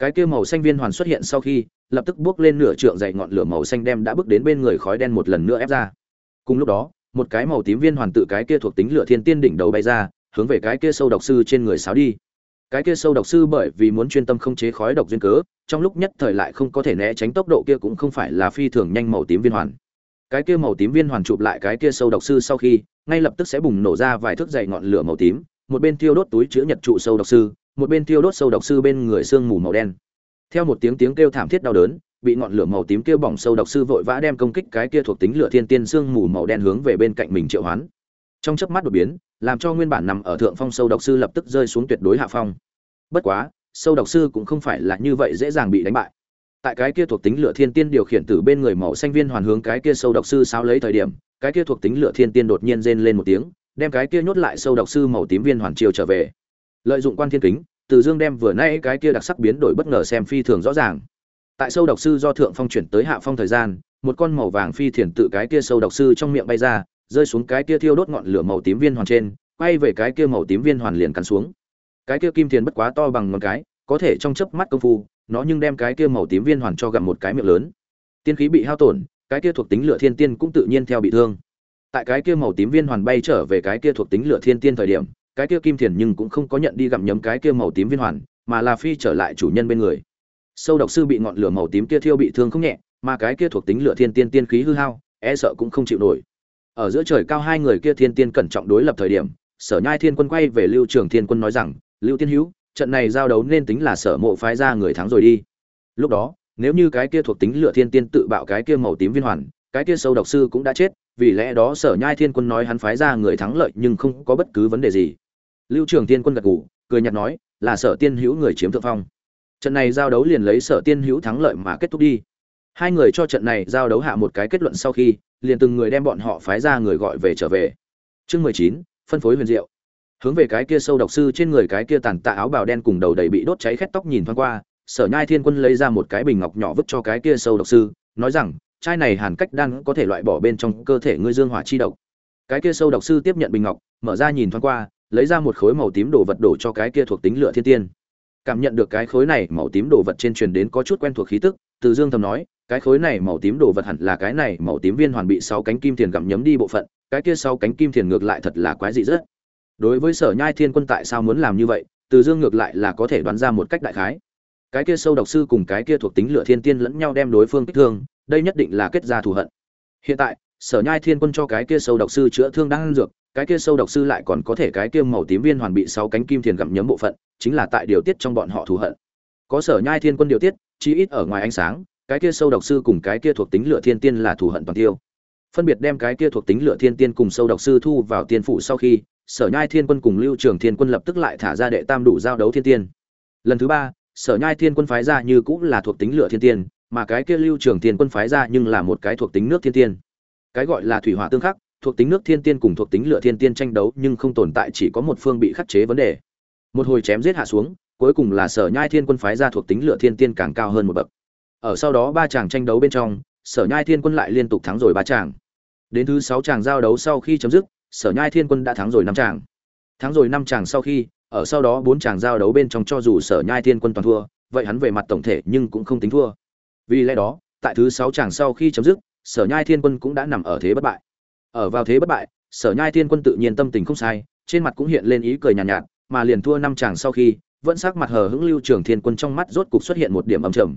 cái kia màu xanh viên hoàn xuất hiện sau khi, lập tức bước lên nửa trượng dày ngọn lửa màu xanh đem đã bước đến bên người khói đen một lần nữa ép ra. Cùng lúc đó, một cái màu tím viên hoàn tự cái kia thuộc tính lửa thiên tiên đỉnh đầu bay ra, hướng về cái kia sâu độc sư trên người sáo đi. Cái kia sâu độc sư bởi vì muốn chuyên tâm không chế khói độc duyên cớ, trong lúc nhất thời lại không có thể né tránh tốc độ kia cũng không phải là phi thường nhanh màu tím viên hoàn. Cái kia màu tím viên hoàn chụp lại cái kia sâu độc sư sau khi, ngay lập tức sẽ bùng nổ ra vài thước dày ngọn lửa màu tím, một bên thiêu đốt túi chứa nhật trụ sâu độc sư một bên thiêu đốt sâu độc sư bên người sương mù màu đen. Theo một tiếng tiếng kêu thảm thiết đau đớn, bị ngọn lửa màu tím kêu bỏng sâu độc sư vội vã đem công kích cái kia thuộc tính lửa thiên tiên sương mù màu đen hướng về bên cạnh mình triệu hoán. Trong chớp mắt đột biến, làm cho nguyên bản nằm ở thượng phong sâu độc sư lập tức rơi xuống tuyệt đối hạ phong. Bất quá, sâu độc sư cũng không phải là như vậy dễ dàng bị đánh bại. Tại cái kia thuộc tính lửa thiên tiên điều khiển từ bên người màu xanh viên hoàn hướng cái kia sâu độc sư sao lấy thời điểm, cái kia thuộc tính lửa thiên tiên đột nhiên rên lên một tiếng, đem cái kia nhốt lại sâu độc sư màu tím viên hoàn chiều trở về lợi dụng quan thiên kính, từ dương đem vừa nay cái kia đặc sắc biến đổi bất ngờ xem phi thường rõ ràng. Tại sâu độc sư do thượng phong chuyển tới hạ phong thời gian, một con màu vàng phi thiền tự cái kia sâu độc sư trong miệng bay ra, rơi xuống cái kia thiêu đốt ngọn lửa màu tím viên hoàn trên, quay về cái kia màu tím viên hoàn liền cắn xuống. Cái kia kim thiền bất quá to bằng ngón cái, có thể trong chớp mắt công phu, nó nhưng đem cái kia màu tím viên hoàn cho gặm một cái miệng lớn. Tiên khí bị hao tổn, cái kia thuộc tính lửa thiên tiên cũng tự nhiên theo bị thương. Tại cái kia màu tím viên hoàn bay trở về cái kia thuộc tính lửa thiên tiên thời điểm cái kia kim thiền nhưng cũng không có nhận đi gặm nhấm cái kia màu tím viên hoàn, mà là phi trở lại chủ nhân bên người. Sâu độc sư bị ngọn lửa màu tím kia thiêu bị thương không nhẹ, mà cái kia thuộc tính lửa thiên tiên tiên khí hư hao e sợ cũng không chịu nổi. Ở giữa trời cao hai người kia thiên tiên cẩn trọng đối lập thời điểm, sở nhai thiên quân quay về lưu trường thiên quân nói rằng, lưu tiên hữu, trận này giao đấu nên tính là sở mộ phái ra người thắng rồi đi. Lúc đó, nếu như cái kia thuộc tính lửa thiên tiên tự bạo cái kia màu tím viên hoàn, cái kia sâu độc sư cũng đã chết, vì lẽ đó sở nhai thiên quân nói hắn phái ra người thắng lợi nhưng không có bất cứ vấn đề gì lưu trường thiên quân gật gù, cười nhạt nói, là sở tiên hữu người chiếm thượng phong. Trận này giao đấu liền lấy sở tiên hữu thắng lợi mà kết thúc đi. Hai người cho trận này giao đấu hạ một cái kết luận sau khi, liền từng người đem bọn họ phái ra người gọi về trở về. Chương mười chín, phân phối huyền diệu. Hướng về cái kia sâu độc sư trên người cái kia tàn tạ áo bào đen cùng đầu đầy bị đốt cháy khét tóc nhìn thoáng qua, sở nhai thiên quân lấy ra một cái bình ngọc nhỏ vứt cho cái kia sâu độc sư, nói rằng, chai này hàn cách đan có thể loại bỏ bên trong cơ thể ngươi dương hỏa chi độc. Cái kia sâu độc sư tiếp nhận bình ngọc, mở ra nhìn thoáng qua lấy ra một khối màu tím đồ vật đổ cho cái kia thuộc tính lửa thiên tiên. Cảm nhận được cái khối này màu tím đồ vật trên truyền đến có chút quen thuộc khí tức, từ dương thầm nói, cái khối này màu tím đồ vật hẳn là cái này màu tím viên hoàn bị sáu cánh kim thiền gặm nhấm đi bộ phận, cái kia sáu cánh kim thiền ngược lại thật là quái dị rất. Đối với sở nhai thiên quân tại sao muốn làm như vậy, từ dương ngược lại là có thể đoán ra một cách đại khái. Cái kia sâu độc sư cùng cái kia thuộc tính lửa thiên tiên lẫn nhau đem đối phương kích thương, đây nhất định là kết ra thù hận. Hiện tại sở nhai thiên quân cho cái kia sâu độc sư chữa thương đang ăn dược, cái kia sâu độc sư lại còn có thể cái kia màu tím viên hoàn bị sáu cánh kim thiền gặm nhấm bộ phận, chính là tại điều tiết trong bọn họ thù hận. Có sở nhai thiên quân điều tiết chí ít ở ngoài ánh sáng, cái kia sâu độc sư cùng cái kia thuộc tính lửa thiên tiên là thù hận toàn tiêu. Phân biệt đem cái kia thuộc tính lửa thiên tiên cùng sâu độc sư thu vào tiên phủ sau khi, sở nhai thiên quân cùng lưu trường thiên quân lập tức lại thả ra đệ tam đủ giao đấu thiên tiên. Lần thứ ba, sở nhai thiên quân phái ra như cũng là thuộc tính lửa thiên tiên, mà cái kia lưu trường thiên quân phái ra nhưng là một cái thuộc tính nước thiên tiên cái gọi là thủy hỏa tương khắc, thuộc tính nước thiên tiên cùng thuộc tính lửa thiên tiên tranh đấu nhưng không tồn tại, chỉ có một phương bị khắc chế vấn đề. Một hồi chém giết hạ xuống, cuối cùng là sở nhai thiên quân phái ra thuộc tính lửa thiên tiên càng cao hơn một bậc. Ở sau đó ba chàng tranh đấu bên trong, sở nhai thiên quân lại liên tục thắng rồi ba chàng. Đến thứ sáu chàng giao đấu sau khi chấm dứt, sở nhai thiên quân đã thắng rồi năm chàng. Thắng rồi năm chàng sau khi, ở sau đó bốn chàng giao đấu bên trong cho dù sở nhai thiên quân toàn thua, vậy hắn về mặt tổng thể nhưng cũng không tính thua. Vì lẽ đó, tại thứ sáu chàng sau khi chấm dứt sở nhai thiên quân cũng đã nằm ở thế bất bại. Ở vào thế bất bại sở nhai thiên quân tự nhiên tâm tình không sai trên mặt cũng hiện lên ý cười nhàn nhạt, nhạt mà liền thua năm chàng sau khi vẫn sắc mặt hờ hững lưu trường thiên quân trong mắt rốt cục xuất hiện một điểm âm trầm.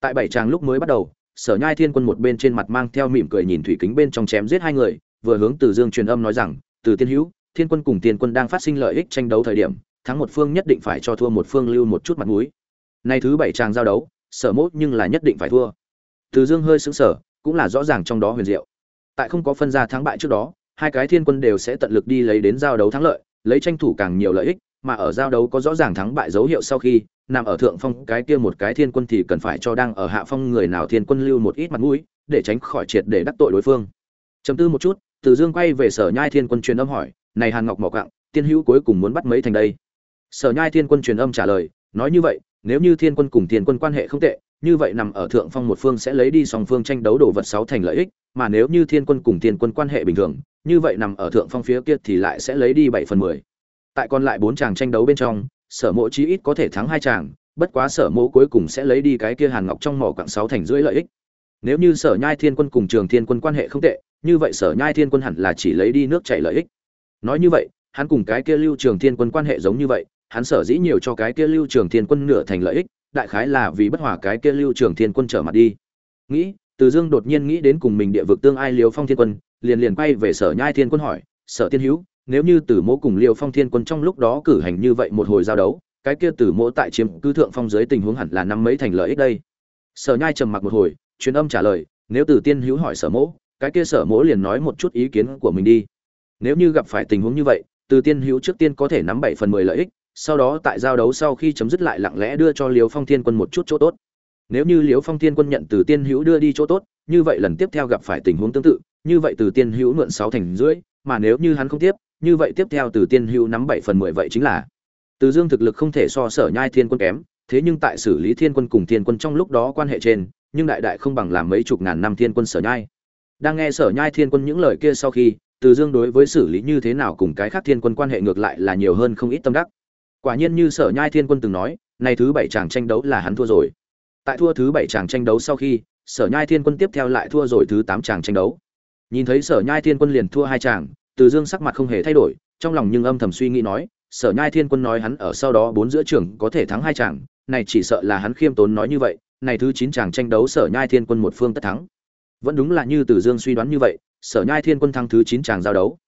Tại bảy chàng lúc mới bắt đầu sở nhai thiên quân một bên trên mặt mang theo mỉm cười nhìn thủy kính bên trong chém giết hai người vừa hướng từ dương truyền âm nói rằng từ tiên hữu thiên quân cùng tiên quân đang phát sinh lợi ích tranh đấu thời điểm thắng một phương nhất định phải cho thua một phương lưu một chút mặt mũi. Nay thứ bảy chàng giao đấu sở mốt nhưng là nhất định phải thua. Từ dương hơi sững sờ cũng là rõ ràng trong đó huyền diệu. Tại không có phân ra thắng bại trước đó, hai cái thiên quân đều sẽ tận lực đi lấy đến giao đấu thắng lợi, lấy tranh thủ càng nhiều lợi ích, mà ở giao đấu có rõ ràng thắng bại dấu hiệu sau khi, nằm ở thượng phong cái kia một cái thiên quân thì cần phải cho đang ở hạ phong người nào thiên quân lưu một ít mặt mũi, để tránh khỏi triệt để đắc tội đối phương. Chầm tư một chút, từ dương quay về sở nhai thiên quân truyền âm hỏi, này hàn ngọc Mộc cặng tiên hữu cuối cùng muốn bắt mấy thành đây? Sở nhai thiên quân truyền âm trả lời, nói như vậy, nếu như thiên quân cùng thiên quân quan hệ không tệ như vậy nằm ở thượng phong một phương sẽ lấy đi song phương tranh đấu đồ vật sáu thành lợi ích, mà nếu như thiên quân cùng thiên quân quan hệ bình thường, như vậy nằm ở thượng phong phía kia thì lại sẽ lấy đi bảy phần mười. Tại còn lại bốn chàng tranh đấu bên trong, sở mộ chí ít có thể thắng hai chàng, bất quá sở mộ cuối cùng sẽ lấy đi cái kia hàn ngọc trong mỏ quặng sáu thành rưỡi lợi ích. Nếu như sở nhai thiên quân cùng trường thiên quân quan hệ không tệ, như vậy sở nhai thiên quân hẳn là chỉ lấy đi nước chảy lợi ích. Nói như vậy, hắn cùng cái kia lưu trường thiên quân quan hệ giống như vậy, hắn sở dĩ nhiều cho cái kia lưu trường thiên quân nửa thành lợi ích đại khái là vì bất hòa cái kia lưu trường thiên quân trở mặt đi. Nghĩ, từ dương đột nhiên nghĩ đến cùng mình địa vực tương ai liều phong thiên quân, liền liền quay về sở nhai thiên quân hỏi, sở tiên hữu, nếu như tử mỗ cùng liều phong thiên quân trong lúc đó cử hành như vậy một hồi giao đấu, cái kia tử mỗ tại chiếm cứ thượng phong dưới tình huống hẳn là năm mấy thành lợi ích đây? Sở nhai trầm mặc một hồi, truyền âm trả lời, nếu tử tiên hữu hỏi sở mỗ, cái kia sở mỗ liền nói một chút ý kiến của mình đi. Nếu như gặp phải tình huống như vậy, từ tiên hữu trước tiên có thể nắm bảy phần mười lợi ích sau đó tại giao đấu sau khi chấm dứt lại lặng lẽ đưa cho liếu phong thiên quân một chút chỗ tốt. Nếu như liếu phong thiên quân nhận từ tiên hữu đưa đi chỗ tốt, như vậy lần tiếp theo gặp phải tình huống tương tự, như vậy từ tiên hữu mượn sáu thành rưỡi, mà nếu như hắn không tiếp, như vậy tiếp theo từ tiên hữu nắm bảy phần mười vậy chính là từ dương thực lực không thể so sở nhai thiên quân kém, thế nhưng tại xử lý thiên quân cùng thiên quân trong lúc đó quan hệ trên, nhưng đại đại không bằng làm mấy chục ngàn năm thiên quân sở nhai. Đang nghe sở nhai thiên quân những lời kia sau khi, từ dương đối với xử lý như thế nào cùng cái khác thiên quân quan hệ ngược lại là nhiều hơn không ít tâm đắc quả nhiên như sở nhai thiên quân từng nói này thứ bảy chàng tranh đấu là hắn thua rồi. Tại thua thứ bảy chàng tranh đấu sau khi, sở nhai thiên quân tiếp theo lại thua rồi thứ tám chàng tranh đấu. Nhìn thấy sở nhai thiên quân liền thua hai chàng, từ dương sắc mặt không hề thay đổi, trong lòng nhưng âm thầm suy nghĩ nói, sở nhai thiên quân nói hắn ở sau đó bốn giữa trường có thể thắng hai chàng, này chỉ sợ là hắn khiêm tốn nói như vậy, này thứ chín chàng tranh đấu sở nhai thiên quân một phương tất thắng. Vẫn đúng là như từ dương suy đoán như vậy, sở nhai thiên quân thắng thứ chín chàng giao đấu.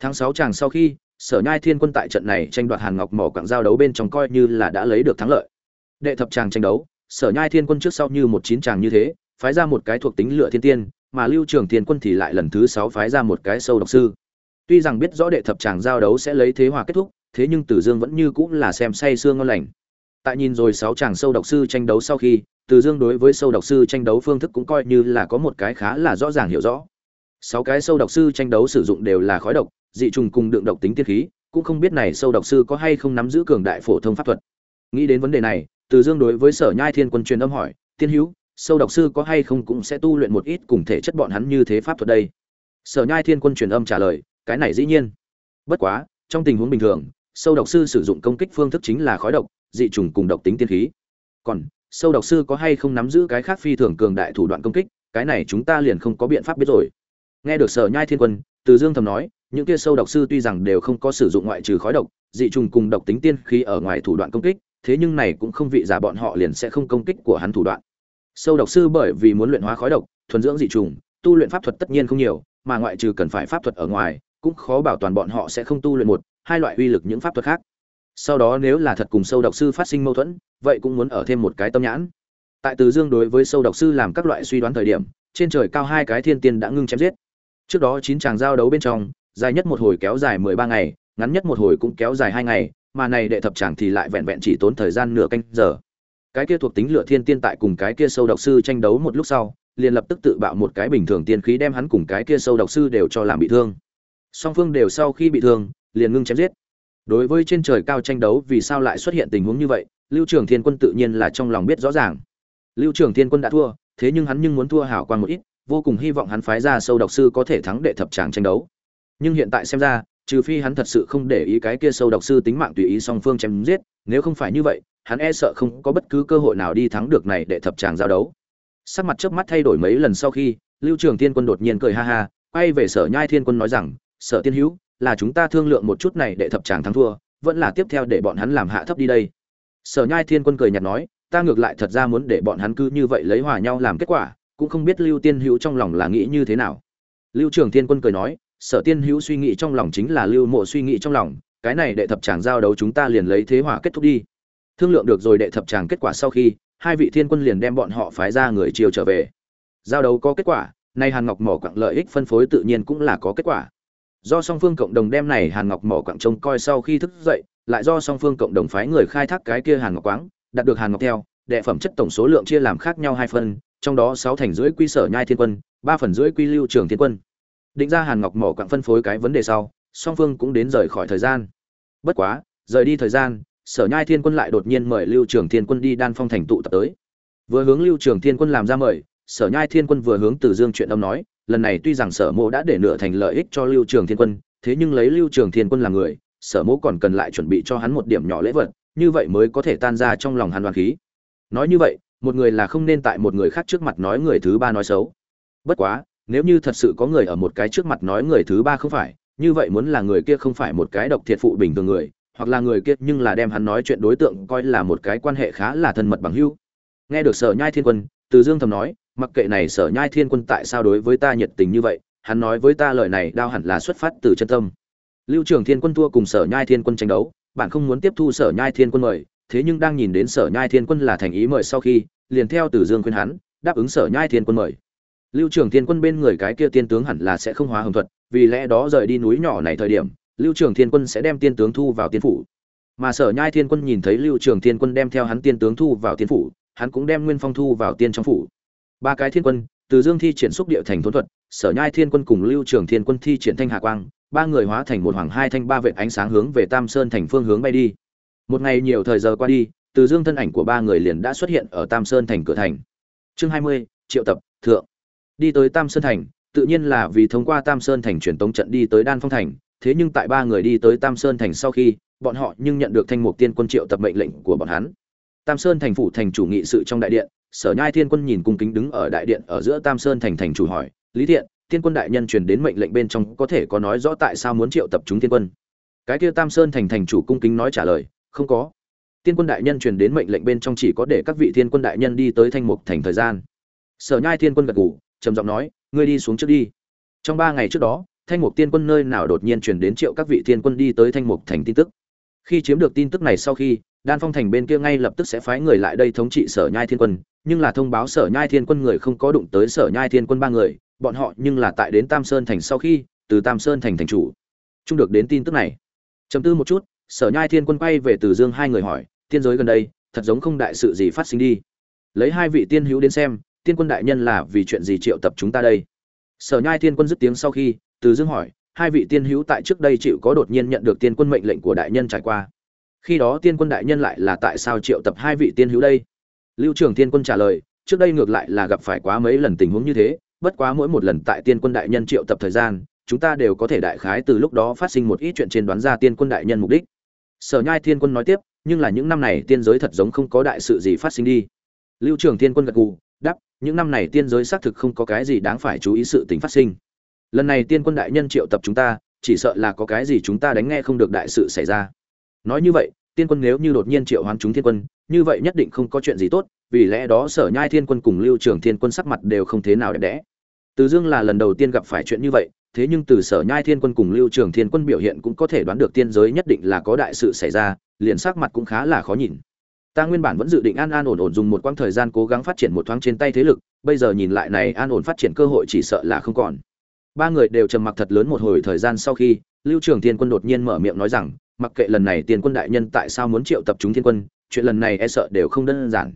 Tháng sáu chàng sau khi sở nhai thiên quân tại trận này tranh đoạt hàn ngọc mỏ quảng giao đấu bên trong coi như là đã lấy được thắng lợi. Đệ thập Tràng tranh đấu, sở nhai thiên quân trước sau như một chín chàng như thế, phái ra một cái thuộc tính lựa thiên tiên, mà lưu trường thiên quân thì lại lần thứ sáu phái ra một cái sâu độc sư. Tuy rằng biết rõ đệ thập Tràng giao đấu sẽ lấy thế hòa kết thúc, thế nhưng tử dương vẫn như cũng là xem say sương ngon lành. Tại nhìn rồi sáu chàng sâu độc sư tranh đấu sau khi tử dương đối với sâu độc sư tranh đấu phương thức cũng coi như là có một cái khá là rõ ràng hiểu rõ. Sáu cái sâu độc sư tranh đấu sử dụng đều là khói độc dị trùng cùng đựng độc tính tiết khí, cũng không biết này sâu độc sư có hay không nắm giữ cường đại phổ thông pháp thuật. Nghĩ đến vấn đề này, từ dương đối với sở nhai thiên quân truyền âm hỏi, tiên hữu, sâu độc sư có hay không cũng sẽ tu luyện một ít cùng thể chất bọn hắn như thế pháp thuật đây? Sở nhai thiên quân truyền âm trả lời, cái này dĩ nhiên. Bất quá, trong tình huống bình thường, sâu độc sư sử dụng công kích phương thức chính là khói độc, dị trùng cùng độc tính tiên khí. Còn, sâu độc sư có hay không nắm giữ cái khác phi thường cường đại thủ đoạn công kích? Cái này chúng ta liền không có biện pháp biết rồi. Nghe được sở nhai thiên quân, từ dương thầm nói những kia sâu độc sư tuy rằng đều không có sử dụng ngoại trừ khói độc, dị trùng cùng độc tính tiên khí ở ngoài thủ đoạn công kích, thế nhưng này cũng không vị giả bọn họ liền sẽ không công kích của hắn thủ đoạn. Sâu độc sư bởi vì muốn luyện hóa khói độc, thuần dưỡng dị trùng, tu luyện pháp thuật tất nhiên không nhiều, mà ngoại trừ cần phải pháp thuật ở ngoài, cũng khó bảo toàn bọn họ sẽ không tu luyện một, hai loại uy lực những pháp thuật khác. Sau đó nếu là thật cùng sâu độc sư phát sinh mâu thuẫn, vậy cũng muốn ở thêm một cái tâm nhãn. Tại từ dương đối với sâu độc sư làm các loại suy đoán thời điểm, trên trời cao hai cái thiên tiên đã ngưng chém giết. Trước đó chín chàng giao đấu bên trong dài nhất một hồi kéo dài mười ba ngày, ngắn nhất một hồi cũng kéo dài hai ngày, mà này đệ thập tràng thì lại vẹn vẹn chỉ tốn thời gian nửa canh giờ. Cái kia thuộc tính lửa thiên tiên tại cùng cái kia sâu độc sư tranh đấu một lúc sau, liền lập tức tự bạo một cái bình thường tiên khí đem hắn cùng cái kia sâu độc sư đều cho làm bị thương. Song phương đều sau khi bị thương, liền ngưng chém giết. Đối với trên trời cao tranh đấu vì sao lại xuất hiện tình huống như vậy, lưu trường thiên quân tự nhiên là trong lòng biết rõ ràng. Lưu trường thiên quân đã thua, thế nhưng hắn nhưng muốn thua hảo quan một ít, vô cùng hy vọng hắn phái ra sâu độc sư có thể thắng đệ thập tràng tranh đấu nhưng hiện tại xem ra, trừ phi hắn thật sự không để ý cái kia sâu độc sư tính mạng tùy ý song phương chém giết, nếu không phải như vậy, hắn e sợ không có bất cứ cơ hội nào đi thắng được này để thập tràng giao đấu. Sắc mặt trước mắt thay đổi mấy lần sau khi, lưu trường thiên quân đột nhiên cười ha ha, quay về sở nhai thiên quân nói rằng, sở tiên hữu, là chúng ta thương lượng một chút này để thập tràng thắng thua, vẫn là tiếp theo để bọn hắn làm hạ thấp đi đây. Sở nhai thiên quân cười nhạt nói, ta ngược lại thật ra muốn để bọn hắn cứ như vậy lấy hòa nhau làm kết quả, cũng không biết lưu tiên hữu trong lòng là nghĩ như thế nào. Lưu trường thiên quân cười nói sở tiên hữu suy nghĩ trong lòng chính là lưu mộ suy nghĩ trong lòng, cái này đệ thập tràng giao đấu chúng ta liền lấy thế hỏa kết thúc đi. Thương lượng được rồi đệ thập tràng kết quả sau khi, hai vị thiên quân liền đem bọn họ phái ra người chiều trở về. Giao đấu có kết quả, nay hàn ngọc mỏ quặng lợi ích phân phối tự nhiên cũng là có kết quả. Do song phương cộng đồng đem này hàn ngọc mỏ quặng trông coi sau khi thức dậy, lại do song phương cộng đồng phái người khai thác cái kia hàn ngọc quáng, đạt được hàn ngọc theo, đệ phẩm chất tổng số lượng chia làm khác nhau hai phần, trong đó sáu thành rưỡi quy sở nhai thiên quân, ba phần rưỡi quy lưu trường thiên quân định ra hàn ngọc mỏ quặng phân phối cái vấn đề sau, song phương cũng đến rời khỏi thời gian. Bất quá, rời đi thời gian, sở nhai thiên quân lại đột nhiên mời lưu trường thiên quân đi đan phong thành tụ tập tới. Vừa hướng lưu trường thiên quân làm ra mời, sở nhai thiên quân vừa hướng từ dương chuyện âm nói, lần này tuy rằng sở mộ đã để nửa thành lợi ích cho lưu trường thiên quân, thế nhưng lấy lưu trường thiên quân là người, sở mộ còn cần lại chuẩn bị cho hắn một điểm nhỏ lễ vật, như vậy mới có thể tan ra trong lòng hắn đoàn khí. Nói như vậy, một người là không nên tại một người khác trước mặt nói người thứ ba nói xấu. Bất quá nếu như thật sự có người ở một cái trước mặt nói người thứ ba không phải, như vậy muốn là người kia không phải một cái độc thiệt phụ bình thường người, hoặc là người kia nhưng là đem hắn nói chuyện đối tượng coi là một cái quan hệ khá là thân mật bằng hữu. Nghe được sở nhai thiên quân, từ dương thầm nói, mặc kệ này sở nhai thiên quân tại sao đối với ta nhiệt tình như vậy, hắn nói với ta lời này đao hẳn là xuất phát từ chân tâm. Lưu trường thiên quân thua cùng sở nhai thiên quân tranh đấu, bạn không muốn tiếp thu sở nhai thiên quân mời, thế nhưng đang nhìn đến sở nhai thiên quân là thành ý mời sau khi, liền theo từ dương khuyên hắn, đáp ứng sở nhai thiên quân mời lưu trường thiên quân bên người cái kia tiên tướng hẳn là sẽ không hóa hồng thuật, vì lẽ đó rời đi núi nhỏ này thời điểm, lưu trường thiên quân sẽ đem tiên tướng thu vào tiên phủ. Mà sở nhai thiên quân nhìn thấy lưu trường thiên quân đem theo hắn tiên tướng thu vào tiên phủ, hắn cũng đem nguyên phong thu vào tiên trong phủ. Ba cái thiên quân, từ dương thi triển xúc địa thành thốn thuật, sở nhai thiên quân cùng lưu trường thiên quân thi triển thanh hạ quang, ba người hóa thành một hoàng hai thanh ba vệ ánh sáng hướng về tam sơn thành phương hướng bay đi. Một ngày nhiều thời giờ qua đi, từ dương thân ảnh của ba người liền đã xuất hiện ở tam sơn thành cửa thành. Chương hai mươi, triệu tập, thượng đi tới tam sơn thành, tự nhiên là vì thông qua tam sơn thành truyền tống trận đi tới đan phong thành, thế nhưng tại ba người đi tới tam sơn thành sau khi, bọn họ nhưng nhận được thanh mục tiên quân triệu tập mệnh lệnh của bọn hắn. Tam sơn thành phủ thành chủ nghị sự trong đại điện, sở nhai thiên quân nhìn cung kính đứng ở đại điện ở giữa tam sơn thành thành chủ hỏi, lý thiện, tiên quân đại nhân truyền đến mệnh lệnh bên trong có thể có nói rõ tại sao muốn triệu tập chúng tiên quân? Cái kia tam sơn thành thành chủ cung kính nói trả lời, không có. Tiên quân đại nhân truyền đến mệnh lệnh bên trong chỉ có để các vị tiên quân đại nhân đi tới thanh mục thành thời gian. Sở nhai thiên quân gật gù trầm giọng nói, ngươi đi xuống trước đi. Trong ba ngày trước đó, thanh mục tiên quân nơi nào đột nhiên truyền đến triệu các vị tiên quân đi tới thanh mục thành tin tức. Khi chiếm được tin tức này sau khi, đan phong thành bên kia ngay lập tức sẽ phái người lại đây thống trị sở nhai thiên quân, nhưng là thông báo sở nhai thiên quân người không có đụng tới sở nhai thiên quân ba người, bọn họ nhưng là tại đến tam sơn thành sau khi, từ tam sơn thành thành chủ. Chung được đến tin tức này. Chấm tư một chút, sở nhai thiên quân quay về từ dương hai người hỏi, tiên giới gần đây, thật giống không đại sự gì phát sinh đi? Lấy hai vị tiên hữu đến xem tiên quân đại nhân là vì chuyện gì triệu tập chúng ta đây? Sở nhai thiên quân dứt tiếng sau khi, từ dương hỏi, hai vị tiên hữu tại trước đây chịu có đột nhiên nhận được tiên quân mệnh lệnh của đại nhân trải qua. Khi đó tiên quân đại nhân lại là tại sao triệu tập hai vị tiên hữu đây? Lưu trưởng tiên quân trả lời, trước đây ngược lại là gặp phải quá mấy lần tình huống như thế, bất quá mỗi một lần tại tiên quân đại nhân triệu tập thời gian, chúng ta đều có thể đại khái từ lúc đó phát sinh một ít chuyện trên đoán ra tiên quân đại nhân mục đích. Sở nhai thiên quân nói tiếp, nhưng là những năm này tiên giới thật giống không có đại sự gì phát sinh đi. Lưu trưởng thiên quân gật gù những năm này tiên giới xác thực không có cái gì đáng phải chú ý sự tình phát sinh. Lần này tiên quân đại nhân triệu tập chúng ta, chỉ sợ là có cái gì chúng ta đánh nghe không được đại sự xảy ra. Nói như vậy, tiên quân nếu như đột nhiên triệu hoán chúng thiên quân, như vậy nhất định không có chuyện gì tốt, vì lẽ đó sở nhai thiên quân cùng lưu trường thiên quân sắc mặt đều không thế nào đẹp đẽ. Từ dương là lần đầu tiên gặp phải chuyện như vậy, thế nhưng từ sở nhai thiên quân cùng lưu trường thiên quân biểu hiện cũng có thể đoán được tiên giới nhất định là có đại sự xảy ra, liền sắc mặt cũng khá là khó nhìn ta nguyên bản vẫn dự định an an ổn ổn dùng một quãng thời gian cố gắng phát triển một thoáng trên tay thế lực, bây giờ nhìn lại này an ổn phát triển cơ hội chỉ sợ là không còn. Ba người đều trầm mặc thật lớn một hồi thời gian sau khi, lưu trường thiên quân đột nhiên mở miệng nói rằng, mặc kệ lần này tiền quân đại nhân tại sao muốn triệu tập chúng thiên quân, chuyện lần này e sợ đều không đơn giản.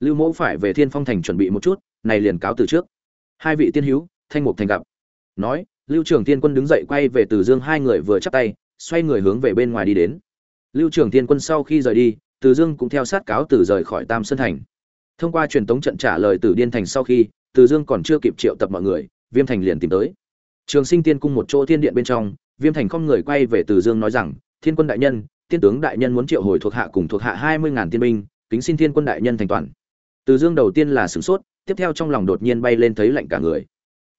Lưu mẫu phải về thiên phong thành chuẩn bị một chút, này liền cáo từ trước. Hai vị tiên hữu, thanh mục thành gặp. Nói, lưu trường thiên quân đứng dậy quay về từ dương hai người vừa chắp tay, xoay người hướng về bên ngoài đi đến. Lưu trường thiên quân sau khi rời đi từ dương cũng theo sát cáo từ rời khỏi tam sơn thành. Thông qua truyền tống trận trả lời từ điên thành sau khi, từ dương còn chưa kịp triệu tập mọi người, viêm thành liền tìm tới. Trường sinh tiên cung một chỗ thiên điện bên trong, viêm thành không người quay về từ dương nói rằng, thiên quân đại nhân, tiên tướng đại nhân muốn triệu hồi thuộc hạ cùng thuộc hạ hai mươi ngàn tiên binh, kính xin thiên quân đại nhân thành toàn. Từ dương đầu tiên là sửng sốt, tiếp theo trong lòng đột nhiên bay lên thấy lạnh cả người.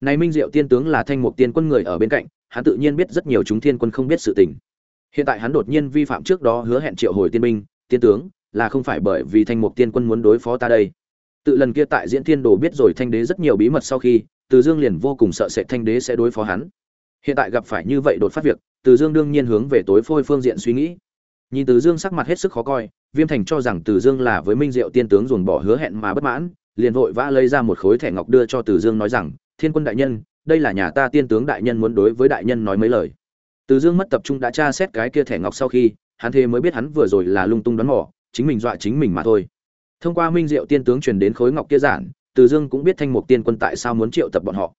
Này minh diệu tiên tướng là thanh mục tiên quân người ở bên cạnh, hắn tự nhiên biết rất nhiều chúng thiên quân không biết sự tình. Hiện tại hắn đột nhiên vi phạm trước đó hứa hẹn triệu hồi tiên binh tiên tướng, là không phải bởi vì thanh mục tiên quân muốn đối phó ta đây. Tự lần kia tại diễn thiên đồ biết rồi thanh đế rất nhiều bí mật sau khi, từ dương liền vô cùng sợ sệt thanh đế sẽ đối phó hắn. Hiện tại gặp phải như vậy đột phát việc, từ dương đương nhiên hướng về tối phôi phương diện suy nghĩ. Nhìn từ dương sắc mặt hết sức khó coi, viêm thành cho rằng từ dương là với minh diệu tiên tướng dồn bỏ hứa hẹn mà bất mãn, liền vội vã lấy ra một khối thẻ ngọc đưa cho từ dương nói rằng, thiên quân đại nhân, đây là nhà ta tiên tướng đại nhân muốn đối với đại nhân nói mấy lời. Từ dương mất tập trung đã tra xét cái kia thẻ ngọc sau khi hắn thế mới biết hắn vừa rồi là lung tung đoán mò, chính mình dọa chính mình mà thôi. Thông qua minh diệu tiên tướng truyền đến khối ngọc kia giản, từ dương cũng biết thanh mục tiên quân tại sao muốn triệu tập bọn họ.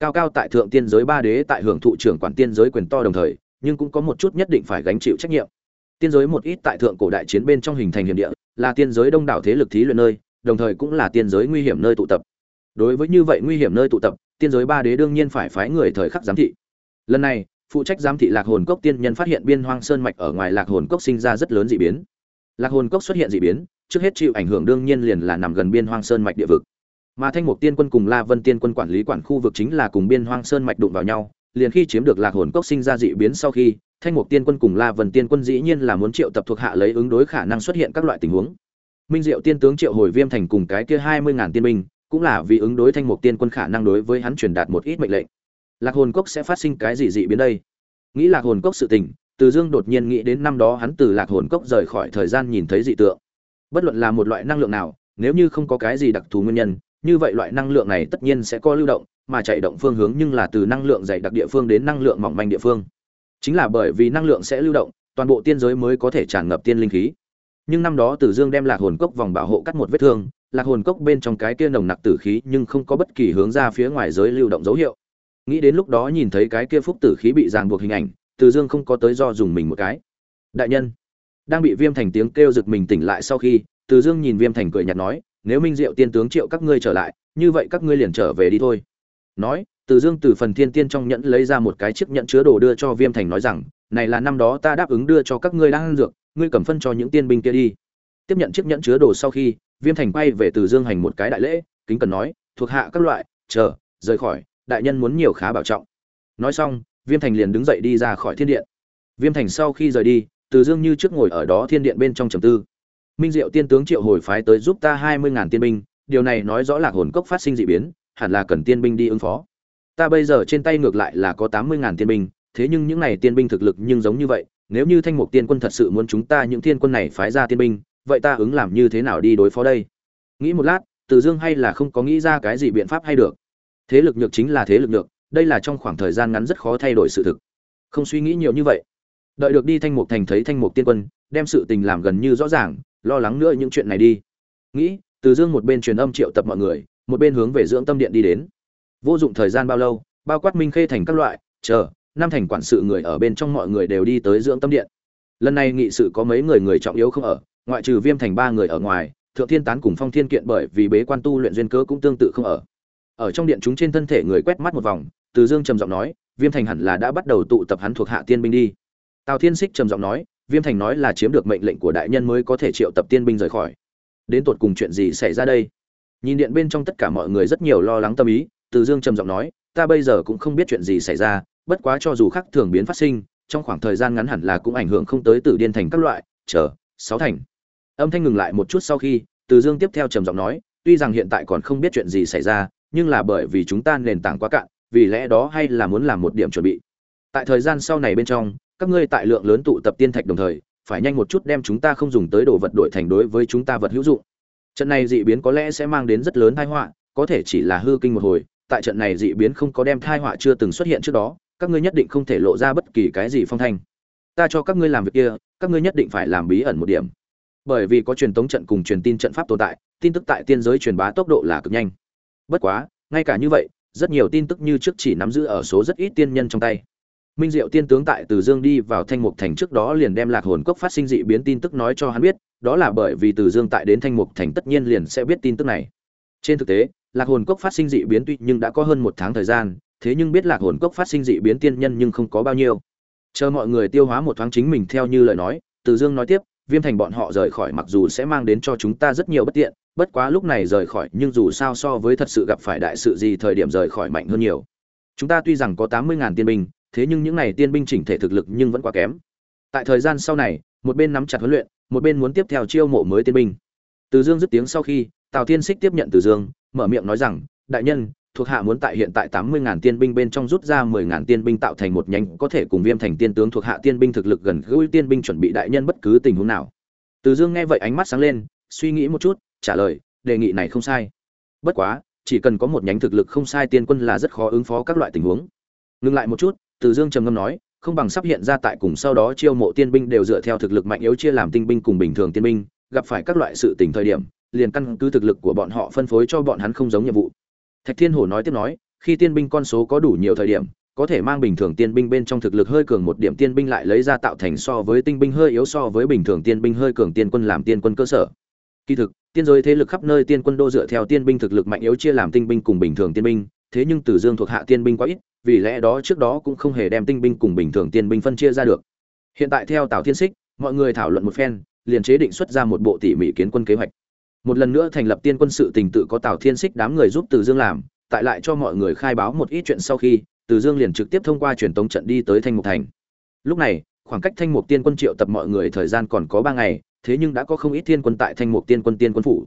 Cao cao tại thượng tiên giới ba đế, tại hưởng thụ trưởng quản tiên giới quyền to đồng thời, nhưng cũng có một chút nhất định phải gánh chịu trách nhiệm. Tiên giới một ít tại thượng cổ đại chiến bên trong hình thành hiểm địa, là tiên giới đông đảo thế lực thí luyện nơi, đồng thời cũng là tiên giới nguy hiểm nơi tụ tập. Đối với như vậy nguy hiểm nơi tụ tập, tiên giới ba đế đương nhiên phải phái người thời khắc giám thị. Lần này phụ trách giám thị lạc hồn cốc tiên nhân phát hiện biên hoang sơn mạch ở ngoài lạc hồn cốc sinh ra rất lớn dị biến. Lạc hồn cốc xuất hiện dị biến, trước hết chịu ảnh hưởng đương nhiên liền là nằm gần biên hoang sơn mạch địa vực. Mà thanh mục tiên quân cùng la vân tiên quân quản lý quản khu vực chính là cùng biên hoang sơn mạch đụng vào nhau, liền khi chiếm được lạc hồn cốc sinh ra dị biến sau khi, thanh mục tiên quân cùng la vân tiên quân dĩ nhiên là muốn triệu tập thuộc hạ lấy ứng đối khả năng xuất hiện các loại tình huống. Minh diệu tiên tướng triệu hồi viêm thành cùng cái kia hai mươi ngàn tiên binh, cũng là vì ứng đối thanh mục tiên quân khả năng đối với hắn truyền đạt một ít mệnh lệnh lạc hồn cốc sẽ phát sinh cái gì dị biến đây? Nghĩ lạc hồn cốc sự tình từ dương đột nhiên nghĩ đến năm đó hắn từ lạc hồn cốc rời khỏi thời gian nhìn thấy dị tượng. Bất luận là một loại năng lượng nào nếu như không có cái gì đặc thù nguyên nhân như vậy loại năng lượng này tất nhiên sẽ có lưu động mà chạy động phương hướng nhưng là từ năng lượng dày đặc địa phương đến năng lượng mỏng manh địa phương. Chính là bởi vì năng lượng sẽ lưu động toàn bộ tiên giới mới có thể tràn ngập tiên linh khí. Nhưng năm đó Tử Dương đem Lạc Hồn Cốc vòng bảo hộ cắt một vết thương, Lạc Hồn Cốc bên trong cái kia nồng nặc tử khí nhưng không có bất kỳ hướng ra phía ngoài giới lưu động dấu hiệu. Nghĩ đến lúc đó nhìn thấy cái kia phúc tử khí bị ràng buộc hình ảnh, Từ Dương không có tới do dùng mình một cái. Đại nhân, đang bị Viêm Thành tiếng kêu giật mình tỉnh lại sau khi, Từ Dương nhìn Viêm Thành cười nhạt nói, nếu Minh Diệu tiên tướng triệu các ngươi trở lại, như vậy các ngươi liền trở về đi thôi. Nói, Từ Dương từ phần thiên tiên trong nhẫn lấy ra một cái chiếc nhẫn chứa đồ đưa cho Viêm Thành nói rằng, này là năm đó ta đáp ứng đưa cho các ngươi đang ăn dược, ngươi cầm phân cho những tiên binh kia đi tiếp nhận chiếc nhẫn chứa đồ sau khi viêm thành quay về từ dương hành một cái đại lễ kính cần nói thuộc hạ các loại chờ rời khỏi đại nhân muốn nhiều khá bảo trọng. Nói xong, viêm thành liền đứng dậy đi ra khỏi thiên điện. Viêm thành sau khi rời đi, từ dương như trước ngồi ở đó thiên điện bên trong trầm tư. Minh diệu tiên tướng triệu hồi phái tới giúp ta hai mươi ngàn tiên binh, điều này nói rõ là hồn cốc phát sinh dị biến, hẳn là cần tiên binh đi ứng phó. Ta bây giờ trên tay ngược lại là có tám mươi ngàn tiên binh, thế nhưng những này tiên binh thực lực nhưng giống như vậy, nếu như thanh mục tiên quân thật sự muốn chúng ta những tiên quân này phái ra tiên binh, vậy ta ứng làm như thế nào đi đối phó đây? Nghĩ một lát, từ dương hay là không có nghĩ ra cái gì biện pháp hay được thế lực nhược chính là thế lực nhược, đây là trong khoảng thời gian ngắn rất khó thay đổi sự thực. Không suy nghĩ nhiều như vậy. Đợi được đi thanh mục thành thấy thanh mục tiên quân, đem sự tình làm gần như rõ ràng, lo lắng nữa những chuyện này đi. Nghĩ, từ dương một bên truyền âm triệu tập mọi người, một bên hướng về dưỡng tâm điện đi đến. Vô dụng thời gian bao lâu, bao quát minh khê thành các loại, chờ năm thành quản sự người ở bên trong mọi người đều đi tới dưỡng tâm điện. Lần này nghị sự có mấy người người trọng yếu không ở, ngoại trừ viêm thành ba người ở ngoài, thượng thiên tán cùng phong thiên kiện bởi vì bế quan tu luyện duyên cớ cũng tương tự không ở ở trong điện chúng trên thân thể người quét mắt một vòng, từ dương trầm giọng nói, viêm thành hẳn là đã bắt đầu tụ tập hắn thuộc hạ tiên binh đi. Tào thiên xích trầm giọng nói, viêm thành nói là chiếm được mệnh lệnh của đại nhân mới có thể triệu tập tiên binh rời khỏi. Đến tột cùng chuyện gì xảy ra đây? Nhìn điện bên trong tất cả mọi người rất nhiều lo lắng tâm ý, từ dương trầm giọng nói, ta bây giờ cũng không biết chuyện gì xảy ra, bất quá cho dù khác thường biến phát sinh, trong khoảng thời gian ngắn hẳn là cũng ảnh hưởng không tới tử điên thành các loại. Chờ, sáu thành. Âm thanh ngừng lại một chút sau khi, từ dương tiếp theo trầm giọng nói, tuy rằng hiện tại còn không biết chuyện gì xảy ra nhưng là bởi vì chúng ta nền tảng quá cạn, vì lẽ đó hay là muốn làm một điểm chuẩn bị. Tại thời gian sau này bên trong, các ngươi tại lượng lớn tụ tập tiên thạch đồng thời, phải nhanh một chút đem chúng ta không dùng tới đồ vật đổi thành đối với chúng ta vật hữu dụng. Trận này dị biến có lẽ sẽ mang đến rất lớn tai họa, có thể chỉ là hư kinh một hồi, tại trận này dị biến không có đem tai họa chưa từng xuất hiện trước đó, các ngươi nhất định không thể lộ ra bất kỳ cái gì phong thanh. Ta cho các ngươi làm việc kia, các ngươi nhất định phải làm bí ẩn một điểm. Bởi vì có truyền tống trận cùng truyền tin trận pháp tồn tại, tin tức tại tiên giới truyền bá tốc độ là cực nhanh bất quá, ngay cả như vậy, rất nhiều tin tức như trước chỉ nắm giữ ở số rất ít tiên nhân trong tay. Minh diệu tiên tướng tại từ dương đi vào thanh mục thành trước đó liền đem lạc hồn cốc phát sinh dị biến tin tức nói cho hắn biết, đó là bởi vì từ dương tại đến thanh mục thành tất nhiên liền sẽ biết tin tức này. Trên thực tế, lạc hồn cốc phát sinh dị biến tuy nhưng đã có hơn một tháng thời gian, thế nhưng biết lạc hồn cốc phát sinh dị biến tiên nhân nhưng không có bao nhiêu. Chờ mọi người tiêu hóa một thoáng chính mình theo như lời nói, từ dương nói tiếp, viêm thành bọn họ rời khỏi mặc dù sẽ mang đến cho chúng ta rất nhiều bất tiện bất quá lúc này rời khỏi nhưng dù sao so với thật sự gặp phải đại sự gì thời điểm rời khỏi mạnh hơn nhiều. Chúng ta tuy rằng có tám mươi ngàn tiên binh thế nhưng những này tiên binh chỉnh thể thực lực nhưng vẫn quá kém. Tại thời gian sau này một bên nắm chặt huấn luyện một bên muốn tiếp theo chiêu mộ mới tiên binh. Từ dương dứt tiếng sau khi tào thiên xích tiếp nhận từ dương mở miệng nói rằng đại nhân thuộc hạ muốn tại hiện tại tám mươi ngàn tiên binh bên trong rút ra mười ngàn tiên binh tạo thành một nhánh có thể cùng Viêm Thành tiên tướng thuộc hạ tiên binh thực lực gần gũi tiên binh chuẩn bị đại nhân bất cứ tình huống nào. Từ Dương nghe vậy ánh mắt sáng lên, suy nghĩ một chút, trả lời, đề nghị này không sai. Bất quá, chỉ cần có một nhánh thực lực không sai tiên quân là rất khó ứng phó các loại tình huống. ngừng lại một chút, Từ Dương trầm ngâm nói, không bằng sắp hiện ra tại cùng sau đó chiêu mộ tiên binh đều dựa theo thực lực mạnh yếu chia làm tinh binh cùng bình thường tiên binh, gặp phải các loại sự tình thời điểm, liền căn cứ thực lực của bọn họ phân phối cho bọn hắn không giống nhiệm vụ. Thạch Thiên Hổ nói tiếp nói, khi tiên binh con số có đủ nhiều thời điểm, có thể mang bình thường tiên binh bên trong thực lực hơi cường một điểm tiên binh lại lấy ra tạo thành so với tinh binh hơi yếu so với bình thường tiên binh hơi cường tiên quân làm tiên quân cơ sở. Kỳ thực, tiên giới thế lực khắp nơi tiên quân đô dựa theo tiên binh thực lực mạnh yếu chia làm tinh binh cùng bình thường tiên binh, thế nhưng Tử Dương thuộc hạ tiên binh quá ít, vì lẽ đó trước đó cũng không hề đem tinh binh cùng bình thường tiên binh phân chia ra được. Hiện tại theo Tào Thiên Sích, mọi người thảo luận một phen, liền chế định xuất ra một bộ tỉ mỉ kiến quân kế hoạch một lần nữa thành lập tiên quân sự tình tự có tào thiên xích đám người giúp từ dương làm tại lại cho mọi người khai báo một ít chuyện sau khi từ dương liền trực tiếp thông qua truyền tống trận đi tới thanh mục thành lúc này khoảng cách thanh mục tiên quân triệu tập mọi người thời gian còn có ba ngày thế nhưng đã có không ít thiên quân tại thanh mục tiên quân tiên quân phủ.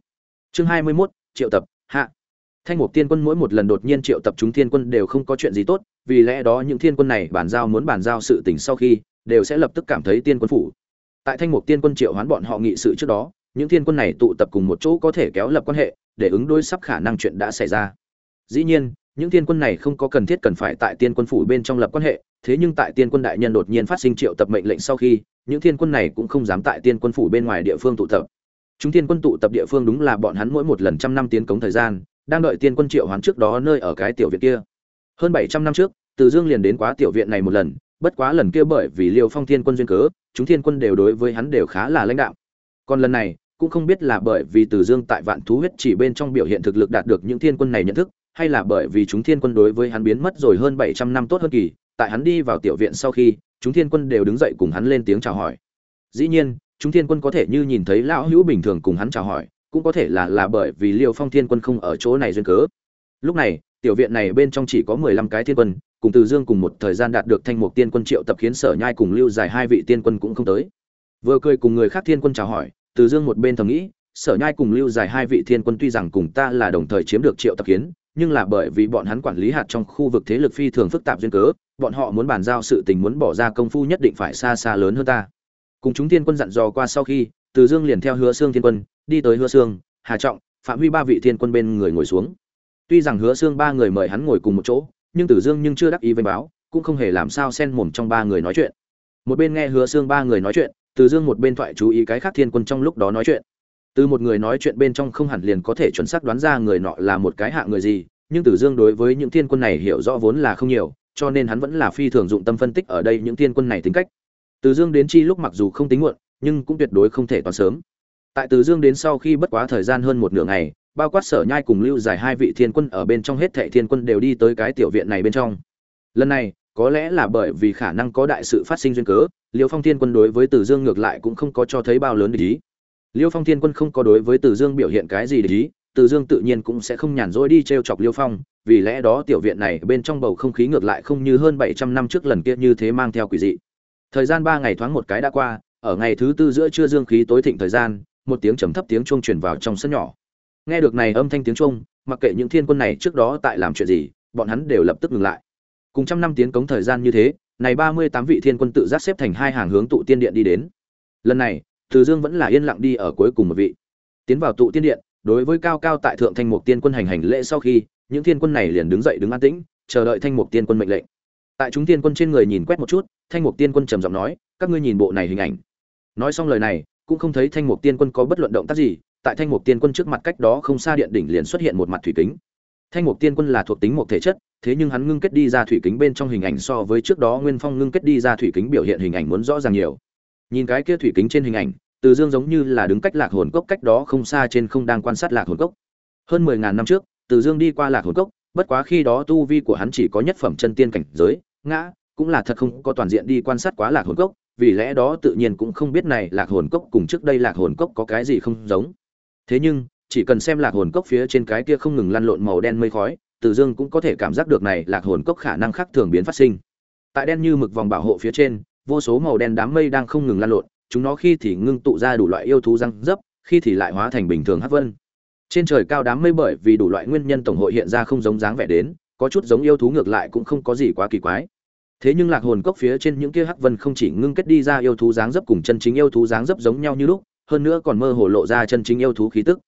Chương hai mươi 21, triệu tập hạ. Thanh mục tiên quân mỗi một lần đột nhiên triệu tập chúng thiên quân đều không có chuyện gì tốt vì lẽ đó những thiên quân này bàn giao muốn bàn giao sự tình sau khi đều sẽ lập tức cảm thấy tiên quân phủ. Tại thanh mục tiên quân triệu hoán bọn họ nghị sự trước đó những thiên quân này tụ tập cùng một chỗ có thể kéo lập quan hệ để ứng đối sắp khả năng chuyện đã xảy ra. Dĩ nhiên những thiên quân này không có cần thiết cần phải tại tiên quân phủ bên trong lập quan hệ thế nhưng tại tiên quân đại nhân đột nhiên phát sinh triệu tập mệnh lệnh sau khi, những thiên quân này cũng không dám tại tiên quân phủ bên ngoài địa phương tụ tập. Chúng tiên quân tụ tập địa phương đúng là bọn hắn mỗi một lần trăm năm tiến cống thời gian, đang đợi tiên quân triệu hoán trước đó nơi ở cái tiểu viện kia. Hơn bảy trăm năm trước, từ dương liền đến quá tiểu viện này một lần, bất quá lần kia bởi vì liêu phong thiên quân duyên cớ, chúng thiên quân đều đối với hắn đều khá là lãnh đạo còn lần này, cũng không biết là bởi vì từ dương tại vạn thú huyết chỉ bên trong biểu hiện thực lực đạt được những thiên quân này nhận thức, hay là bởi vì chúng thiên quân đối với hắn biến mất rồi hơn bảy trăm năm tốt hơn kỳ tại hắn đi vào tiểu viện sau khi, chúng thiên quân đều đứng dậy cùng hắn lên tiếng chào hỏi. Dĩ nhiên, chúng thiên quân có thể như nhìn thấy lão hữu bình thường cùng hắn chào hỏi, cũng có thể là là bởi vì liêu phong thiên quân không ở chỗ này duyên cớ. Lúc này, tiểu viện này bên trong chỉ có mười lăm cái thiên quân, cùng từ dương cùng một thời gian đạt được thanh mục tiên quân triệu tập khiến sở nhai cùng lưu dài hai vị tiên quân cũng không tới. Vừa cười cùng người khác thiên quân chào hỏi, từ dương một bên thầm nghĩ, sở nhai cùng lưu dài hai vị thiên quân tuy rằng cùng ta là đồng thời chiếm được triệu tập kiến, nhưng là bởi vì bọn hắn quản lý hạt trong khu vực thế lực phi thường phức tạp duyên cớ bọn họ muốn bàn giao sự tình muốn bỏ ra công phu nhất định phải xa xa lớn hơn ta. Cùng chúng thiên quân dặn dò qua sau khi, từ dương liền theo hứa xương thiên quân, đi tới hứa xương hà trọng, phạm huy ba vị thiên quân bên người ngồi xuống. Tuy rằng hứa xương ba người mời hắn ngồi cùng một chỗ, nhưng tử dương nhưng chưa đắc ý với báo, cũng không hề làm sao xen mồm trong ba người nói chuyện. Một bên nghe hứa xương ba người nói chuyện, từ dương một bên thoại chú ý cái khác thiên quân trong lúc đó nói chuyện. Từ một người nói chuyện bên trong không hẳn liền có thể chuẩn xác đoán ra người nọ là một cái hạ người gì, nhưng tử dương đối với những thiên quân này hiểu rõ vốn là không nhiều cho nên hắn vẫn là phi thường dụng tâm phân tích ở đây những thiên quân này tính cách. Từ dương đến chi lúc mặc dù không tính muộn, nhưng cũng tuyệt đối không thể toán sớm. Tại từ dương đến sau khi bất quá thời gian hơn một nửa ngày, bao quát sở nhai cùng lưu giải hai vị thiên quân ở bên trong hết thệ thiên quân đều đi tới cái tiểu viện này bên trong. Lần này, có lẽ là bởi vì khả năng có đại sự phát sinh duyên cớ, liêu phong thiên quân đối với từ dương ngược lại cũng không có cho thấy bao lớn để ý. Liêu phong thiên quân không có đối với từ dương biểu hiện cái gì để ý từ dương tự nhiên cũng sẽ không nhàn rỗi đi t r e o chọc liêu phong, vì lẽ đó tiểu viện này bên trong bầu không khí ngược lại không như hơn bảy trăm năm trước lần kia như thế mang theo quỷ dị. Thời gian ba ngày thoáng một cái đã qua, ở ngày thứ tư giữa trưa dương khí tối thịnh thời gian, một tiếng trầm thấp tiếng chuông truyền vào trong sân nhỏ. Nghe được này âm thanh tiếng chuông, mặc kệ những thiên quân này trước đó tại làm chuyện gì, bọn hắn đều lập tức ngừng lại. Cùng trăm năm tiến cống thời gian như thế, này ba mươi tám vị thiên quân tự giác xếp thành hai hàng hướng tụ tiên điện đi đến. Lần này, từ dương vẫn là yên lặng đi ở cuối cùng một vị. Tiến vào tụ tiên điện đối với cao cao tại thượng thanh mục tiên quân hành hành lễ sau khi, những thiên quân này liền đứng dậy đứng an tĩnh, chờ đợi thanh mục tiên quân mệnh lệnh. Tại chúng tiên quân trên người nhìn quét một chút, thanh mục tiên quân trầm giọng nói, các ngươi nhìn bộ này hình ảnh. Nói xong lời này, cũng không thấy thanh mục tiên quân có bất luận động tác gì, tại thanh mục tiên quân trước mặt cách đó không xa điện đỉnh liền xuất hiện một mặt thủy kính. Thanh mục tiên quân là thuộc tính một thể chất, thế nhưng hắn ngưng kết đi ra thủy kính bên trong hình ảnh so với trước đó nguyên phong ngưng kết đi ra thủy kính biểu hiện hình ảnh muốn rõ ràng nhiều. Nhìn cái kia thủy kính trên hình ảnh từ dương giống như là đứng cách lạc hồn cốc cách đó không xa trên không đang quan sát lạc hồn cốc. Hơn mười ngàn năm trước, từ dương đi qua lạc hồn cốc, bất quá khi đó tu vi của hắn chỉ có nhất phẩm chân tiên cảnh giới, ngã, cũng là thật không có toàn diện đi quan sát quá lạc hồn cốc, vì lẽ đó tự nhiên cũng không biết này lạc hồn cốc cùng trước đây lạc hồn cốc có cái gì không giống. Thế nhưng, chỉ cần xem lạc hồn cốc phía trên cái kia không ngừng lăn lộn màu đen mây khói, từ dương cũng có thể cảm giác được này lạc hồn cốc khả năng khác thường biến phát sinh. Tại đen như mực vòng bảo hộ phía trên, vô số màu đen đám mây đang không ngừng lăn lộn chúng nó khi thì ngưng tụ ra đủ loại yêu thú răng dấp, khi thì lại hóa thành bình thường hát vân. Trên trời cao đám mây bởi vì đủ loại nguyên nhân tổng hội hiện ra không giống dáng vẻ đến, có chút giống yêu thú ngược lại cũng không có gì quá kỳ quái. Thế nhưng lạc hồn cốc phía trên những kia hắc vân không chỉ ngưng kết đi ra yêu thú dáng dấp cùng chân chính yêu thú dáng dấp giống nhau như lúc, hơn nữa còn mơ hồ lộ ra chân chính yêu thú khí tức.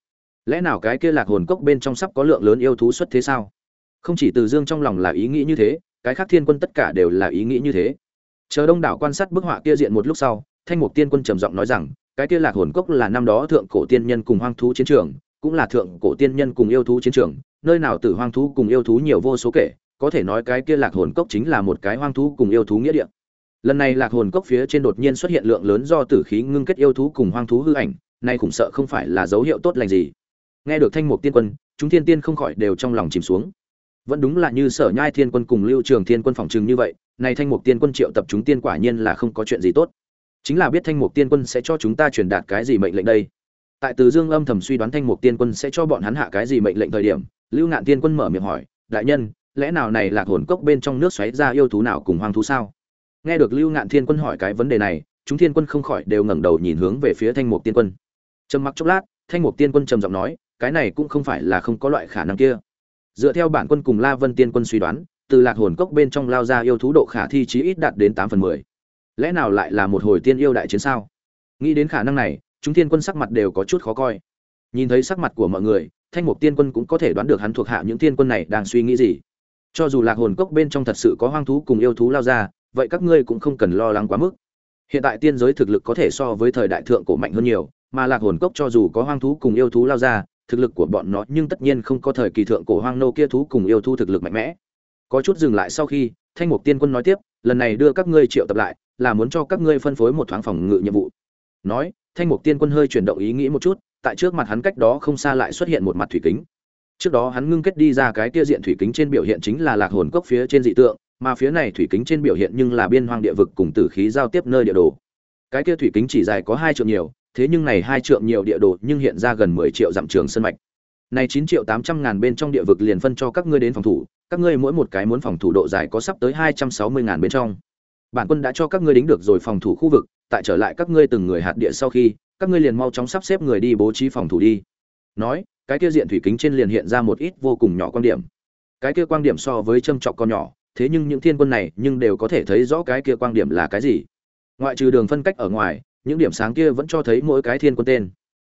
Lẽ nào cái kia lạc hồn cốc bên trong sắp có lượng lớn yêu thú xuất thế sao? Không chỉ từ dương trong lòng là ý nghĩ như thế, cái khác thiên quân tất cả đều là ý nghĩ như thế. Chờ đông đảo quan sát bức họa kia diện một lúc sau thanh mục tiên quân trầm giọng nói rằng, cái kia lạc hồn cốc là năm đó thượng cổ tiên nhân cùng hoang thú chiến trường, cũng là thượng cổ tiên nhân cùng yêu thú chiến trường, nơi nào tử hoang thú cùng yêu thú nhiều vô số kể, có thể nói cái kia lạc hồn cốc chính là một cái hoang thú cùng yêu thú nghĩa địa. Lần này lạc hồn cốc phía trên đột nhiên xuất hiện lượng lớn do tử khí ngưng kết yêu thú cùng hoang thú hư ảnh, nay khủng sợ không phải là dấu hiệu tốt lành gì. Nghe được thanh mục tiên quân, chúng thiên tiên không khỏi đều trong lòng chìm xuống. Vẫn đúng là như sở nhai thiên quân cùng lưu trường thiên quân phòng trừng như vậy này thanh mục tiên quân triệu tập chúng tiên quả nhiên là không có chuyện gì tốt chính là biết thanh mục tiên quân sẽ cho chúng ta truyền đạt cái gì mệnh lệnh đây. Tại từ dương âm thầm suy đoán thanh mục tiên quân sẽ cho bọn hắn hạ cái gì mệnh lệnh thời điểm, lưu ngạn tiên quân mở miệng hỏi, đại nhân, lẽ nào này là hồn cốc bên trong nước xoáy ra yêu thú nào cùng hoang thú sao? Nghe được lưu ngạn thiên quân hỏi cái vấn đề này, chúng thiên quân không khỏi đều ngẩng đầu nhìn hướng về phía thanh mục tiên quân. Trầm mặc chốc lát, thanh mục tiên quân trầm giọng nói, cái này cũng không phải là không có loại khả năng kia. Dựa theo bản quân cùng la vân tiên quân suy đoán, từ lạc hồn cốc bên trong lao ra yêu thú độ khả thi chí ít đạt đến tám phần mười lẽ nào lại là một hồi tiên yêu đại chiến sao? Nghĩ đến khả năng này, chúng thiên quân sắc mặt đều có chút khó coi. Nhìn thấy sắc mặt của mọi người, thanh mục tiên quân cũng có thể đoán được hắn thuộc hạ những tiên quân này đang suy nghĩ gì. Cho dù lạc hồn cốc bên trong thật sự có hoang thú cùng yêu thú lao ra, vậy các ngươi cũng không cần lo lắng quá mức. Hiện tại tiên giới thực lực có thể so với thời đại thượng cổ mạnh hơn nhiều, mà lạc hồn cốc cho dù có hoang thú cùng yêu thú lao ra, thực lực của bọn nó nhưng tất nhiên không có thời kỳ thượng cổ hoang nô kia thú cùng yêu thú thực lực mạnh mẽ. Có chút dừng lại sau khi, thanh mục tiên quân nói tiếp, lần này đưa các ngươi triệu tập lại là muốn cho các ngươi phân phối một thoáng phòng ngự nhiệm vụ. Nói, thanh mục tiên quân hơi chuyển động ý nghĩ một chút, tại trước mặt hắn cách đó không xa lại xuất hiện một mặt thủy kính. Trước đó hắn ngưng kết đi ra cái kia diện thủy kính trên biểu hiện chính là lạc hồn cốc phía trên dị tượng, mà phía này thủy kính trên biểu hiện nhưng là biên hoang địa vực cùng tử khí giao tiếp nơi địa đồ. Cái kia thủy kính chỉ dài có hai trượng nhiều, thế nhưng này hai trượng nhiều địa đồ nhưng hiện ra gần mười triệu dặm trường sân mạch. Này chín triệu tám trăm ngàn bên trong địa vực liền phân cho các ngươi đến phòng thủ, các ngươi mỗi một cái muốn phòng thủ độ dài có sắp tới hai trăm sáu mươi ngàn bên trong bản quân đã cho các ngươi đính được rồi phòng thủ khu vực, tại trở lại các ngươi từng người hạt địa sau khi, các ngươi liền mau chóng sắp xếp người đi bố trí phòng thủ đi. Nói, cái kia diện thủy kính trên liền hiện ra một ít vô cùng nhỏ quan điểm. Cái kia quan điểm so với châm trọc con nhỏ, thế nhưng những thiên quân này nhưng đều có thể thấy rõ cái kia quan điểm là cái gì. Ngoại trừ đường phân cách ở ngoài, những điểm sáng kia vẫn cho thấy mỗi cái thiên quân tên.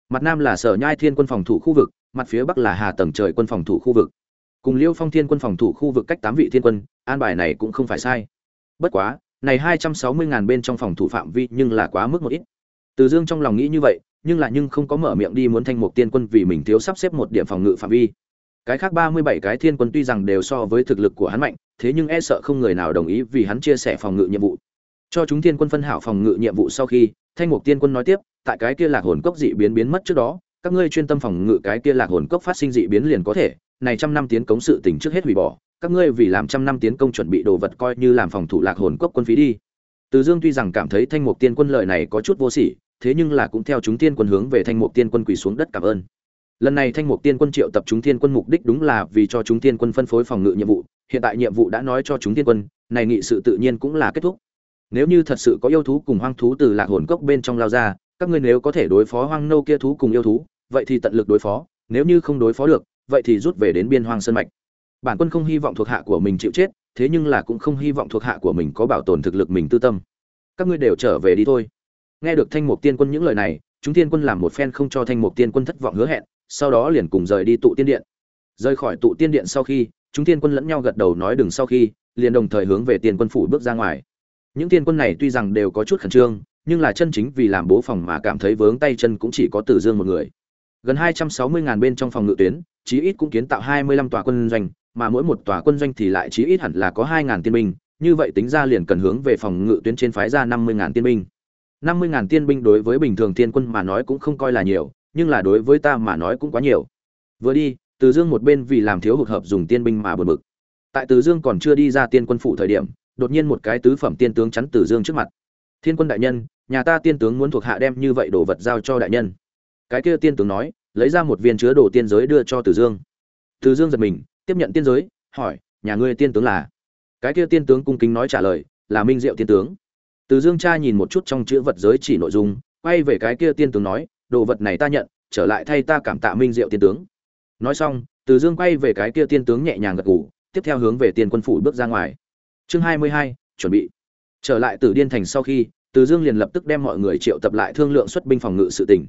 Mặt nam là sở nhai thiên quân phòng thủ khu vực, mặt phía bắc là hà tầng trời quân phòng thủ khu vực. Cùng liêu phong thiên quân phòng thủ khu vực cách tám vị thiên quân, an bài này cũng không phải sai. Bất quá này hai trăm sáu mươi ngàn bên trong phòng thủ phạm vi nhưng là quá mức một ít. Từ dương trong lòng nghĩ như vậy, nhưng là nhưng không có mở miệng đi muốn thanh mục tiên quân vì mình thiếu sắp xếp một điểm phòng ngự phạm vi. Cái khác ba mươi bảy cái thiên quân tuy rằng đều so với thực lực của hắn mạnh, thế nhưng e sợ không người nào đồng ý vì hắn chia sẻ phòng ngự nhiệm vụ. Cho chúng thiên quân phân hảo phòng ngự nhiệm vụ sau khi, thanh mục tiên quân nói tiếp, tại cái kia lạc hồn cốc dị biến biến mất trước đó, các ngươi chuyên tâm phòng ngự cái kia lạc hồn cốc phát sinh dị biến liền có thể này trăm năm tiến cống sự tình trước hết hủy bỏ, các ngươi vì làm trăm năm tiến công chuẩn bị đồ vật coi như làm phòng thủ lạc hồn quốc quân phí đi. Từ dương tuy rằng cảm thấy thanh mục tiên quân lợi này có chút vô sỉ, thế nhưng là cũng theo chúng tiên quân hướng về thanh mục tiên quân quỳ xuống đất cảm ơn. Lần này thanh mục tiên quân triệu tập chúng tiên quân mục đích đúng là vì cho chúng tiên quân phân phối phòng ngự nhiệm vụ, hiện tại nhiệm vụ đã nói cho chúng tiên quân, này nghị sự tự nhiên cũng là kết thúc. Nếu như thật sự có yêu thú cùng hoang thú từ lạc hồn cốc bên trong lao ra, các ngươi nếu có thể đối phó hoang nô kia thú cùng yêu thú, vậy thì tận lực đối phó, nếu như không đối phó được vậy thì rút về đến biên hoang sơn mạch. Bản quân không hy vọng thuộc hạ của mình chịu chết, thế nhưng là cũng không hy vọng thuộc hạ của mình có bảo tồn thực lực mình tư tâm. Các ngươi đều trở về đi thôi. Nghe được thanh mục tiên quân những lời này, chúng tiên quân làm một phen không cho thanh mục tiên quân thất vọng hứa hẹn, sau đó liền cùng rời đi tụ tiên điện. Rời khỏi tụ tiên điện sau khi, chúng tiên quân lẫn nhau gật đầu nói đừng sau khi, liền đồng thời hướng về tiên quân phủ bước ra ngoài. Những tiên quân này tuy rằng đều có chút khẩn trương, nhưng là chân chính vì làm bố phòng mà cảm thấy vướng tay chân cũng chỉ có Tử Dương một người. Gần 260 ngàn bên trong phòng ngự tuyến, chí ít cũng kiến tạo 25 tòa quân doanh, mà mỗi một tòa quân doanh thì lại chí ít hẳn là có 2.000 tiên binh, như vậy tính ra liền cần hướng về phòng ngự tuyến trên phái ra 50 ngàn tiên binh. 50 ngàn tiên binh đối với bình thường tiên quân mà nói cũng không coi là nhiều, nhưng là đối với ta mà nói cũng quá nhiều. Vừa đi, Từ Dương một bên vì làm thiếu hụt hợp dùng tiên binh mà buồn bực. Tại Từ Dương còn chưa đi ra tiên quân phủ thời điểm, đột nhiên một cái tứ phẩm tiên tướng chắn Từ Dương trước mặt thiên quân đại nhân nhà ta tiên tướng muốn thuộc hạ đem như vậy đồ vật giao cho đại nhân cái kia tiên tướng nói, lấy ra một viên chứa đồ tiên giới đưa cho tử dương. Tử dương giật mình, tiếp nhận tiên giới, hỏi, nhà ngươi tiên tướng là? Cái kia tiên tướng cung kính nói trả lời, là minh diệu tiên tướng. Tử dương cha nhìn một chút trong chữ vật giới chỉ nội dung, quay về cái kia tiên tướng nói, đồ vật này ta nhận, trở lại thay ta cảm tạ minh diệu tiên tướng. Nói xong tử dương quay về cái kia tiên tướng nhẹ nhàng gật gù, tiếp theo hướng về tiên quân phủ bước ra ngoài. Chương hai mươi hai, chuẩn bị. Trở lại từ điên thành sau khi, từ dương liền lập tức đem mọi người triệu tập lại thương lượng xuất binh phòng ngự sự tỉnh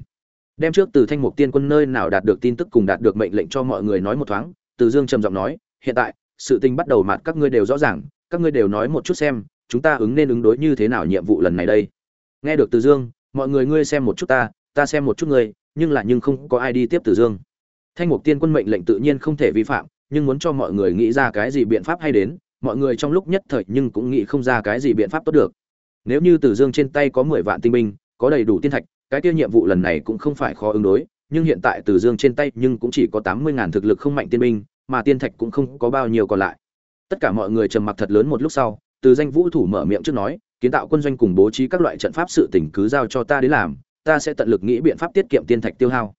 đem trước từ thanh mục tiên quân nơi nào đạt được tin tức cùng đạt được mệnh lệnh cho mọi người nói một thoáng từ dương trầm giọng nói hiện tại sự tình bắt đầu mặt các ngươi đều rõ ràng các ngươi đều nói một chút xem chúng ta ứng nên ứng đối như thế nào nhiệm vụ lần này đây. Nghe được từ dương mọi người ngươi xem một chút ta ta xem một chút ngươi nhưng là nhưng không có ai đi tiếp từ dương. Thanh mục tiên quân mệnh lệnh tự nhiên không thể vi phạm nhưng muốn cho mọi người nghĩ ra cái gì biện pháp hay đến mọi người trong lúc nhất thời nhưng cũng nghĩ không ra cái gì biện pháp tốt được. Nếu như Từ Dương trên tay có mười vạn tinh binh, có đầy đủ tiên thạch, cái kia nhiệm vụ lần này cũng không phải khó ứng đối, nhưng hiện tại Từ Dương trên tay nhưng cũng chỉ có tám mươi ngàn thực lực không mạnh tiên binh, mà tiên thạch cũng không có bao nhiêu còn lại. Tất cả mọi người trầm mặc thật lớn một lúc sau, từ danh vũ thủ mở miệng trước nói kiến tạo quân doanh cùng bố trí các loại trận pháp sự tỉnh cứ giao cho ta đến làm ta sẽ tận lực nghĩ biện pháp tiết kiệm tiên thạch tiêu hao.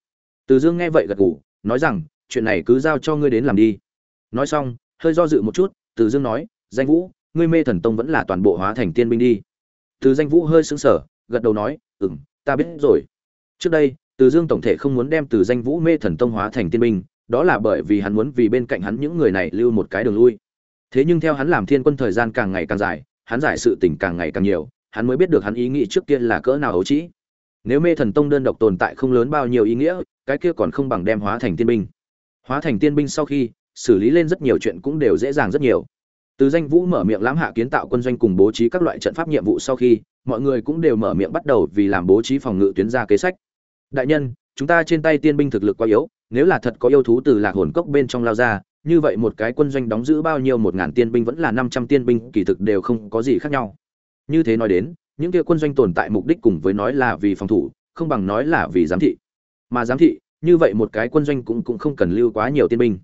Từ dương nghe vậy gật gù nói rằng chuyện này cứ giao cho ngươi đến làm đi. Nói xong hơi do dự một chút từ dương nói danh vũ ngươi mê thần tông vẫn là toàn bộ hóa thành tiên binh đi. Từ danh vũ hơi sững sờ gật đầu nói ừ ta biết rồi. Trước đây, từ dương tổng thể không muốn đem từ danh vũ mê thần tông hóa thành tiên binh, đó là bởi vì hắn muốn vì bên cạnh hắn những người này lưu một cái đường lui. Thế nhưng theo hắn làm thiên quân thời gian càng ngày càng dài, hắn giải sự tình càng ngày càng nhiều, hắn mới biết được hắn ý nghĩ trước kia là cỡ nào ấu trĩ. Nếu mê thần tông đơn độc tồn tại không lớn bao nhiêu ý nghĩa, cái kia còn không bằng đem hóa thành tiên binh. Hóa thành tiên binh sau khi, xử lý lên rất nhiều chuyện cũng đều dễ dàng rất nhiều từ danh vũ mở miệng lãm hạ kiến tạo quân doanh cùng bố trí các loại trận pháp nhiệm vụ sau khi, mọi người cũng đều mở miệng bắt đầu vì làm bố trí phòng ngự tuyến ra kế sách. Đại nhân, chúng ta trên tay tiên binh thực lực quá yếu, nếu là thật có yêu thú từ lạc hồn cốc bên trong lao ra, như vậy một cái quân doanh đóng giữ bao nhiêu một ngàn tiên binh vẫn là năm trăm tiên binh, kỳ thực đều không có gì khác nhau. Như thế nói đến, những kia quân doanh tồn tại mục đích cùng với nói là vì phòng thủ, không bằng nói là vì giám thị. Mà giám thị, như vậy một cái quân doanh cũng cũng không cần lưu quá nhiều tiên binh.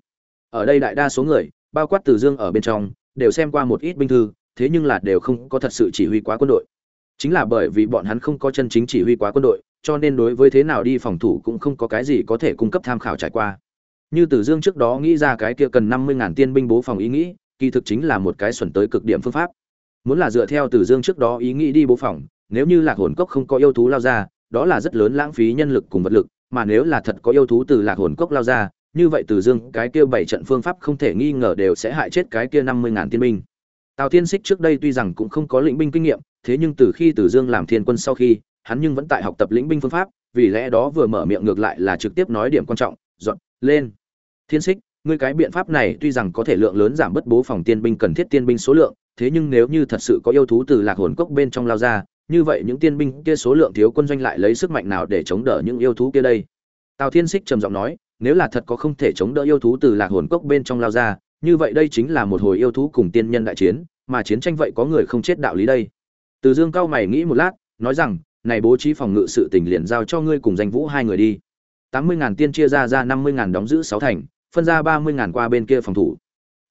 Ở đây đại đa số người, bao quát từ dương ở bên trong đều xem qua một ít binh thư thế nhưng là đều không có thật sự chỉ huy quá quân đội chính là bởi vì bọn hắn không có chân chính chỉ huy quá quân đội cho nên đối với thế nào đi phòng thủ cũng không có cái gì có thể cung cấp tham khảo trải qua như Tử Dương trước đó nghĩ ra cái kia cần năm mươi ngàn tiên binh bố phòng ý nghĩ, kỳ thực chính là một cái xuẩn tới cực điểm phương pháp. Muốn là dựa theo Tử Dương trước đó ý nghĩ đi bố phòng, nếu như Lạc Hồn Cốc không có yêu thú lao ra, đó là rất lớn lãng phí nhân lực cùng vật lực, mà nếu là thật có yêu thú từ Lạc Hồn Cốc lao ra, như vậy Từ Dương cái kia bảy trận phương pháp không thể nghi ngờ đều sẽ hại chết cái kia năm mươi ngàn tiên binh. Tào Thiên Sích trước đây tuy rằng cũng không có lĩnh binh kinh nghiệm, thế nhưng từ khi Từ Dương làm thiên quân sau khi, hắn nhưng vẫn tại học tập lĩnh binh phương pháp, vì lẽ đó vừa mở miệng ngược lại là trực tiếp nói điểm quan trọng, dọn lên thiên xích ngươi cái biện pháp này tuy rằng có thể lượng lớn giảm bất bố phòng tiên binh cần thiết tiên binh số lượng thế nhưng nếu như thật sự có yêu thú từ lạc hồn cốc bên trong lao ra như vậy những tiên binh kia số lượng thiếu quân doanh lại lấy sức mạnh nào để chống đỡ những yêu thú kia đây tào thiên xích trầm giọng nói nếu là thật có không thể chống đỡ yêu thú từ lạc hồn cốc bên trong lao ra, như vậy đây chính là một hồi yêu thú cùng tiên nhân đại chiến, mà chiến tranh vậy có người không chết đạo lý đây. Từ dương cao mày nghĩ một lát, nói rằng, này bố trí phòng ngự sự tình liền giao cho ngươi cùng danh vũ hai người đi. Tám mươi ngàn tiên chia ra ra năm mươi ngàn đóng giữ sáu thành, phân ra ba mươi ngàn qua bên kia phòng thủ.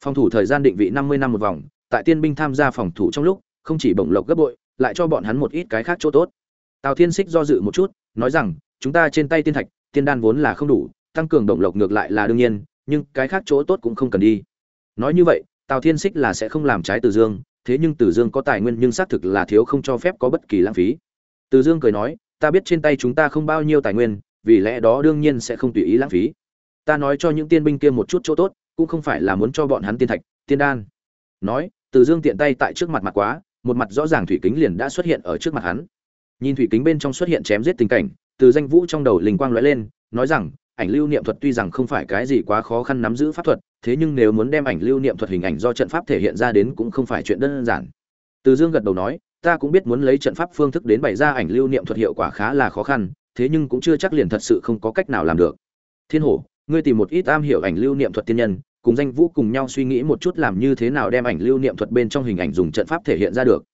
Phòng thủ thời gian định vị năm mươi năm một vòng, tại tiên binh tham gia phòng thủ trong lúc, không chỉ bổng lộc gấp bội, lại cho bọn hắn một ít cái khác chỗ tốt. Tào thiên xích do dự một chút, nói rằng, chúng ta trên tay tiên thạch, tiên đan vốn là không đủ tăng cường động lộc ngược lại là đương nhiên, nhưng cái khác chỗ tốt cũng không cần đi. Nói như vậy, tào thiên xích là sẽ không làm trái từ dương, thế nhưng từ dương có tài nguyên nhưng xác thực là thiếu không cho phép có bất kỳ lãng phí. Từ dương cười nói, ta biết trên tay chúng ta không bao nhiêu tài nguyên, vì lẽ đó đương nhiên sẽ không tùy ý lãng phí. Ta nói cho những tiên binh kia một chút chỗ tốt, cũng không phải là muốn cho bọn hắn tiên thạch, tiên đan. Nói, từ dương tiện tay tại trước mặt mặt quá, một mặt rõ ràng thủy kính liền đã xuất hiện ở trước mặt hắn. Nhìn thủy kính bên trong xuất hiện chém giết tình cảnh, từ danh vũ trong đầu linh quang lóe lên, nói rằng ảnh lưu niệm thuật tuy rằng không phải cái gì quá khó khăn nắm giữ pháp thuật, thế nhưng nếu muốn đem ảnh lưu niệm thuật hình ảnh do trận pháp thể hiện ra đến cũng không phải chuyện đơn giản. Từ dương gật đầu nói, ta cũng biết muốn lấy trận pháp phương thức đến bày ra ảnh lưu niệm thuật hiệu quả khá là khó khăn, thế nhưng cũng chưa chắc liền thật sự không có cách nào làm được. Thiên hổ, ngươi tìm một ít am hiểu ảnh lưu niệm thuật tiên nhân, cùng danh vũ cùng nhau suy nghĩ một chút làm như thế nào đem ảnh lưu niệm thuật bên trong hình ảnh dùng trận pháp thể hiện ra được.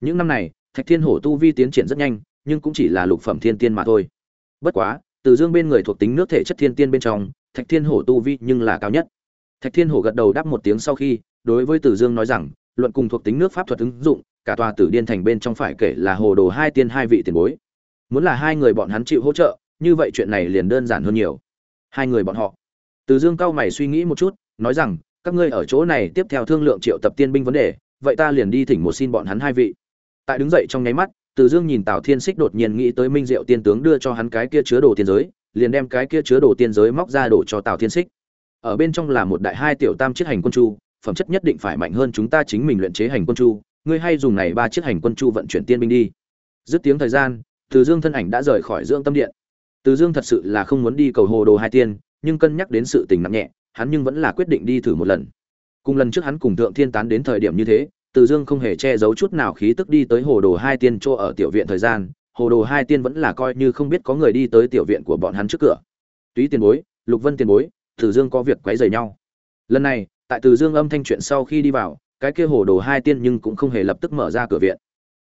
Những năm này, thạch thiên hổ tu vi tiến triển rất nhanh, nhưng cũng chỉ là lục phẩm thiên tiên mà thôi. Bất quá từ dương bên người thuộc tính nước thể chất thiên tiên bên trong, thạch thiên hổ tu vi nhưng là cao nhất. Thạch thiên hổ gật đầu đáp một tiếng sau khi, đối với từ dương nói rằng, luận cùng thuộc tính nước pháp thuật ứng dụng, cả tòa tử điên thành bên trong phải kể là hồ đồ hai tiên hai vị tiền bối. Muốn là hai người bọn hắn chịu hỗ trợ, như vậy chuyện này liền đơn giản hơn nhiều. Hai người bọn họ. Từ dương cao mày suy nghĩ một chút, nói rằng, các ngươi ở chỗ này tiếp theo thương lượng triệu tập tiên binh vấn đề, vậy ta liền đi thỉnh một xin bọn hắn hai vị. Tại đứng dậy trong nháy mắt từ dương nhìn tào thiên Sích đột nhiên nghĩ tới minh diệu tiên tướng đưa cho hắn cái kia chứa đồ tiên giới liền đem cái kia chứa đồ tiên giới móc ra đổ cho tào thiên Sích. ở bên trong là một đại hai tiểu tam chiếc hành quân chu phẩm chất nhất định phải mạnh hơn chúng ta chính mình luyện chế hành quân chu ngươi hay dùng này ba chiếc hành quân chu vận chuyển tiên binh đi dứt tiếng thời gian từ dương thân ảnh đã rời khỏi Dương tâm điện từ Dương thật sự là không muốn đi cầu hồ đồ hai tiên, nhưng cân nhắc đến sự tình nặng nhẹ, hắn nhưng vẫn là quyết định đi thử một lần. Cùng lần trước hắn cùng Thượng Thiên tán đến thời điểm như thế, từ Dương không hề che giấu chút nào khí tức đi tới hồ đồ hai tiên chỗ ở tiểu viện thời gian, hồ đồ hai tiên vẫn là coi như không biết có người đi tới tiểu viện của bọn hắn trước cửa. Túy tiền bối, Lục Vân tiền bối, Từ Dương có việc quấy rầy nhau. Lần này, tại Từ Dương âm thanh chuyện sau khi đi vào, cái kia hồ đồ hai tiên nhưng cũng không hề lập tức mở ra cửa viện.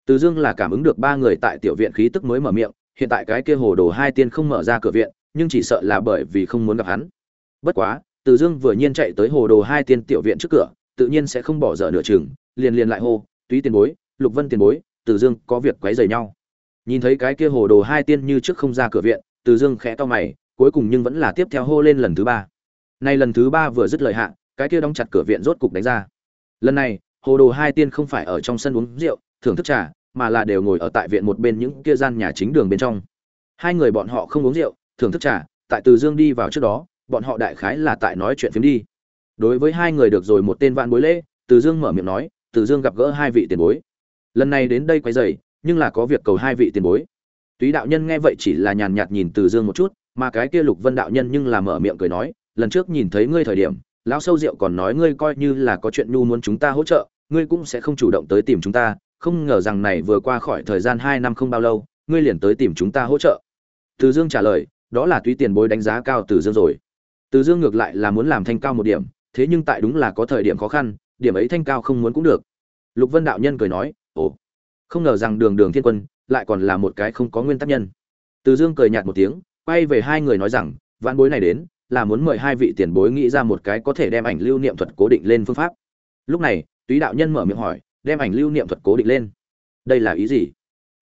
Từ Dương là cảm ứng được ba người tại tiểu viện khí tức mới mở miệng, hiện tại cái kia hồ đồ hai tiên không mở ra cửa viện nhưng chỉ sợ là bởi vì không muốn gặp hắn bất quá từ dương vừa nhiên chạy tới hồ đồ hai tiên tiểu viện trước cửa tự nhiên sẽ không bỏ dở nửa chừng liền liền lại hô, túy tiền bối, lục vân tiền bối, từ dương có việc quấy rầy nhau. Nhìn thấy cái kia hồ đồ hai tiên như trước không ra cửa viện, từ dương khẽ to mày, cuối cùng nhưng vẫn là tiếp theo hô lên lần thứ ba. Nay lần thứ ba vừa dứt lời hạ, cái kia đóng chặt cửa viện rốt cục đánh ra. Lần này, hồ đồ hai tiên không phải ở trong sân uống rượu, thưởng thức trà, mà là đều ngồi ở tại viện một bên những kia gian nhà chính đường bên trong. Hai người bọn họ không uống rượu, thưởng thức trà, tại từ dương đi vào trước đó, bọn họ đại khái là tại nói chuyện phiếm đi. Đối với hai người được rồi một tên vạn bối lễ, từ dương mở miệng nói từ dương gặp gỡ hai vị tiền bối. Lần này đến đây quấy rầy, nhưng là có việc cầu hai vị tiền bối. Túy đạo nhân nghe vậy chỉ là nhàn nhạt nhìn từ dương một chút mà cái kia lục vân đạo nhân nhưng là mở miệng cười nói lần trước nhìn thấy ngươi thời điểm lão sâu rượu còn nói ngươi coi như là có chuyện nhu muốn chúng ta hỗ trợ ngươi cũng sẽ không chủ động tới tìm chúng ta không ngờ rằng này vừa qua khỏi thời gian hai năm không bao lâu ngươi liền tới tìm chúng ta hỗ trợ. Từ dương trả lời đó là túy tiền bối đánh giá cao từ dương rồi. Từ dương ngược lại là muốn làm thanh cao một điểm thế nhưng tại đúng là có thời điểm khó khăn điểm ấy thanh cao không muốn cũng được. Lục vân đạo nhân cười nói, ồ, không ngờ rằng đường đường thiên quân lại còn là một cái không có nguyên tắc nhân. Từ dương cười nhạt một tiếng, quay về hai người nói rằng, vãn bối này đến, là muốn mời hai vị tiền bối nghĩ ra một cái có thể đem ảnh lưu niệm thuật cố định lên phương pháp. Lúc này, túy đạo nhân mở miệng hỏi, đem ảnh lưu niệm thuật cố định lên? Đây là ý gì?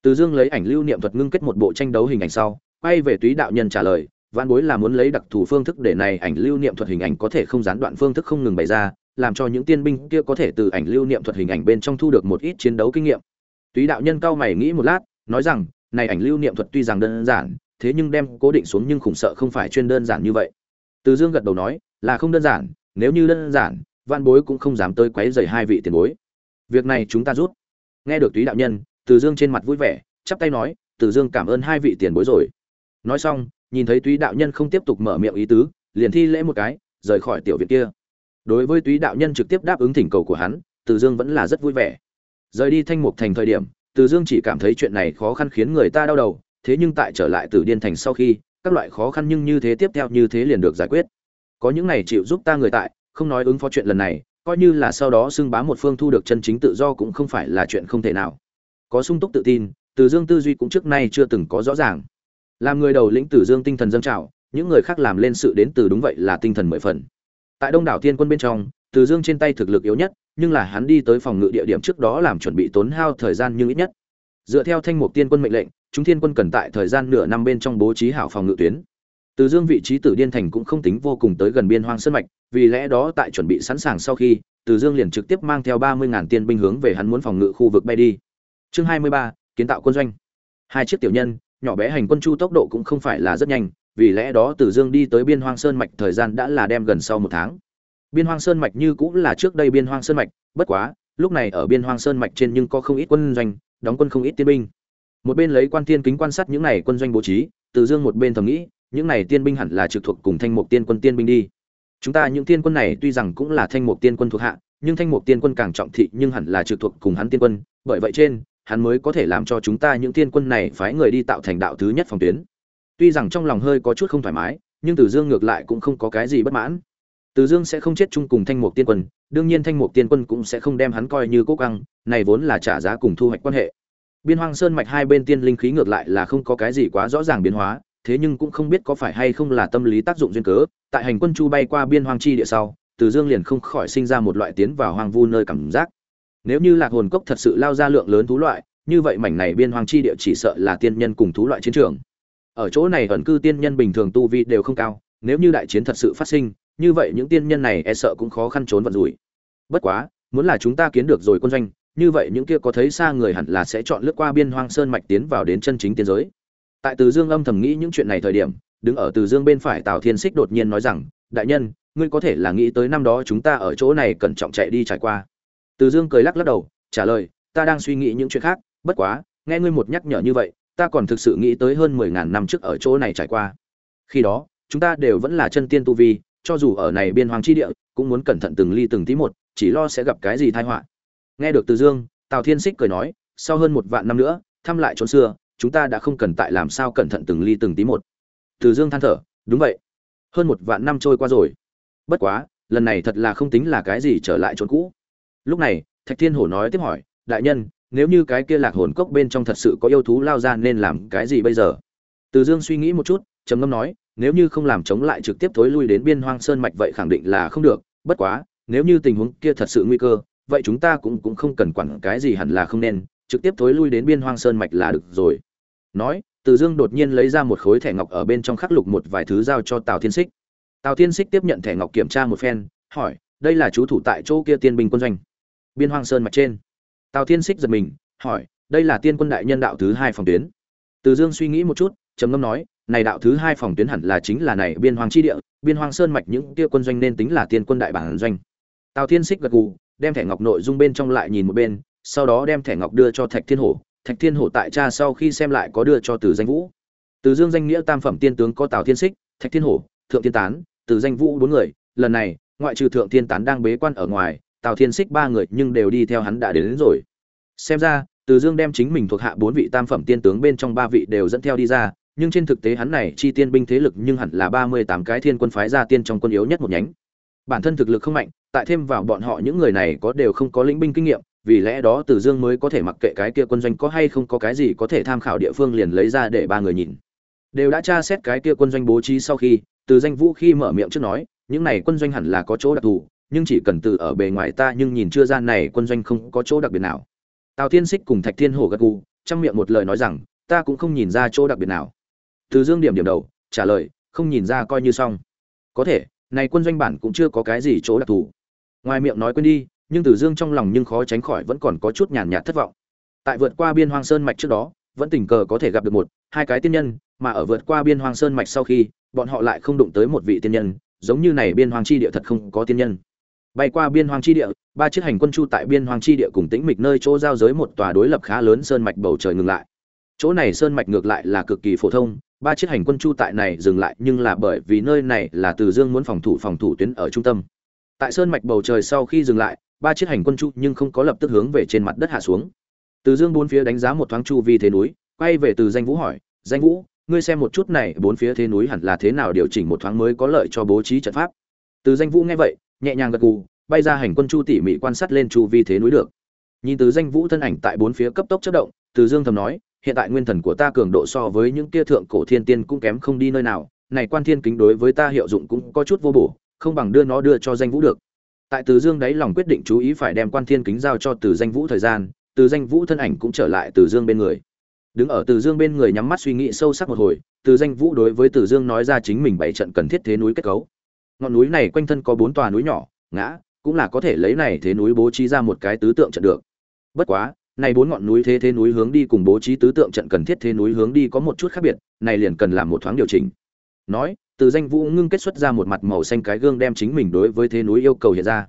Từ dương lấy ảnh lưu niệm thuật ngưng kết một bộ tranh đấu hình ảnh sau, quay về túy đạo nhân trả lời, vãn bối là muốn lấy đặc thù phương thức để này ảnh lưu niệm thuật hình ảnh có thể không gián đoạn phương thức không ngừng bày ra làm cho những tiên binh kia có thể từ ảnh lưu niệm thuật hình ảnh bên trong thu được một ít chiến đấu kinh nghiệm. Túy đạo nhân cao mày nghĩ một lát, nói rằng, này ảnh lưu niệm thuật tuy rằng đơn giản, thế nhưng đem cố định xuống nhưng khủng sợ không phải chuyên đơn giản như vậy. Từ dương gật đầu nói, là không đơn giản, nếu như đơn giản, văn bối cũng không dám tới quấy rầy hai vị tiền bối. Việc này chúng ta rút. Nghe được túy đạo nhân, từ dương trên mặt vui vẻ, chắp tay nói, từ dương cảm ơn hai vị tiền bối rồi. Nói xong, nhìn thấy túy đạo nhân không tiếp tục mở miệng ý tứ, liền thi lễ một cái, rời khỏi tiểu viện kia đối với túy đạo nhân trực tiếp đáp ứng thỉnh cầu của hắn, từ dương vẫn là rất vui vẻ. Rời đi thanh mục thành thời điểm, từ dương chỉ cảm thấy chuyện này khó khăn khiến người ta đau đầu, thế nhưng tại trở lại từ điên thành sau khi, các loại khó khăn nhưng như thế tiếp theo như thế liền được giải quyết. Có những này chịu giúp ta người tại, không nói ứng phó chuyện lần này, coi như là sau đó xưng bá một phương thu được chân chính tự do cũng không phải là chuyện không thể nào. Có sung túc tự tin, từ dương tư duy cũng trước nay chưa từng có rõ ràng. Làm người đầu lĩnh tử dương tinh thần dâng trào, những người khác làm lên sự đến từ đúng vậy là tinh thần mười phần tại đông đảo thiên quân bên trong, từ dương trên tay thực lực yếu nhất, nhưng là hắn đi tới phòng ngự địa điểm trước đó làm chuẩn bị tốn hao thời gian nhưng ít nhất. Dựa theo thanh mục tiên quân mệnh lệnh, chúng thiên quân cần tại thời gian nửa năm bên trong bố trí hảo phòng ngự tuyến. Từ dương vị trí tử điên thành cũng không tính vô cùng tới gần biên hoang sơn mạch, vì lẽ đó tại chuẩn bị sẵn sàng sau khi, từ dương liền trực tiếp mang theo ba mươi ngàn tiên binh hướng về hắn muốn phòng ngự khu vực bay đi. Chương hai mươi ba, kiến tạo quân doanh. Hai chiếc tiểu nhân, nhỏ bé hành quân chu tốc độ cũng không phải là rất nhanh vì lẽ đó từ dương đi tới biên hoang sơn mạch thời gian đã là đem gần sau một tháng. Biên hoang sơn mạch như cũng là trước đây biên hoang sơn mạch, bất quá, lúc này ở biên hoang sơn mạch trên nhưng có không ít quân doanh, đóng quân không ít tiên binh. Một bên lấy quan tiên kính quan sát những này quân doanh bố trí, từ dương một bên thầm nghĩ, những này tiên binh hẳn là trực thuộc cùng thanh mục tiên quân tiên binh đi. Chúng ta những tiên quân này tuy rằng cũng là thanh mục tiên quân thuộc hạ, nhưng thanh mục tiên quân càng trọng thị nhưng hẳn là trực thuộc cùng hắn tiên quân, bởi vậy trên, hắn mới có thể làm cho chúng ta những tiên quân này phái người đi tạo thành đạo thứ nhất phòng tuyến tuy rằng trong lòng hơi có chút không thoải mái nhưng từ dương ngược lại cũng không có cái gì bất mãn. Từ dương sẽ không chết chung cùng thanh mục tiên quân đương nhiên thanh mục tiên quân cũng sẽ không đem hắn coi như cố căng, này vốn là trả giá cùng thu hoạch quan hệ. Biên hoang sơn mạch hai bên tiên linh khí ngược lại là không có cái gì quá rõ ràng biến hóa thế nhưng cũng không biết có phải hay không là tâm lý tác dụng duyên cớ. Tại hành quân chu bay qua biên hoang chi địa sau từ dương liền không khỏi sinh ra một loại tiến vào hoang vu nơi cảm giác. Nếu như lạc hồn cốc thật sự lao ra lượng lớn thú loại như vậy mảnh này biên hoang chi địa chỉ sợ là tiên nhân cùng thú loại chiến trường ở chỗ này ẩn cư tiên nhân bình thường tu vi đều không cao, nếu như đại chiến thật sự phát sinh, như vậy những tiên nhân này e sợ cũng khó khăn trốn vận rủi. Bất quá, muốn là chúng ta kiến được rồi quân doanh, như vậy những kia có thấy xa người hẳn là sẽ chọn lướt qua biên hoang sơn mạch tiến vào đến chân chính tiên giới. Tại từ dương âm thầm nghĩ những chuyện này thời điểm, đứng ở từ dương bên phải tào thiên xích đột nhiên nói rằng, đại nhân, ngươi có thể là nghĩ tới năm đó chúng ta ở chỗ này cẩn trọng chạy đi trải qua. Từ dương cười lắc lắc đầu, trả lời, ta đang suy nghĩ những chuyện khác, bất quá, nghe ngươi một nhắc nhở như vậy ta còn thực sự nghĩ tới hơn mười ngàn năm trước ở chỗ này trải qua. Khi đó, chúng ta đều vẫn là chân tiên tu vi, cho dù ở này biên hoàng chi địa, cũng muốn cẩn thận từng ly từng tí một, chỉ lo sẽ gặp cái gì tai họa. Nghe được từ dương, tào thiên xích cười nói, sau hơn một vạn năm nữa, thăm lại chốn xưa, chúng ta đã không cần tại làm sao cẩn thận từng ly từng tí một. Từ dương than thở, đúng vậy. Hơn một vạn năm trôi qua rồi. Bất quá, lần này thật là không tính là cái gì trở lại chốn cũ. Lúc này, thạch thiên hổ nói tiếp hỏi, đại nhân nếu như cái kia lạc hồn cốc bên trong thật sự có yêu thú lao ra nên làm cái gì bây giờ? Từ dương suy nghĩ một chút, trầm ngâm nói, nếu như không làm chống lại trực tiếp thối lui đến biên hoang sơn mạch vậy khẳng định là không được, bất quá, nếu như tình huống kia thật sự nguy cơ, vậy chúng ta cũng cũng không cần quản cái gì hẳn là không nên, trực tiếp thối lui đến biên hoang sơn mạch là được rồi. Nói, từ dương đột nhiên lấy ra một khối thẻ ngọc ở bên trong khắc lục một vài thứ giao cho tào thiên xích tào thiên xích tiếp nhận thẻ ngọc kiểm tra một phen, hỏi, đây là chú thủ tại chỗ kia tiên binh quân doanh. Biên hoang sơn mạch trên tào thiên xích giật mình, hỏi, đây là tiên quân đại nhân đạo thứ hai phòng tuyến? Từ dương suy nghĩ một chút, trầm ngâm nói, này đạo thứ hai phòng tuyến hẳn là chính là này biên hoang chi địa, biên hoang sơn mạch những tia quân doanh nên tính là tiên quân đại bản doanh. Tào thiên xích gật gù, đem thẻ ngọc nội dung bên trong lại nhìn một bên, sau đó đem thẻ ngọc đưa cho thạch thiên hổ. Thạch thiên hổ tại cha sau khi xem lại có đưa cho từ danh vũ. Từ dương danh nghĩa tam phẩm tiên tướng có tào thiên xích thạch thiên hổ, thượng thiên tán, từ danh vũ bốn người. Lần này, ngoại trừ thượng thiên tán đang bế quan ở ngoài tào thiên xích ba người nhưng đều đi theo hắn đã đến, đến rồi xem ra từ dương đem chính mình thuộc hạ bốn vị tam phẩm tiên tướng bên trong ba vị đều dẫn theo đi ra nhưng trên thực tế hắn này chi tiên binh thế lực nhưng hẳn là ba mươi tám cái thiên quân phái ra tiên trong quân yếu nhất một nhánh bản thân thực lực không mạnh tại thêm vào bọn họ những người này có đều không có lĩnh binh kinh nghiệm vì lẽ đó Từ Dương mới có thể mặc kệ cái kia quân doanh có hay không có cái gì có thể tham khảo địa phương liền lấy ra để ba người nhìn. Đều đã tra xét cái kia quân doanh bố trí sau khi, Từ Danh Vũ khi mở miệng trước nói, những này quân doanh hẳn là có chỗ đặc thù, nhưng chỉ cần từ ở bề ngoài ta nhưng nhìn chưa ra này quân doanh không có chỗ đặc biệt nào. Tào Thiên Sích cùng Thạch Thiên Hổ gật gù, trong miệng một lời nói rằng, ta cũng không nhìn ra chỗ đặc biệt nào. Từ Dương điểm điểm đầu, trả lời, không nhìn ra coi như xong. Có thể, này quân doanh bản cũng chưa có cái gì chỗ đặc thù. Ngoài miệng nói quên đi, nhưng từ Dương trong lòng nhưng khó tránh khỏi vẫn còn có chút nhàn nhạt thất vọng. Tại vượt qua biên hoang sơn mạch trước đó, vẫn tình cờ có thể gặp được một, hai cái tiên nhân, mà ở vượt qua biên hoang sơn mạch sau khi, bọn họ lại không đụng tới một vị tiên nhân, giống như này biên hoang chi địa thật không có tiên nhân. Bay qua biên hoang chi địa, ba chiếc hành quân chu tại biên hoang chi địa cùng tĩnh mịch nơi chỗ giao giới một tòa đối lập khá lớn sơn mạch bầu trời ngừng lại. Chỗ này sơn mạch ngược lại là cực kỳ phổ thông, ba chiếc hành quân chu tại này dừng lại nhưng là bởi vì nơi này là Từ Dương muốn phòng thủ phòng thủ tuyến ở trung tâm. Tại sơn mạch bầu trời sau khi dừng lại, ba chiếc hành quân chu nhưng không có lập tức hướng về trên mặt đất hạ xuống từ dương bốn phía đánh giá một thoáng chu vi thế núi quay về từ danh vũ hỏi danh vũ ngươi xem một chút này bốn phía thế núi hẳn là thế nào điều chỉnh một thoáng mới có lợi cho bố trí trận pháp từ danh vũ nghe vậy nhẹ nhàng gật gù, bay ra hành quân chu tỉ mỉ quan sát lên chu vi thế núi được. Nhìn từ danh vũ thân ảnh tại bốn phía cấp tốc chất động, từ dương thầm nói, hiện tại nguyên thần của ta cường độ so với những kia thượng cổ thiên tiên cũng kém không đi nơi nào, này quan thiên kính đối với ta hiệu dụng cũng có chút vô bổ, không bằng đưa nó đưa cho danh vũ được. Tại từ dương đáy lòng quyết định chú ý phải đem quan thiên kính giao cho từ danh vũ thời gian, từ danh vũ thân ảnh cũng trở lại từ dương bên người. Đứng ở từ dương bên người nhắm mắt suy nghĩ sâu sắc một hồi, từ danh vũ đối với từ dương nói ra chính mình bảy trận cần thiết thế núi kết cấu ngọn núi này quanh thân có bốn tòa núi nhỏ, ngã, cũng là có thể lấy này thế núi bố trí ra một cái tứ tượng trận được. Bất quá, này bốn ngọn núi thế thế núi hướng đi cùng bố trí tứ tượng trận cần thiết thế núi hướng đi có một chút khác biệt, này liền cần làm một thoáng điều chỉnh. Nói, từ danh vũ ngưng kết xuất ra một mặt màu xanh cái gương đem chính mình đối với thế núi yêu cầu hiện ra.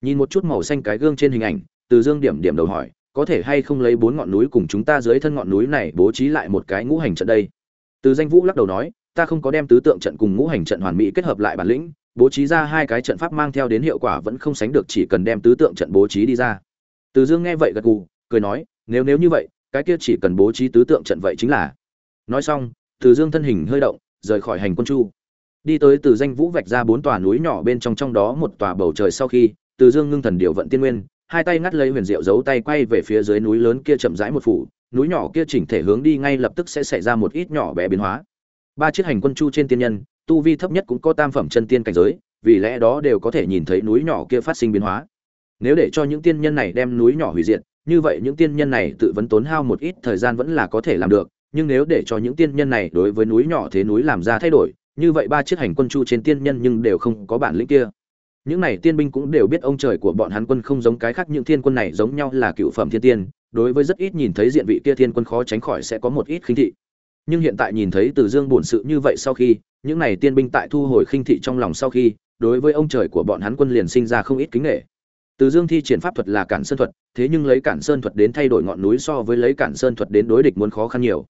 Nhìn một chút màu xanh cái gương trên hình ảnh, từ dương điểm điểm đầu hỏi, có thể hay không lấy bốn ngọn núi cùng chúng ta dưới thân ngọn núi này bố trí lại một cái ngũ hành trận đây? Từ danh vũ lắc đầu nói, ta không có đem tứ tượng trận cùng ngũ hành trận hoàn mỹ kết hợp lại bản lĩnh bố trí ra hai cái trận pháp mang theo đến hiệu quả vẫn không sánh được, chỉ cần đem tứ tượng trận bố trí đi ra. Từ dương nghe vậy gật gù, cười nói, nếu nếu như vậy, cái kia chỉ cần bố trí tứ tượng trận vậy chính là nói xong, từ dương thân hình hơi động, rời khỏi hành quân chu. Đi tới từ danh vũ vạch ra bốn tòa núi nhỏ bên trong trong đó một tòa bầu trời sau khi, từ dương ngưng thần điều vận tiên nguyên, hai tay ngắt lấy huyền diệu giấu tay quay về phía dưới núi lớn kia chậm rãi một phủ, núi nhỏ kia chỉnh thể hướng đi ngay lập tức sẽ xảy ra một ít nhỏ bé biến hóa. Ba chiếc hành quân chu trên tiên nhân tu vi thấp nhất cũng có tam phẩm chân tiên cảnh giới, vì lẽ đó đều có thể nhìn thấy núi nhỏ kia phát sinh biến hóa. Nếu để cho những tiên nhân này đem núi nhỏ hủy diệt, như vậy những tiên nhân này tự vấn tốn hao một ít thời gian vẫn là có thể làm được, nhưng nếu để cho những tiên nhân này đối với núi nhỏ thế núi làm ra thay đổi, như vậy ba chiếc hành quân chu trên tiên nhân nhưng đều không có bản lĩnh kia. Những này tiên binh cũng đều biết ông trời của bọn hắn quân không giống cái khác, những thiên quân này giống nhau là cựu phẩm thiên tiên, đối với rất ít nhìn thấy diện vị kia thiên quân khó tránh khỏi sẽ có một ít khinh thị. Nhưng hiện tại nhìn thấy từ dương bổn sự như vậy sau khi những này tiên binh tại thu hồi khinh thị trong lòng sau khi, đối với ông trời của bọn hắn quân liền sinh ra không ít kính nghệ từ dương thi triển pháp thuật là cản sơn thuật, thế nhưng lấy cản sơn thuật đến thay đổi ngọn núi so với lấy cản sơn thuật đến đối địch muốn khó khăn nhiều.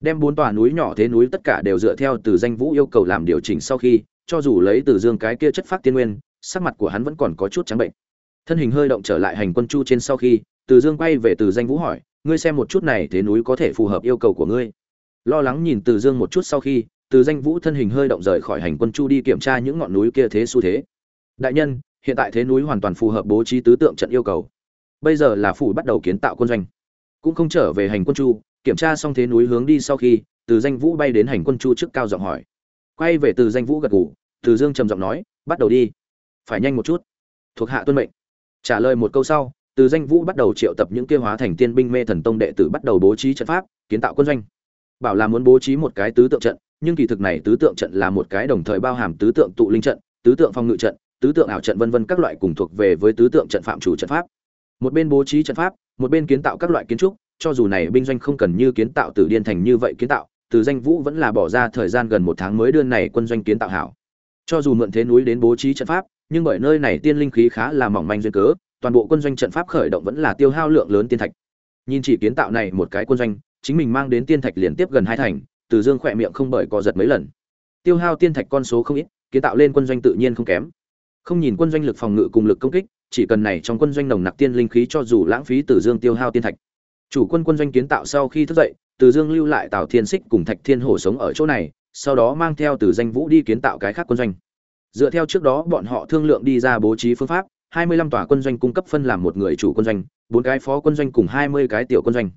Đem bốn tòa núi nhỏ thế núi tất cả đều dựa theo từ danh vũ yêu cầu làm điều chỉnh sau khi, cho dù lấy từ dương cái kia chất phát tiên nguyên, sắc mặt của hắn vẫn còn có chút trắng bệnh. Thân hình hơi động trở lại hành quân chu trên sau khi, từ dương quay về từ danh vũ hỏi, ngươi xem một chút này thế núi có thể phù hợp yêu cầu của ngươi? Lo lắng nhìn từ dương một chút sau khi từ danh vũ thân hình hơi động rời khỏi hành quân chu đi kiểm tra những ngọn núi kia thế xu thế. Đại nhân, hiện tại thế núi hoàn toàn phù hợp bố trí tứ tượng trận yêu cầu. Bây giờ là phủ bắt đầu kiến tạo quân doanh. Cũng không trở về hành quân chu, kiểm tra xong thế núi hướng đi sau khi, từ danh vũ bay đến hành quân chu trước cao giọng hỏi. Quay về từ danh vũ gật ngủ từ dương trầm giọng nói, bắt đầu đi. Phải nhanh một chút. Thuộc hạ tuân mệnh. Trả lời một câu sau, từ danh vũ bắt đầu triệu tập những kia hóa thành tiên binh mê thần tông đệ tử bắt đầu bố trí trận pháp, kiến tạo quân doanh. Bảo là muốn bố trí một cái tứ tượng trận nhưng kỳ thực này tứ tượng trận là một cái đồng thời bao hàm tứ tượng tụ linh trận, tứ tượng phòng ngự trận, tứ tượng ảo trận vân vân các loại cùng thuộc về với tứ tượng trận phạm chủ trận pháp. Một bên bố trí trận pháp, một bên kiến tạo các loại kiến trúc, cho dù này binh doanh không cần như kiến tạo từ điên thành như vậy kiến tạo, từ danh vũ vẫn là bỏ ra thời gian gần một tháng mới đưa này quân doanh kiến tạo hảo. Cho dù mượn thế núi đến bố trí trận pháp, nhưng bởi nơi này tiên linh khí khá là mỏng manh duyên cớ, toàn bộ quân doanh trận pháp khởi động vẫn là tiêu hao lượng lớn tiên thạch. Nhìn chỉ kiến tạo này một cái quân doanh, chính mình mang đến tiên thạch liên tiếp gần hai thành từ dương khỏe miệng không bởi co giật mấy lần. Tiêu hao tiên thạch con số không ít, kiến tạo lên quân doanh tự nhiên không kém. Không nhìn quân doanh lực phòng ngự cùng lực công kích, chỉ cần này trong quân doanh nồng nặc tiên linh khí cho dù lãng phí từ dương tiêu hao tiên thạch. Chủ quân quân doanh kiến tạo sau khi thức dậy, từ dương lưu lại tào thiên xích cùng thạch thiên hổ sống ở chỗ này, sau đó mang theo từ danh vũ đi kiến tạo cái khác quân doanh. Dựa theo trước đó, bọn họ thương lượng đi ra bố trí phương pháp, hai mươi lăm tòa quân doanh cung cấp phân làm một người chủ quân doanh, bốn cái phó quân doanh cùng hai mươi cái tiểu quân doanh.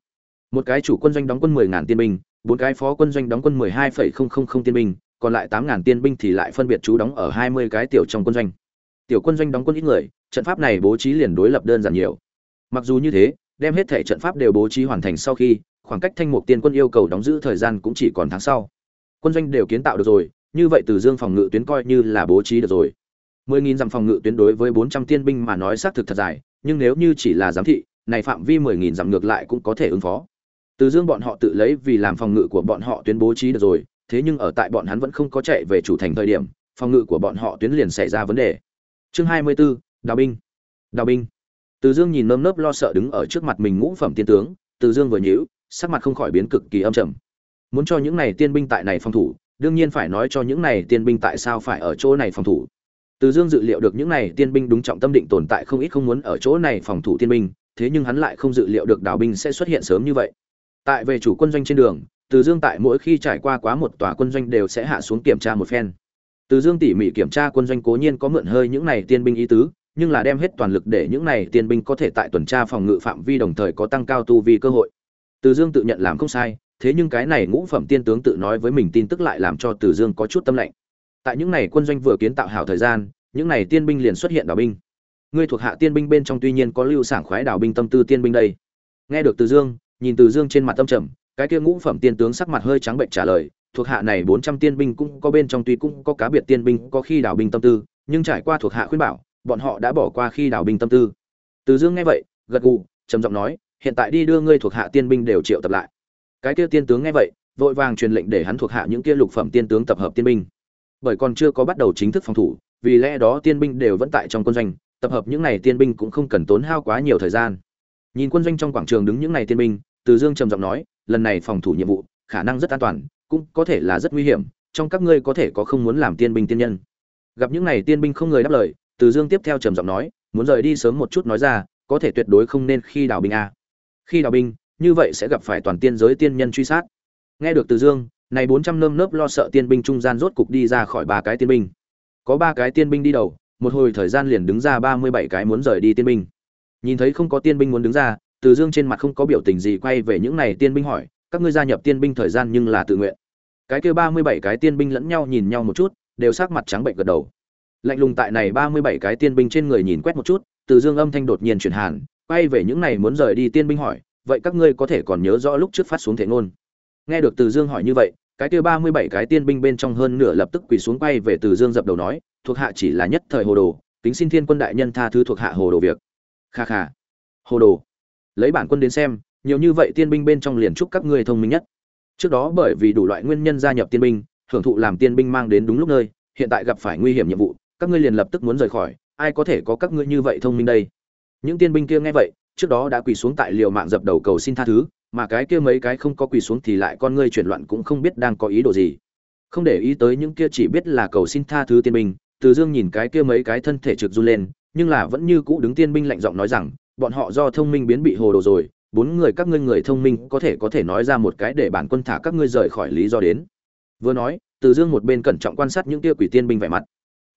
Một cái chủ quân doanh đóng quân mười ngàn tiên binh bốn cái phó quân doanh đóng quân mười hai phẩy không không không tiên binh, còn lại tám ngàn tiên binh thì lại phân biệt trú đóng ở hai mươi cái tiểu trong quân doanh. Tiểu quân doanh đóng quân ít người, trận pháp này bố trí liền đối lập đơn giản nhiều. Mặc dù như thế, đem hết thể trận pháp đều bố trí hoàn thành sau khi, khoảng cách thanh mục tiên quân yêu cầu đóng giữ thời gian cũng chỉ còn tháng sau. Quân doanh đều kiến tạo được rồi, như vậy từ dương phòng ngự tuyến coi như là bố trí được rồi. mười nghìn dặm phòng ngự tuyến đối với bốn trăm tiên binh mà nói xác thực thật dài, nhưng nếu như chỉ là giám thị, này phạm vi mười nghìn dặm ngược lại cũng có thể ứng phó từ dương bọn họ tự lấy vì làm phòng ngự của bọn họ tuyến bố trí được rồi thế nhưng ở tại bọn hắn vẫn không có chạy về chủ thành thời điểm phòng ngự của bọn họ tuyến liền xảy ra vấn đề. Chương hai mươi 24, đào binh. Đào binh. Từ dương nhìn nơm nớp lo sợ đứng ở trước mặt mình ngũ phẩm tiên tướng từ dương vừa nhíu sắc mặt không khỏi biến cực kỳ âm trầm. Muốn cho những này tiên binh tại này phòng thủ đương nhiên phải nói cho những này tiên binh tại sao phải ở chỗ này phòng thủ. Từ dương dự liệu được những này tiên binh đúng trọng tâm định tồn tại không ít không muốn ở chỗ này phòng thủ tiên binh thế nhưng hắn lại không dự liệu được đào binh sẽ xuất hiện sớm như vậy tại về chủ quân doanh trên đường, từ dương tại mỗi khi trải qua quá một tòa quân doanh đều sẽ hạ xuống kiểm tra một phen. Từ dương tỉ mỉ kiểm tra quân doanh cố nhiên có mượn hơi những này tiên binh ý tứ, nhưng là đem hết toàn lực để những này tiên binh có thể tại tuần tra phòng ngự phạm vi đồng thời có tăng cao tu vi cơ hội. Từ dương tự nhận làm không sai, thế nhưng cái này ngũ phẩm tiên tướng tự nói với mình tin tức lại làm cho từ dương có chút tâm lạnh. Tại những này quân doanh vừa kiến tạo hảo thời gian, những này tiên binh liền xuất hiện đảo binh. Ngươi thuộc hạ tiên binh bên trong tuy nhiên có lưu sảng khoái đảo binh tâm tư tiên binh đây. Nghe được từ dương nhìn từ dương trên mặt tâm trầm, cái kia ngũ phẩm tiên tướng sắc mặt hơi trắng bệnh trả lời, thuộc hạ này bốn trăm tiên binh cũng có bên trong tuy cũng có cá biệt tiên binh, có khi đảo binh tâm tư, nhưng trải qua thuộc hạ khuyên bảo, bọn họ đã bỏ qua khi đảo binh tâm tư. Từ dương nghe vậy, gật gù, trầm giọng nói, hiện tại đi đưa ngươi thuộc hạ tiên binh đều triệu tập lại. Cái kia tiên tướng nghe vậy, vội vàng truyền lệnh để hắn thuộc hạ những kia lục phẩm tiên tướng tập hợp tiên binh. Bởi còn chưa có bắt đầu chính thức phòng thủ, vì lẽ đó tiên binh đều vẫn tại trong quân doanh, tập hợp những này tiên binh cũng không cần tốn hao quá nhiều thời gian. Nhìn quân doanh trong quảng trường đứng những này tiên binh từ dương trầm giọng nói, lần này phòng thủ nhiệm vụ, khả năng rất an toàn, cũng có thể là rất nguy hiểm, trong các ngươi có thể có không muốn làm tiên binh tiên nhân. Gặp những này tiên binh không người đáp lời, từ dương tiếp theo trầm giọng nói, muốn rời đi sớm một chút nói ra, có thể tuyệt đối không nên khi đào binh a. Khi đào binh, như vậy sẽ gặp phải toàn tiên giới tiên nhân truy sát. Nghe được từ dương, này bốn trăm nơm nớp lo sợ tiên binh trung gian rốt cục đi ra khỏi ba cái tiên binh. Có ba cái tiên binh đi đầu, một hồi thời gian liền đứng ra ba mươi bảy cái muốn rời đi tiên binh. Nhìn thấy không có tiên binh muốn đứng ra từ dương trên mặt không có biểu tình gì quay về những này tiên binh hỏi, các ngươi gia nhập tiên binh thời gian nhưng là tự nguyện. Cái kêu ba mươi bảy cái tiên binh lẫn nhau nhìn nhau một chút, đều sắc mặt trắng bệnh gật đầu. Lạnh lùng tại này ba mươi bảy cái tiên binh trên người nhìn quét một chút, từ dương âm thanh đột nhiên chuyển hàn, quay về những này muốn rời đi tiên binh hỏi, vậy các ngươi có thể còn nhớ rõ lúc trước phát xuống thể ngôn? Nghe được từ dương hỏi như vậy, cái kia ba mươi bảy cái tiên binh bên trong hơn nửa lập tức quỳ xuống quay về từ dương dập đầu nói, thuộc hạ chỉ là nhất thời hồ đồ, kính xin thiên quân đại nhân tha thứ thuộc hạ hồ đồ việc. Kha kha. Hồ đồ lấy bản quân đến xem, nhiều như vậy tiên binh bên trong liền chúc các ngươi thông minh nhất. Trước đó bởi vì đủ loại nguyên nhân gia nhập tiên binh, hưởng thụ làm tiên binh mang đến đúng lúc nơi, hiện tại gặp phải nguy hiểm nhiệm vụ, các ngươi liền lập tức muốn rời khỏi, ai có thể có các ngươi như vậy thông minh đây? Những tiên binh kia nghe vậy, trước đó đã quỳ xuống tại liều mạng dập đầu cầu xin tha thứ, mà cái kia mấy cái không có quỳ xuống thì lại con ngươi chuyển loạn cũng không biết đang có ý đồ gì. Không để ý tới những kia chỉ biết là cầu xin tha thứ tiên binh, từ dương nhìn cái kia mấy cái thân thể trực run lên, nhưng là vẫn như cũ đứng tiên binh lạnh giọng nói rằng bọn họ do thông minh biến bị hồ đồ rồi, bốn người các ngươi người thông minh có thể có thể nói ra một cái để bản quân thả các ngươi rời khỏi lý do đến. Vừa nói, từ dương một bên cẩn trọng quan sát những kia quỷ tiên binh vẻ mặt.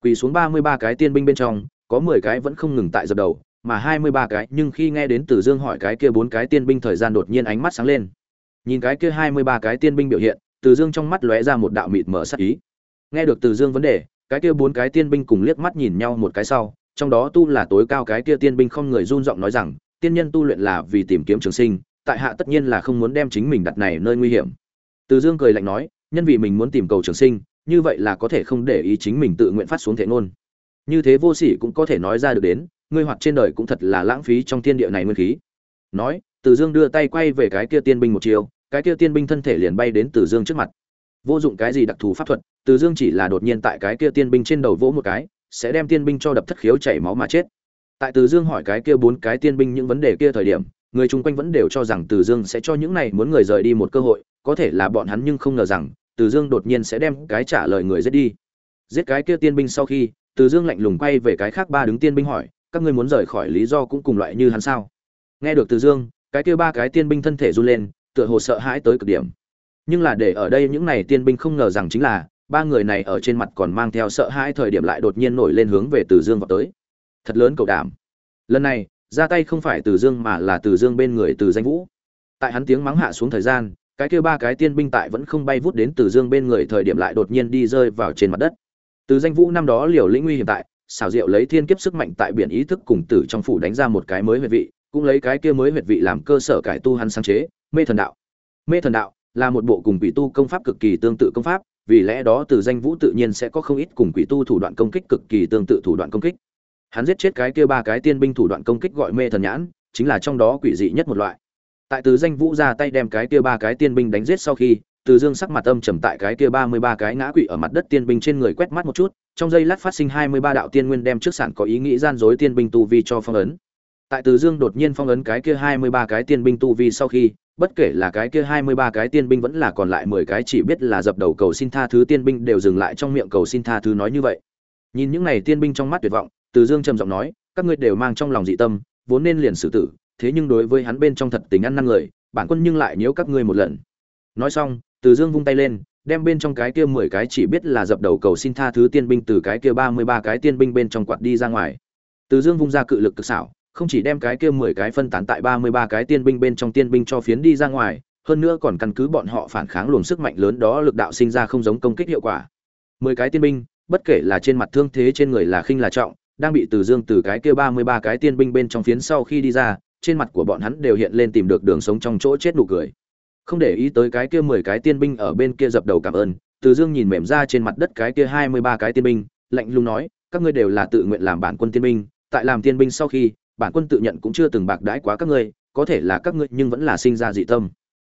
Quỳ xuống ba mươi ba cái tiên binh bên trong, có mười cái vẫn không ngừng tại dập đầu, mà hai mươi ba cái, nhưng khi nghe đến từ dương hỏi cái kia bốn cái tiên binh thời gian đột nhiên ánh mắt sáng lên. Nhìn cái kia hai mươi ba cái tiên binh biểu hiện, từ dương trong mắt lóe ra một đạo mịt mở sắc ý. Nghe được từ dương vấn đề, cái kia bốn cái tiên binh cùng liếc mắt nhìn nhau một cái sau trong đó tu là tối cao cái kia tiên binh không người run giọng nói rằng, tiên nhân tu luyện là vì tìm kiếm trường sinh, tại hạ tất nhiên là không muốn đem chính mình đặt này nơi nguy hiểm. Từ dương cười lạnh nói, nhân vì mình muốn tìm cầu trường sinh, như vậy là có thể không để ý chính mình tự nguyện phát xuống thể ngôn. Như thế vô sỉ cũng có thể nói ra được đến, ngươi hoạt trên đời cũng thật là lãng phí trong thiên địa này nguyên khí. Nói, từ dương đưa tay quay về cái kia tiên binh một chiều, cái kia tiên binh thân thể liền bay đến từ dương trước mặt. Vô dụng cái gì đặc thù pháp thuật, từ dương chỉ là đột nhiên tại cái kia tiên binh trên đầu vỗ một cái sẽ đem tiên binh cho đập thất khiếu chảy máu mà chết. Tại từ dương hỏi cái kia bốn cái tiên binh những vấn đề kia thời điểm, người chung quanh vẫn đều cho rằng từ dương sẽ cho những này muốn người rời đi một cơ hội, có thể là bọn hắn nhưng không ngờ rằng, từ dương đột nhiên sẽ đem cái trả lời người giết đi. Giết cái kia tiên binh sau khi, từ dương lạnh lùng quay về cái khác ba đứng tiên binh hỏi, các ngươi muốn rời khỏi lý do cũng cùng loại như hắn sao? Nghe được từ dương, cái kia ba cái tiên binh thân thể run lên, tựa hồ sợ hãi tới cực điểm. Nhưng là để ở đây những này tiên binh không ngờ rằng chính là ba người này ở trên mặt còn mang theo sợ hãi thời điểm lại đột nhiên nổi lên hướng về từ dương vào tới. Thật lớn cầu đảm. Lần này, ra tay không phải từ dương mà là từ dương bên người từ danh vũ. Tại hắn tiếng mắng hạ xuống thời gian, cái kia ba cái tiên binh tại vẫn không bay vút đến từ dương bên người thời điểm lại đột nhiên đi rơi vào trên mặt đất. Từ danh vũ năm đó liều lĩnh nguy hiểm tại, xảo diệu lấy thiên kiếp sức mạnh tại biển ý thức cùng tử trong phủ đánh ra một cái mới huyệt vị, cũng lấy cái kia mới huyệt vị làm cơ sở cải tu hắn sáng chế, mê thần đạo. Mê thần đạo là một bộ cùng quỷ tu công pháp cực kỳ tương tự công pháp vì lẽ đó từ danh vũ tự nhiên sẽ có không ít cùng quỷ tu thủ đoạn công kích cực kỳ tương tự thủ đoạn công kích. Hắn giết chết cái kia ba cái tiên binh thủ đoạn công kích gọi mê thần nhãn, chính là trong đó quỷ dị nhất một loại. Tại từ danh vũ ra tay đem cái kia ba cái tiên binh đánh giết sau khi, từ dương sắc mặt âm trầm tại cái kia ba mươi ba cái ngã quỷ ở mặt đất tiên binh trên người quét mắt một chút, trong giây lát phát sinh hai mươi ba đạo tiên nguyên đem trước sản có ý nghĩ gian dối tiên binh tu vi cho phong ấn. Tại từ dương đột nhiên phong ấn cái kia hai mươi ba cái tiên binh tu vi sau khi bất kể là cái kia hai mươi ba cái tiên binh vẫn là còn lại mười cái chỉ biết là dập đầu cầu xin tha thứ tiên binh đều dừng lại trong miệng cầu xin tha thứ nói như vậy. Nhìn những này tiên binh trong mắt tuyệt vọng, từ dương trầm giọng nói, các ngươi đều mang trong lòng dị tâm, vốn nên liền xử tử, thế nhưng đối với hắn bên trong thật tình ăn năn người, bản quân nhưng lại nhiễu các ngươi một lần. Nói xong, từ dương vung tay lên, đem bên trong cái kia mười cái chỉ biết là dập đầu cầu xin tha thứ tiên binh từ cái kia ba mươi ba cái tiên binh bên trong quạt đi ra ngoài. Từ dương vung ra cự lực cực xảo không chỉ đem cái kia mười cái phân tán tại ba mươi ba cái tiên binh bên trong tiên binh cho phiến đi ra ngoài, hơn nữa còn căn cứ bọn họ phản kháng luồng sức mạnh lớn đó lực đạo sinh ra không giống công kích hiệu quả. mười cái tiên binh, bất kể là trên mặt thương thế trên người là khinh là trọng, đang bị từ dương từ cái kia ba mươi ba cái tiên binh bên trong phiến sau khi đi ra, trên mặt của bọn hắn đều hiện lên tìm được đường sống trong chỗ chết nụ cười. Không để ý tới cái kia mười cái tiên binh ở bên kia dập đầu cảm ơn, từ dương nhìn mềm ra trên mặt đất cái kia hai mươi ba cái tiên binh, lạnh lùng nói, các ngươi đều là tự nguyện làm bản quân tiên binh, tại làm tiên binh sau khi bản quân tự nhận cũng chưa từng bạc đãi quá các ngươi, có thể là các ngươi nhưng vẫn là sinh ra dị tâm.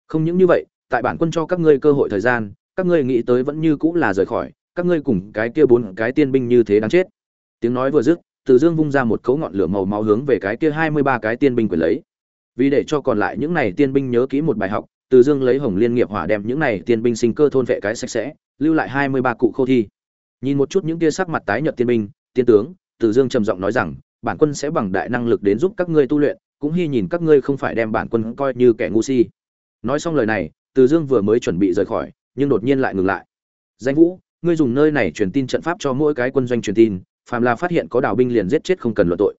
Không những như vậy, tại bản quân cho các ngươi cơ hội thời gian, các ngươi nghĩ tới vẫn như cũng là rời khỏi, các ngươi cùng cái kia bốn cái tiên binh như thế đáng chết. Tiếng nói vừa dứt, từ dương vung ra một cấu ngọn lửa màu máu hướng về cái kia hai mươi ba cái tiên binh quyền lấy. Vì để cho còn lại những này tiên binh nhớ kỹ một bài học, từ dương lấy hồng liên nghiệp hỏa đem những này tiên binh sinh cơ thôn vệ cái sạch sẽ, lưu lại hai mươi ba cụ khô thi. Nhìn một chút những kia sắc mặt tái nhợt tiên binh, tiên tướng, từ dương trầm giọng nói rằng bản quân sẽ bằng đại năng lực đến giúp các ngươi tu luyện, cũng hy nhìn các ngươi không phải đem bản quân coi như kẻ ngu si. Nói xong lời này, từ dương vừa mới chuẩn bị rời khỏi, nhưng đột nhiên lại ngừng lại. Danh vũ, ngươi dùng nơi này truyền tin trận pháp cho mỗi cái quân doanh truyền tin, phàm là phát hiện có đào binh liền giết chết không cần luận tội.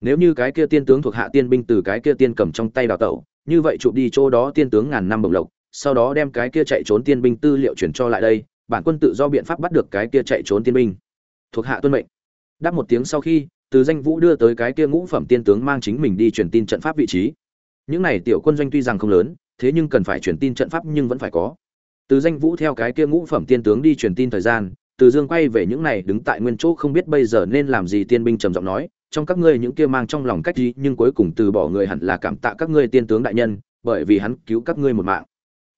Nếu như cái kia tiên tướng thuộc hạ tiên binh từ cái kia tiên cầm trong tay đào tẩu, như vậy chụp đi chỗ đó tiên tướng ngàn năm bồng lộc, sau đó đem cái kia chạy trốn tiên binh tư liệu chuyển cho lại đây, bản quân tự do biện pháp bắt được cái kia chạy trốn tiên binh. Thuộc hạ tuân mệnh. Đáp một tiếng sau khi từ danh vũ đưa tới cái kia ngũ phẩm tiên tướng mang chính mình đi truyền tin trận pháp vị trí. Những này tiểu quân doanh tuy rằng không lớn, thế nhưng cần phải truyền tin trận pháp nhưng vẫn phải có. Từ danh vũ theo cái kia ngũ phẩm tiên tướng đi truyền tin thời gian, từ dương quay về những này đứng tại nguyên chỗ không biết bây giờ nên làm gì tiên binh trầm giọng nói, trong các ngươi những kia mang trong lòng cách gì, nhưng cuối cùng từ bỏ người hẳn là cảm tạ các ngươi tiên tướng đại nhân, bởi vì hắn cứu các ngươi một mạng.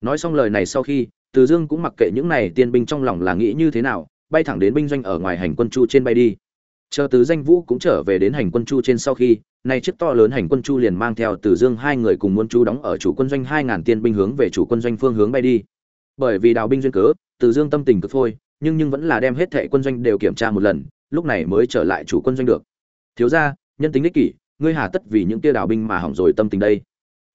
Nói xong lời này sau khi, từ dương cũng mặc kệ những này tiên binh trong lòng là nghĩ như thế nào, bay thẳng đến binh doanh ở ngoài hành quân chu trên bay đi chờ tứ danh vũ cũng trở về đến hành quân chu trên sau khi, nay chiếc to lớn hành quân chu liền mang theo từ dương hai người cùng muốn chú đóng ở chủ quân doanh hai ngàn tiên binh hướng về chủ quân doanh phương hướng bay đi. Bởi vì đào binh duyên cớ, từ dương tâm tình cực thôi nhưng nhưng vẫn là đem hết thệ quân doanh đều kiểm tra một lần, lúc này mới trở lại chủ quân doanh được. Thiếu ra nhân tính ích kỷ, ngươi hà tất vì những tia đào binh mà hỏng rồi tâm tình đây.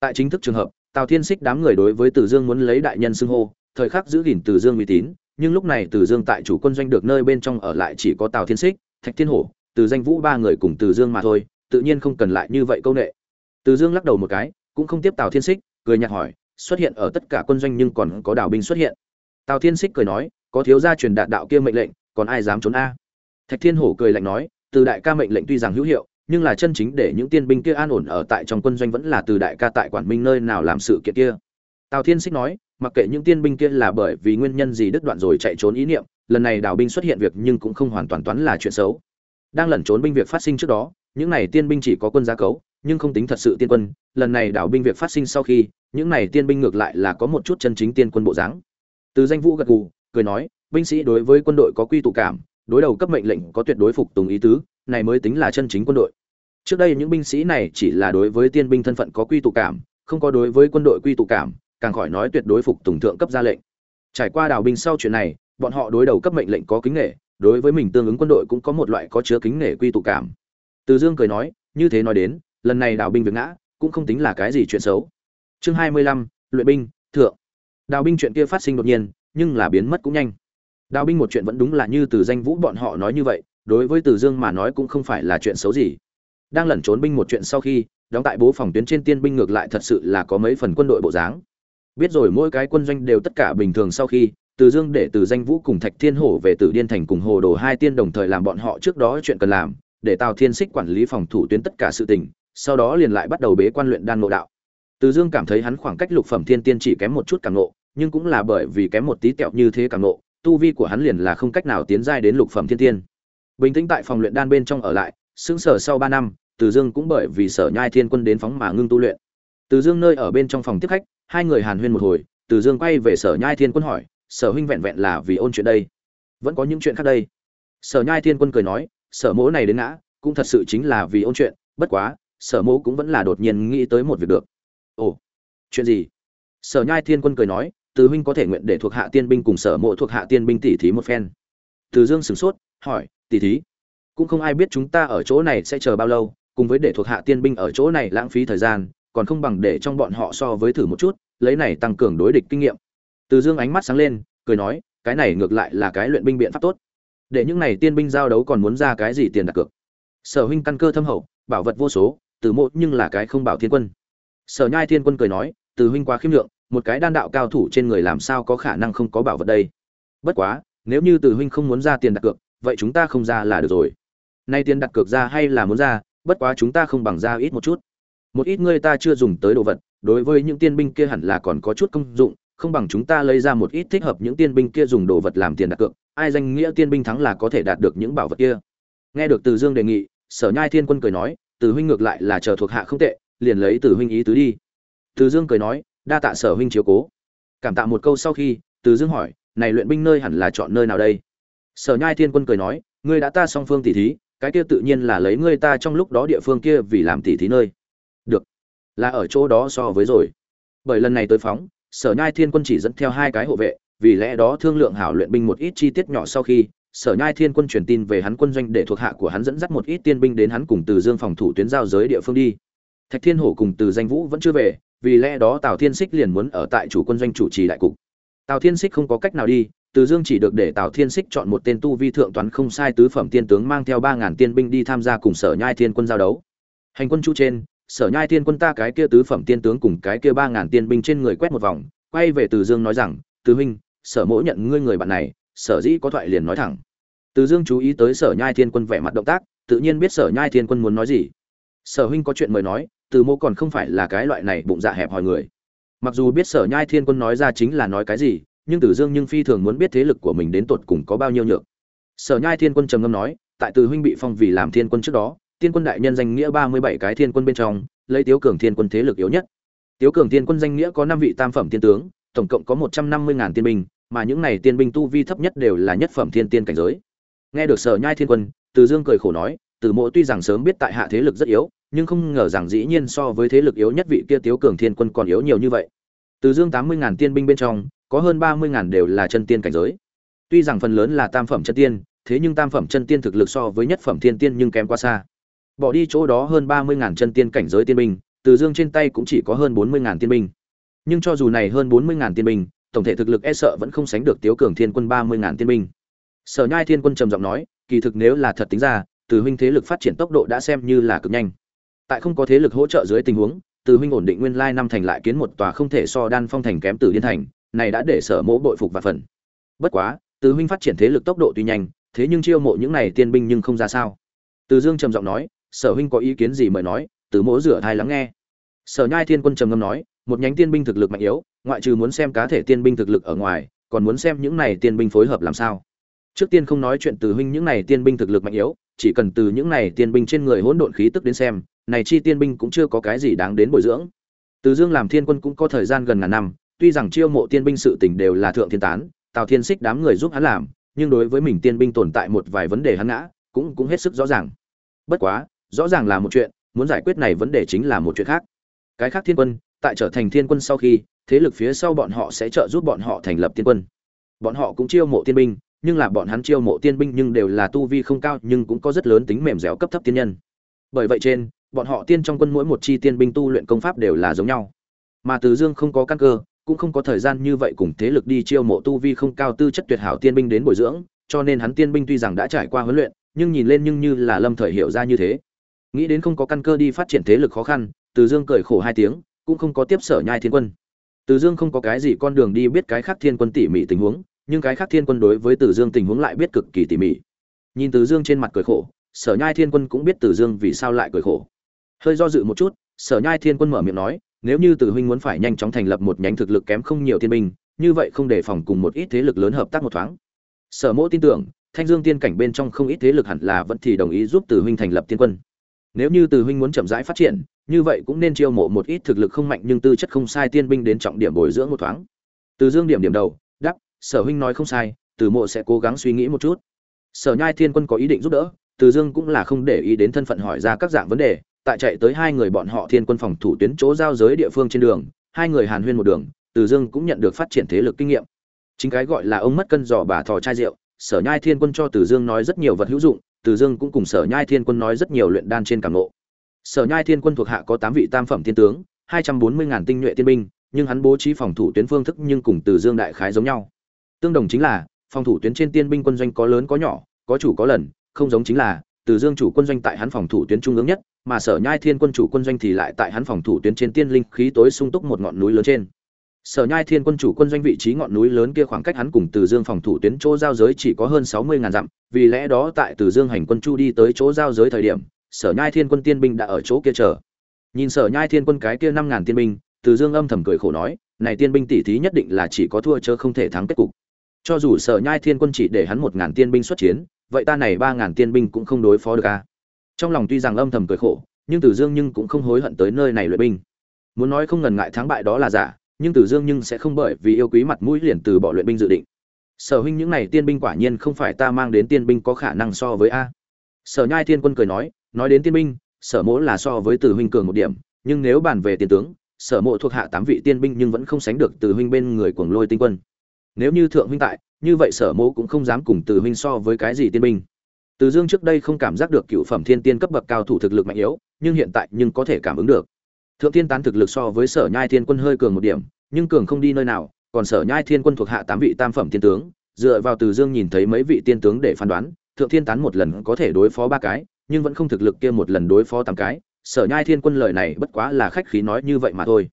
Tại chính thức trường hợp, tào thiên xích đám người đối với từ dương muốn lấy đại nhân xưng hô, thời khắc giữ gìn từ dương uy tín, nhưng lúc này từ dương tại chủ quân doanh được nơi bên trong ở lại chỉ có tào thiên xích thạch thiên hổ, từ danh vũ ba người cùng từ dương mà thôi, tự nhiên không cần lại như vậy câu nệ. Từ dương lắc đầu một cái, cũng không tiếp tào thiên xích cười nhạt hỏi, xuất hiện ở tất cả quân doanh nhưng còn có đào binh xuất hiện. Tào thiên xích cười nói, có thiếu gia truyền đạt đạo kia mệnh lệnh, còn ai dám trốn a? Thạch thiên hổ cười lạnh nói, từ đại ca mệnh lệnh tuy rằng hữu hiệu, nhưng là chân chính để những tiên binh kia an ổn ở tại trong quân doanh vẫn là từ đại ca tại quản minh nơi nào làm sự kiện kia. Tào thiên xích nói mặc kệ những tiên binh kia là bởi vì nguyên nhân gì đứt đoạn rồi chạy trốn ý niệm, lần này đào binh xuất hiện việc nhưng cũng không hoàn toàn toán là chuyện xấu. Đang lẩn trốn binh việc phát sinh trước đó, những này tiên binh chỉ có quân gia cấu, nhưng không tính thật sự tiên quân, lần này đảo binh việc phát sinh sau khi, những này tiên binh ngược lại là có một chút chân chính tiên quân bộ dáng. Từ danh vũ gật gù, cười nói, binh sĩ đối với quân đội có quy tụ cảm, đối đầu cấp mệnh lệnh có tuyệt đối phục tùng ý tứ, này mới tính là chân chính quân đội. Trước đây những binh sĩ này chỉ là đối với tiên binh thân phận có quy tụ cảm, không có đối với quân đội quy tụ cảm càng khỏi nói tuyệt đối phục tùng thượng cấp ra lệnh trải qua đảo binh sau chuyện này bọn họ đối đầu cấp mệnh lệnh có kính nghệ đối với mình tương ứng quân đội cũng có một loại có chứa kính nể quy tụ cảm. Từ Dương cười nói, như thế nói đến, lần này đào binh việc ngã, cũng không tính là cái gì chuyện xấu. Chương 25, luyện binh, thượng. Đào binh chuyện kia phát sinh đột nhiên, nhưng là biến mất cũng nhanh. Đào binh một chuyện vẫn đúng là như từ danh vũ bọn họ nói như vậy, đối với Từ Dương mà nói cũng không phải là chuyện xấu gì. Đang lẩn trốn binh một chuyện sau khi, đóng tại bố phòng tuyến trên tiên binh ngược lại thật sự là có mấy phần quân đội bộ dáng. Biết rồi mỗi cái quân doanh đều tất cả bình thường sau khi, từ dương để từ danh vũ cùng thạch thiên hổ về tử điên thành cùng hồ đồ hai tiên đồng thời làm bọn họ trước đó chuyện cần làm để tào thiên xích quản lý phòng thủ tuyến tất cả sự tình sau đó liền lại bắt đầu bế quan luyện đan nội đạo. Từ dương cảm thấy hắn khoảng cách lục phẩm thiên tiên chỉ kém một chút càng nộ nhưng cũng là bởi vì kém một tí tẹo như thế càng nộ tu vi của hắn liền là không cách nào tiến giai đến lục phẩm thiên tiên. Bình tĩnh tại phòng luyện đan bên trong ở lại xứng sở sau ba năm từ dương cũng bởi vì sở nhai thiên quân đến phóng mà ngưng tu luyện. Từ dương nơi ở bên trong phòng tiếp khách hai người hàn huyên một hồi, từ dương quay về sở nhai thiên quân hỏi, sở huynh vẹn vẹn là vì ôn chuyện đây? Vẫn có những chuyện khác đây. Sở nhai thiên quân cười nói, sở mỗ này đến ngã, cũng thật sự chính là vì ôn chuyện, bất quá, sở mỗ cũng vẫn là đột nhiên nghĩ tới một việc được. Ồ, chuyện gì? Sở nhai thiên quân cười nói, từ huynh có thể nguyện để thuộc hạ tiên binh cùng sở mộ thuộc hạ tiên binh tỉ thí một phen. Từ dương sửng sốt, hỏi, tỉ thí? Cũng không ai biết chúng ta ở chỗ này sẽ chờ bao lâu, cùng với để thuộc hạ tiên binh ở chỗ này lãng phí thời gian còn không bằng để trong bọn họ so với thử một chút lấy này tăng cường đối địch kinh nghiệm từ Dương ánh mắt sáng lên, cười nói, cái này ngược lại là cái luyện binh biện pháp tốt. Để những này tiên binh giao đấu còn muốn ra cái gì tiền đặt cược. Sở huynh căn cơ thâm hậu, bảo vật vô số, từ mộ nhưng là cái không bảo thiên quân. Sở Nhai Thiên Quân cười nói, từ huynh quá khiêm lượng, một cái đan đạo cao thủ trên người làm sao có khả năng không có bảo vật đây. Bất quá, nếu như từ huynh không muốn ra tiền đặt cược, vậy chúng ta không ra là được rồi. Nay tiền đặt cược ra hay là muốn ra, bất quá chúng ta không bằng ra ít một chút. Một ít người ta chưa dùng tới đồ vật, đối với những tiên binh kia hẳn là còn có chút công dụng, không bằng chúng ta lấy ra một ít thích hợp những tiên binh kia dùng đồ vật làm tiền đặt cược, ai danh nghĩa tiên binh thắng là có thể đạt được những bảo vật kia. Nghe được Từ Dương đề nghị, Sở Nhai Thiên Quân cười nói, Từ huynh ngược lại là chờ thuộc hạ không tệ, liền lấy Từ huynh ý tứ đi. Từ Dương cười nói, đa tạ Sở huynh chiếu cố. Cảm tạ một câu sau khi, Từ Dương hỏi, này luyện binh nơi hẳn là chọn nơi nào đây? Sở Nhai Thiên Quân cười nói, ngươi đã ta song phương tỷ thí, cái kia tự nhiên là lấy ngươi ta trong lúc đó địa phương kia vì làm tỷ thí nơi. Là ở chỗ đó so với rồi. Bởi lần này tới phóng, sở nhai thiên quân chỉ dẫn theo hai cái hộ vệ vì lẽ đó thương lượng hảo luyện binh một ít chi tiết nhỏ sau khi sở nhai thiên quân truyền tin về hắn quân doanh để thuộc hạ của hắn dẫn dắt một ít tiên binh đến hắn cùng từ dương phòng thủ tuyến giao giới địa phương đi. Thạch thiên hổ cùng từ danh vũ vẫn chưa về vì lẽ đó tào thiên xích liền muốn ở tại chủ quân doanh chủ trì đại cục. Tào thiên xích không có cách nào đi từ dương chỉ được để tào thiên xích chọn một tên tu vi thượng toán không sai tứ phẩm tiên tướng mang theo ba ngàn tiên binh đi tham gia cùng sở nhai thiên quân giao đấu. Hành quân chu trên sở nhai thiên quân ta cái kia tứ phẩm tiên tướng cùng cái kia ba ngàn tiên binh trên người quét một vòng, quay về từ dương nói rằng, từ huynh, sở mỗ nhận ngươi người bạn này, sở dĩ có thoại liền nói thẳng. Từ dương chú ý tới sở nhai thiên quân vẻ mặt động tác, tự nhiên biết sở nhai thiên quân muốn nói gì. Sở huynh có chuyện mời nói, từ mô còn không phải là cái loại này bụng dạ hẹp hòi người. Mặc dù biết sở nhai thiên quân nói ra chính là nói cái gì, nhưng từ dương nhưng phi thường muốn biết thế lực của mình đến tột cùng có bao nhiêu nhược. Sở nhai thiên quân trầm ngâm nói, tại từ huynh bị phong vì làm thiên quân trước đó tiên quân đại nhân danh nghĩa ba mươi bảy cái thiên quân bên trong, lấy Tiếu Cường thiên quân thế lực yếu nhất. Tiếu Cường thiên quân danh nghĩa có năm vị tam phẩm tiên tướng, tổng cộng có một trăm năm mươi ngàn tiên binh, mà những này tiên binh tu vi thấp nhất đều là nhất phẩm thiên tiên cảnh giới. Nghe được Sở Nhai Thiên Quân, Từ Dương cười khổ nói, Từ Mộ tuy rằng sớm biết tại hạ thế lực rất yếu, nhưng không ngờ rằng dĩ nhiên so với thế lực yếu nhất vị kia Tiếu Cường Thiên Quân còn yếu nhiều như vậy. Từ Dương tám mươi ngàn tiên binh bên trong, có hơn ba mươi ngàn đều là chân tiên cảnh giới. Tuy rằng phần lớn là tam phẩm chân tiên, thế nhưng tam phẩm chân tiên thực lực so với nhất phẩm thiên tiên nhưng kém quá xa bỏ đi chỗ đó hơn ba mươi ngàn chân tiên cảnh giới tiên binh, từ dương trên tay cũng chỉ có hơn bốn mươi ngàn tiên binh. Nhưng cho dù này hơn bốn mươi ngàn tiên binh, tổng thể thực lực e sợ vẫn không sánh được tiếu cường thiên quân ba mươi ngàn tiên binh. Sở nhai thiên quân trầm giọng nói, kỳ thực nếu là thật tính ra, từ huynh thế lực phát triển tốc độ đã xem như là cực nhanh. Tại không có thế lực hỗ trợ dưới tình huống, từ huynh ổn định nguyên lai năm thành lại kiến một tòa không thể so đan phong thành kém từ điên thành, này đã để sở mỗ bội phục và phần. Bất quá, từ huynh phát triển thế lực tốc độ tuy nhanh, thế nhưng chiêu mộ những này tiên binh nhưng không ra sao. Từ dương trầm giọng nói sở huynh có ý kiến gì mời nói, từ mỗ rửa thai lắng nghe. Sở nhai thiên quân trầm ngâm nói, một nhánh tiên binh thực lực mạnh yếu, ngoại trừ muốn xem cá thể tiên binh thực lực ở ngoài, còn muốn xem những này tiên binh phối hợp làm sao. Trước tiên không nói chuyện từ huynh những này tiên binh thực lực mạnh yếu, chỉ cần từ những này tiên binh trên người hỗn độn khí tức đến xem, này chi tiên binh cũng chưa có cái gì đáng đến bồi dưỡng. Từ dương làm thiên quân cũng có thời gian gần ngàn năm, tuy rằng chiêu mộ tiên binh sự tình đều là thượng thiên tán, tào thiên xích đám người giúp hắn làm, nhưng đối với mình tiên binh tồn tại một vài vấn đề hắn ngã, cũng cũng hết sức rõ ràng. Bất quá rõ ràng là một chuyện, muốn giải quyết này vấn đề chính là một chuyện khác. Cái khác thiên quân, tại trở thành thiên quân sau khi, thế lực phía sau bọn họ sẽ trợ giúp bọn họ thành lập tiên quân. Bọn họ cũng chiêu mộ tiên binh, nhưng là bọn hắn chiêu mộ tiên binh nhưng đều là tu vi không cao, nhưng cũng có rất lớn tính mềm dẻo cấp thấp tiên nhân. Bởi vậy trên, bọn họ tiên trong quân mỗi một chi tiên binh tu luyện công pháp đều là giống nhau. Mà từ dương không có căn cơ, cũng không có thời gian như vậy cùng thế lực đi chiêu mộ tu vi không cao tư chất tuyệt hảo tiên binh đến bồi dưỡng, cho nên hắn tiên binh tuy rằng đã trải qua huấn luyện, nhưng nhìn lên nhưng như là lâm thời hiểu ra như thế nghĩ đến không có căn cơ đi phát triển thế lực khó khăn, từ dương cười khổ hai tiếng, cũng không có tiếp sở nhai thiên quân. Từ dương không có cái gì con đường đi biết cái khác thiên quân tỉ mỉ tình huống, nhưng cái khác thiên quân đối với từ dương tình huống lại biết cực kỳ tỉ mỉ. Nhìn từ dương trên mặt cười khổ, sở nhai thiên quân cũng biết từ dương vì sao lại cười khổ. Hơi do dự một chút, sở nhai thiên quân mở miệng nói, nếu như từ huynh muốn phải nhanh chóng thành lập một nhánh thực lực kém không nhiều thiên binh, như vậy không đề phòng cùng một ít thế lực lớn hợp tác một thoáng. Sở mỗ tin tưởng, thanh dương tiên cảnh bên trong không ít thế lực hẳn là vẫn thì đồng ý giúp từ huynh thành lập tiên quân nếu như từ huynh muốn chậm rãi phát triển, như vậy cũng nên chiêu mộ một ít thực lực không mạnh nhưng tư chất không sai tiên binh đến trọng điểm bồi dưỡng một thoáng. Từ dương điểm điểm đầu đắp sở huynh nói không sai, từ mộ sẽ cố gắng suy nghĩ một chút. Sở nhai thiên quân có ý định giúp đỡ, từ dương cũng là không để ý đến thân phận hỏi ra các dạng vấn đề, tại chạy tới hai người bọn họ thiên quân phòng thủ tuyến chỗ giao giới địa phương trên đường, hai người hàn huyên một đường, từ dương cũng nhận được phát triển thế lực kinh nghiệm. Chính cái gọi là ông mất cân giò bà thò chai rượu, sở nhai thiên quân cho từ dương nói rất nhiều vật hữu dụng từ dương cũng cùng sở nhai thiên quân nói rất nhiều luyện đan trên cảm nộ sở nhai thiên quân thuộc hạ có tám vị tam phẩm thiên tướng, hai trăm bốn mươi ngàn tinh nhuệ tiên binh, nhưng hắn bố trí phòng thủ tuyến phương thức nhưng cùng từ dương đại khái giống nhau. Tương đồng chính là, phòng thủ tuyến trên tiên binh quân doanh có lớn có nhỏ, có chủ có lần, không giống chính là, từ dương chủ quân doanh tại hắn phòng thủ tuyến trung ương nhất, mà sở nhai thiên quân chủ quân doanh thì lại tại hắn phòng thủ tuyến trên tiên linh khí tối sung túc một ngọn núi lớn trên sở nhai thiên quân chủ quân doanh vị trí ngọn núi lớn kia khoảng cách hắn cùng từ dương phòng thủ tuyến chỗ giao giới chỉ có hơn sáu mươi ngàn dặm, vì lẽ đó tại từ dương hành quân chu đi tới chỗ giao giới thời điểm, sở nhai thiên quân tiên binh đã ở chỗ kia chờ. Nhìn sở nhai thiên quân cái kia năm ngàn tiên binh, từ dương âm thầm cười khổ nói, này tiên binh tỷ thí nhất định là chỉ có thua chớ không thể thắng kết cục. Cho dù sở nhai thiên quân chỉ để hắn một ngàn tiên binh xuất chiến, vậy ta này ba ngàn tiên binh cũng không đối phó được a trong lòng tuy rằng âm thầm cười khổ, nhưng từ dương nhưng cũng không hối hận tới nơi này luyện binh. Muốn nói không ngần ngại thắng bại đó là giả nhưng từ dương nhưng sẽ không bởi vì yêu quý mặt mũi liền từ bỏ luyện binh dự định. Sở huynh những này tiên binh quả nhiên không phải ta mang đến tiên binh có khả năng so với a. Sở nhai thiên quân cười nói nói đến tiên binh, sở mỗ là so với từ huynh cường một điểm, nhưng nếu bàn về tiền tướng, sở mộ thuộc hạ tám vị tiên binh nhưng vẫn không sánh được từ huynh bên người cuồng lôi tinh quân. Nếu như thượng huynh tại, như vậy sở Mỗ cũng không dám cùng từ huynh so với cái gì tiên binh. Từ dương trước đây không cảm giác được cựu phẩm thiên tiên cấp bậc cao thủ thực lực mạnh yếu, nhưng hiện tại nhưng có thể cảm ứng được thượng Thiên tán thực lực so với sở nhai thiên quân hơi cường một điểm, nhưng cường không đi nơi nào, còn sở nhai thiên quân thuộc hạ tám vị tam phẩm tiên tướng, dựa vào từ dương nhìn thấy mấy vị tiên tướng để phán đoán, thượng thiên tán một lần có thể đối phó ba cái, nhưng vẫn không thực lực kia một lần đối phó tám cái, sở nhai thiên quân lời này bất quá là khách khí nói như vậy mà thôi.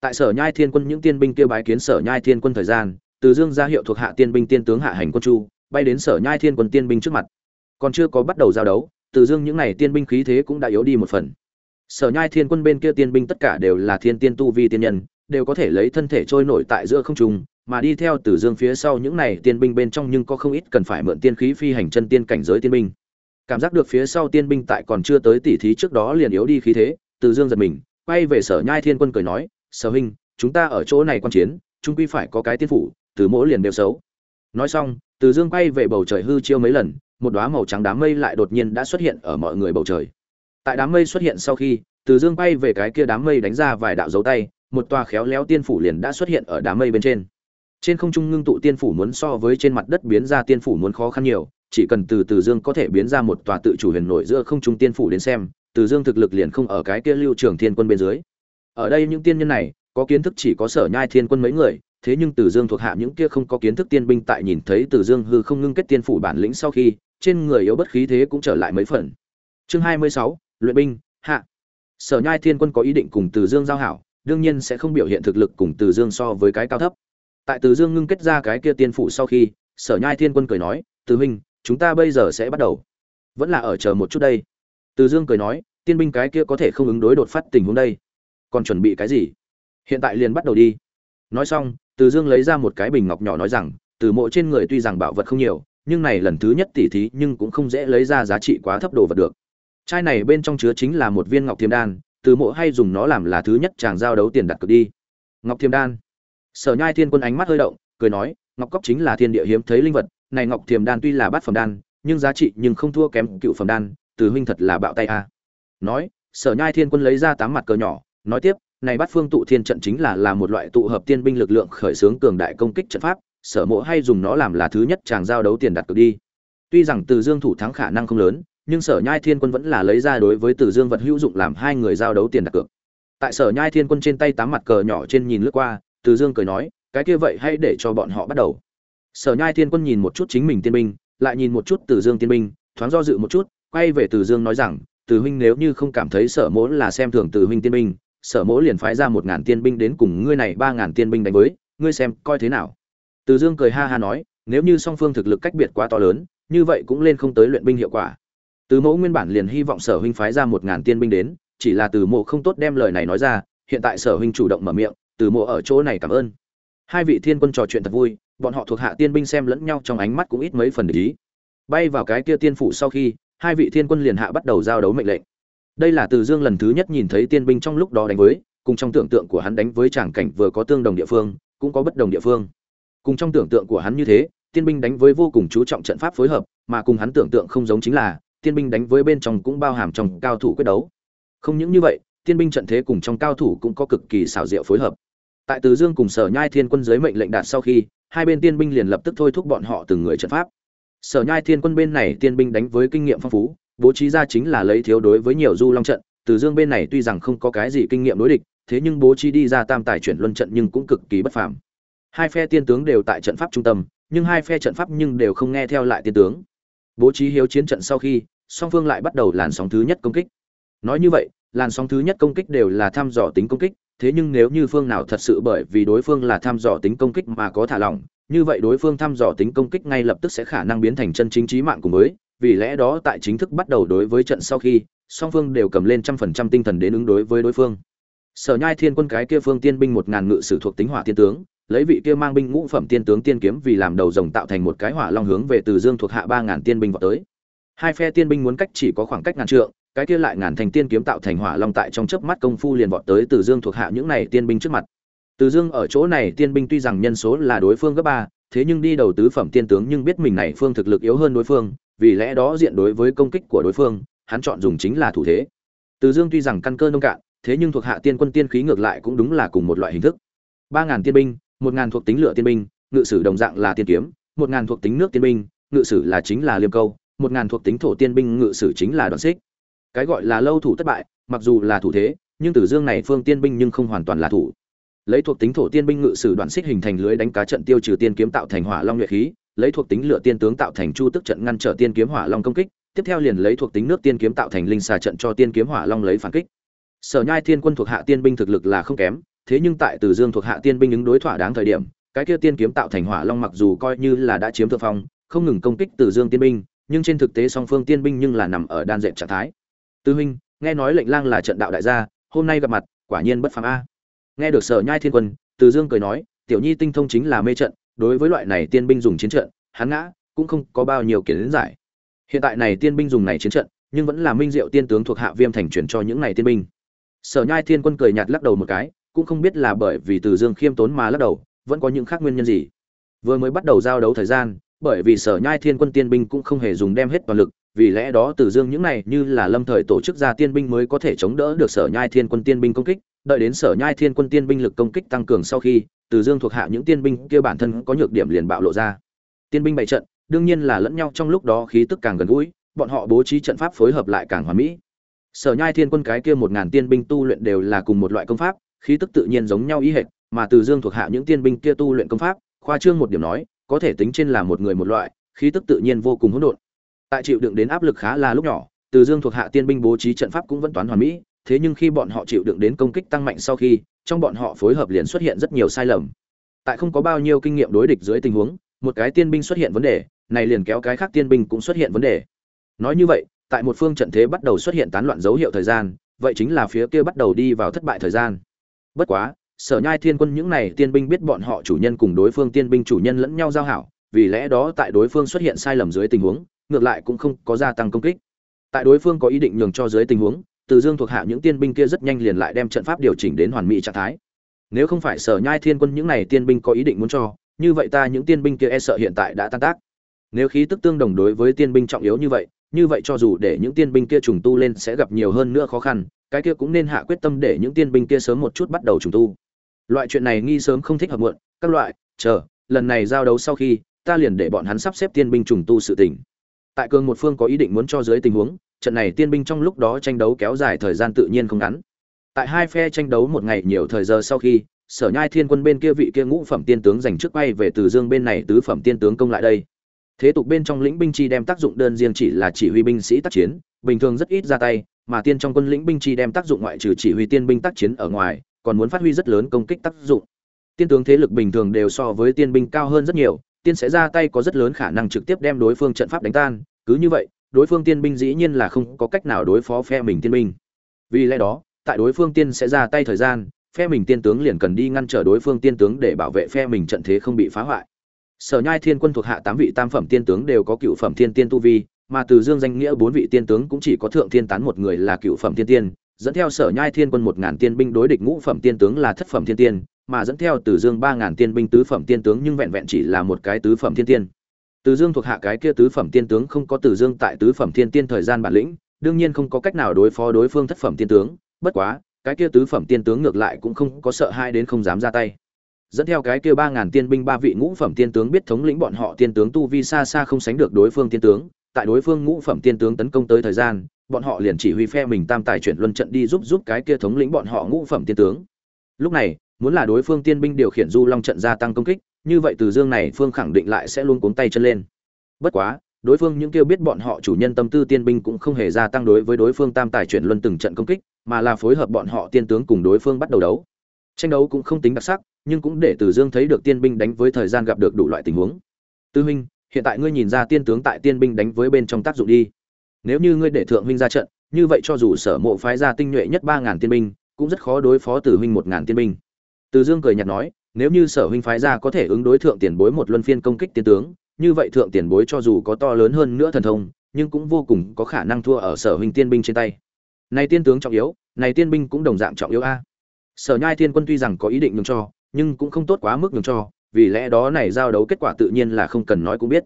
Tại sở nhai thiên quân những tiên binh kia bái kiến sở nhai thiên quân thời gian, từ dương ra hiệu thuộc hạ tiên binh tiên tướng hạ hành quân chu, bay đến sở nhai thiên quân tiên binh trước mặt. Còn chưa có bắt đầu giao đấu, từ dương những n à y tiên binh khí thế cũng đã yếu đi một phần sở nhai thiên quân bên kia tiên binh tất cả đều là thiên tiên tu vi tiên nhân, đều có thể lấy thân thể trôi nổi tại giữa không trung, mà đi theo từ dương phía sau những này tiên binh bên trong nhưng có không ít cần phải mượn tiên khí phi hành chân tiên cảnh giới tiên binh. Cảm giác được phía sau tiên binh tại còn chưa tới tỉ thí trước đó liền yếu đi khí thế từ dương giật mình, quay về sở nhai thiên quân cười nói, sở huynh, chúng ta ở chỗ này quan chiến, trung quy phải có cái tiên phủ, từ mỗi liền đều xấu. Nói xong từ dương quay về bầu trời hư chiêu mấy lần, một đóa màu trắng đám mây lại đột nhiên đã xuất hiện ở mọi người bầu trời tại đám mây xuất hiện sau khi, từ dương bay về cái kia đám mây đánh ra vài đạo dấu tay, một tòa khéo léo tiên phủ liền đã xuất hiện ở đám mây bên trên. Trên không trung ngưng tụ tiên phủ muốn so với trên mặt đất biến ra tiên phủ muốn khó khăn nhiều, chỉ cần từ từ dương có thể biến ra một tòa tự chủ huyền nội giữa không trung tiên phủ đến xem, từ dương thực lực liền không ở cái kia lưu trường thiên quân bên dưới. Ở đây những tiên nhân này, có kiến thức chỉ có sở nhai thiên quân mấy người, thế nhưng từ dương thuộc hạ những kia không có kiến thức tiên binh tại nhìn thấy từ dương hư không ngưng kết tiên phủ bản lĩnh sau khi, trên người yếu bất khí thế cũng trở lại mấy phần. Chương hai mươi sáu luyện binh, hạ. Sở nhai thiên quân có ý định cùng từ dương giao hảo, đương nhiên sẽ không biểu hiện thực lực cùng từ dương so với cái cao thấp. Tại từ dương ngưng kết ra cái kia tiên phủ sau khi, sở nhai thiên quân cười nói, từ huynh, chúng ta bây giờ sẽ bắt đầu. Vẫn là ở chờ một chút đây. Từ dương cười nói, tiên binh cái kia có thể không ứng đối đột phát tình huống đây. Còn chuẩn bị cái gì? Hiện tại liền bắt đầu đi. Nói xong, từ dương lấy ra một cái bình ngọc nhỏ nói rằng, từ mộ trên người tuy rằng bảo vật không nhiều, nhưng này lần thứ nhất tỉ thí nhưng cũng không dễ lấy ra giá trị quá thấp đồ vật được chai này bên trong chứa chính là một viên ngọc thiềm đan, từ mộ hay dùng nó làm là thứ nhất chàng giao đấu tiền đặt cược đi. Ngọc thiềm đan. Sở nhai thiên quân ánh mắt hơi động, cười nói, ngọc cóc chính là thiên địa hiếm thấy linh vật, này ngọc thiềm đan tuy là bát phẩm đan, nhưng giá trị nhưng không thua kém cựu phẩm đan, từ huynh thật là bạo tay a. Nói, sở nhai thiên quân lấy ra tám mặt cờ nhỏ, nói tiếp, này bát phương tụ thiên trận chính là là một loại tụ hợp tiên binh lực lượng khởi xướng cường đại công kích trận pháp, sở mộ hay dùng nó làm là thứ nhất chàng giao đấu tiền đặt cược đi. Tuy rằng từ dương thủ thắng khả năng không lớn nhưng sở nhai thiên quân vẫn là lấy ra đối với từ dương vật hữu dụng làm hai người giao đấu tiền đặt cược. Tại sở nhai thiên quân trên tay tám mặt cờ nhỏ trên nhìn lướt qua, từ dương cười nói, cái kia vậy hay để cho bọn họ bắt đầu. Sở nhai thiên quân nhìn một chút chính mình tiên binh, lại nhìn một chút từ dương tiên binh, thoáng do dự một chút, quay về từ dương nói rằng, từ huynh nếu như không cảm thấy sở mỗ là xem thường từ huynh tiên binh, sở mỗ liền phái ra một ngàn tiên binh đến cùng ngươi này ba ngàn tiên binh đánh với, ngươi xem coi thế nào. Từ dương cười ha ha nói, nếu như song phương thực lực cách biệt quá to lớn, như vậy cũng lên không tới luyện binh hiệu quả từ mẫu nguyên bản liền hy vọng sở huynh phái ra một ngàn tiên binh đến, chỉ là từ mộ không tốt đem lời này nói ra, hiện tại sở huynh chủ động mở miệng, từ mộ ở chỗ này cảm ơn. Hai vị thiên quân trò chuyện thật vui, bọn họ thuộc hạ tiên binh xem lẫn nhau trong ánh mắt cũng ít mấy phần để ý. Bay vào cái kia tiên phủ sau khi, hai vị thiên quân liền hạ bắt đầu giao đấu mệnh lệnh. Đây là từ dương lần thứ nhất nhìn thấy tiên binh trong lúc đó đánh với, cùng trong tưởng tượng của hắn đánh với tràng cảnh vừa có tương đồng địa phương, cũng có bất đồng địa phương. Cùng trong tưởng tượng của hắn như thế, tiên binh đánh với vô cùng chú trọng trận pháp phối hợp, mà cùng hắn tưởng tượng không giống chính là tiên binh đánh với bên trong cũng bao hàm trong cao thủ quyết đấu. Không những như vậy, tiên binh trận thế cùng trong cao thủ cũng có cực kỳ xảo diệu phối hợp. Tại từ dương cùng sở nhai thiên quân dưới mệnh lệnh đạt sau khi, hai bên tiên binh liền lập tức thôi thúc bọn họ từng người trận pháp. Sở nhai thiên quân bên này tiên binh đánh với kinh nghiệm phong phú, bố trí ra chính là lấy thiếu đối với nhiều du long trận. Từ dương bên này tuy rằng không có cái gì kinh nghiệm đối địch, thế nhưng bố trí đi ra tam tài chuyển luân trận nhưng cũng cực kỳ bất phàm. Hai phe tiên tướng đều tại trận pháp trung tâm, nhưng hai phe trận pháp nhưng đều không nghe theo lại tiên tướng bố trí hiếu chiến trận sau khi, song phương lại bắt đầu làn sóng thứ nhất công kích nói như vậy, làn sóng thứ nhất công kích đều là thăm dò tính công kích, thế nhưng nếu như phương nào thật sự bởi vì đối phương là thăm dò tính công kích mà có thả lỏng, như vậy đối phương thăm dò tính công kích ngay lập tức sẽ khả năng biến thành chân chính trí mạng cùng mới. vì lẽ đó tại chính thức bắt đầu đối với trận sau khi, song phương đều cầm lên trăm phần trăm tinh thần đến ứng đối với đối phương sở nhai thiên quân cái kia phương tiên binh một ngàn ngự sử thuộc tính hỏa tiên tướng, lấy vị kia mang binh ngũ phẩm tiên tướng tiên kiếm vì làm đầu rồng tạo thành một cái hỏa long hướng về từ dương thuộc hạ ba ngàn tiên binh vào tới. Hai phe tiên binh muốn cách chỉ có khoảng cách ngàn trượng, cái kia lại ngàn thành tiên kiếm tạo thành hỏa long tại trong chớp mắt công phu liền vọt tới từ dương thuộc hạ những này tiên binh trước mặt. Từ dương ở chỗ này tiên binh tuy rằng nhân số là đối phương gấp ba, thế nhưng đi đầu tứ phẩm tiên tướng nhưng biết mình này phương thực lực yếu hơn đối phương, vì lẽ đó diện đối với công kích của đối phương, hắn chọn dùng chính là thủ thế. Từ dương tuy rằng căn cơ nông cạn thế nhưng thuộc hạ tiên quân tiên khí ngược lại cũng đúng là cùng một loại hình thức. Ba ngàn tiên binh, một ngàn thuộc tính lửa tiên binh, ngự sử đồng dạng là tiên kiếm, một ngàn thuộc tính nước tiên binh, ngự sử là chính là liêm câu, một ngàn thuộc tính thổ tiên binh, ngự sử chính là đoạn xích. Cái gọi là lâu thủ thất bại, mặc dù là thủ thế, nhưng tử dương này phương tiên binh nhưng không hoàn toàn là thủ. Lấy thuộc tính thổ tiên binh ngự sử đoạn xích hình thành lưới đánh cá trận tiêu trừ tiên kiếm tạo thành hỏa long luyện khí, lấy thuộc tính lửa tiên tướng tạo thành chu tức trận ngăn trở tiên kiếm hỏa long công kích, tiếp theo liền lấy thuộc tính nước tiên kiếm tạo thành linh xà trận cho tiên kiếm hỏa long lấy phản kích sở nhai thiên quân thuộc hạ tiên binh thực lực là không kém thế nhưng tại Từ Dương thuộc hạ tiên binh ứng đối thỏa đáng thời điểm, cái kia tiên kiếm tạo thành hỏa long mặc dù coi như là đã chiếm thượng phong, không ngừng công kích Từ Dương tiên binh, nhưng trên thực tế song phương tiên binh nhưng là nằm ở đan dệt trạng thái. Tư huynh, nghe nói lệnh lang là trận đạo đại gia, hôm nay gặp mặt, quả nhiên bất phàm a. Nghe được Sở Nhai Thiên Quân, Từ Dương cười nói, tiểu nhi tinh thông chính là mê trận, đối với loại này tiên binh dùng chiến trận, hắn ngã cũng không có bao nhiêu kiến giải. Hiện tại này tiên binh dùng này chiến trận, nhưng vẫn là minh diệu tiên tướng thuộc hạ Viêm thành chuyển cho những này tiên binh. Sở Nhai Thiên Quân cười nhạt lắc đầu một cái, cũng không biết là bởi vì từ dương khiêm tốn mà lắc đầu vẫn có những khác nguyên nhân gì. Vừa mới bắt đầu giao đấu thời gian bởi vì sở nhai thiên quân tiên binh cũng không hề dùng đem hết toàn lực vì lẽ đó từ dương những này như là lâm thời tổ chức ra tiên binh mới có thể chống đỡ được sở nhai thiên quân tiên binh công kích. Đợi đến sở nhai thiên quân tiên binh lực công kích tăng cường sau khi từ dương thuộc hạ những tiên binh kia bản thân có nhược điểm liền bạo lộ ra. Tiên binh bày trận đương nhiên là lẫn nhau trong lúc đó khí tức càng gần gũi bọn họ bố trí trận pháp phối hợp lại càng hoàn mỹ sở nhai thiên quân cái kia một ngàn tiên binh tu luyện đều là cùng một loại công pháp khí tức tự nhiên giống nhau ý hệt, mà Từ Dương thuộc hạ những tiên binh kia tu luyện công pháp, khoa trương một điểm nói, có thể tính trên là một người một loại, khí tức tự nhiên vô cùng hỗn độn. Tại chịu đựng đến áp lực khá là lúc nhỏ, Từ Dương thuộc hạ tiên binh bố trí trận pháp cũng vẫn toán hoàn mỹ, thế nhưng khi bọn họ chịu đựng đến công kích tăng mạnh sau khi, trong bọn họ phối hợp liền xuất hiện rất nhiều sai lầm. Tại không có bao nhiêu kinh nghiệm đối địch dưới tình huống, một cái tiên binh xuất hiện vấn đề, này liền kéo cái khác tiên binh cũng xuất hiện vấn đề. Nói như vậy, tại một phương trận thế bắt đầu xuất hiện tán loạn dấu hiệu thời gian, vậy chính là phía kia bắt đầu đi vào thất bại thời gian. Bất quá, sở nhai thiên quân những này tiên binh biết bọn họ chủ nhân cùng đối phương tiên binh chủ nhân lẫn nhau giao hảo, vì lẽ đó tại đối phương xuất hiện sai lầm dưới tình huống, ngược lại cũng không có gia tăng công kích. Tại đối phương có ý định nhường cho dưới tình huống, từ dương thuộc hạ những tiên binh kia rất nhanh liền lại đem trận pháp điều chỉnh đến hoàn mỹ trạng thái. Nếu không phải sở nhai thiên quân những này tiên binh có ý định muốn cho, như vậy ta những tiên binh kia e sợ hiện tại đã tan tác. Nếu khí tức tương đồng đối với tiên binh trọng yếu như vậy như vậy cho dù để những tiên binh kia trùng tu lên sẽ gặp nhiều hơn nữa khó khăn, cái kia cũng nên hạ quyết tâm để những tiên binh kia sớm một chút bắt đầu trùng tu. Loại chuyện này nghi sớm không thích hợp muộn, các loại, chờ, lần này giao đấu sau khi, ta liền để bọn hắn sắp xếp tiên binh trùng tu sự tình. Tại cường một phương có ý định muốn cho dưới tình huống, trận này tiên binh trong lúc đó tranh đấu kéo dài thời gian tự nhiên không ngắn. Tại hai phe tranh đấu một ngày nhiều thời giờ sau khi, sở nhai thiên quân bên kia vị kia ngũ phẩm tiên tướng giành trước bay về từ dương bên này tứ phẩm tiên tướng công lại đây thế tục bên trong lĩnh binh chi đem tác dụng đơn riêng chỉ là chỉ huy binh sĩ tác chiến, bình thường rất ít ra tay, mà tiên trong quân lĩnh binh chi đem tác dụng ngoại trừ chỉ huy tiên binh tác chiến ở ngoài, còn muốn phát huy rất lớn công kích tác dụng. Tiên tướng thế lực bình thường đều so với tiên binh cao hơn rất nhiều, tiên sẽ ra tay có rất lớn khả năng trực tiếp đem đối phương trận pháp đánh tan, cứ như vậy, đối phương tiên binh dĩ nhiên là không có cách nào đối phó phe mình tiên binh. Vì lẽ đó, tại đối phương tiên sẽ ra tay thời gian, phe mình tiên tướng liền cần đi ngăn trở đối phương tiên tướng để bảo vệ phe mình trận thế không bị phá hoại sở nhai thiên quân thuộc hạ tám vị tam phẩm tiên tướng đều có cựu phẩm thiên tiên tu vi, mà từ dương danh nghĩa bốn vị tiên tướng cũng chỉ có thượng thiên tán một người là cựu phẩm thiên tiên, dẫn theo sở nhai thiên quân một ngàn tiên binh đối địch ngũ phẩm tiên tướng là thất phẩm thiên tiên, mà dẫn theo từ dương ba ngàn tiên binh tứ phẩm tiên tướng nhưng vẹn vẹn chỉ là một cái tứ phẩm thiên tiên. Từ dương thuộc hạ cái kia tứ phẩm tiên tướng không có từ dương tại tứ phẩm thiên tiên thời gian bản lĩnh, đương nhiên không có cách nào đối phó đối phương thất phẩm tiên tướng, bất quá, cái kia tứ phẩm tiên tướng ngược lại cũng không có sợ hai đến không dám ra tay dẫn theo cái kia ba ngàn tiên binh ba vị ngũ phẩm tiên tướng biết thống lĩnh bọn họ tiên tướng tu vi xa xa không sánh được đối phương tiên tướng. Tại đối phương ngũ phẩm tiên tướng tấn công tới thời gian, bọn họ liền chỉ huy phe mình tam tài chuyển luân trận đi giúp giúp cái kia thống lĩnh bọn họ ngũ phẩm tiên tướng. Lúc này, muốn là đối phương tiên binh điều khiển du long trận gia tăng công kích, như vậy từ dương này phương khẳng định lại sẽ luôn cuống tay chân lên. Bất quá, đối phương những kêu biết bọn họ chủ nhân tâm tư tiên binh cũng không hề gia tăng đối với đối phương tam tài chuyển luân từng trận công kích, mà là phối hợp bọn họ tiên tướng cùng đối phương bắt đầu đấu. Tranh đấu cũng không tính đặc sắc nhưng cũng để từ dương thấy được tiên binh đánh với thời gian gặp được đủ loại tình huống. Tư huynh, hiện tại ngươi nhìn ra tiên tướng tại tiên binh đánh với bên trong tác dụng đi. Nếu như ngươi để thượng huynh ra trận, như vậy cho dù sở mộ phái ra tinh nhuệ nhất ba ngàn tiên binh, cũng rất khó đối phó từ huynh một ngàn tiên binh. Từ dương cười nhạt nói, nếu như sở huynh phái ra có thể ứng đối thượng tiền bối một luân phiên công kích tiên tướng, như vậy thượng tiền bối cho dù có to lớn hơn nữa thần thông, nhưng cũng vô cùng có khả năng thua ở sở huynh tiên binh trên tay. Này tiên tướng trọng yếu, này tiên binh cũng đồng dạng trọng yếu a. Sở nhai thiên quân tuy rằng có ý định nhường cho nhưng cũng không tốt quá mức nhường cho, vì lẽ đó này giao đấu kết quả tự nhiên là không cần nói cũng biết.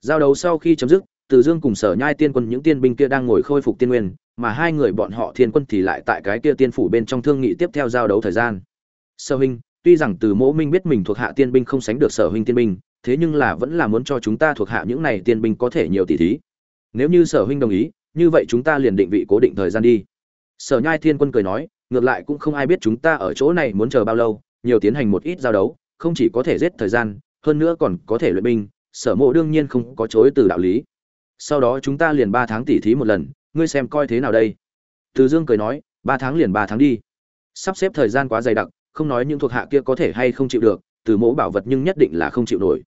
Giao đấu sau khi chấm dứt, từ dương cùng sở nhai tiên quân, những tiên binh kia đang ngồi khôi phục tiên nguyên, mà hai người bọn họ thiên quân thì lại tại cái kia tiên phủ bên trong thương nghị tiếp theo giao đấu thời gian. Sở huynh, tuy rằng từ mỗ minh biết mình thuộc hạ tiên binh không sánh được sở huynh tiên binh, thế nhưng là vẫn là muốn cho chúng ta thuộc hạ những này tiên binh có thể nhiều tỷ thí. Nếu như sở huynh đồng ý, như vậy chúng ta liền định vị cố định thời gian đi. Sở nhai thiên quân cười nói, ngược lại cũng không ai biết chúng ta ở chỗ này muốn chờ bao lâu nhiều tiến hành một ít giao đấu, không chỉ có thể giết thời gian, hơn nữa còn có thể luyện binh, sở mộ đương nhiên không có chối từ đạo lý. Sau đó chúng ta liền ba tháng tỉ thí một lần, ngươi xem coi thế nào đây? Từ dương cười nói, ba tháng liền ba tháng đi. Sắp xếp thời gian quá dày đặc, không nói những thuộc hạ kia có thể hay không chịu được, từ mẫu bảo vật nhưng nhất định là không chịu nổi.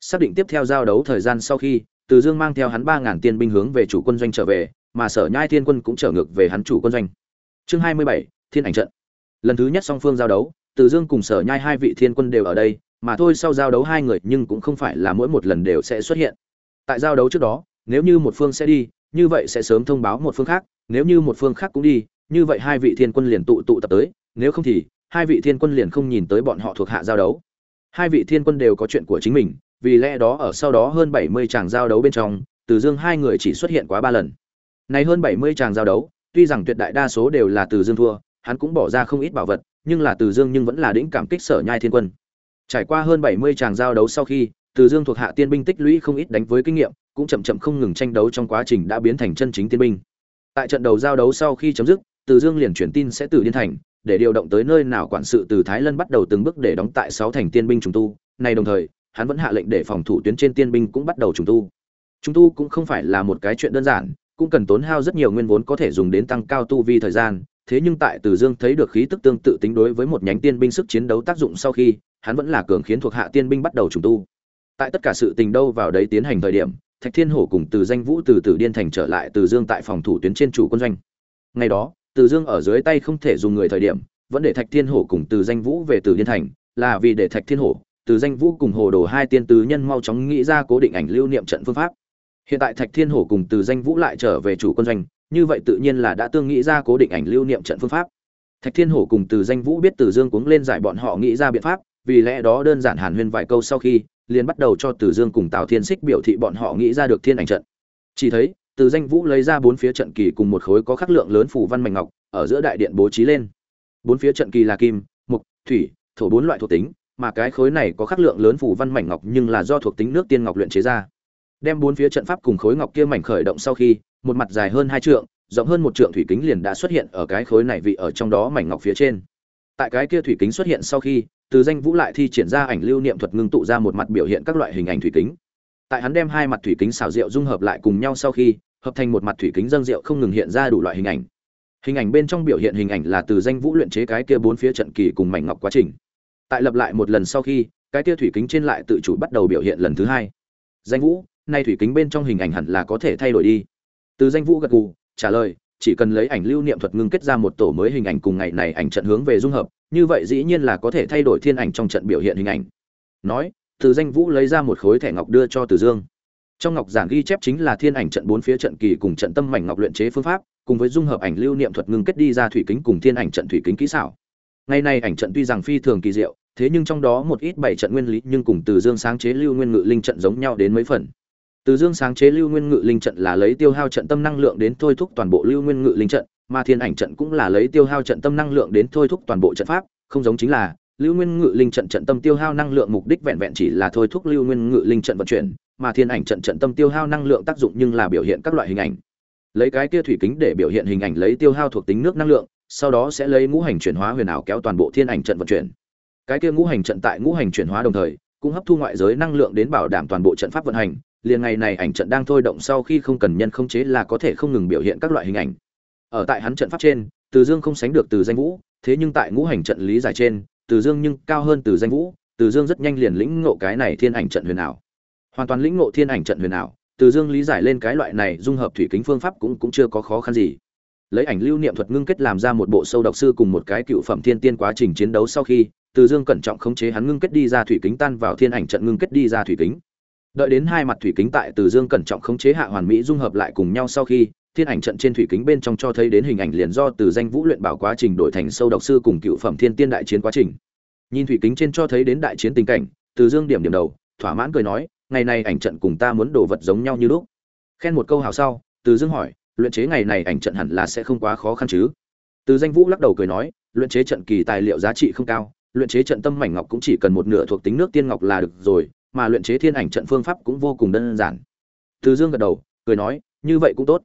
Xác định tiếp theo giao đấu thời gian sau khi, từ dương mang theo hắn ba ngàn tiên binh hướng về chủ quân doanh trở về, mà sở nhai thiên quân cũng trở ngược về hắn chủ quân doanh. Chương hai mươi bảy, thiên ảnh trận. Lần thứ nhất song phương giao đấu từ dương cùng sở nhai hai vị thiên quân đều ở đây, mà thôi sau giao đấu hai người nhưng cũng không phải là mỗi một lần đều sẽ xuất hiện. Tại giao đấu trước đó, nếu như một phương sẽ đi, như vậy sẽ sớm thông báo một phương khác, nếu như một phương khác cũng đi, như vậy hai vị thiên quân liền tụ tụ tập tới, nếu không thì, hai vị thiên quân liền không nhìn tới bọn họ thuộc hạ giao đấu. Hai vị thiên quân đều có chuyện của chính mình, vì lẽ đó ở sau đó hơn bảy mươi tràng giao đấu bên trong, từ dương hai người chỉ xuất hiện quá ba lần. Này hơn bảy mươi tràng giao đấu, tuy rằng tuyệt đại đa số đều là từ dương thua, hắn cũng bỏ ra không ít bảo vật nhưng là từ dương nhưng vẫn là đỉnh cảm kích sở nhai thiên quân. Trải qua hơn bảy mươi tràng giao đấu sau khi, từ dương thuộc hạ tiên binh tích lũy không ít đánh với kinh nghiệm, cũng chậm chậm không ngừng tranh đấu trong quá trình đã biến thành chân chính tiên binh. Tại trận đầu giao đấu sau khi chấm dứt, từ dương liền chuyển tin sẽ từ điên thành, để điều động tới nơi nào quản sự từ thái lân bắt đầu từng bước để đóng tại sáu thành tiên binh trùng tu. Này đồng thời, hắn vẫn hạ lệnh để phòng thủ tuyến trên tiên binh cũng bắt đầu trùng tu. Trùng tu cũng không phải là một cái chuyện đơn giản, cũng cần tốn hao rất nhiều nguyên vốn có thể dùng đến tăng cao tu vi thời gian thế nhưng tại Từ Dương thấy được khí tức tương tự tính đối với một nhánh tiên binh sức chiến đấu tác dụng sau khi, hắn vẫn là cường khiến thuộc hạ tiên binh bắt đầu trùng tu. Tại tất cả sự tình đâu vào đấy tiến hành thời điểm, thạch thiên hổ cùng từ danh vũ từ từ điên thành trở lại từ dương tại phòng thủ tuyến trên chủ quân doanh ngày đó từ dương ở dưới tay không thể dùng người thời điểm vẫn để thạch thiên hổ cùng từ danh vũ về từ điên thành là vì để thạch thiên hổ từ danh vũ cùng hồ đồ hai tiên tứ nhân mau chóng nghĩ ra cố định ảnh lưu niệm trận phương pháp hiện tại thạch thiên hổ cùng từ danh vũ lại trở về chủ quân doanh như vậy tự nhiên là đã tương nghĩ ra cố định ảnh lưu niệm trận phương pháp. Thạch thiên hổ cùng từ danh vũ biết từ dương cuống lên giải bọn họ nghĩ ra biện pháp, vì lẽ đó đơn giản hàn huyên vài câu sau khi, liền bắt đầu cho từ dương cùng tào thiên xích biểu thị bọn họ nghĩ ra được thiên ảnh trận. Chỉ thấy, từ danh vũ lấy ra bốn phía trận kỳ cùng một khối có khắc lượng lớn phủ văn mảnh ngọc, ở giữa đại điện bố trí lên. Bốn phía trận kỳ là kim, mục, thủy, thổ bốn loại thuộc tính, mà cái khối này có khắc lượng lớn phủ văn mảnh ngọc nhưng là do thuộc tính nước tiên ngọc luyện chế ra. Đem bốn phía trận pháp cùng khối ngọc kia mảnh khởi động sau khi một mặt dài hơn hai trượng, rộng hơn một trượng thủy kính liền đã xuất hiện ở cái khối này vị ở trong đó mảnh ngọc phía trên. Tại cái kia thủy kính xuất hiện sau khi, từ danh vũ lại thi triển ra ảnh lưu niệm thuật ngưng tụ ra một mặt biểu hiện các loại hình ảnh thủy kính. Tại hắn đem hai mặt thủy kính xào rượu dung hợp lại cùng nhau sau khi, hợp thành một mặt thủy kính dâng rượu không ngừng hiện ra đủ loại hình ảnh. Hình ảnh bên trong biểu hiện hình ảnh là từ danh vũ luyện chế cái kia bốn phía trận kỳ cùng mảnh ngọc quá trình. Tại lập lại một lần sau khi, cái kia thủy kính trên lại tự chủ bắt đầu biểu hiện lần thứ hai. Danh vũ, nay thủy kính bên trong hình ảnh hẳn là có thể thay đổi đi từ danh vũ gật gù, trả lời, chỉ cần lấy ảnh lưu niệm thuật ngưng kết ra một tổ mới hình ảnh cùng ngày này ảnh trận hướng về dung hợp, như vậy dĩ nhiên là có thể thay đổi thiên ảnh trong trận biểu hiện hình ảnh. Nói, từ danh vũ lấy ra một khối thẻ ngọc đưa cho từ dương. Trong ngọc giản ghi chép chính là thiên ảnh trận bốn phía trận kỳ cùng trận tâm mảnh ngọc luyện chế phương pháp, cùng với dung hợp ảnh lưu niệm thuật ngưng kết đi ra thủy kính cùng thiên ảnh trận thủy kính kỹ xảo. Ngày nay ảnh trận tuy rằng phi thường kỳ diệu, thế nhưng trong đó một ít bảy trận nguyên lý nhưng cùng từ dương sáng chế lưu nguyên ngự linh trận giống nhau đến mấy phần từ dương sáng chế lưu nguyên ngự linh trận là lấy tiêu hao trận tâm năng lượng đến thôi thúc toàn bộ lưu nguyên ngự linh trận, mà thiên ảnh trận cũng là lấy tiêu hao trận tâm năng lượng đến thôi thúc toàn bộ trận pháp, không giống chính là, lưu nguyên ngự linh trận trận tâm tiêu hao năng lượng mục đích vẹn vẹn chỉ là thôi thúc lưu nguyên ngự linh trận vận chuyển, mà thiên ảnh trận trận tâm tiêu hao năng lượng tác dụng nhưng là biểu hiện các loại hình ảnh. Lấy cái kia thủy kính để biểu hiện hình ảnh lấy tiêu hao thuộc tính nước năng lượng, sau đó sẽ lấy ngũ hành chuyển hóa huyền ảo kéo toàn bộ thiên ảnh trận vận chuyển. Cái kia ngũ hành trận tại ngũ hành chuyển hóa đồng thời, cũng hấp thu ngoại giới năng lượng đến bảo đảm toàn bộ trận pháp vận hành liền ngày này ảnh trận đang thôi động sau khi không cần nhân không chế là có thể không ngừng biểu hiện các loại hình ảnh. Ở tại hắn trận pháp trên, từ dương không sánh được từ danh vũ, thế nhưng tại ngũ hành trận lý giải trên, từ dương nhưng cao hơn từ danh vũ, từ dương rất nhanh liền lĩnh ngộ cái này thiên ảnh trận huyền ảo. Hoàn toàn lĩnh ngộ thiên ảnh trận huyền ảo, từ dương lý giải lên cái loại này dung hợp thủy kính phương pháp cũng cũng chưa có khó khăn gì. Lấy ảnh lưu niệm thuật ngưng kết làm ra một bộ sâu độc sư cùng một cái cựu phẩm thiên tiên quá trình chiến đấu sau khi, từ dương cẩn trọng khống chế hắn ngưng kết đi ra thủy kính tan vào thiên ảnh trận ngưng kết đi ra thủy kính đợi đến hai mặt thủy kính tại từ dương cẩn trọng khống chế hạ hoàn mỹ dung hợp lại cùng nhau sau khi, thiên ảnh trận trên thủy kính bên trong cho thấy đến hình ảnh liền do từ danh vũ luyện bảo quá trình đổi thành sâu độc sư cùng cựu phẩm thiên tiên đại chiến quá trình. Nhìn thủy kính trên cho thấy đến đại chiến tình cảnh, từ dương điểm điểm đầu, thỏa mãn cười nói, ngày này ảnh trận cùng ta muốn đồ vật giống nhau như lúc. Khen một câu hào sau, từ dương hỏi, luyện chế ngày này ảnh trận hẳn là sẽ không quá khó khăn chứ? Từ danh vũ lắc đầu cười nói, luyện chế trận kỳ tài liệu giá trị không cao, luyện chế trận tâm mảnh ngọc cũng chỉ cần một nửa thuộc tính nước tiên ngọc là được rồi mà luyện chế thiên ảnh trận phương pháp cũng vô cùng đơn giản. Từ dương gật đầu, cười nói, như vậy cũng tốt.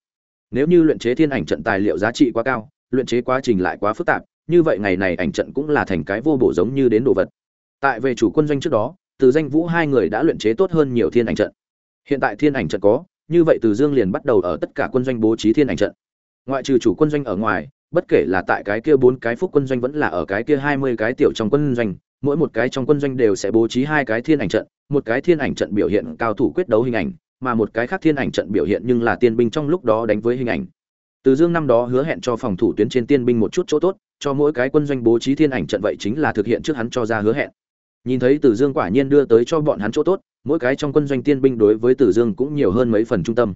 Nếu như luyện chế thiên ảnh trận tài liệu giá trị quá cao, luyện chế quá trình lại quá phức tạp, như vậy ngày này ảnh trận cũng là thành cái vô bổ giống như đến đồ vật. Tại về chủ quân doanh trước đó, từ danh vũ hai người đã luyện chế tốt hơn nhiều thiên ảnh trận. Hiện tại thiên ảnh trận có, như vậy từ dương liền bắt đầu ở tất cả quân doanh bố trí thiên ảnh trận. Ngoại trừ chủ quân doanh ở ngoài, bất kể là tại cái kia bốn cái phúc quân doanh vẫn là ở cái kia hai mươi cái tiểu trong quân doanh mỗi một cái trong quân doanh đều sẽ bố trí hai cái thiên ảnh trận, một cái thiên ảnh trận biểu hiện cao thủ quyết đấu hình ảnh, mà một cái khác thiên ảnh trận biểu hiện nhưng là tiên binh trong lúc đó đánh với hình ảnh. Từ dương năm đó hứa hẹn cho phòng thủ tuyến trên tiên binh một chút chỗ tốt, cho mỗi cái quân doanh bố trí thiên ảnh trận vậy chính là thực hiện trước hắn cho ra hứa hẹn. Nhìn thấy từ dương quả nhiên đưa tới cho bọn hắn chỗ tốt, mỗi cái trong quân doanh tiên binh đối với từ dương cũng nhiều hơn mấy phần trung tâm.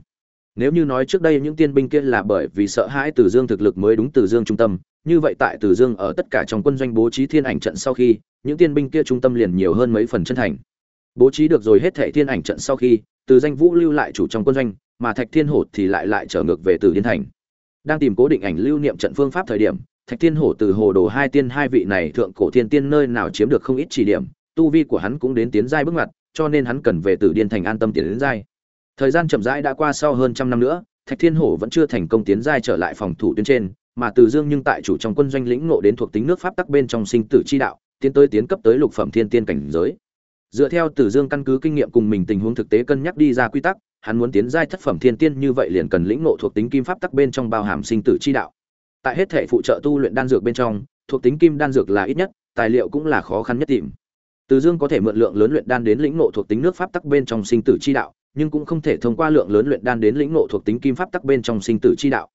Nếu như nói trước đây những tiên binh kia là bởi vì sợ hãi từ dương thực lực mới đúng từ dương trung tâm như vậy tại từ dương ở tất cả trong quân doanh bố trí thiên ảnh trận sau khi, những tiên binh kia trung tâm liền nhiều hơn mấy phần chân thành. Bố trí được rồi hết thảy thiên ảnh trận sau khi, từ danh vũ lưu lại chủ trong quân doanh, mà thạch thiên hổ thì lại lại trở ngược về từ điên thành. Đang tìm cố định ảnh lưu niệm trận phương pháp thời điểm, thạch thiên hổ từ hồ đồ hai tiên hai vị này thượng cổ thiên tiên nơi nào chiếm được không ít chỉ điểm, tu vi của hắn cũng đến tiến giai bước ngoặt, cho nên hắn cần về từ điên thành an tâm tiến đến giai. Thời gian chậm rãi đã qua sau hơn trăm năm nữa, thạch thiên hổ vẫn chưa thành công tiến giai trở lại phòng thủ tuyến trên mà từ dương nhưng tại chủ trong quân doanh lĩnh ngộ đến thuộc tính nước pháp tắc bên trong sinh tử chi đạo, tiến tới tiến cấp tới lục phẩm thiên tiên cảnh giới. Dựa theo từ dương căn cứ kinh nghiệm cùng mình tình huống thực tế cân nhắc đi ra quy tắc, hắn muốn tiến giai thất phẩm thiên tiên như vậy liền cần lĩnh ngộ thuộc tính kim pháp tắc bên trong bao hàm sinh tử chi đạo. Tại hết thể phụ trợ tu luyện đan dược bên trong, thuộc tính kim đan dược là ít nhất, tài liệu cũng là khó khăn nhất tìm. Từ dương có thể mượn lượng lớn luyện đan đến lĩnh ngộ thuộc tính nước pháp tắc bên trong sinh tử chi đạo, nhưng cũng không thể thông qua lượng lớn luyện đan đến lĩnh ngộ thuộc tính kim pháp tắc bên trong sinh tử chi đạo.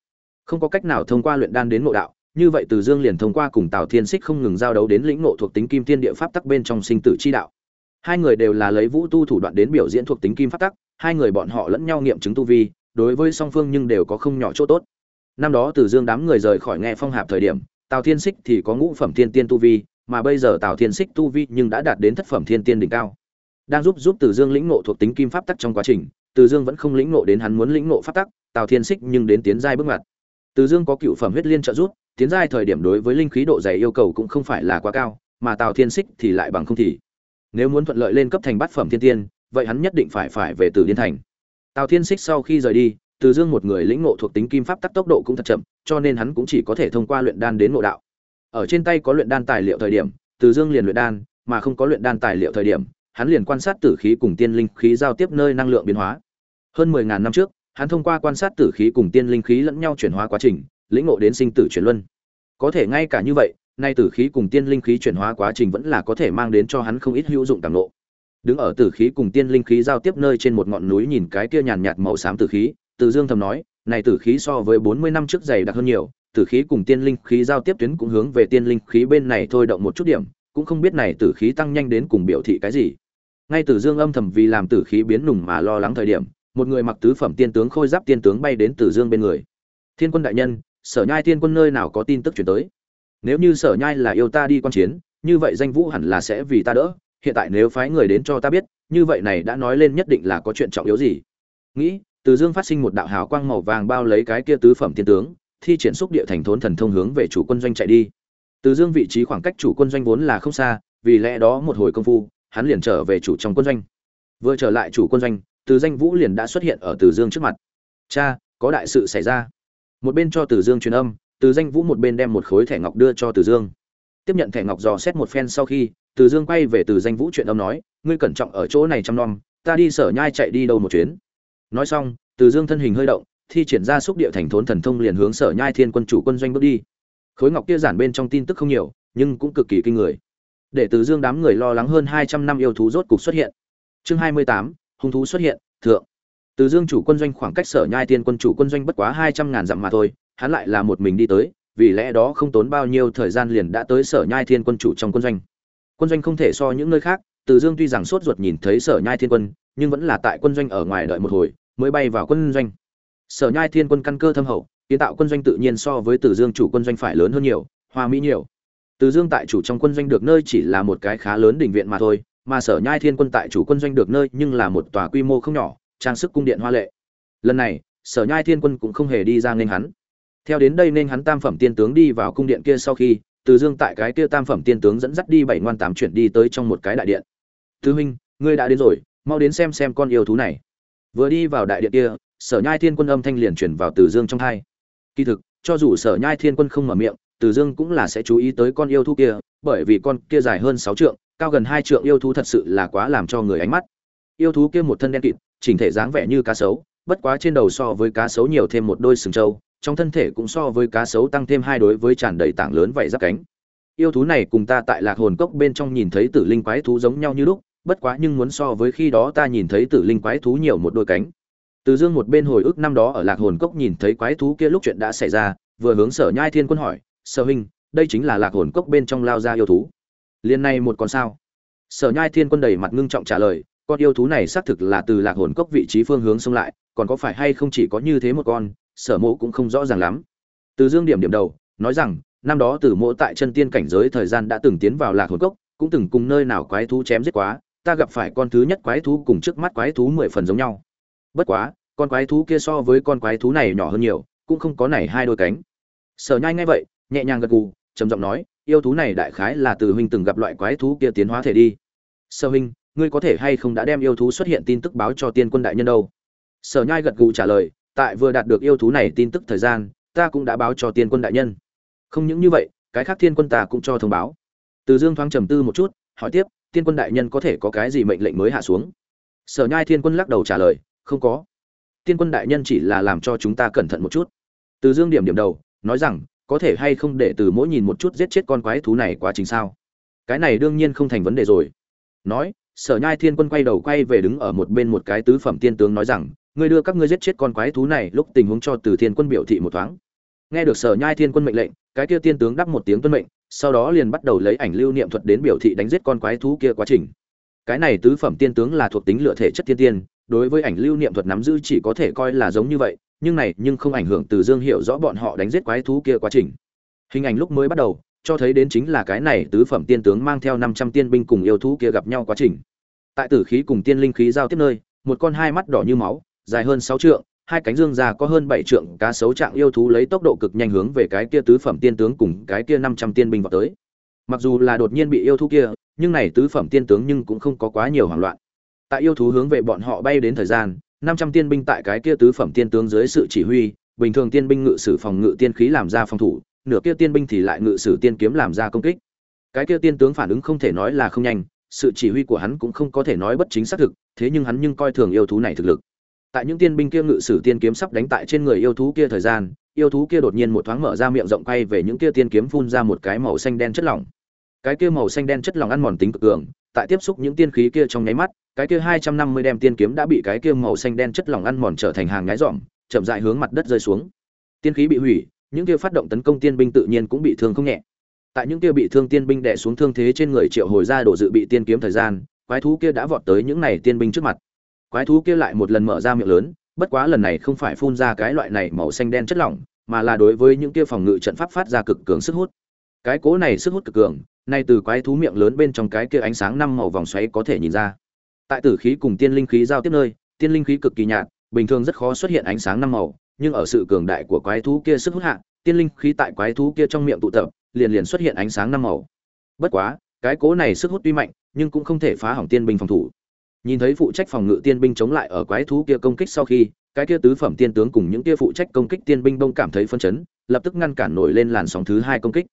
Không có cách nào thông qua luyện đan đến ngộ đạo, như vậy Từ Dương liền thông qua cùng Tào Thiên xích không ngừng giao đấu đến lĩnh ngộ thuộc tính kim thiên địa pháp tắc bên trong sinh tử chi đạo. Hai người đều là lấy vũ tu thủ đoạn đến biểu diễn thuộc tính kim pháp tắc, hai người bọn họ lẫn nhau nghiệm chứng tu vi, đối với song phương nhưng đều có không nhỏ chỗ tốt. Năm đó Từ Dương đám người rời khỏi nghe phong hạp thời điểm, Tào Thiên xích thì có ngũ phẩm thiên tiên tu vi, mà bây giờ Tào Thiên xích tu vi nhưng đã đạt đến thất phẩm thiên tiên đỉnh cao. Đang giúp giúp Từ Dương lĩnh ngộ thuộc tính kim pháp tắc trong quá trình, Từ Dương vẫn không lĩnh ngộ đến hắn muốn lĩnh ngộ pháp tắc, Tào Thiên xích nhưng đến tiến giai bước ngoặt. Từ Dương có cựu phẩm huyết liên trợ giúp, tiến giai thời điểm đối với linh khí độ dày yêu cầu cũng không phải là quá cao, mà Tào Thiên Sích thì lại bằng không thì. Nếu muốn thuận lợi lên cấp thành bát phẩm thiên tiên, vậy hắn nhất định phải phải về Từ Điên thành. Tào Thiên Sích sau khi rời đi, Từ Dương một người lĩnh ngộ thuộc tính kim pháp tắc tốc độ cũng thật chậm, cho nên hắn cũng chỉ có thể thông qua luyện đan đến ngộ đạo. Ở trên tay có luyện đan tài liệu thời điểm, Từ Dương liền luyện đan, mà không có luyện đan tài liệu thời điểm, hắn liền quan sát tử khí cùng tiên linh khí giao tiếp nơi năng lượng biến hóa. Hơn 10000 năm trước, hắn thông qua quan sát tử khí cùng tiên linh khí lẫn nhau chuyển hóa quá trình, lĩnh ngộ đến sinh tử chuyển luân. Có thể ngay cả như vậy, nay tử khí cùng tiên linh khí chuyển hóa quá trình vẫn là có thể mang đến cho hắn không ít hữu dụng cảm ngộ. Đứng ở tử khí cùng tiên linh khí giao tiếp nơi trên một ngọn núi nhìn cái kia nhàn nhạt màu xám tử khí, Từ Dương thầm nói, này tử khí so với 40 năm trước dày đặc hơn nhiều, tử khí cùng tiên linh khí giao tiếp tuyến cũng hướng về tiên linh khí bên này thôi động một chút điểm, cũng không biết này tử khí tăng nhanh đến cùng biểu thị cái gì. Ngay từ Dương âm thầm vì làm tử khí biến nùng mà lo lắng thời điểm, một người mặc tứ phẩm tiên tướng khôi giáp tiên tướng bay đến Từ Dương bên người. Thiên quân đại nhân, Sở Nhai Thiên quân nơi nào có tin tức truyền tới? Nếu như Sở Nhai là yêu ta đi quan chiến, như vậy danh vũ hẳn là sẽ vì ta đỡ, hiện tại nếu phái người đến cho ta biết, như vậy này đã nói lên nhất định là có chuyện trọng yếu gì. Nghĩ, Từ Dương phát sinh một đạo hào quang màu vàng bao lấy cái kia tứ phẩm tiên tướng, thi triển xúc địa thành thốn thần thông hướng về chủ quân doanh chạy đi. Từ Dương vị trí khoảng cách chủ quân doanh vốn là không xa, vì lẽ đó một hồi công phu, hắn liền trở về chủ trong quân doanh. Vừa trở lại chủ quân doanh, từ Danh Vũ liền đã xuất hiện ở Từ Dương trước mặt. "Cha, có đại sự xảy ra." Một bên cho Từ Dương truyền âm, Từ Danh Vũ một bên đem một khối thẻ ngọc đưa cho Từ Dương. Tiếp nhận thẻ ngọc dò xét một phen sau khi, Từ Dương quay về Từ Danh Vũ chuyện âm nói, "Ngươi cẩn trọng ở chỗ này chăm nom, ta đi sở nhai chạy đi đâu một chuyến." Nói xong, Từ Dương thân hình hơi động, thi triển ra xúc địa thành thốn thần thông liền hướng sở nhai thiên quân chủ quân doanh bước đi khối ngọc kia giản bên trong tin tức không nhiều nhưng cũng cực kỳ kinh người để từ dương đám người lo lắng hơn hai trăm năm yêu thú rốt cục xuất hiện chương hai mươi tám hung thú xuất hiện thượng. Từ dương chủ quân doanh khoảng cách sở nhai thiên quân chủ quân doanh bất quá hai trăm ngàn dặm mà thôi hắn lại là một mình đi tới vì lẽ đó không tốn bao nhiêu thời gian liền đã tới sở nhai thiên quân chủ trong quân doanh. Quân doanh không thể so những nơi khác từ dương tuy rằng sốt ruột nhìn thấy sở nhai thiên quân nhưng vẫn là tại quân doanh ở ngoài đợi một hồi mới bay vào quân doanh. Sở nhai thiên quân căn cơ thâm hậu kiến tạo quân doanh tự nhiên so với Từ Dương chủ quân doanh phải lớn hơn nhiều, hoa mỹ nhiều. Từ Dương tại chủ trong quân doanh được nơi chỉ là một cái khá lớn đình viện mà thôi, mà Sở Nhai Thiên quân tại chủ quân doanh được nơi nhưng là một tòa quy mô không nhỏ, trang sức cung điện hoa lệ. Lần này, Sở Nhai Thiên quân cũng không hề đi ra nên hắn. Theo đến đây nên hắn tam phẩm tiên tướng đi vào cung điện kia sau khi, Từ Dương tại cái kia tam phẩm tiên tướng dẫn dắt đi bảy ngoan tám chuyển đi tới trong một cái đại điện. thứ huynh, ngươi đã đến rồi, mau đến xem xem con yêu thú này." Vừa đi vào đại điện kia, Sở Nhai Thiên quân âm thanh liền chuyển vào Từ Dương trong hai kỳ thực cho dù sở nhai thiên quân không mở miệng từ dương cũng là sẽ chú ý tới con yêu thú kia bởi vì con kia dài hơn sáu trượng cao gần hai trượng yêu thú thật sự là quá làm cho người ánh mắt. Yêu thú kia một thân đen kịt chỉnh thể dáng vẻ như cá sấu bất quá trên đầu so với cá sấu nhiều thêm một đôi sừng trâu trong thân thể cũng so với cá sấu tăng thêm hai đối với tràn đầy tảng lớn vảy giáp cánh. Yêu thú này cùng ta tại lạc hồn cốc bên trong nhìn thấy tử linh quái thú giống nhau như lúc bất quá nhưng muốn so với khi đó ta nhìn thấy tử linh quái thú nhiều một đôi cánh. Từ Dương một bên hồi ức năm đó ở Lạc Hồn Cốc nhìn thấy quái thú kia lúc chuyện đã xảy ra, vừa hướng Sở Nhai Thiên Quân hỏi, "Sở huynh, đây chính là Lạc Hồn Cốc bên trong lao ra yêu thú?" Liên này một con sao? Sở Nhai Thiên Quân đầy mặt ngưng trọng trả lời, "Con yêu thú này xác thực là từ Lạc Hồn Cốc vị trí phương hướng xông lại, còn có phải hay không chỉ có như thế một con, Sở Mộ cũng không rõ ràng lắm." Từ Dương điểm điểm đầu, nói rằng, năm đó Từ Mộ tại chân tiên cảnh giới thời gian đã từng tiến vào Lạc Hồn Cốc, cũng từng cùng nơi nào quái thú chém giết quá, ta gặp phải con thứ nhất quái thú cùng trước mắt quái thú mười phần giống nhau. Bất quá, con quái thú kia so với con quái thú này nhỏ hơn nhiều cũng không có này hai đôi cánh sở nhai ngay vậy nhẹ nhàng gật gù, trầm giọng nói, yêu thú này đại khái là từ huynh từng gặp loại quái thú kia tiến hóa thể đi. Sở huynh, ngươi có thể hay không đã đem yêu thú xuất hiện tin tức báo cho tiên quân đại nhân đâu? Sở nhai gật gù trả lời, tại vừa đạt được yêu thú này tin tức thời gian, ta cũng đã báo cho tiên quân đại nhân. Không những như vậy, cái khác thiên quân ta cũng cho thông báo. Từ dương thoáng trầm tư một chút, hỏi tiếp, tiên quân đại nhân có thể có cái gì mệnh lệnh mới hạ xuống? Sở nhai thiên quân lắc đầu trả lời, không có. Tiên quân đại nhân chỉ là làm cho chúng ta cẩn thận một chút. Từ dương điểm điểm đầu, nói rằng có thể hay không để từ mỗi nhìn một chút giết chết con quái thú này quá trình sao? Cái này đương nhiên không thành vấn đề rồi. Nói, sở nhai thiên quân quay đầu quay về đứng ở một bên một cái tứ phẩm tiên tướng nói rằng, ngươi đưa các ngươi giết chết con quái thú này, lúc tình huống cho từ thiên quân biểu thị một thoáng. Nghe được sở nhai thiên quân mệnh lệnh, cái kia tiên tướng đáp một tiếng tuân mệnh, sau đó liền bắt đầu lấy ảnh lưu niệm thuật đến biểu thị đánh giết con quái thú kia quá trình. Cái này tứ phẩm tiên tướng là thuộc tính lựa thể chất tiên tiên, đối với ảnh lưu niệm thuật nắm giữ chỉ có thể coi là giống như vậy nhưng này nhưng không ảnh hưởng từ dương hiểu rõ bọn họ đánh giết quái thú kia quá trình. Hình ảnh lúc mới bắt đầu, cho thấy đến chính là cái này tứ phẩm tiên tướng mang theo năm trăm tiên binh cùng yêu thú kia gặp nhau quá trình. Tại tử khí cùng tiên linh khí giao tiếp nơi, một con hai mắt đỏ như máu, dài hơn sáu trượng, hai cánh dương già có hơn bảy trượng, cá sấu trạng yêu thú lấy tốc độ cực nhanh hướng về cái kia tứ phẩm tiên tướng cùng cái kia năm trăm tiên binh vào tới. Mặc dù là đột nhiên bị yêu thú kia, nhưng này tứ phẩm tiên tướng nhưng cũng không có quá nhiều hoảng loạn. Tại yêu thú hướng về bọn họ bay đến thời gian năm trăm tiên binh tại cái kia tứ phẩm tiên tướng dưới sự chỉ huy, bình thường tiên binh ngự sử phòng ngự tiên khí làm ra phòng thủ, nửa kia tiên binh thì lại ngự sử tiên kiếm làm ra công kích. Cái kia tiên tướng phản ứng không thể nói là không nhanh, sự chỉ huy của hắn cũng không có thể nói bất chính xác thực, thế nhưng hắn nhưng coi thường yêu thú này thực lực. Tại những tiên binh kia ngự sử tiên kiếm sắp đánh tại trên người yêu thú kia thời gian, yêu thú kia đột nhiên một thoáng mở ra miệng rộng quay về những kia tiên kiếm phun ra một cái màu xanh đen chất lỏng. Cái kia màu xanh đen chất lỏng ăn mòn tính cực cường tại tiếp xúc những tiên khí kia trong nháy mắt, cái kia hai trăm năm mươi đem tiên kiếm đã bị cái kia màu xanh đen chất lỏng ăn mòn trở thành hàng nhái dọn chậm rãi hướng mặt đất rơi xuống. Tiên khí bị hủy, những kia phát động tấn công tiên binh tự nhiên cũng bị thương không nhẹ. Tại những kia bị thương tiên binh đè xuống thương thế trên người triệu hồi ra đổ dự bị tiên kiếm thời gian, quái thú kia đã vọt tới những này tiên binh trước mặt. Quái thú kia lại một lần mở ra miệng lớn, bất quá lần này không phải phun ra cái loại này màu xanh đen chất lỏng, mà là đối với những kia phòng ngự trận pháp phát ra cực cường sức hút. Cái cố này sức hút cực cường nay từ quái thú miệng lớn bên trong cái kia ánh sáng năm màu vòng xoáy có thể nhìn ra. Tại tử khí cùng tiên linh khí giao tiếp nơi, tiên linh khí cực kỳ nhạt, bình thường rất khó xuất hiện ánh sáng năm màu, nhưng ở sự cường đại của quái thú kia sức hút hạ, tiên linh khí tại quái thú kia trong miệng tụ tập, liền liền xuất hiện ánh sáng năm màu. Bất quá, cái cố này sức hút tuy mạnh, nhưng cũng không thể phá hỏng tiên binh phòng thủ. Nhìn thấy phụ trách phòng ngự tiên binh chống lại ở quái thú kia công kích sau khi, cái kia tứ phẩm tiên tướng cùng những kia phụ trách công kích tiên binh bông cảm thấy phân chấn, lập tức ngăn cản nổi lên làn sóng thứ hai công kích.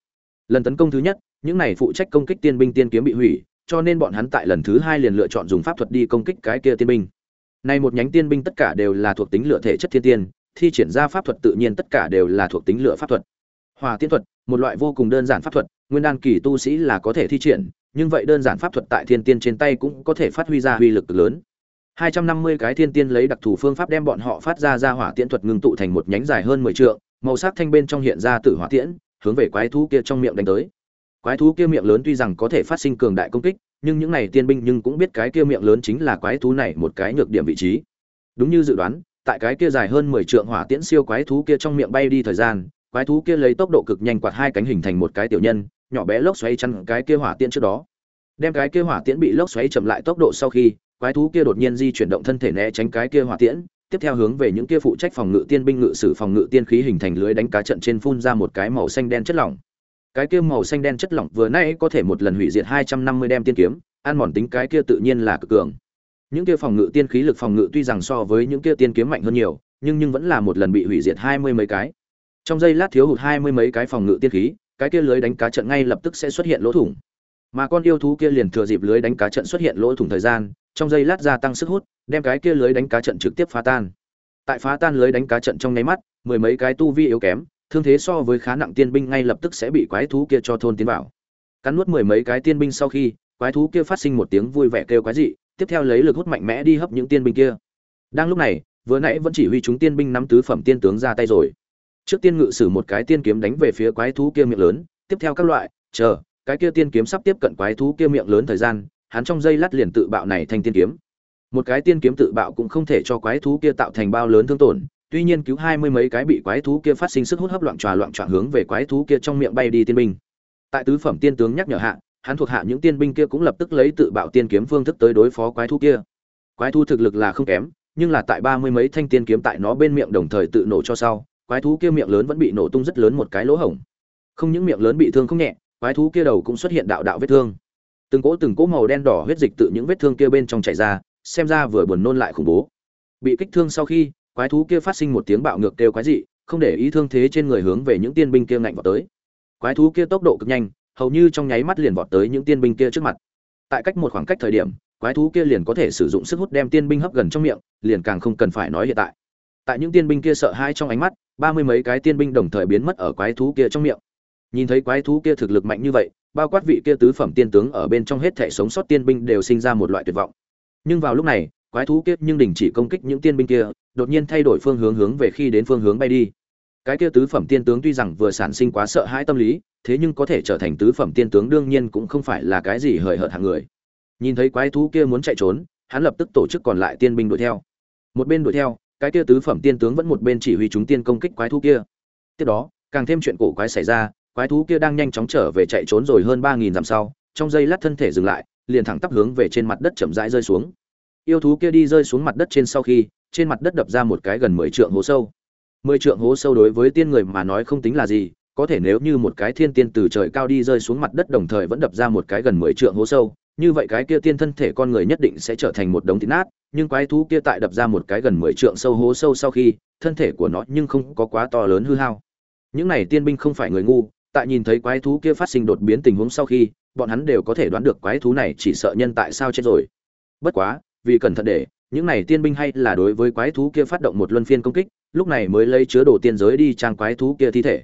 Lần tấn công thứ nhất những này phụ trách công kích tiên binh tiên kiếm bị hủy cho nên bọn hắn tại lần thứ hai liền lựa chọn dùng pháp thuật đi công kích cái kia tiên binh. Nay một nhánh tiên binh tất cả đều là thuộc tính lựa thể chất thiên tiên thi triển ra pháp thuật tự nhiên tất cả đều là thuộc tính lựa pháp thuật. Hòa tiên thuật một loại vô cùng đơn giản pháp thuật nguyên đan kỳ tu sĩ là có thể thi triển nhưng vậy đơn giản pháp thuật tại thiên tiên trên tay cũng có thể phát huy ra uy lực lớn. 250 cái thiên tiên lấy đặc thù phương pháp đem bọn họ phát ra ra hỏa tiễn thuật ngưng tụ thành một nhánh dài hơn 10 trượng, màu sắc thanh bên trong hiện ra tử hỏa tiễn, hướng về quái thú kia trong miệng đánh tới. Quái thú kia miệng lớn tuy rằng có thể phát sinh cường đại công kích, nhưng những này tiên binh nhưng cũng biết cái kia miệng lớn chính là quái thú này một cái nhược điểm vị trí. Đúng như dự đoán, tại cái kia dài hơn 10 trượng hỏa tiễn siêu quái thú kia trong miệng bay đi thời gian, quái thú kia lấy tốc độ cực nhanh quạt hai cánh hình thành một cái tiểu nhân, nhỏ bé lốc xoáy chăn cái kia hỏa tiễn trước đó. Đem cái kia hỏa tiễn bị lốc xoáy chậm lại tốc độ sau khi, quái thú kia đột nhiên di chuyển động thân thể né tránh cái kia hỏa tiễn, tiếp theo hướng về những kia phụ trách phòng ngự tiên binh ngự sử phòng ngự tiên khí hình thành lưới đánh cá trận trên phun ra một cái màu xanh đen chất lỏng. Cái kia màu xanh đen chất lỏng vừa nãy có thể một lần hủy diệt 250 đem tiên kiếm, ăn mòn tính cái kia tự nhiên là cực cường. Những kia phòng ngự tiên khí lực phòng ngự tuy rằng so với những kia tiên kiếm mạnh hơn nhiều, nhưng nhưng vẫn là một lần bị hủy diệt hai mươi mấy cái. Trong giây lát thiếu hụt hai mươi mấy cái phòng ngự tiên khí, cái kia lưới đánh cá trận ngay lập tức sẽ xuất hiện lỗ thủng. Mà con yêu thú kia liền thừa dịp lưới đánh cá trận xuất hiện lỗ thủng thời gian, trong giây lát gia tăng sức hút, đem cái kia lưới đánh cá trận trực tiếp phá tan. Tại phá tan lưới đánh cá trận trong nháy mắt, mười mấy cái tu vi yếu kém, thương thế so với khá nặng tiên binh ngay lập tức sẽ bị quái thú kia cho thôn tiến vào. Cắn nuốt mười mấy cái tiên binh sau khi, quái thú kia phát sinh một tiếng vui vẻ kêu quái dị, tiếp theo lấy lực hút mạnh mẽ đi hấp những tiên binh kia. Đang lúc này, vừa nãy vẫn chỉ huy chúng tiên binh nắm tứ phẩm tiên tướng ra tay rồi. Trước tiên ngự sử một cái tiên kiếm đánh về phía quái thú kia miệng lớn, tiếp theo các loại, chờ, cái kia tiên kiếm sắp tiếp cận quái thú kia miệng lớn thời gian, hắn trong dây lát liền tự bạo này thành tiên kiếm. Một cái tiên kiếm tự bạo cũng không thể cho quái thú kia tạo thành bao lớn thương tổn, tuy nhiên cứu hai mươi mấy cái bị quái thú kia phát sinh sức hút hấp loạn tròa loạn trọn hướng về quái thú kia trong miệng bay đi tiên binh. Tại tứ phẩm tiên tướng nhắc nhở hạ, hắn thuộc hạ những tiên binh kia cũng lập tức lấy tự bạo tiên kiếm phương thức tới đối phó quái thú kia. Quái thú thực lực là không kém, nhưng là tại ba mươi mấy thanh tiên kiếm tại nó bên miệng đồng thời tự nổ cho sau, quái thú kia miệng lớn vẫn bị nổ tung rất lớn một cái lỗ hổng. Không những miệng lớn bị thương không nhẹ, quái thú kia đầu cũng xuất hiện đạo đạo vết thương từng cỗ từng cỗ màu đen đỏ huyết dịch tự những vết thương kia bên trong chảy ra xem ra vừa buồn nôn lại khủng bố bị kích thương sau khi quái thú kia phát sinh một tiếng bạo ngược kêu quái dị, không để ý thương thế trên người hướng về những tiên binh kia ngạnh vọt tới. Quái thú kia tốc độ cực nhanh, hầu như trong nháy mắt liền vọt tới những tiên binh kia trước mặt. Tại cách một khoảng cách thời điểm, quái thú kia liền có thể sử dụng sức hút đem tiên binh hấp gần trong miệng, liền càng không cần phải nói hiện tại. Tại những tiên binh kia sợ hãi trong ánh mắt, ba mươi mấy cái tiên binh đồng thời biến mất ở quái thú kia trong miệng. Nhìn thấy quái thú kia thực lực mạnh như vậy, bao quát vị kia tứ phẩm tiên tướng ở bên trong hết thể sống sót tiên binh đều sinh ra một loại tuyệt vọng. Nhưng vào lúc này, quái thú kiếp nhưng đình chỉ công kích những tiên binh kia đột nhiên thay đổi phương hướng hướng về khi đến phương hướng bay đi. Cái kia tứ phẩm tiên tướng tuy rằng vừa sản sinh quá sợ hãi tâm lý, thế nhưng có thể trở thành tứ phẩm tiên tướng đương nhiên cũng không phải là cái gì hời hợt hạng người. Nhìn thấy quái thú kia muốn chạy trốn, hắn lập tức tổ chức còn lại tiên binh đuổi theo. Một bên đuổi theo, cái kia tứ phẩm tiên tướng vẫn một bên chỉ huy chúng tiên công kích quái thú kia. Tiếp đó, càng thêm chuyện cổ quái xảy ra, quái thú kia đang nhanh chóng trở về chạy trốn rồi hơn ba nghìn dặm sau, trong giây lát thân thể dừng lại, liền thẳng tắp hướng về trên mặt đất chậm rãi rơi xuống. Yêu thú kia đi rơi xuống mặt đất trên sau khi trên mặt đất đập ra một cái gần mười trượng hố sâu. Mười trượng hố sâu đối với tiên người mà nói không tính là gì, có thể nếu như một cái thiên tiên từ trời cao đi rơi xuống mặt đất đồng thời vẫn đập ra một cái gần mười trượng hố sâu, như vậy cái kia tiên thân thể con người nhất định sẽ trở thành một đống thịt nát, nhưng quái thú kia tại đập ra một cái gần mười trượng sâu hố sâu sau khi, thân thể của nó nhưng không có quá to lớn hư hao. Những này tiên binh không phải người ngu, tại nhìn thấy quái thú kia phát sinh đột biến tình huống sau khi, bọn hắn đều có thể đoán được quái thú này chỉ sợ nhân tại sao chết rồi. Bất quá, vì cẩn thận để những này tiên binh hay là đối với quái thú kia phát động một luân phiên công kích, lúc này mới lấy chứa đồ tiên giới đi trang quái thú kia thi thể.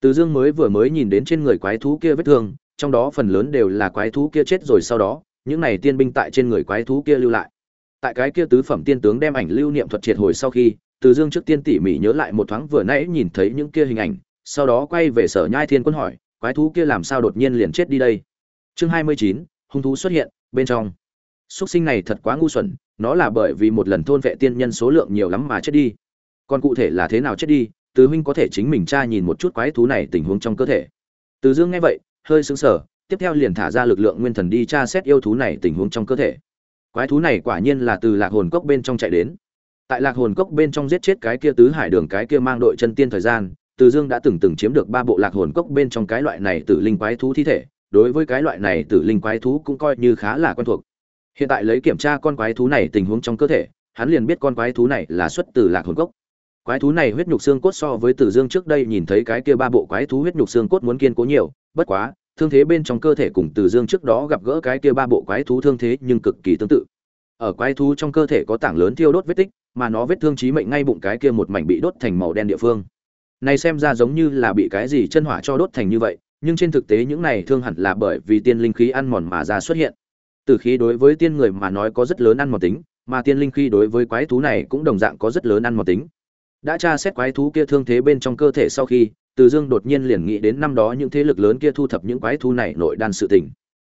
Từ dương mới vừa mới nhìn đến trên người quái thú kia vết thương, trong đó phần lớn đều là quái thú kia chết rồi sau đó, những này tiên binh tại trên người quái thú kia lưu lại. Tại cái kia tứ phẩm tiên tướng đem ảnh lưu niệm thuật triệt hồi sau khi, từ dương trước tiên tỉ mỉ nhớ lại một thoáng vừa nãy nhìn thấy những kia hình ảnh, sau đó quay về sở nhai thiên quân hỏi, quái thú kia làm sao đột nhiên liền chết đi đây? Chương hai mươi chín, hung thú xuất hiện, bên trong. Súc sinh này thật quá ngu xuẩn, nó là bởi vì một lần thôn vệ tiên nhân số lượng nhiều lắm mà chết đi. Còn cụ thể là thế nào chết đi, từ huynh có thể chính mình tra nhìn một chút quái thú này tình huống trong cơ thể. Từ dương nghe vậy, hơi sững sờ, tiếp theo liền thả ra lực lượng nguyên thần đi tra xét yêu thú này tình huống trong cơ thể. Quái thú này quả nhiên là từ lạc hồn cốc bên trong chạy đến. Tại lạc hồn cốc bên trong giết chết cái kia tứ hải đường, cái kia mang đội chân tiên thời gian, từ dương đã từng từng chiếm được ba bộ lạc hồn cốc bên trong cái loại này tử linh quái thú thi thể. Đối với cái loại này tử linh quái thú cũng coi như khá là quen thuộc hiện tại lấy kiểm tra con quái thú này tình huống trong cơ thể, hắn liền biết con quái thú này là xuất từ lạc hồn cốc. Quái thú này huyết nhục xương cốt so với tử dương trước đây nhìn thấy cái kia ba bộ quái thú huyết nhục xương cốt muốn kiên cố nhiều, bất quá, thương thế bên trong cơ thể cùng tử dương trước đó gặp gỡ cái kia ba bộ quái thú thương thế nhưng cực kỳ tương tự. Ở quái thú trong cơ thể có tảng lớn thiêu đốt vết tích, mà nó vết thương chí mệnh ngay bụng cái kia một mảnh bị đốt thành màu đen địa phương. Này xem ra giống như là bị cái gì chân hỏa cho đốt thành như vậy, nhưng trên thực tế những này thương hẳn là bởi vì tiên linh khí ăn mòn mà ra xuất hiện tử khí đối với tiên người mà nói có rất lớn ăn mòn tính, mà tiên linh khí đối với quái thú này cũng đồng dạng có rất lớn ăn mòn tính. Đã tra xét quái thú kia thương thế bên trong cơ thể sau khi, từ dương đột nhiên liền nghĩ đến năm đó những thế lực lớn kia thu thập những quái thú này nội đan sự tình.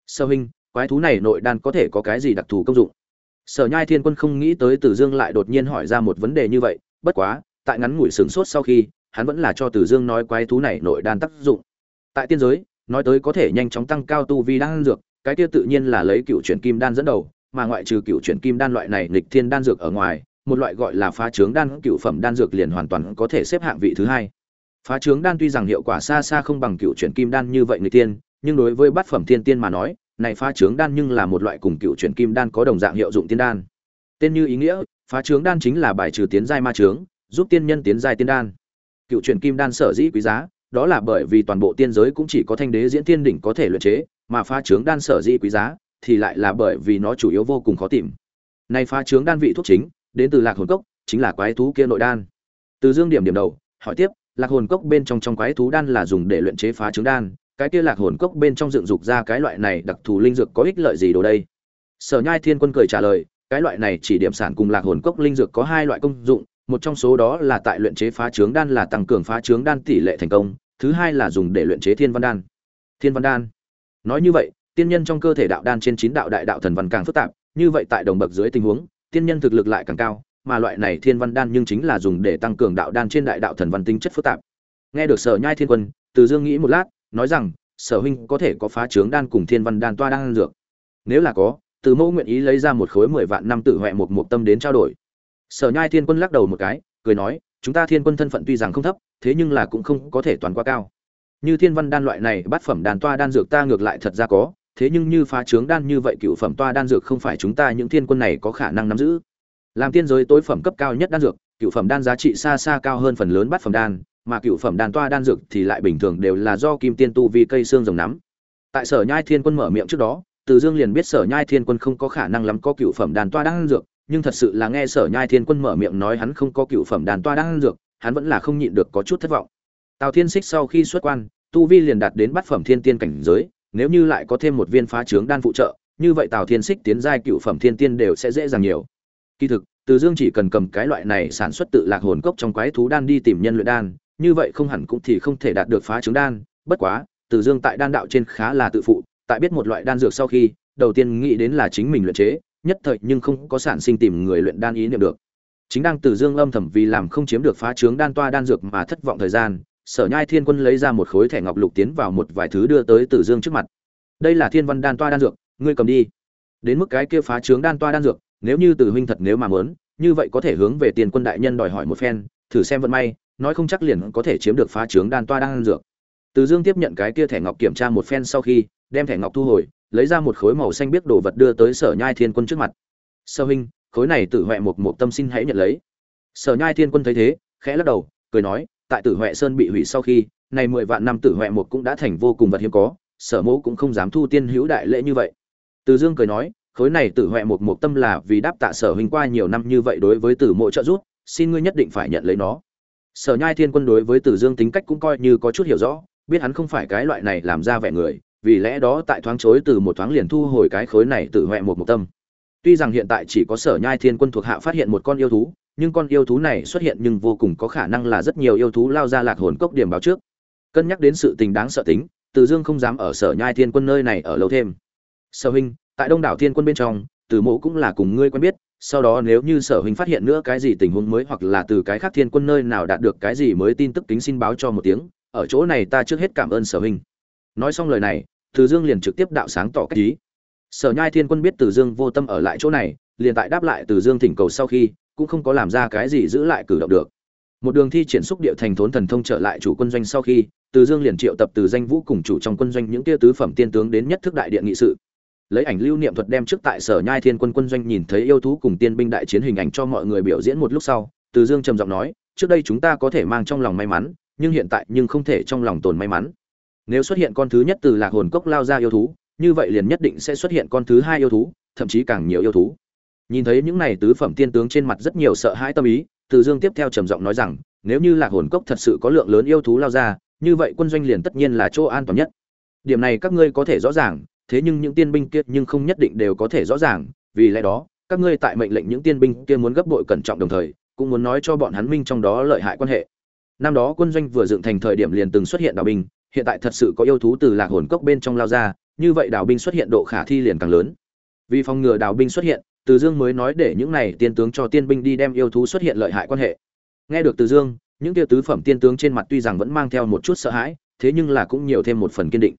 Sơ huynh, quái thú này nội đan có thể có cái gì đặc thù công dụng? Sở nhai thiên quân không nghĩ tới từ dương lại đột nhiên hỏi ra một vấn đề như vậy, bất quá, tại ngắn ngủi sửng sốt sau khi, hắn vẫn là cho từ dương nói quái thú này nội đan tác dụng. Tại tiên giới, nói tới có thể nhanh chóng tăng cao tu vi đan dược cái kia tự nhiên là lấy cựu chuyển kim đan dẫn đầu, mà ngoại trừ cựu chuyển kim đan loại này nghịch thiên đan dược ở ngoài, một loại gọi là phá trướng đan cựu phẩm đan dược liền hoàn toàn có thể xếp hạng vị thứ hai. Phá trướng đan tuy rằng hiệu quả xa xa không bằng cựu chuyển kim đan như vậy người tiên nhưng đối với bát phẩm thiên tiên mà nói, này phá trướng đan nhưng là một loại cùng cựu chuyển kim đan có đồng dạng hiệu dụng tiên đan. Tên như ý nghĩa, phá trướng đan chính là bài trừ tiến giai ma trướng giúp tiên nhân tiến giai tiên đan. Cựu chuyển kim đan sở dĩ quý giá, đó là bởi vì toàn bộ tiên giới cũng chỉ có thanh đế diễn tiên đỉnh có thể luyện chế mà phá trướng đan sở dĩ quý giá, thì lại là bởi vì nó chủ yếu vô cùng khó tìm. Nay phá trướng đan vị thuốc chính, đến từ lạc hồn cốc, chính là quái thú kia nội đan. Từ dương điểm điểm đầu, hỏi tiếp, lạc hồn cốc bên trong trong quái thú đan là dùng để luyện chế phá trứng đan, cái kia lạc hồn cốc bên trong dựng dục ra cái loại này đặc thù linh dược có ích lợi gì đồ đây? Sở nhai thiên quân cười trả lời, cái loại này chỉ điểm sản cùng lạc hồn cốc linh dược có hai loại công dụng, một trong số đó là tại luyện chế phá trướng đan là tăng cường phá trướng đan tỷ lệ thành công, thứ hai là dùng để luyện chế thiên văn đan. Thiên văn đan nói như vậy, tiên nhân trong cơ thể đạo đan trên chín đạo đại đạo thần văn càng phức tạp, như vậy tại đồng bậc dưới tình huống, tiên nhân thực lực lại càng cao, mà loại này thiên văn đan nhưng chính là dùng để tăng cường đạo đan trên đại đạo thần văn tính chất phức tạp. Nghe được sở nhai thiên quân, từ dương nghĩ một lát, nói rằng, sở huynh có thể có phá trướng đan cùng thiên văn đan toa đan dược. Nếu là có, từ mẫu nguyện ý lấy ra một khối mười vạn năm tự huệ một một tâm đến trao đổi. Sở nhai thiên quân lắc đầu một cái, cười nói, chúng ta thiên quân thân phận tuy rằng không thấp, thế nhưng là cũng không có thể toàn quá cao như thiên văn đan loại này, bát phẩm đàn toa đan dược ta ngược lại thật ra có, thế nhưng như phá trướng đan như vậy cựu phẩm toa đan dược không phải chúng ta những thiên quân này có khả năng nắm giữ. Làm tiên giới tối phẩm cấp cao nhất đan dược, cựu phẩm đan giá trị xa xa cao hơn phần lớn bát phẩm đan, mà cựu phẩm đan toa đan dược thì lại bình thường đều là do kim tiên tu vi cây xương rồng nắm. Tại sở nhai thiên quân mở miệng trước đó, từ dương liền biết sở nhai thiên quân không có khả năng lắm có cựu phẩm đan toa đan dược, nhưng thật sự là nghe sở nhai thiên quân mở miệng nói hắn không có cựu phẩm đan toa đan dược, hắn vẫn là không nhịn được có chút thất vọng tào thiên Sích sau khi xuất quan, tu vi liền đạt đến bát phẩm thiên tiên cảnh giới, nếu như lại có thêm một viên phá trướng đan phụ trợ, như vậy tào thiên Sích tiến giai cựu phẩm thiên tiên đều sẽ dễ dàng nhiều. Kỳ thực, từ dương chỉ cần cầm cái loại này sản xuất tự lạc hồn cốc trong quái thú đan đi tìm nhân luyện đan, như vậy không hẳn cũng thì không thể đạt được phá trướng đan, bất quá, từ dương tại đan đạo trên khá là tự phụ, tại biết một loại đan dược sau khi, đầu tiên nghĩ đến là chính mình luyện chế, nhất thời nhưng không có sản sinh tìm người luyện đan ý niệm được. Chính đang từ dương âm thầm vì làm không chiếm được phá trướng đan toa đan dược mà thất vọng thời gian sở nhai thiên quân lấy ra một khối thẻ ngọc lục tiến vào một vài thứ đưa tới Tử dương trước mặt. Đây là thiên văn đan toa đan dược, ngươi cầm đi. Đến mức cái kia phá trướng đan toa đan dược, nếu như Tử huynh thật nếu mà muốn, như vậy có thể hướng về tiền quân đại nhân đòi hỏi một phen, thử xem vận may, nói không chắc liền có thể chiếm được phá trướng đan toa đan dược. Từ dương tiếp nhận cái kia thẻ ngọc kiểm tra một phen sau khi, đem thẻ ngọc thu hồi, lấy ra một khối màu xanh biếc đồ vật đưa tới sở nhai thiên quân trước mặt. Sơ huynh, khối này tử huệ một một tâm xin hãy nhận lấy. Sở nhai thiên quân thấy thế, khẽ lắc đầu, cười nói tại tử huệ sơn bị hủy sau khi, này mười vạn năm tử huệ một cũng đã thành vô cùng vật hiếm có, sở mẫu cũng không dám thu tiên hữu đại lễ như vậy. Từ dương cười nói, khối này tử huệ một một tâm là vì đáp tạ sở huynh qua nhiều năm như vậy đối với tử mộ trợ giúp, xin ngươi nhất định phải nhận lấy nó. Sở nhai thiên quân đối với tử dương tính cách cũng coi như có chút hiểu rõ, biết hắn không phải cái loại này làm ra vẻ người, vì lẽ đó tại thoáng chối từ một thoáng liền thu hồi cái khối này tử huệ một một tâm. Tuy rằng hiện tại chỉ có sở nhai thiên quân thuộc hạ phát hiện một con yêu thú nhưng con yêu thú này xuất hiện nhưng vô cùng có khả năng là rất nhiều yêu thú lao ra lạc hồn cốc điểm báo trước. Cân nhắc đến sự tình đáng sợ tính, từ dương không dám ở sở nhai thiên quân nơi này ở lâu thêm. Sở huynh, tại đông đảo thiên quân bên trong, từ mộ cũng là cùng ngươi quen biết, sau đó nếu như sở huynh phát hiện nữa cái gì tình huống mới hoặc là từ cái khác thiên quân nơi nào đạt được cái gì mới tin tức kính xin báo cho một tiếng, ở chỗ này ta trước hết cảm ơn sở huynh. Nói xong lời này, từ dương liền trực tiếp đạo sáng tỏ cách ý. Sở nhai thiên quân biết từ dương vô tâm ở lại chỗ này, liền tại đáp lại từ dương thỉnh cầu sau khi cũng không có làm ra cái gì giữ lại cử động được. Một đường thi triển xúc địa thành thốn thần thông trở lại chủ quân doanh sau khi, từ dương liền triệu tập từ danh vũ cùng chủ trong quân doanh những tia tứ phẩm tiên tướng đến nhất thức đại điện nghị sự. Lấy ảnh lưu niệm thuật đem trước tại sở nhai thiên quân quân doanh nhìn thấy yêu thú cùng tiên binh đại chiến hình ảnh cho mọi người biểu diễn một lúc sau, từ dương trầm giọng nói, trước đây chúng ta có thể mang trong lòng may mắn, nhưng hiện tại nhưng không thể trong lòng tồn may mắn. Nếu xuất hiện con thứ nhất từ lạc hồn cốc lao ra yêu thú, như vậy liền nhất định sẽ xuất hiện con thứ hai yêu thú, thậm chí càng nhiều yêu thú nhìn thấy những này tứ phẩm tiên tướng trên mặt rất nhiều sợ hãi tâm ý, từ dương tiếp theo trầm giọng nói rằng, nếu như lạc hồn cốc thật sự có lượng lớn yêu thú lao ra, như vậy quân doanh liền tất nhiên là chỗ an toàn nhất. Điểm này các ngươi có thể rõ ràng, thế nhưng những tiên binh kia nhưng không nhất định đều có thể rõ ràng, vì lẽ đó, các ngươi tại mệnh lệnh những tiên binh kia muốn gấp bội cẩn trọng đồng thời, cũng muốn nói cho bọn hắn minh trong đó lợi hại quan hệ. Năm đó quân doanh vừa dựng thành thời điểm liền từng xuất hiện đào binh, hiện tại thật sự có yêu thú từ lạc hồn cốc bên trong lao ra, như vậy đào binh xuất hiện độ khả thi liền càng lớn. Vì phòng ngừa đào binh xuất hiện từ dương mới nói để những này tiên tướng cho tiên binh đi đem yêu thú xuất hiện lợi hại quan hệ. Nghe được từ dương, những kia tứ phẩm tiên tướng trên mặt tuy rằng vẫn mang theo một chút sợ hãi, thế nhưng là cũng nhiều thêm một phần kiên định.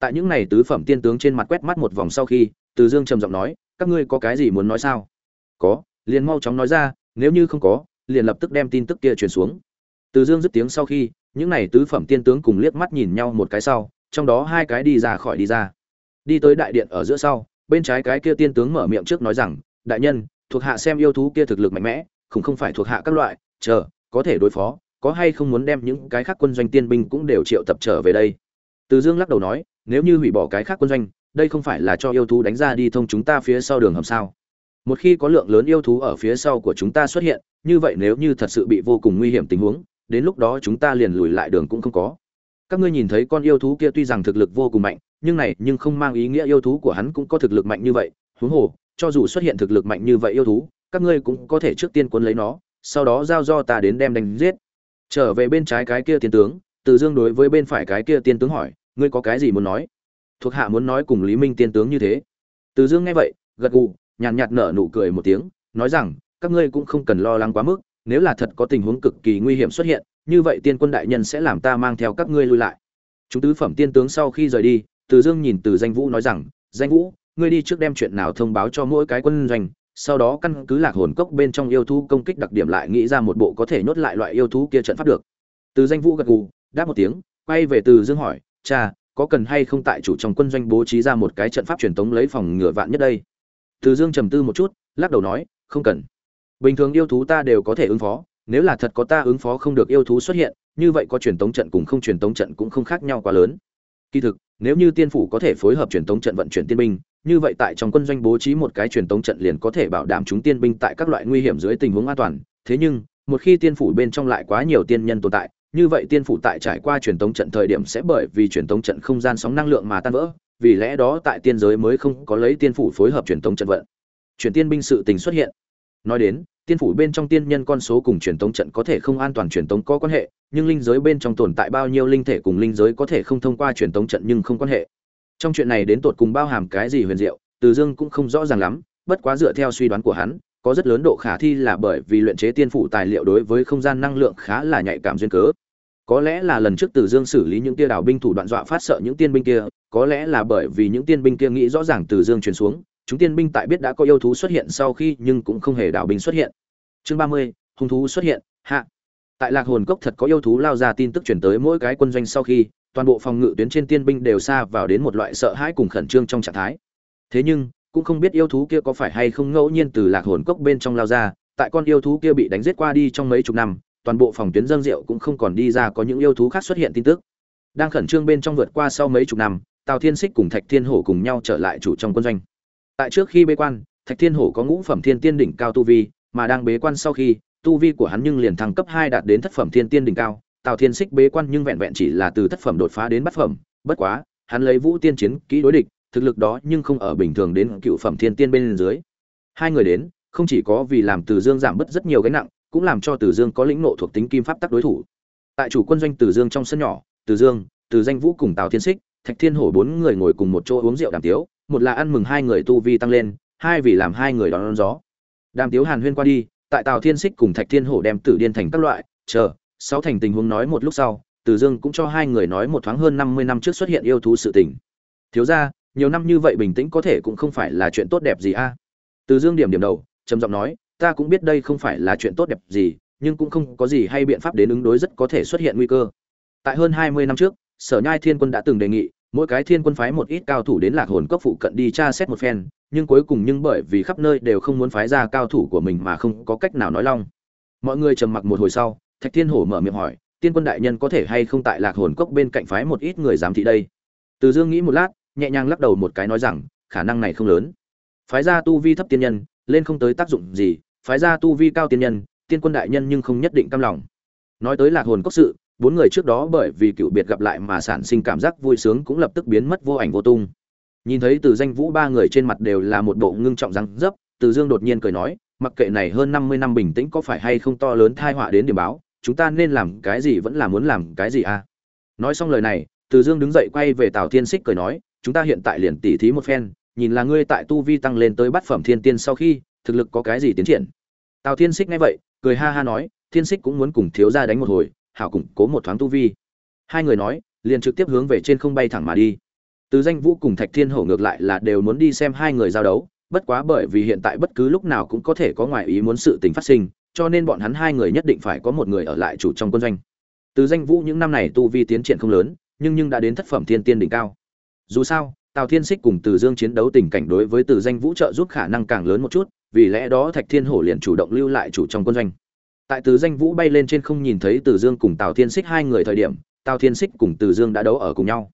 Tại những này tứ phẩm tiên tướng trên mặt quét mắt một vòng sau khi, từ dương trầm giọng nói, các ngươi có cái gì muốn nói sao? Có, liền mau chóng nói ra, nếu như không có, liền lập tức đem tin tức kia truyền xuống. Từ dương dứt tiếng sau khi, những này tứ phẩm tiên tướng cùng liếc mắt nhìn nhau một cái sau, trong đó hai cái đi ra khỏi đi ra. Đi tới đại điện ở giữa sau, bên trái cái kia tiên tướng mở miệng trước nói rằng đại nhân, thuộc hạ xem yêu thú kia thực lực mạnh mẽ không không phải thuộc hạ các loại, chờ, có thể đối phó, có hay không muốn đem những cái khác quân doanh tiên binh cũng đều triệu tập trở về đây? Từ dương lắc đầu nói, nếu như hủy bỏ cái khác quân doanh, đây không phải là cho yêu thú đánh ra đi thông chúng ta phía sau đường hầm sao? Một khi có lượng lớn yêu thú ở phía sau của chúng ta xuất hiện, như vậy nếu như thật sự bị vô cùng nguy hiểm tình huống, đến lúc đó chúng ta liền lùi lại đường cũng không có. Các ngươi nhìn thấy con yêu thú kia tuy rằng thực lực vô cùng mạnh, nhưng này nhưng không mang ý nghĩa yêu thú của hắn cũng có thực lực mạnh như vậy, huống hồ cho dù xuất hiện thực lực mạnh như vậy yêu thú, các ngươi cũng có thể trước tiên cuốn lấy nó, sau đó giao do ta đến đem đánh giết. Trở về bên trái cái kia tiên tướng, từ dương đối với bên phải cái kia tiên tướng hỏi, ngươi có cái gì muốn nói? Thuộc hạ muốn nói cùng lý minh tiên tướng như thế. Từ dương nghe vậy, gật gù, nhàn nhạt nở nụ cười một tiếng, nói rằng, các ngươi cũng không cần lo lắng quá mức, nếu là thật có tình huống cực kỳ nguy hiểm xuất hiện, như vậy tiên quân đại nhân sẽ làm ta mang theo các ngươi lui lại. Chúng tứ phẩm tiên tướng sau khi rời đi, từ dương nhìn từ danh vũ nói rằng, danh vũ ngươi đi trước đem chuyện nào thông báo cho mỗi cái quân doanh, sau đó căn cứ lạc hồn cốc bên trong yêu thú công kích đặc điểm lại nghĩ ra một bộ có thể nhốt lại loại yêu thú kia trận pháp được. Từ danh vũ gật gù, đáp một tiếng, quay về từ dương hỏi, cha, có cần hay không tại chủ trong quân doanh bố trí ra một cái trận pháp truyền tống lấy phòng ngừa vạn nhất đây? Từ dương trầm tư một chút, lắc đầu nói, không cần. Bình thường yêu thú ta đều có thể ứng phó, nếu là thật có ta ứng phó không được yêu thú xuất hiện, như vậy có truyền tống trận cùng không truyền tống trận cũng không khác nhau quá lớn. Kỳ thực, nếu như tiên phủ có thể phối hợp truyền tống trận vận chuyển tiên binh như vậy tại trong quân doanh bố trí một cái truyền tống trận liền có thể bảo đảm chúng tiên binh tại các loại nguy hiểm dưới tình huống an toàn. Thế nhưng, một khi tiên phủ bên trong lại quá nhiều tiên nhân tồn tại, như vậy tiên phủ tại trải qua truyền tống trận thời điểm sẽ bởi vì truyền tống trận không gian sóng năng lượng mà tan vỡ, vì lẽ đó tại tiên giới mới không có lấy tiên phủ phối hợp truyền tống trận vận. Chuyển tiên binh sự tình xuất hiện. Nói đến, tiên phủ bên trong tiên nhân con số cùng truyền tống trận có thể không an toàn truyền tống có quan hệ, nhưng linh giới bên trong tồn tại bao nhiêu linh thể cùng linh giới có thể không thông qua truyền tống trận nhưng không quan hệ trong chuyện này đến tột cùng bao hàm cái gì huyền diệu, từ dương cũng không rõ ràng lắm, bất quá dựa theo suy đoán của hắn, có rất lớn độ khả thi là bởi vì luyện chế tiên phủ tài liệu đối với không gian năng lượng khá là nhạy cảm duyên cớ. Có lẽ là lần trước từ dương xử lý những tia đảo binh thủ đoạn dọa phát sợ những tiên binh kia, có lẽ là bởi vì những tiên binh kia nghĩ rõ ràng từ dương truyền xuống, chúng tiên binh tại biết đã có yêu thú xuất hiện sau khi nhưng cũng không hề đảo binh xuất hiện. Chương ba mươi, hung thú xuất hiện, hạ. Tại lạc hồn cốc thật có yêu thú lao ra tin tức chuyển tới mỗi cái quân doanh sau khi toàn bộ phòng ngự tuyến trên tiên binh đều xa vào đến một loại sợ hãi cùng khẩn trương trong trạng thái. Thế nhưng, cũng không biết yêu thú kia có phải hay không ngẫu nhiên từ lạc hồn cốc bên trong lao ra, tại con yêu thú kia bị đánh giết qua đi trong mấy chục năm, toàn bộ phòng tuyến dâng rượu cũng không còn đi ra có những yêu thú khác xuất hiện tin tức. Đang khẩn trương bên trong vượt qua sau mấy chục năm, tào thiên xích cùng thạch thiên hổ cùng nhau trở lại chủ trong quân doanh. Tại trước khi bế quan, thạch thiên hổ có ngũ phẩm thiên tiên đỉnh cao tu vi, mà đang bế quan sau khi, tu vi của hắn nhưng liền thăng cấp hai đạt đến thất phẩm thiên tiên đỉnh cao tào thiên xích bế quan nhưng vẹn vẹn chỉ là từ thất phẩm đột phá đến bát phẩm. Bất quá hắn lấy vũ tiên chiến kỹ đối địch thực lực đó nhưng không ở bình thường đến cựu phẩm thiên tiên bên dưới. Hai người đến không chỉ có vì làm từ dương giảm bớt rất nhiều gánh nặng cũng làm cho từ dương có lĩnh nộ thuộc tính kim pháp tắc đối thủ. Tại chủ quân doanh từ dương trong sân nhỏ từ dương từ danh vũ cùng tào thiên xích thạch thiên hổ bốn người ngồi cùng một chỗ uống rượu đàm tiếu một là ăn mừng hai người tu vi tăng lên hai vì làm hai người đón, đón gió. Đàm tiếu hàn huyên qua đi tại tào thiên xích cùng thạch thiên hổ đem tử điên thành các loại chờ sáu thành tình huống nói một lúc sau, từ dương cũng cho hai người nói một thoáng hơn năm mươi năm trước xuất hiện yêu thú sự tình. Thiếu ra nhiều năm như vậy bình tĩnh có thể cũng không phải là chuyện tốt đẹp gì a? Từ dương điểm điểm đầu, trầm giọng nói, ta cũng biết đây không phải là chuyện tốt đẹp gì, nhưng cũng không có gì hay biện pháp đến ứng đối rất có thể xuất hiện nguy cơ. Tại hơn hai mươi năm trước, sở nhai thiên quân đã từng đề nghị, mỗi cái thiên quân phái một ít cao thủ đến lạc hồn cốc phụ cận đi tra xét một phen, nhưng cuối cùng nhưng bởi vì khắp nơi đều không muốn phái ra cao thủ của mình mà không có cách nào nói long. Mọi người trầm mặc một hồi sau thạch thiên hổ mở miệng hỏi, tiên quân đại nhân có thể hay không tại lạc hồn cốc bên cạnh phái một ít người giám thị đây? Từ dương nghĩ một lát, nhẹ nhàng lắc đầu một cái nói rằng, khả năng này không lớn. Phái ra tu vi thấp tiên nhân, lên không tới tác dụng gì. Phái ra tu vi cao tiên nhân, tiên quân đại nhân nhưng không nhất định cam lòng. Nói tới lạc hồn cốc sự, bốn người trước đó bởi vì cựu biệt gặp lại mà sản sinh cảm giác vui sướng cũng lập tức biến mất vô ảnh vô tung. Nhìn thấy từ danh vũ ba người trên mặt đều là một bộ ngưng trọng răng dấp, từ dương đột nhiên cười nói, mặc kệ này hơn năm mươi năm bình tĩnh có phải hay không to lớn thai họa đến điểm báo chúng ta nên làm cái gì vẫn là muốn làm cái gì à? Nói xong lời này, từ dương đứng dậy quay về tào thiên xích cười nói, chúng ta hiện tại liền tỉ thí một phen, nhìn là ngươi tại tu vi tăng lên tới bát phẩm thiên tiên sau khi, thực lực có cái gì tiến triển? Tào thiên xích nghe vậy, cười ha ha nói, thiên xích cũng muốn cùng thiếu gia đánh một hồi, hảo củng cố một thoáng tu vi. Hai người nói, liền trực tiếp hướng về trên không bay thẳng mà đi. Từ danh vũ cùng thạch thiên hổ ngược lại là đều muốn đi xem hai người giao đấu, bất quá bởi vì hiện tại bất cứ lúc nào cũng có thể có ngoại ý muốn sự tình phát sinh cho nên bọn hắn hai người nhất định phải có một người ở lại chủ trong quân doanh. Từ danh vũ những năm này tu vi tiến triển không lớn, nhưng nhưng đã đến thất phẩm thiên tiên đỉnh cao. Dù sao, tào thiên xích cùng từ dương chiến đấu tình cảnh đối với từ danh vũ trợ giúp khả năng càng lớn một chút, vì lẽ đó thạch thiên hổ liền chủ động lưu lại chủ trong quân doanh. Tại từ danh vũ bay lên trên không nhìn thấy từ dương cùng tào thiên xích hai người thời điểm, tào thiên xích cùng từ dương đã đấu ở cùng nhau.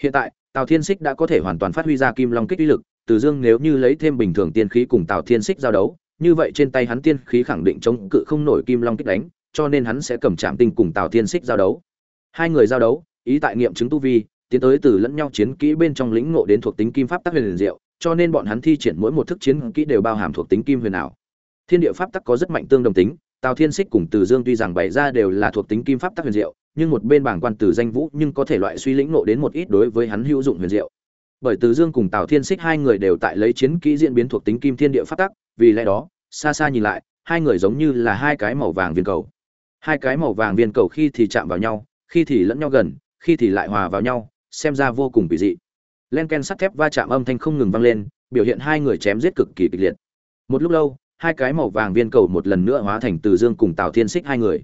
Hiện tại, tào thiên xích đã có thể hoàn toàn phát huy ra kim long kích uy lực, từ dương nếu như lấy thêm bình thường tiên khí cùng tào thiên xích giao đấu như vậy trên tay hắn tiên khí khẳng định chống cự không nổi kim long kích đánh cho nên hắn sẽ cầm chạm tinh cùng tào thiên xích giao đấu hai người giao đấu ý tại nghiệm chứng tu vi tiến tới từ lẫn nhau chiến kỹ bên trong lĩnh ngộ đến thuộc tính kim pháp tác huyền diệu cho nên bọn hắn thi triển mỗi một thức chiến kỹ đều bao hàm thuộc tính kim huyền ảo thiên địa pháp tắc có rất mạnh tương đồng tính Tào Thiên xích cùng Từ Dương tuy rằng bày ra đều là thuộc tính kim pháp tắc huyền diệu, nhưng một bên bảng quan Từ Danh Vũ nhưng có thể loại suy lĩnh ngộ đến một ít đối với hắn hữu dụng huyền diệu. Bởi Từ Dương cùng Tào Thiên Xích hai người đều tại lấy chiến kỹ diễn biến thuộc tính kim thiên địa phát tắc, vì lẽ đó, xa xa nhìn lại, hai người giống như là hai cái màu vàng viên cầu. Hai cái màu vàng viên cầu khi thì chạm vào nhau, khi thì lẫn nhau gần, khi thì lại hòa vào nhau, xem ra vô cùng kỳ dị. Len ken sắt thép va chạm âm thanh không ngừng vang lên, biểu hiện hai người chém giết cực kỳ kịch liệt. Một lúc lâu, hai cái màu vàng viên cầu một lần nữa hóa thành từ dương cùng tào thiên xích hai người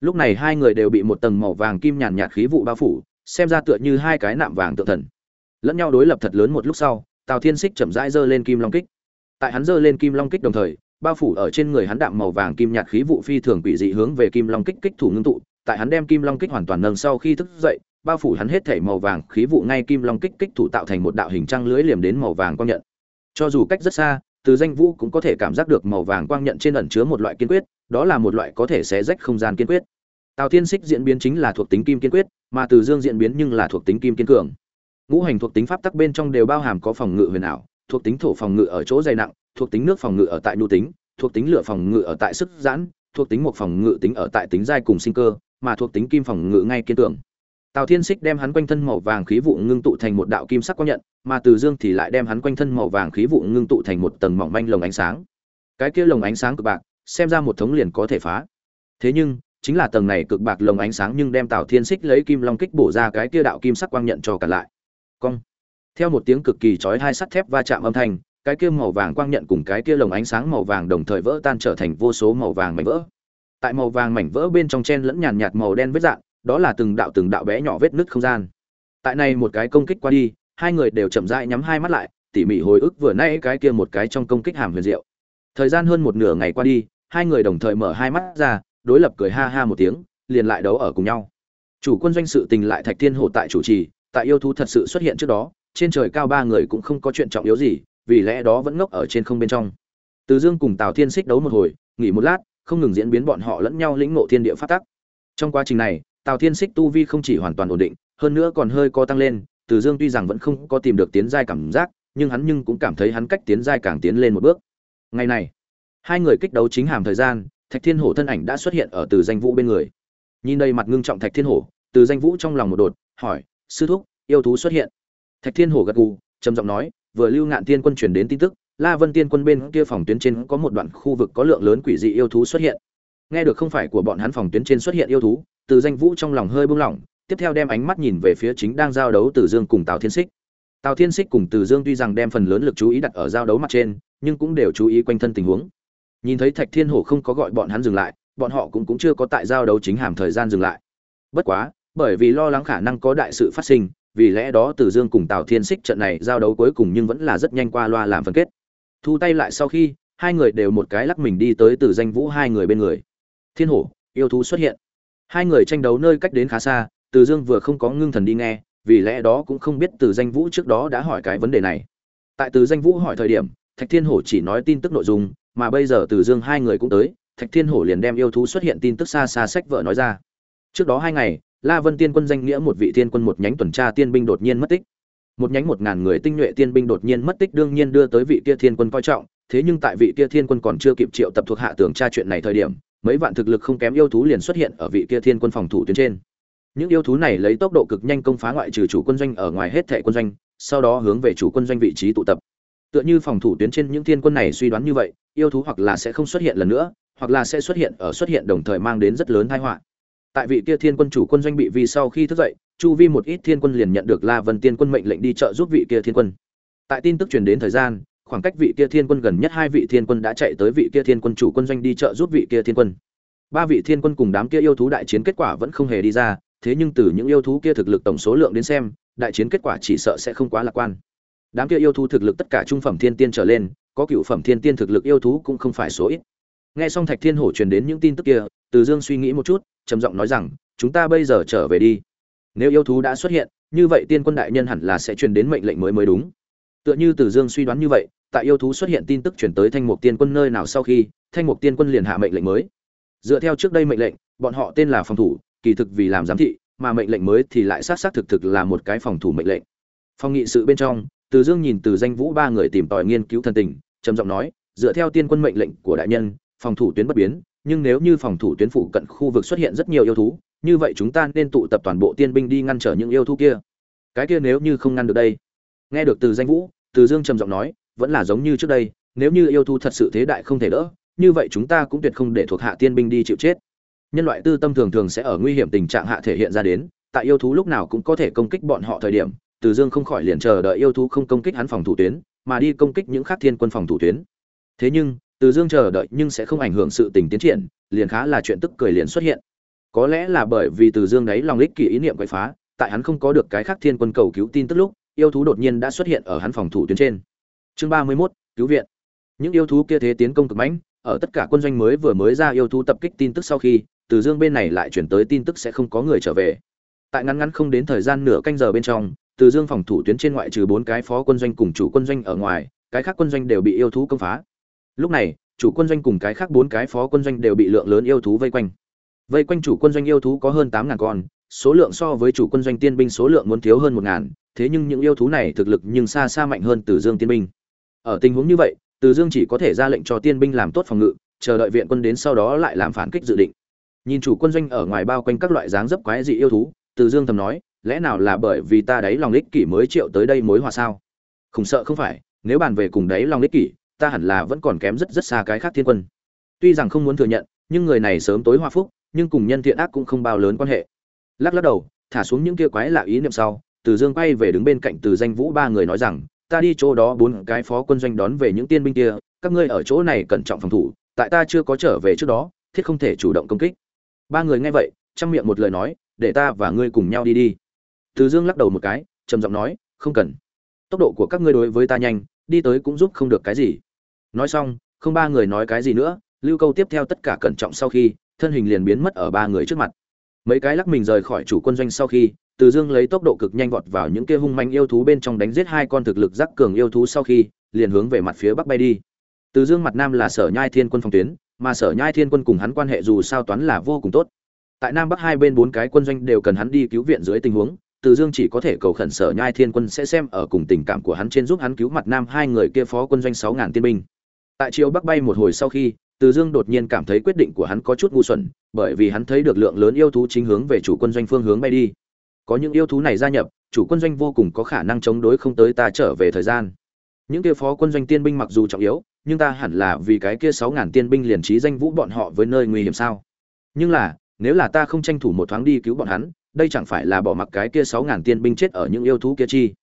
lúc này hai người đều bị một tầng màu vàng kim nhàn nhạt khí vụ bao phủ xem ra tựa như hai cái nạm vàng tự thần lẫn nhau đối lập thật lớn một lúc sau, tào thiên xích chậm rãi giơ lên kim long kích. Tại hắn giơ lên kim long kích đồng thời, bao phủ ở trên người hắn đạm màu vàng kim nhạt khí vụ phi thường quỷ dị hướng về kim long kích kích thủ ngưng tụ. Tại hắn đem kim long kích hoàn toàn nâng sau khi thức dậy, bao phủ hắn hết thể màu vàng khí vụ ngay kim long kích kích thủ tạo thành một đạo hình trăng lưới liềm đến màu vàng quang nhận. Cho dù cách rất xa, từ danh vũ cũng có thể cảm giác được màu vàng quang nhận trên ẩn chứa một loại kiên quyết, đó là một loại có thể xé rách không gian kiên quyết. Tào thiên xích diễn biến chính là thuộc tính kim kiên quyết, mà từ dương diễn biến nhưng là thuộc tính kim kiên cường ngũ hành thuộc tính pháp tắc bên trong đều bao hàm có phòng ngự huyền ảo, thuộc tính thổ phòng ngự ở chỗ dày nặng, thuộc tính nước phòng ngự ở tại nhu tính, thuộc tính lửa phòng ngự ở tại sức giãn, thuộc tính một phòng ngự tính ở tại tính dai cùng sinh cơ, mà thuộc tính kim phòng ngự ngay kiên tưởng tào thiên xích đem hắn quanh thân màu vàng khí vụ ngưng tụ thành một đạo kim sắc quang nhận, mà từ dương thì lại đem hắn quanh thân màu vàng khí vụ ngưng tụ thành một tầng mỏng manh lồng ánh sáng. Cái kia lồng ánh sáng cực bạc, xem ra một thống liền có thể phá. Thế nhưng, chính là tầng này cực bạc lồng ánh sáng nhưng đem tào thiên xích lấy kim long kích bổ ra cái kia đạo kim sắc quang nhận cho cả lại cong. Theo một tiếng cực kỳ chói hai sắt thép va chạm âm thanh, cái kia màu vàng quang nhận cùng cái kia lồng ánh sáng màu vàng đồng thời vỡ tan trở thành vô số màu vàng mảnh vỡ. Tại màu vàng mảnh vỡ bên trong chen lẫn nhàn nhạt màu đen vết dạng, đó là từng đạo từng đạo bé nhỏ vết nứt không gian. Tại này một cái công kích qua đi, hai người đều chậm rãi nhắm hai mắt lại, tỉ mỉ hồi ức vừa nãy cái kia một cái trong công kích hàm huyền diệu. Thời gian hơn một nửa ngày qua đi, hai người đồng thời mở hai mắt ra, đối lập cười ha ha một tiếng, liền lại đấu ở cùng nhau. Chủ quân doanh sự tình lại thạch thiên hổ tại chủ trì tại yêu thú thật sự xuất hiện trước đó, trên trời cao ba người cũng không có chuyện trọng yếu gì, vì lẽ đó vẫn ngốc ở trên không bên trong. Từ dương cùng tào thiên xích đấu một hồi, nghỉ một lát, không ngừng diễn biến bọn họ lẫn nhau lĩnh ngộ thiên địa phát tắc. Trong quá trình này, tào thiên xích tu vi không chỉ hoàn toàn ổn định, hơn nữa còn hơi co tăng lên, từ dương tuy rằng vẫn không có tìm được tiến giai cảm giác, nhưng hắn nhưng cũng cảm thấy hắn cách tiến giai càng tiến lên một bước. Ngày này, hai người kích đấu chính hàm thời gian, thạch thiên hổ thân ảnh đã xuất hiện ở từ danh vũ bên người. Nhìn đây mặt ngưng trọng thạch thiên hổ, từ danh vũ trong lòng một đột, hỏi sư thúc, yêu thú xuất hiện. Thạch thiên hổ gật gù, trầm giọng nói, vừa lưu ngạn tiên quân truyền đến tin tức, la vân tiên quân bên kia phòng tuyến trên có một đoạn khu vực có lượng lớn quỷ dị yêu thú xuất hiện. Nghe được không phải của bọn hắn phòng tuyến trên xuất hiện yêu thú, từ danh vũ trong lòng hơi buông lỏng, tiếp theo đem ánh mắt nhìn về phía chính đang giao đấu từ dương cùng tào thiên xích tào thiên xích cùng từ dương tuy rằng đem phần lớn lực chú ý đặt ở giao đấu mặt trên, nhưng cũng đều chú ý quanh thân tình huống. Nhìn thấy thạch thiên hổ không có gọi bọn hắn dừng lại, bọn họ cũng cũng chưa có tại giao đấu chính hàm thời gian dừng lại. Bất quá bởi vì lo lắng khả năng có đại sự phát sinh, vì lẽ đó từ dương cùng tào thiên xích trận này giao đấu cuối cùng nhưng vẫn là rất nhanh qua loa làm phân kết. Thu tay lại sau khi, hai người đều một cái lắc mình đi tới từ danh vũ hai người bên người. Thiên hổ, yêu thú xuất hiện. Hai người tranh đấu nơi cách đến khá xa, từ dương vừa không có ngưng thần đi nghe, vì lẽ đó cũng không biết từ danh vũ trước đó đã hỏi cái vấn đề này. Tại từ danh vũ hỏi thời điểm, thạch thiên hổ chỉ nói tin tức nội dung, mà bây giờ từ dương hai người cũng tới, thạch thiên hổ liền đem yêu thú xuất hiện tin tức xa xa sách vợ nói ra. Trước đó hai ngày la vân tiên quân danh nghĩa một vị tiên quân, một nhánh tuần tra tiên binh đột nhiên mất tích. Một nhánh một ngàn người tinh nhuệ tiên binh đột nhiên mất tích đương nhiên đưa tới vị kia thiên quân coi trọng, thế nhưng tại vị kia thiên quân còn chưa kịp triệu tập thuộc hạ tưởng tra chuyện này thời điểm, mấy vạn thực lực không kém yêu thú liền xuất hiện ở vị kia thiên quân phòng thủ tuyến trên. Những yêu thú này lấy tốc độ cực nhanh công phá ngoại trừ chủ quân doanh ở ngoài hết thảy quân doanh, sau đó hướng về chủ quân doanh vị trí tụ tập. Tựa như phòng thủ tuyến trên những thiên quân này suy đoán như vậy, yêu thú hoặc là sẽ không xuất hiện lần nữa, hoặc là sẽ xuất hiện ở xuất hiện đồng thời mang đến rất lớn tai họa tại vị kia thiên quân chủ quân doanh bị vì sau khi thức dậy, chu vi một ít thiên quân liền nhận được la vân tiên quân mệnh lệnh đi trợ giúp vị kia thiên quân. Tại tin tức truyền đến thời gian, khoảng cách vị kia thiên quân gần nhất hai vị thiên quân đã chạy tới vị kia thiên quân chủ quân doanh đi trợ giúp vị kia thiên quân. Ba vị thiên quân cùng đám kia yêu thú đại chiến kết quả vẫn không hề đi ra, thế nhưng từ những yêu thú kia thực lực tổng số lượng đến xem, đại chiến kết quả chỉ sợ sẽ không quá lạc quan. Đám kia yêu thú thực lực tất cả trung phẩm thiên tiên trở lên, có cựu phẩm thiên tiên thực lực yêu thú cũng không phải số ít. Nghe xong thạch thiên hổ truyền đến những tin tức kia, từ dương suy nghĩ một chút trầm giọng nói rằng, chúng ta bây giờ trở về đi. Nếu yêu thú đã xuất hiện, như vậy tiên quân đại nhân hẳn là sẽ truyền đến mệnh lệnh mới mới đúng. Tựa như từ dương suy đoán như vậy, tại yêu thú xuất hiện tin tức chuyển tới thanh mục tiên quân nơi nào sau khi, thanh mục tiên quân liền hạ mệnh lệnh mới. Dựa theo trước đây mệnh lệnh, bọn họ tên là phòng thủ, kỳ thực vì làm giám thị, mà mệnh lệnh mới thì lại xác xác thực thực là một cái phòng thủ mệnh lệnh. Phòng nghị sự bên trong, từ dương nhìn từ danh vũ ba người tìm tòi nghiên cứu thần tình, trầm giọng nói, dựa theo tiên quân mệnh lệnh của đại nhân, phòng thủ tuyến bất biến nhưng nếu như phòng thủ tuyến phụ cận khu vực xuất hiện rất nhiều yêu thú, như vậy chúng ta nên tụ tập toàn bộ tiên binh đi ngăn trở những yêu thú kia. Cái kia nếu như không ngăn được đây. Nghe được từ danh vũ, từ dương trầm giọng nói, vẫn là giống như trước đây, nếu như yêu thú thật sự thế đại không thể đỡ, như vậy chúng ta cũng tuyệt không để thuộc hạ tiên binh đi chịu chết. Nhân loại tư tâm thường thường sẽ ở nguy hiểm tình trạng hạ thể hiện ra đến, tại yêu thú lúc nào cũng có thể công kích bọn họ thời điểm, từ dương không khỏi liền chờ đợi yêu thú không công kích hắn phòng thủ tuyến, mà đi công kích những khác thiên quân phòng thủ tuyến. Thế nhưng từ dương chờ đợi nhưng sẽ không ảnh hưởng sự tình tiến triển, liền khá là chuyện tức cười liền xuất hiện. Có lẽ là bởi vì từ dương đấy lòng ích kỷ ý niệm quậy phá, tại hắn không có được cái khác thiên quân cầu cứu tin tức lúc, yêu thú đột nhiên đã xuất hiện ở hắn phòng thủ tuyến trên. Chương ba mươi mốt, cứu viện. Những yêu thú kia thế tiến công cực mãnh, ở tất cả quân doanh mới vừa mới ra yêu thú tập kích tin tức sau khi, từ dương bên này lại chuyển tới tin tức sẽ không có người trở về. Tại ngắn ngắn không đến thời gian nửa canh giờ bên trong, từ dương phòng thủ tuyến trên ngoại trừ bốn cái phó quân doanh cùng chủ quân doanh ở ngoài, cái khác quân doanh đều bị yêu thú công phá lúc này chủ quân doanh cùng cái khác bốn cái phó quân doanh đều bị lượng lớn yêu thú vây quanh vây quanh chủ quân doanh yêu thú có hơn tám ngàn con số lượng so với chủ quân doanh tiên binh số lượng muốn thiếu hơn một ngàn thế nhưng những yêu thú này thực lực nhưng xa xa mạnh hơn Từ Dương tiên binh. Ở tình huống như vậy, Từ Dương chỉ có thể ra lệnh cho tiên binh làm tốt phòng ngự, chờ đợi viện quân đến sau đó lại làm phản kích dự định. Nhìn chủ quân doanh ở ngoài bao quanh các loại dáng dấp quái dị yêu thú, Từ Dương thầm nói, lẽ nào là bởi vì ta đấy lòng ích kỷ mới triệu tới đây mối hòa sao? Không sợ không phải, nếu bàn về cùng đấy lòng ích kỷ, ta hẳn là vẫn còn kém rất rất xa cái khác thiên quân. Tuy rằng không muốn thừa nhận, nhưng người này sớm tối hòa phúc, nhưng cùng nhân thiện ác cũng không bao lớn quan hệ. Lắc lắc đầu, thả xuống những kia quái lạ ý niệm sau, Từ Dương quay về đứng bên cạnh Từ Danh Vũ ba người nói rằng, ta đi chỗ đó bốn cái phó quân doanh đón về những tiên binh kia, các ngươi ở chỗ này cẩn trọng phòng thủ, tại ta chưa có trở về trước đó, thiết không thể chủ động công kích. Ba người nghe vậy, trong miệng một lời nói, để ta và ngươi cùng nhau đi đi. Từ Dương lắc đầu một cái, trầm giọng nói, không cần. Tốc độ của các ngươi đối với ta nhanh, đi tới cũng giúp không được cái gì. Nói xong, không ba người nói cái gì nữa, lưu câu tiếp theo tất cả cẩn trọng sau khi, thân hình liền biến mất ở ba người trước mặt. Mấy cái lắc mình rời khỏi chủ quân doanh sau khi, từ dương lấy tốc độ cực nhanh vọt vào những kia hung manh yêu thú bên trong đánh giết hai con thực lực giác cường yêu thú sau khi liền hướng về mặt phía bắc bay đi. Từ dương mặt nam là sở nhai thiên quân phòng tuyến mà sở nhai thiên quân cùng hắn quan hệ dù sao toán là vô cùng tốt. Tại nam bắc hai bên bốn cái quân doanh đều cần hắn đi cứu viện dưới tình huống từ dương chỉ có thể cầu khẩn sở nhai thiên quân sẽ xem ở cùng tình cảm của hắn trên giúp hắn cứu mặt nam hai người kia phó quân doanh sáu ngàn tiên binh tại chiều bắc bay một hồi sau khi, từ dương đột nhiên cảm thấy quyết định của hắn có chút ngu xuẩn, bởi vì hắn thấy được lượng lớn yêu thú chính hướng về chủ quân doanh phương hướng bay đi. Có những yêu thú này gia nhập, chủ quân doanh vô cùng có khả năng chống đối không tới ta trở về thời gian. Những kia phó quân doanh tiên binh mặc dù trọng yếu, nhưng ta hẳn là vì cái kia sáu ngàn tiên binh liền trí danh vũ bọn họ với nơi nguy hiểm sao? Nhưng là, nếu là ta không tranh thủ một thoáng đi cứu bọn hắn, đây chẳng phải là bỏ mặc cái kia sáu ngàn tiên binh chết ở những yêu thú kia chi?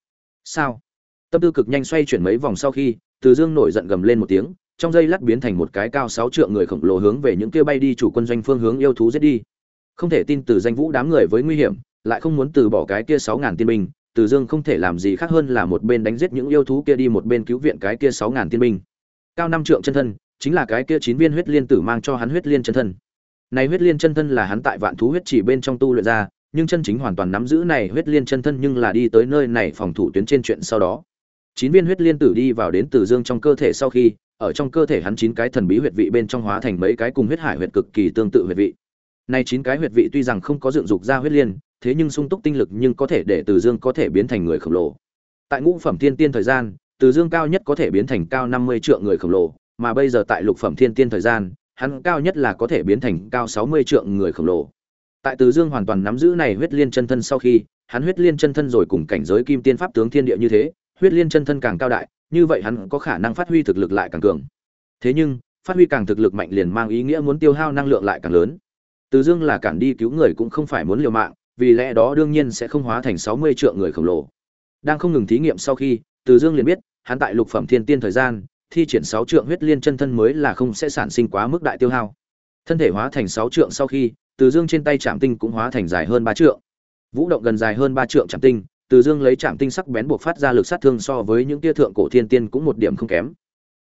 Sao? Tâm tư cực nhanh xoay chuyển mấy vòng sau khi, từ dương nổi giận gầm lên một tiếng trong dây lát biến thành một cái cao sáu trượng người khổng lồ hướng về những kia bay đi chủ quân doanh phương hướng yêu thú giết đi. Không thể tin từ danh vũ đám người với nguy hiểm, lại không muốn từ bỏ cái kia sáu ngàn tiên binh, từ dương không thể làm gì khác hơn là một bên đánh giết những yêu thú kia đi một bên cứu viện cái kia sáu ngàn tiên binh. Cao năm trượng chân thân, chính là cái kia chín viên huyết liên tử mang cho hắn huyết liên chân thân. Này huyết liên chân thân là hắn tại vạn thú huyết chỉ bên trong tu luyện ra, nhưng chân chính hoàn toàn nắm giữ này huyết liên chân thân nhưng là đi tới nơi này phòng thủ tuyến trên chuyện sau đó. Chín viên huyết liên tử đi vào đến từ dương trong cơ thể sau khi ở trong cơ thể hắn chín cái thần bí huyệt vị bên trong hóa thành mấy cái cùng huyết hải huyệt cực kỳ tương tự huyệt vị này chín cái huyệt vị tuy rằng không có dựng dục ra huyết liên thế nhưng sung túc tinh lực nhưng có thể để Từ Dương có thể biến thành người khổng lồ. Tại ngũ phẩm thiên tiên thời gian, Từ Dương cao nhất có thể biến thành cao 50 trượng người khổng lồ, mà bây giờ tại lục phẩm thiên tiên thời gian, hắn cao nhất là có thể biến thành cao 60 trượng người khổng lồ. Tại Từ Dương hoàn toàn nắm giữ này huyết liên chân thân sau khi, hắn huyết liên chân thân rồi cùng cảnh giới kim tiên pháp tướng thiên địa như thế, huyết liên chân thân càng cao đại, như vậy hắn có khả năng phát huy thực lực lại càng cường. Thế nhưng, phát huy càng thực lực mạnh liền mang ý nghĩa muốn tiêu hao năng lượng lại càng lớn. Từ Dương là cản đi cứu người cũng không phải muốn liều mạng, vì lẽ đó đương nhiên sẽ không hóa thành 60 triệu người khổng lồ. Đang không ngừng thí nghiệm sau khi, Từ Dương liền biết, hắn tại lục phẩm thiên tiên thời gian, thi triển 6 trượng huyết liên chân thân mới là không sẽ sản sinh quá mức đại tiêu hao. Thân thể hóa thành 6 trượng sau khi, Từ Dương trên tay chạm tinh cũng hóa thành dài hơn 3 trượng. Vũ động gần dài hơn 3 trượng chạm tinh, từ Dương lấy chạm tinh sắc bén buộc phát ra lực sát thương so với những tia thượng cổ thiên tiên cũng một điểm không kém.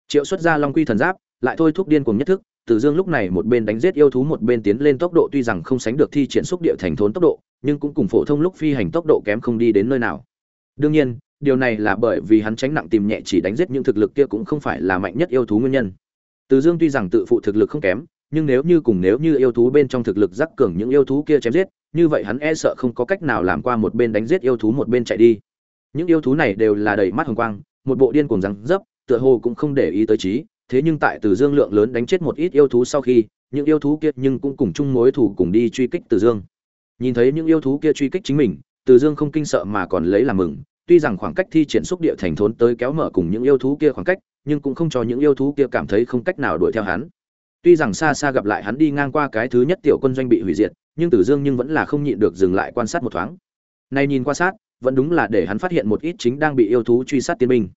Triệu xuất ra Long Quy thần giáp, lại thôi thúc điên cuồng nhất thức, Từ Dương lúc này một bên đánh giết yêu thú một bên tiến lên tốc độ tuy rằng không sánh được thi triển xúc địa thành thốn tốc độ, nhưng cũng cùng phổ thông lúc phi hành tốc độ kém không đi đến nơi nào. Đương nhiên, điều này là bởi vì hắn tránh nặng tìm nhẹ chỉ đánh giết những thực lực kia cũng không phải là mạnh nhất yêu thú nguyên nhân. Từ Dương tuy rằng tự phụ thực lực không kém, nhưng nếu như cùng nếu như yêu thú bên trong thực lực rắc cường những yêu thú kia chém giết, như vậy hắn e sợ không có cách nào làm qua một bên đánh giết yêu thú một bên chạy đi. Những yêu thú này đều là đầy mắt hồng quang, một bộ điên cuồng răng dấp, tựa hồ cũng không để ý tới trí, thế nhưng tại Từ Dương lượng lớn đánh chết một ít yêu thú sau khi, những yêu thú kia nhưng cũng cùng chung mối thù cùng đi truy kích Từ Dương nhìn thấy những yêu thú kia truy kích chính mình từ dương không kinh sợ mà còn lấy làm mừng tuy rằng khoảng cách thi triển xúc địa thành thốn tới kéo mở cùng những yêu thú kia khoảng cách nhưng cũng không cho những yêu thú kia cảm thấy không cách nào đuổi theo hắn tuy rằng xa xa gặp lại hắn đi ngang qua cái thứ nhất tiểu quân doanh bị hủy diệt, nhưng tử dương nhưng vẫn là không nhịn được dừng lại quan sát một thoáng. Nay nhìn qua sát, vẫn đúng là để hắn phát hiện một ít chính đang bị yêu thú truy sát tiên binh.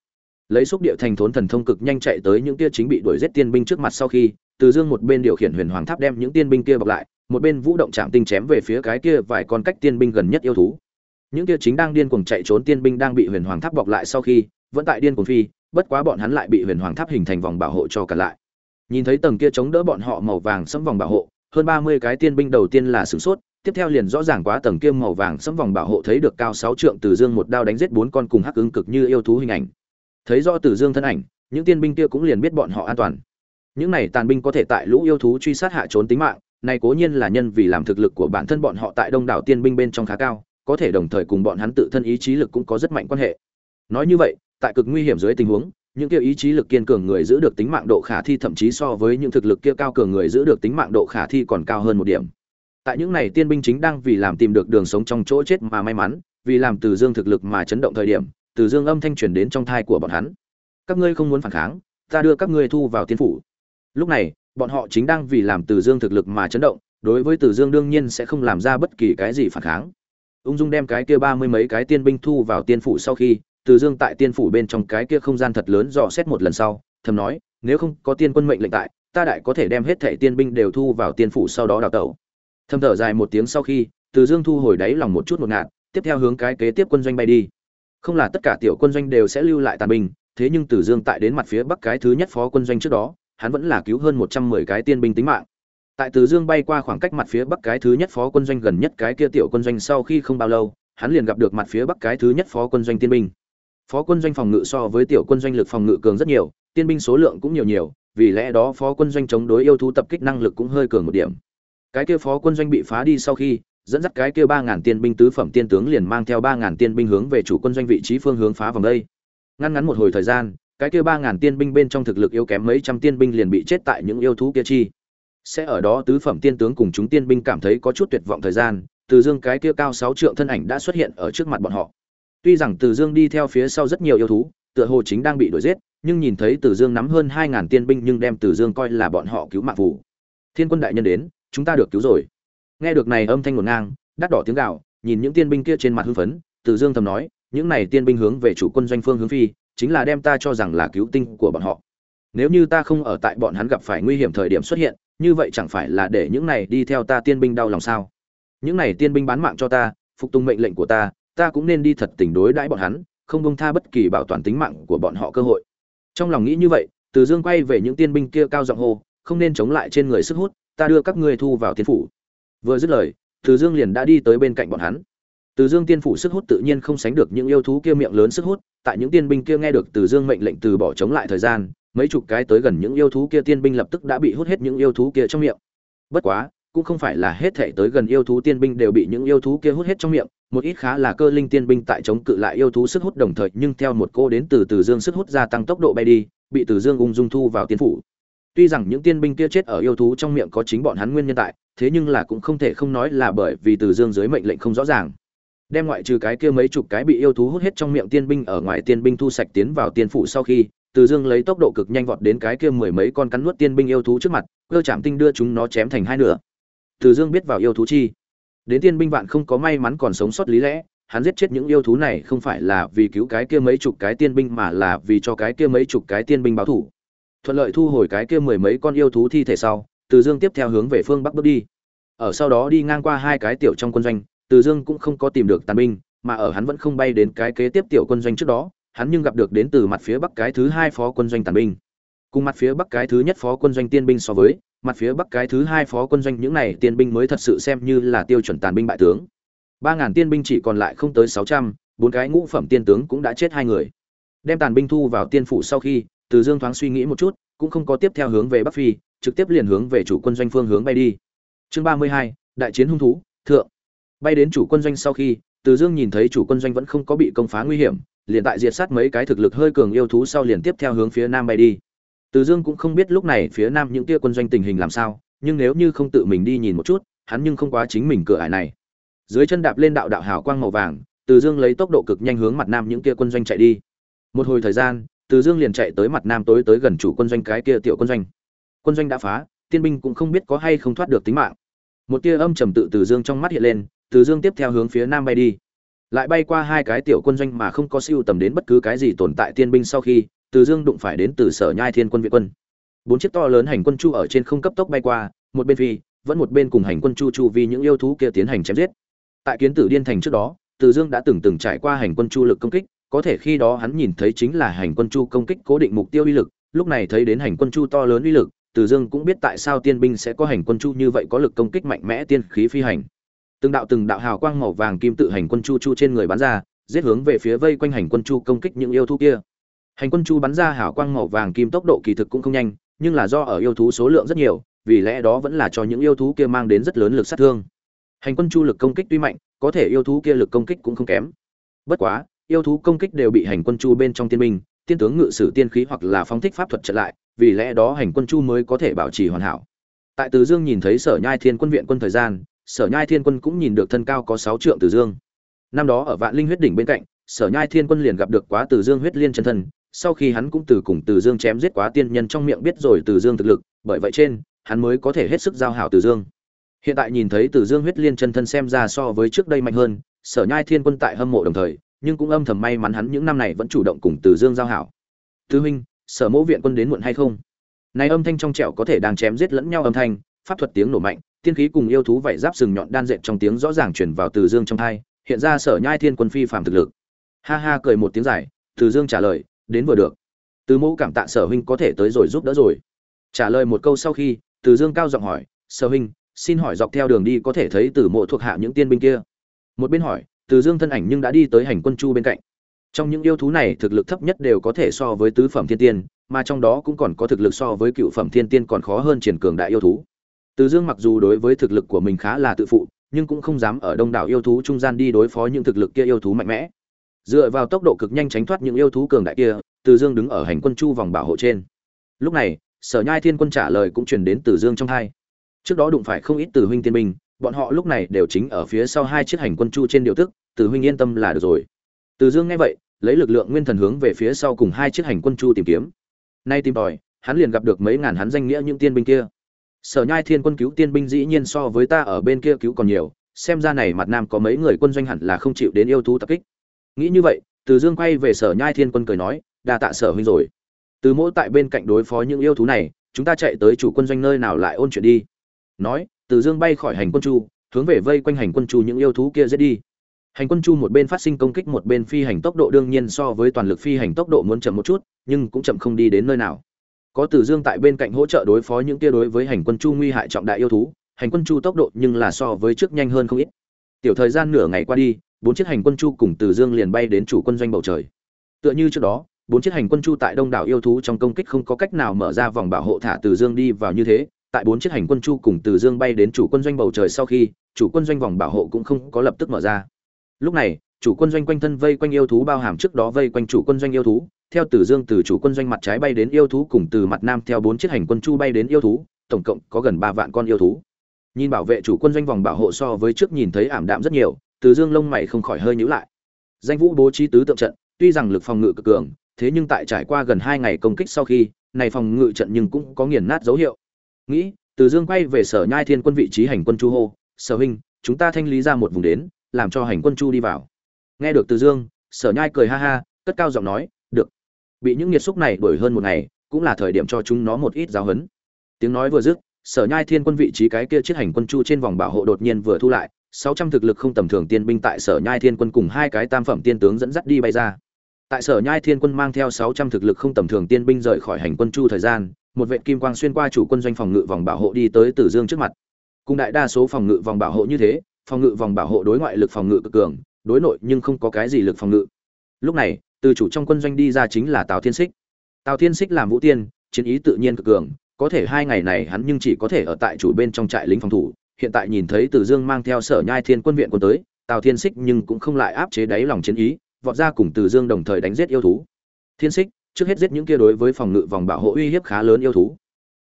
Lấy xúc địa thành thốn thần thông cực nhanh chạy tới những tia chính bị đuổi giết tiên binh trước mặt sau khi từ dương một bên điều khiển huyền hoàng tháp đem những tiên binh kia bọc lại, một bên vũ động chạm tinh chém về phía cái kia vài con cách tiên binh gần nhất yêu thú. Những kia chính đang điên cuồng chạy trốn tiên binh đang bị huyền hoàng tháp bọc lại sau khi, vẫn tại điên cuồng phi, bất quá bọn hắn lại bị huyền hoàng tháp hình thành vòng bảo hộ cho cả lại nhìn thấy tầng kia chống đỡ bọn họ màu vàng sẫm vòng bảo hộ, hơn ba mươi cái tiên binh đầu tiên là sửng sốt, tiếp theo liền rõ ràng quá tầng kia màu vàng sẫm vòng bảo hộ thấy được cao sáu trượng từ dương một đao đánh giết bốn con cùng hắc ứng cực như yêu thú hình ảnh. Thấy rõ từ dương thân ảnh, những tiên binh kia cũng liền biết bọn họ an toàn. Những này tàn binh có thể tại lũ yêu thú truy sát hạ trốn tính mạng, này cố nhiên là nhân vì làm thực lực của bản thân bọn họ tại đông đảo tiên binh bên trong khá cao, có thể đồng thời cùng bọn hắn tự thân ý chí lực cũng có rất mạnh quan hệ. Nói như vậy, tại cực nguy hiểm dưới tình huống những kia ý chí lực kiên cường người giữ được tính mạng độ khả thi thậm chí so với những thực lực kia cao cường người giữ được tính mạng độ khả thi còn cao hơn một điểm. Tại những này tiên binh chính đang vì làm tìm được đường sống trong chỗ chết mà may mắn, vì làm từ dương thực lực mà chấn động thời điểm, từ dương âm thanh truyền đến trong thai của bọn hắn. Các ngươi không muốn phản kháng, ta đưa các ngươi thu vào tiên phủ. Lúc này, bọn họ chính đang vì làm từ dương thực lực mà chấn động, đối với từ dương đương nhiên sẽ không làm ra bất kỳ cái gì phản kháng. Ung dung đem cái kia ba mươi mấy cái tiên binh thu vào tiên phủ sau khi từ dương tại tiên phủ bên trong cái kia không gian thật lớn dò xét một lần sau, thầm nói, nếu không có tiên quân mệnh lệnh tại, ta đại có thể đem hết thệ tiên binh đều thu vào tiên phủ sau đó đào tẩu. Thầm thở dài một tiếng sau khi, từ dương thu hồi đáy lòng một chút một ngạt, tiếp theo hướng cái kế tiếp quân doanh bay đi. Không là tất cả tiểu quân doanh đều sẽ lưu lại tàn binh, thế nhưng từ dương tại đến mặt phía bắc cái thứ nhất phó quân doanh trước đó, hắn vẫn là cứu hơn một trăm mười cái tiên binh tính mạng. Tại từ dương bay qua khoảng cách mặt phía bắc cái thứ nhất phó quân doanh gần nhất cái kia tiểu quân doanh sau khi không bao lâu, hắn liền gặp được mặt phía bắc cái thứ nhất phó quân doanh tiên binh phó quân doanh phòng ngự so với tiểu quân doanh lực phòng ngự cường rất nhiều, tiên binh số lượng cũng nhiều nhiều, vì lẽ đó phó quân doanh chống đối yêu thú tập kích năng lực cũng hơi cường một điểm. Cái kia phó quân doanh bị phá đi sau khi, dẫn dắt cái kia ba ngàn tiên binh tứ phẩm tiên tướng liền mang theo ba ngàn tiên binh hướng về chủ quân doanh vị trí phương hướng phá vòng đây. Ngăn ngắn một hồi thời gian, cái kia ba ngàn tiên binh bên trong thực lực yếu kém mấy trăm tiên binh liền bị chết tại những yêu thú kia chi. Sẽ ở đó tứ phẩm tiên tướng cùng chúng tiên binh cảm thấy có chút tuyệt vọng thời gian, từ dương cái kia cao sáu trượng thân ảnh đã xuất hiện ở trước mặt bọn họ tuy rằng từ dương đi theo phía sau rất nhiều yêu thú tựa hồ chính đang bị đuổi giết nhưng nhìn thấy từ dương nắm hơn hai ngàn tiên binh nhưng đem từ dương coi là bọn họ cứu mạng phủ thiên quân đại nhân đến chúng ta được cứu rồi. Nghe được này âm thanh ngổn ngang đắt đỏ tiếng gào, nhìn những tiên binh kia trên mặt hưng phấn từ dương thầm nói những này tiên binh hướng về chủ quân doanh phương hướng phi chính là đem ta cho rằng là cứu tinh của bọn họ. Nếu như ta không ở tại bọn hắn gặp phải nguy hiểm thời điểm xuất hiện như vậy chẳng phải là để những này đi theo ta tiên binh đau lòng sao? Những này tiên binh bán mạng cho ta phục tùng mệnh lệnh của ta ta cũng nên đi thật tình đối đãi bọn hắn, không bông tha bất kỳ bảo toàn tính mạng của bọn họ cơ hội. Trong lòng nghĩ như vậy, từ dương quay về những tiên binh kia cao giọng hô, không nên chống lại trên người sức hút, ta đưa các ngươi thu vào tiên phủ. Vừa dứt lời, từ dương liền đã đi tới bên cạnh bọn hắn. Từ dương tiên phủ sức hút tự nhiên không sánh được những yêu thú kia miệng lớn sức hút, tại những tiên binh kia nghe được từ dương mệnh lệnh từ bỏ chống lại thời gian, mấy chục cái tới gần những yêu thú kia tiên binh lập tức đã bị hút hết những yêu thú kia trong miệng. Bất quá, cũng không phải là hết thể tới gần yêu thú tiên binh đều bị những yêu thú kia hút hết trong miệng một ít khá là cơ linh tiên binh tại chống cự lại yêu thú sức hút đồng thời, nhưng theo một cô đến từ từ dương sức hút gia tăng tốc độ bay đi, bị từ dương ung dung thu vào tiên phủ. Tuy rằng những tiên binh kia chết ở yêu thú trong miệng có chính bọn hắn nguyên nhân tại, thế nhưng là cũng không thể không nói là bởi vì từ dương dưới mệnh lệnh không rõ ràng. Đem ngoại trừ cái kia mấy chục cái bị yêu thú hút hết trong miệng tiên binh ở ngoài tiên binh thu sạch tiến vào tiên phủ sau khi, từ dương lấy tốc độ cực nhanh vọt đến cái kia mười mấy con cắn nuốt tiên binh yêu thú trước mặt, cơ chạm tinh đưa chúng nó chém thành hai nửa. Từ dương biết vào yêu thú chi đến tiên binh vạn không có may mắn còn sống sót lý lẽ, hắn giết chết những yêu thú này không phải là vì cứu cái kia mấy chục cái tiên binh mà là vì cho cái kia mấy chục cái tiên binh báo thủ thuận lợi thu hồi cái kia mười mấy con yêu thú thi thể sau, từ dương tiếp theo hướng về phương bắc bước đi. Ở sau đó đi ngang qua hai cái tiểu trong quân doanh, từ dương cũng không có tìm được tàn binh, mà ở hắn vẫn không bay đến cái kế tiếp tiểu quân doanh trước đó, hắn nhưng gặp được đến từ mặt phía bắc cái thứ hai phó quân doanh tàn binh. Cùng mặt phía bắc cái thứ nhất phó quân doanh tiên binh so với mặt phía bắc cái thứ hai phó quân doanh những này tiên binh mới thật sự xem như là tiêu chuẩn tàn binh bại tướng. Ba ngàn tiên binh chỉ còn lại không tới sáu trăm, bốn cái ngũ phẩm tiên tướng cũng đã chết hai người. Đem tàn binh thu vào tiên phủ sau khi, từ dương thoáng suy nghĩ một chút, cũng không có tiếp theo hướng về bắc phi, trực tiếp liền hướng về chủ quân doanh phương hướng bay đi. Chương ba mươi hai, đại chiến hung thú, thượng. Bay đến chủ quân doanh sau khi, từ dương nhìn thấy chủ quân doanh vẫn không có bị công phá nguy hiểm, liền tại diệt sát mấy cái thực lực hơi cường yêu thú sau liền tiếp theo hướng phía nam bay đi từ dương cũng không biết lúc này phía nam những kia quân doanh tình hình làm sao, nhưng nếu như không tự mình đi nhìn một chút, hắn nhưng không quá chính mình cửa ải này. Dưới chân đạp lên đạo đạo hào quang màu vàng, từ dương lấy tốc độ cực nhanh hướng mặt nam những kia quân doanh chạy đi. Một hồi thời gian, từ dương liền chạy tới mặt nam tối tới gần chủ quân doanh cái kia tiểu quân doanh. Quân doanh đã phá, tiên binh cũng không biết có hay không thoát được tính mạng. Một tia âm trầm tự từ dương trong mắt hiện lên, từ dương tiếp theo hướng phía nam bay đi. Lại bay qua hai cái tiểu quân doanh mà không có siêu tầm đến bất cứ cái gì tồn tại tiên binh sau khi từ dương đụng phải đến từ sở nhai thiên quân viện quân. Bốn chiếc to lớn hành quân chu ở trên không cấp tốc bay qua, một bên phi, vẫn một bên cùng hành quân chu chu vì những yêu thú kia tiến hành chém giết. Tại kiến tử điên thành trước đó, từ dương đã từng từng trải qua hành quân chu lực công kích, có thể khi đó hắn nhìn thấy chính là hành quân chu công kích cố định mục tiêu uy lực, lúc này thấy đến hành quân chu to lớn uy lực, từ dương cũng biết tại sao tiên binh sẽ có hành quân chu như vậy có lực công kích mạnh mẽ tiên khí phi hành. Từng đạo từng đạo hào quang màu vàng kim tự hành quân chu chu trên người bắn ra, giết hướng về phía vây quanh hành quân chu công kích những yêu thú kia hành quân chu bắn ra hào quang màu vàng kim tốc độ kỳ thực cũng không nhanh, nhưng là do ở yêu thú số lượng rất nhiều, vì lẽ đó vẫn là cho những yêu thú kia mang đến rất lớn lực sát thương. Hành quân chu lực công kích tuy mạnh, có thể yêu thú kia lực công kích cũng không kém. Bất quá, yêu thú công kích đều bị hành quân chu bên trong tiên minh tiên tướng ngự sử tiên khí hoặc là phóng thích pháp thuật trận lại, vì lẽ đó hành quân chu mới có thể bảo trì hoàn hảo. Tại từ dương nhìn thấy sở nhai thiên quân viện quân thời gian, sở nhai thiên quân cũng nhìn được thân cao có sáu trượng từ dương. Năm đó ở vạn linh huyết đỉnh bên cạnh, sở nhai thiên quân liền gặp được quá từ dương huyết liên chân thân sau khi hắn cũng từ cùng từ dương chém giết quá tiên nhân trong miệng biết rồi từ dương thực lực bởi vậy trên hắn mới có thể hết sức giao hảo từ dương. Hiện tại nhìn thấy từ dương huyết liên chân thân xem ra so với trước đây mạnh hơn sở nhai thiên quân tại hâm mộ đồng thời nhưng cũng âm thầm may mắn hắn những năm này vẫn chủ động cùng từ dương giao hảo. Tư huynh sở mẫu viện quân đến muộn hay không? Này âm thanh trong trẻo có thể đang chém giết lẫn nhau âm thanh pháp thuật tiếng nổ mạnh tiên khí cùng yêu thú vảy giáp sừng nhọn đan dệt trong tiếng rõ ràng truyền vào từ dương trong tai, hiện ra sở nhai thiên quân phi phàm thực lực. Ha ha cười một tiếng dài từ dương trả lời đến vừa được. Từ mẫu cảm tạ sở huynh có thể tới rồi giúp đỡ rồi. Trả lời một câu sau khi, từ dương cao giọng hỏi, sở huynh, xin hỏi dọc theo đường đi có thể thấy từ mộ thuộc hạ những tiên binh kia? Một bên hỏi, từ dương thân ảnh nhưng đã đi tới hành quân chu bên cạnh. Trong những yêu thú này thực lực thấp nhất đều có thể so với tứ phẩm thiên tiên, mà trong đó cũng còn có thực lực so với cựu phẩm thiên tiên còn khó hơn triển cường đại yêu thú. Từ dương mặc dù đối với thực lực của mình khá là tự phụ, nhưng cũng không dám ở đông đảo yêu thú trung gian đi đối phó những thực lực kia yêu thú mạnh mẽ dựa vào tốc độ cực nhanh tránh thoát những yêu thú cường đại kia, từ dương đứng ở hành quân chu vòng bảo hộ trên. Lúc này, sở nhai thiên quân trả lời cũng truyền đến từ dương trong hai. Trước đó đụng phải không ít từ huynh tiên binh, bọn họ lúc này đều chính ở phía sau hai chiếc hành quân chu trên điều tức, từ huynh yên tâm là được rồi. Từ dương nghe vậy, lấy lực lượng nguyên thần hướng về phía sau cùng hai chiếc hành quân chu tìm kiếm. Nay tìm tòi, hắn liền gặp được mấy ngàn hắn danh nghĩa những tiên binh kia. Sở nhai thiên quân cứu tiên binh dĩ nhiên so với ta ở bên kia cứu còn nhiều, xem ra này mặt nam có mấy người quân doanh hẳn là không chịu đến yêu thú tập kích nghĩ như vậy, từ dương quay về sở nhai thiên quân cười nói, đa tạ sở huynh rồi. Từ mỗi tại bên cạnh đối phó những yêu thú này, chúng ta chạy tới chủ quân doanh nơi nào lại ôn chuyện đi. Nói, từ dương bay khỏi hành quân chu, hướng về vây quanh hành quân chu những yêu thú kia giết đi. Hành quân chu một bên phát sinh công kích, một bên phi hành tốc độ đương nhiên so với toàn lực phi hành tốc độ muốn chậm một chút, nhưng cũng chậm không đi đến nơi nào. Có từ dương tại bên cạnh hỗ trợ đối phó những kia đối với hành quân chu nguy hại trọng đại yêu thú, hành quân chu tốc độ nhưng là so với trước nhanh hơn không ít. Tiểu thời gian nửa ngày qua đi bốn chiếc hành quân chu cùng từ dương liền bay đến chủ quân doanh bầu trời. Tựa như trước đó, bốn chiếc hành quân chu tại đông đảo yêu thú trong công kích không có cách nào mở ra vòng bảo hộ thả từ dương đi vào như thế. Tại bốn chiếc hành quân chu cùng từ dương bay đến chủ quân doanh bầu trời sau khi, chủ quân doanh vòng bảo hộ cũng không có lập tức mở ra. Lúc này, chủ quân doanh quanh thân vây quanh yêu thú bao hàm trước đó vây quanh chủ quân doanh yêu thú. Theo từ dương từ chủ quân doanh mặt trái bay đến yêu thú cùng từ mặt nam theo bốn chiếc hành quân chu bay đến yêu thú, tổng cộng có gần ba vạn con yêu thú. Nhìn bảo vệ chủ quân doanh vòng bảo hộ so với trước nhìn thấy ảm đạm rất nhiều từ dương lông mày không khỏi hơi nhíu lại. Danh vũ bố trí tứ tượng trận, tuy rằng lực phòng ngự cực cường, thế nhưng tại trải qua gần hai ngày công kích sau khi, này phòng ngự trận nhưng cũng có nghiền nát dấu hiệu. Nghĩ, từ dương quay về sở nhai thiên quân vị trí hành quân chu hô, sở huynh, chúng ta thanh lý ra một vùng đến, làm cho hành quân chu đi vào. Nghe được từ dương, sở nhai cười ha ha, cất cao giọng nói, được. Bị những nghiệt xúc này đuổi hơn một ngày, cũng là thời điểm cho chúng nó một ít giáo huấn. tiếng nói vừa dứt, sở nhai thiên quân vị trí cái kia chiếc hành quân chu trên vòng bảo hộ đột nhiên vừa thu lại sáu trăm thực lực không tầm thường tiên binh tại sở nhai thiên quân cùng hai cái tam phẩm tiên tướng dẫn dắt đi bay ra tại sở nhai thiên quân mang theo sáu trăm thực lực không tầm thường tiên binh rời khỏi hành quân chu thời gian một vệ kim quang xuyên qua chủ quân doanh phòng ngự vòng bảo hộ đi tới Tử Dương trước mặt. Cùng đại đa số phòng ngự vòng bảo hộ như thế, phòng ngự vòng bảo hộ đối ngoại lực phòng ngự cực cường, đối nội nhưng không có cái gì lực phòng ngự. Lúc này, từ chủ trong quân doanh đi ra chính là Tào Thiên xích. Tào Thiên xích làm vũ tiên, chiến ý tự nhiên cực cường, có thể hai ngày này hắn nhưng chỉ có thể ở tại chủ bên trong trại lính phòng thủ, hiện tại nhìn thấy Từ Dương mang theo Sở Nhai Thiên quân viện quân tới, Tào Thiên Sích nhưng cũng không lại áp chế đáy lòng chiến ý, vọt ra cùng Từ Dương đồng thời đánh giết yêu thú. Thiên Sích, trước hết giết những kia đối với phòng ngự vòng bảo hộ uy hiếp khá lớn yêu thú.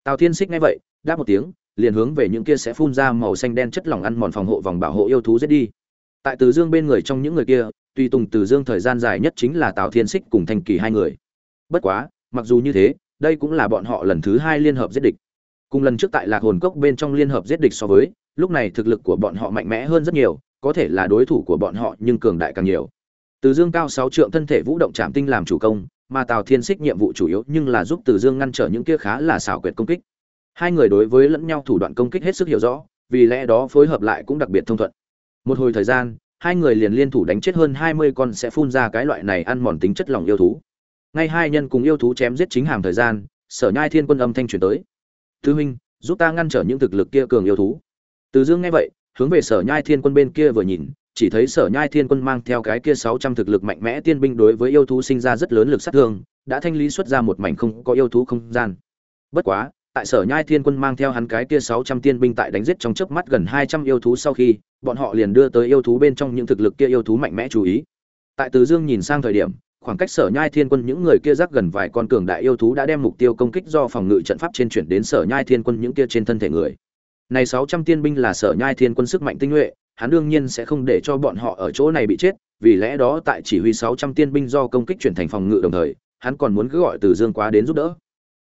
Tào thiên xích nghe vậy đáp một tiếng liền hướng về những kia sẽ phun ra màu xanh đen chất lỏng ăn mòn phòng hộ vòng bảo hộ yêu thú giết đi. Tại từ dương bên người trong những người kia tùy tùng từ dương thời gian dài nhất chính là tào thiên xích cùng thanh kỳ hai người. Bất quá mặc dù như thế đây cũng là bọn họ lần thứ hai liên hợp giết địch. Cùng lần trước tại lạc hồn cốc bên trong liên hợp giết địch so với lúc này thực lực của bọn họ mạnh mẽ hơn rất nhiều có thể là đối thủ của bọn họ nhưng cường đại càng nhiều từ dương cao sáu trượng thân thể vũ động chạm tinh làm chủ công mà Tào Thiên Sích nhiệm vụ chủ yếu nhưng là giúp Từ Dương ngăn trở những kia khá là xảo quyệt công kích. Hai người đối với lẫn nhau thủ đoạn công kích hết sức hiểu rõ, vì lẽ đó phối hợp lại cũng đặc biệt thông thuận. Một hồi thời gian, hai người liền liên thủ đánh chết hơn 20 con sẽ phun ra cái loại này ăn mòn tính chất lòng yêu thú. Ngay hai nhân cùng yêu thú chém giết chính hàm thời gian, Sở Nhai Thiên Quân âm thanh truyền tới. Thứ huynh, giúp ta ngăn trở những thực lực kia cường yêu thú." Từ Dương nghe vậy, hướng về Sở Nhai Thiên Quân bên kia vừa nhìn, chỉ thấy sở nhai thiên quân mang theo cái kia sáu trăm thực lực mạnh mẽ tiên binh đối với yêu thú sinh ra rất lớn lực sát thương đã thanh lý xuất ra một mảnh không có yêu thú không gian bất quá tại Sở Nhai Thiên Quân mang theo hắn cái kia 600 tiên binh tại đánh giết trong chớp mắt gần 200 yêu thú sau khi, bọn họ liền đưa tới yêu thú bên trong những thực lực kia yêu thú mạnh mẽ chú ý. Tại Từ Dương nhìn sang thời điểm, khoảng cách Sở Nhai Thiên Quân những người kia rắc gần vài con cường đại yêu thú đã đem mục tiêu công kích do phòng ngự trận pháp trên chuyển đến Sở Nhai Thiên Quân những kia trên thân thể người. Này 600 tiên binh là Sở Nhai Thiên Quân sức mạnh tinh nhuệ, hắn đương nhiên sẽ không để cho bọn họ ở chỗ này bị chết, vì lẽ đó tại chỉ huy 600 tiên binh do công kích chuyển thành phòng ngự đồng thời, hắn còn muốn cứ gọi Từ Dương quá đến giúp đỡ.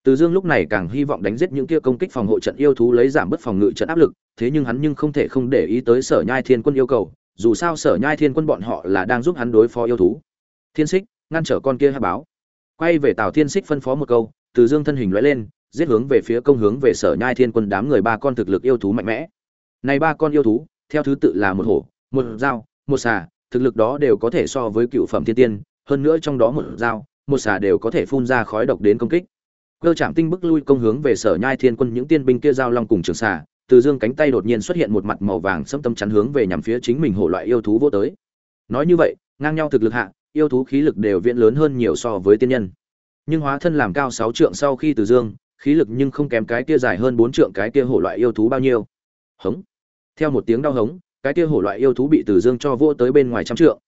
Từ Dương lúc này càng hy vọng đánh giết những kia công kích phòng hộ trận yêu thú lấy giảm bớt phòng ngự trận áp lực, thế nhưng hắn nhưng không thể không để ý tới Sở Nhai Thiên Quân yêu cầu, dù sao Sở Nhai Thiên Quân bọn họ là đang giúp hắn đối phó yêu thú. Thiên Sích, ngăn trở con kia hạ báo. Quay về Tào Thiên Sích phân phó một câu, Từ Dương thân hình lóe lên, giết hướng về phía công hướng về Sở Nhai Thiên Quân đám người ba con thực lực yêu thú mạnh mẽ. Này ba con yêu thú, theo thứ tự là một hổ, một dao, một xà, thực lực đó đều có thể so với cựu phẩm thiên tiên, hơn nữa trong đó một dao, một xà đều có thể phun ra khói độc đến công kích. Cơ chạm tinh bức lui công hướng về sở nhai thiên quân những tiên binh kia giao long cùng trường xà từ dương cánh tay đột nhiên xuất hiện một mặt màu vàng xâm tâm chắn hướng về nhằm phía chính mình hổ loại yêu thú vô tới. Nói như vậy ngang nhau thực lực hạ yêu thú khí lực đều viễn lớn hơn nhiều so với tiên nhân. Nhưng hóa thân làm cao sáu trượng sau khi từ dương khí lực nhưng không kém cái kia dài hơn bốn trượng cái kia hổ loại yêu thú bao nhiêu. Hống. Theo một tiếng đau hống, cái kia hổ loại yêu thú bị từ dương cho vô tới bên ngoài trăm trượng.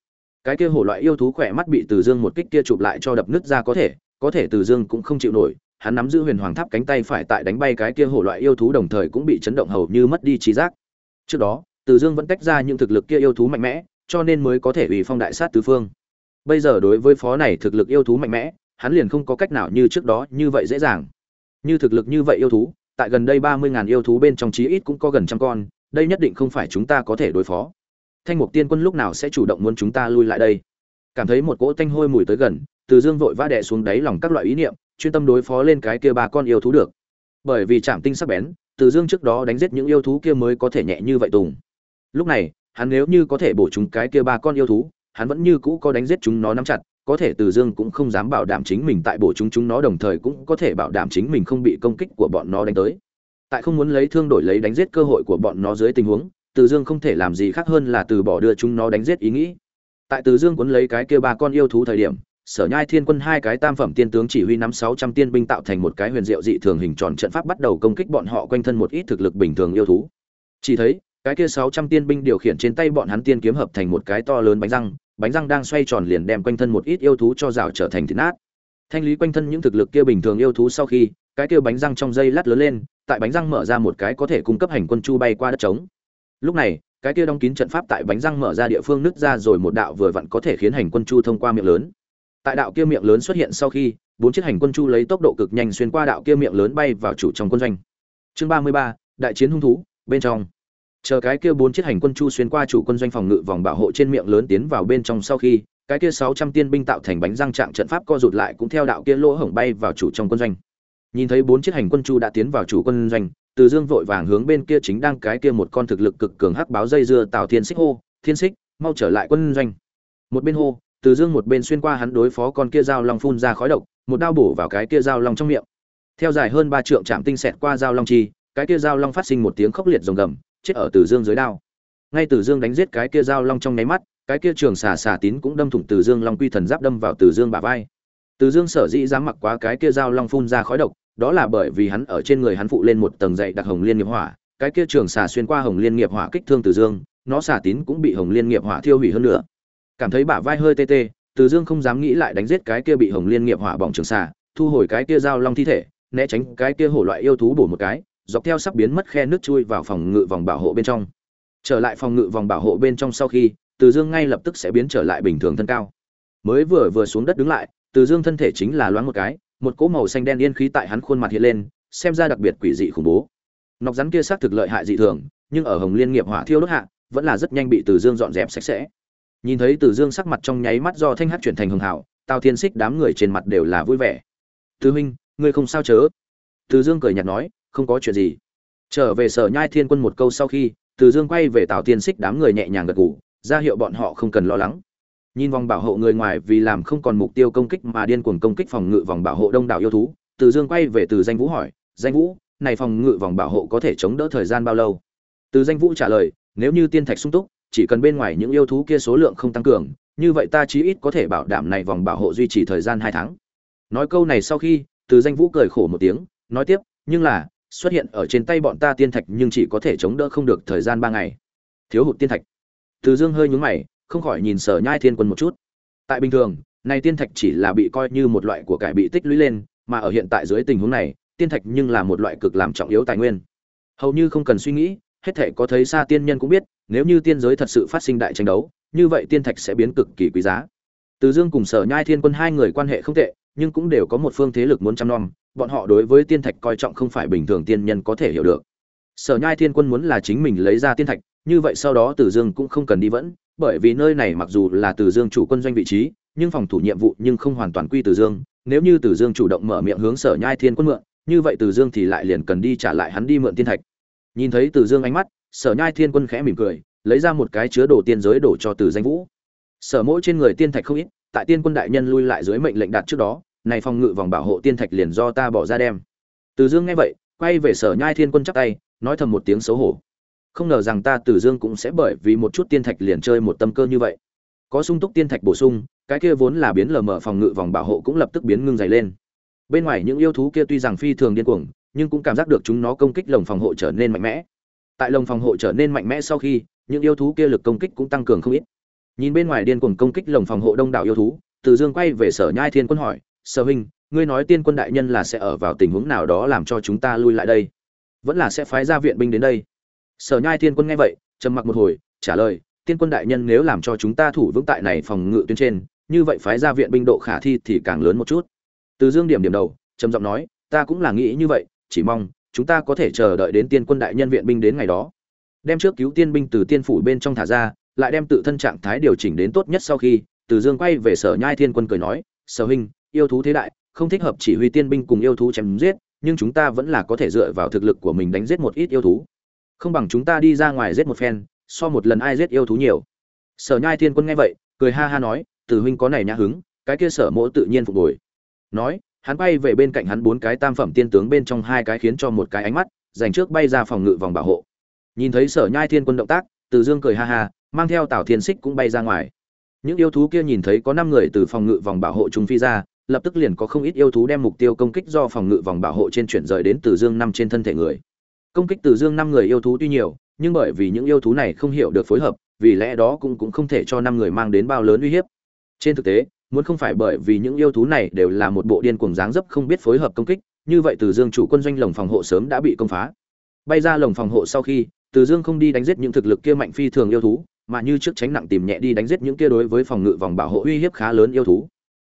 Cái kia hổ loại yêu thú khỏe mắt bị từ dương một kích kia chụp lại cho đập nứt ra có thể có thể từ dương cũng không chịu nổi, hắn nắm giữ huyền hoàng tháp cánh tay phải tại đánh bay cái kia hổ loại yêu thú đồng thời cũng bị chấn động hầu như mất đi trí giác. Trước đó, từ dương vẫn tách ra những thực lực kia yêu thú mạnh mẽ, cho nên mới có thể ủy phong đại sát tứ phương. Bây giờ đối với phó này thực lực yêu thú mạnh mẽ, hắn liền không có cách nào như trước đó như vậy dễ dàng như thực lực như vậy yêu thú, tại gần đây ba mươi ngàn yêu thú bên trong chí ít cũng có gần trăm con, đây nhất định không phải chúng ta có thể đối phó. Thanh mục tiên quân lúc nào sẽ chủ động muốn chúng ta lui lại đây? Cảm thấy một cỗ tanh hôi mùi tới gần, từ dương vội vã đè xuống đáy lòng các loại ý niệm, chuyên tâm đối phó lên cái kia ba con yêu thú được. Bởi vì chạm tinh sắc bén, từ dương trước đó đánh giết những yêu thú kia mới có thể nhẹ như vậy tùng. Lúc này, hắn nếu như có thể bổ chúng cái kia ba con yêu thú, hắn vẫn như cũ có đánh giết chúng nó nắm chặt có thể từ dương cũng không dám bảo đảm chính mình tại bổ chúng chúng nó đồng thời cũng có thể bảo đảm chính mình không bị công kích của bọn nó đánh tới. Tại không muốn lấy thương đổi lấy đánh giết cơ hội của bọn nó dưới tình huống, từ dương không thể làm gì khác hơn là từ bỏ đưa chúng nó đánh giết ý nghĩ. Tại từ dương cuốn lấy cái kia ba con yêu thú thời điểm, sở nhai thiên quân hai cái tam phẩm tiên tướng chỉ huy năm sáu trăm tiên binh tạo thành một cái huyền diệu dị thường hình tròn trận pháp bắt đầu công kích bọn họ quanh thân một ít thực lực bình thường yêu thú. Chỉ thấy, cái kia sáu trăm tiên binh điều khiển trên tay bọn hắn tiên kiếm hợp thành một cái to lớn bánh răng bánh răng đang xoay tròn liền đem quanh thân một ít yêu thú cho rào trở thành thịt nát. Thanh lý quanh thân những thực lực kia bình thường yêu thú sau khi, cái kia bánh răng trong dây lát lớn lên, tại bánh răng mở ra một cái có thể cung cấp hành quân chu bay qua đất trống. Lúc này, cái kia đóng kín trận pháp tại bánh răng mở ra địa phương nứt ra rồi một đạo vừa vặn có thể khiến hành quân chu thông qua miệng lớn. Tại đạo kia miệng lớn xuất hiện sau khi, bốn chiếc hành quân chu lấy tốc độ cực nhanh xuyên qua đạo kia miệng lớn bay vào chủ trong quân doanh. Chương ba mươi ba, đại chiến hung thú, bên trong chờ cái kia bốn chiếc hành quân chu xuyên qua chủ quân doanh phòng ngự vòng bảo hộ trên miệng lớn tiến vào bên trong sau khi, cái kia sáu trăm tiên binh tạo thành bánh răng trạng trận pháp co rụt lại cũng theo đạo kia lỗ hổng bay vào chủ trong quân doanh. Nhìn thấy bốn chiếc hành quân chu đã tiến vào chủ quân doanh, từ dương vội vàng hướng bên kia chính đang cái kia một con thực lực cực cường hắc báo dây dưa tào thiên xích hô, thiên xích, mau trở lại quân doanh. Một bên hô, từ dương một bên xuyên qua hắn đối phó con kia dao long phun ra khói độc, một đao bổ vào cái kia dao long trong miệng. Theo dài hơn ba trượng chạm tinh xẹt qua dao long chi, cái kia dao long phát sinh một tiếng khốc liệt rồng gầm chết ở từ dương dưới đao. Ngay từ dương đánh giết cái kia dao long trong nháy mắt, cái kia trường xà xà tín cũng đâm thủng từ dương long quy thần giáp đâm vào từ dương bả vai. Từ dương sở dĩ dám mặc quá cái kia dao long phun ra khói độc, đó là bởi vì hắn ở trên người hắn phụ lên một tầng dày đặc hồng liên nghiệp hỏa, cái kia trường xà xuyên qua hồng liên nghiệp hỏa kích thương từ dương, nó xà tín cũng bị hồng liên nghiệp hỏa thiêu hủy hơn nữa. Cảm thấy bả vai hơi tê tê, từ dương không dám nghĩ lại đánh giết cái kia bị hồng liên nghiệp hỏa bỏng trường xà, thu hồi cái kia dao long thi thể, né tránh cái kia hổ loại yêu thú bổ một cái dọc theo sắp biến mất khe nước chui vào phòng ngự vòng bảo hộ bên trong. Trở lại phòng ngự vòng bảo hộ bên trong sau khi, từ dương ngay lập tức sẽ biến trở lại bình thường thân cao. Mới vừa vừa xuống đất đứng lại, từ dương thân thể chính là loáng một cái, một cỗ màu xanh đen yên khí tại hắn khuôn mặt hiện lên, xem ra đặc biệt quỷ dị khủng bố. Nọc rắn kia xác thực lợi hại dị thường, nhưng ở hồng liên nghiệp hỏa thiêu đốt hạ, vẫn là rất nhanh bị từ dương dọn dẹp sạch sẽ. Nhìn thấy từ dương sắc mặt trong nháy mắt do thanh hát chuyển thành hưng hảo, tào thiên xích đám người trên mặt đều là vui vẻ. Tứ huynh, ngươi không sao chớ? Từ dương cười nhạt nói không có chuyện gì. Trở về sở nhai thiên quân một câu sau khi, từ dương quay về tào tiên xích đám người nhẹ nhàng gật gù, ra hiệu bọn họ không cần lo lắng. Nhìn vòng bảo hộ người ngoài vì làm không còn mục tiêu công kích mà điên cuồng công kích phòng ngự vòng bảo hộ đông đảo yêu thú, từ dương quay về từ danh vũ hỏi, danh vũ, này phòng ngự vòng bảo hộ có thể chống đỡ thời gian bao lâu? Từ danh vũ trả lời, nếu như tiên thạch sung túc, chỉ cần bên ngoài những yêu thú kia số lượng không tăng cường, như vậy ta chí ít có thể bảo đảm này vòng bảo hộ duy trì thời gian hai tháng. Nói câu này sau khi, từ danh vũ cười khổ một tiếng, nói tiếp, nhưng là xuất hiện ở trên tay bọn ta tiên thạch nhưng chỉ có thể chống đỡ không được thời gian ba ngày. Thiếu hụt tiên thạch. Từ dương hơi nhướng mày, không khỏi nhìn sở nhai thiên quân một chút. Tại bình thường, này tiên thạch chỉ là bị coi như một loại của cải bị tích lũy lên, mà ở hiện tại dưới tình huống này, tiên thạch nhưng là một loại cực làm trọng yếu tài nguyên. Hầu như không cần suy nghĩ, hết thể có thấy xa tiên nhân cũng biết, nếu như tiên giới thật sự phát sinh đại tranh đấu, như vậy tiên thạch sẽ biến cực kỳ quý giá. Từ dương cùng sở nhai thiên quân hai người quan hệ không tệ, nhưng cũng đều có một phương thế lực muốn chăm nom bọn họ đối với tiên thạch coi trọng không phải bình thường tiên nhân có thể hiểu được. Sở nhai thiên quân muốn là chính mình lấy ra tiên thạch, như vậy sau đó từ dương cũng không cần đi vẫn, bởi vì nơi này mặc dù là từ dương chủ quân doanh vị trí, nhưng phòng thủ nhiệm vụ nhưng không hoàn toàn quy từ dương. Nếu như từ dương chủ động mở miệng hướng sở nhai thiên quân mượn, như vậy từ dương thì lại liền cần đi trả lại hắn đi mượn tiên thạch. Nhìn thấy từ dương ánh mắt, sở nhai thiên quân khẽ mỉm cười, lấy ra một cái chứa đồ tiên giới đổ cho từ danh vũ. Sở mỗi trên người tiên thạch không ít, tại tiên quân đại nhân lui lại dưới mệnh lệnh đạt trước đó này phòng ngự vòng bảo hộ tiên thạch liền do ta bỏ ra đem. Từ dương nghe vậy, quay về sở nhai thiên quân chắp tay, nói thầm một tiếng xấu hổ. Không ngờ rằng ta từ dương cũng sẽ bởi vì một chút tiên thạch liền chơi một tâm cơ như vậy. Có sung túc tiên thạch bổ sung, cái kia vốn là biến lờ mờ phòng ngự vòng bảo hộ cũng lập tức biến ngưng dày lên. Bên ngoài những yêu thú kia tuy rằng phi thường điên cuồng, nhưng cũng cảm giác được chúng nó công kích lồng phòng hộ trở nên mạnh mẽ. Tại lồng phòng hộ trở nên mạnh mẽ sau khi, những yêu thú kia lực công kích cũng tăng cường không ít. Nhìn bên ngoài điên cuồng công kích lồng phòng hộ đông đảo yêu thú, từ dương quay về sở nhai thiên quân hỏi sở huynh, ngươi nói tiên quân đại nhân là sẽ ở vào tình huống nào đó làm cho chúng ta lui lại đây? Vẫn là sẽ phái ra viện binh đến đây? Sở nhai thiên quân nghe vậy, trầm mặc một hồi, trả lời, tiên quân đại nhân nếu làm cho chúng ta thủ vững tại này phòng ngự tuyến trên, như vậy phái ra viện binh độ khả thi thì càng lớn một chút. Từ dương điểm điểm đầu, trầm giọng nói, ta cũng là nghĩ như vậy, chỉ mong chúng ta có thể chờ đợi đến tiên quân đại nhân viện binh đến ngày đó. Đem trước cứu tiên binh từ tiên phủ bên trong thả ra, lại đem tự thân trạng thái điều chỉnh đến tốt nhất sau khi. Từ dương quay về sở nhai thiên quân cười nói, sở huynh yêu thú thế đại, không thích hợp chỉ huy tiên binh cùng yêu thú chém giết, nhưng chúng ta vẫn là có thể dựa vào thực lực của mình đánh giết một ít yêu thú. Không bằng chúng ta đi ra ngoài giết một phen, so một lần ai giết yêu thú nhiều. Sở nhai thiên quân nghe vậy, cười ha ha nói từ huynh có này nhã hứng, cái kia sở mỗ tự nhiên phục hồi. Nói, hắn bay về bên cạnh hắn bốn cái tam phẩm tiên tướng bên trong hai cái khiến cho một cái ánh mắt, dành trước bay ra phòng ngự vòng bảo hộ. Nhìn thấy sở nhai thiên quân động tác, từ dương cười ha ha, mang theo tào thiên xích cũng bay ra ngoài. Những yêu thú kia nhìn thấy có năm người từ phòng ngự vòng bảo hộ chúng phi ra lập tức liền có không ít yêu thú đem mục tiêu công kích do phòng ngự vòng bảo hộ trên chuyển rời đến từ dương năm trên thân thể người. Công kích từ dương năm người yêu thú tuy nhiều, nhưng bởi vì những yêu thú này không hiểu được phối hợp, vì lẽ đó cũng cũng không thể cho năm người mang đến bao lớn uy hiếp. Trên thực tế, muốn không phải bởi vì những yêu thú này đều là một bộ điên cuồng dáng dấp không biết phối hợp công kích, như vậy từ dương chủ quân doanh lồng phòng hộ sớm đã bị công phá. Bay ra lồng phòng hộ sau khi, từ dương không đi đánh giết những thực lực kia mạnh phi thường yêu thú, mà như trước tránh nặng tìm nhẹ đi đánh giết những kia đối với phòng ngự vòng bảo hộ uy hiếp khá lớn yêu thú.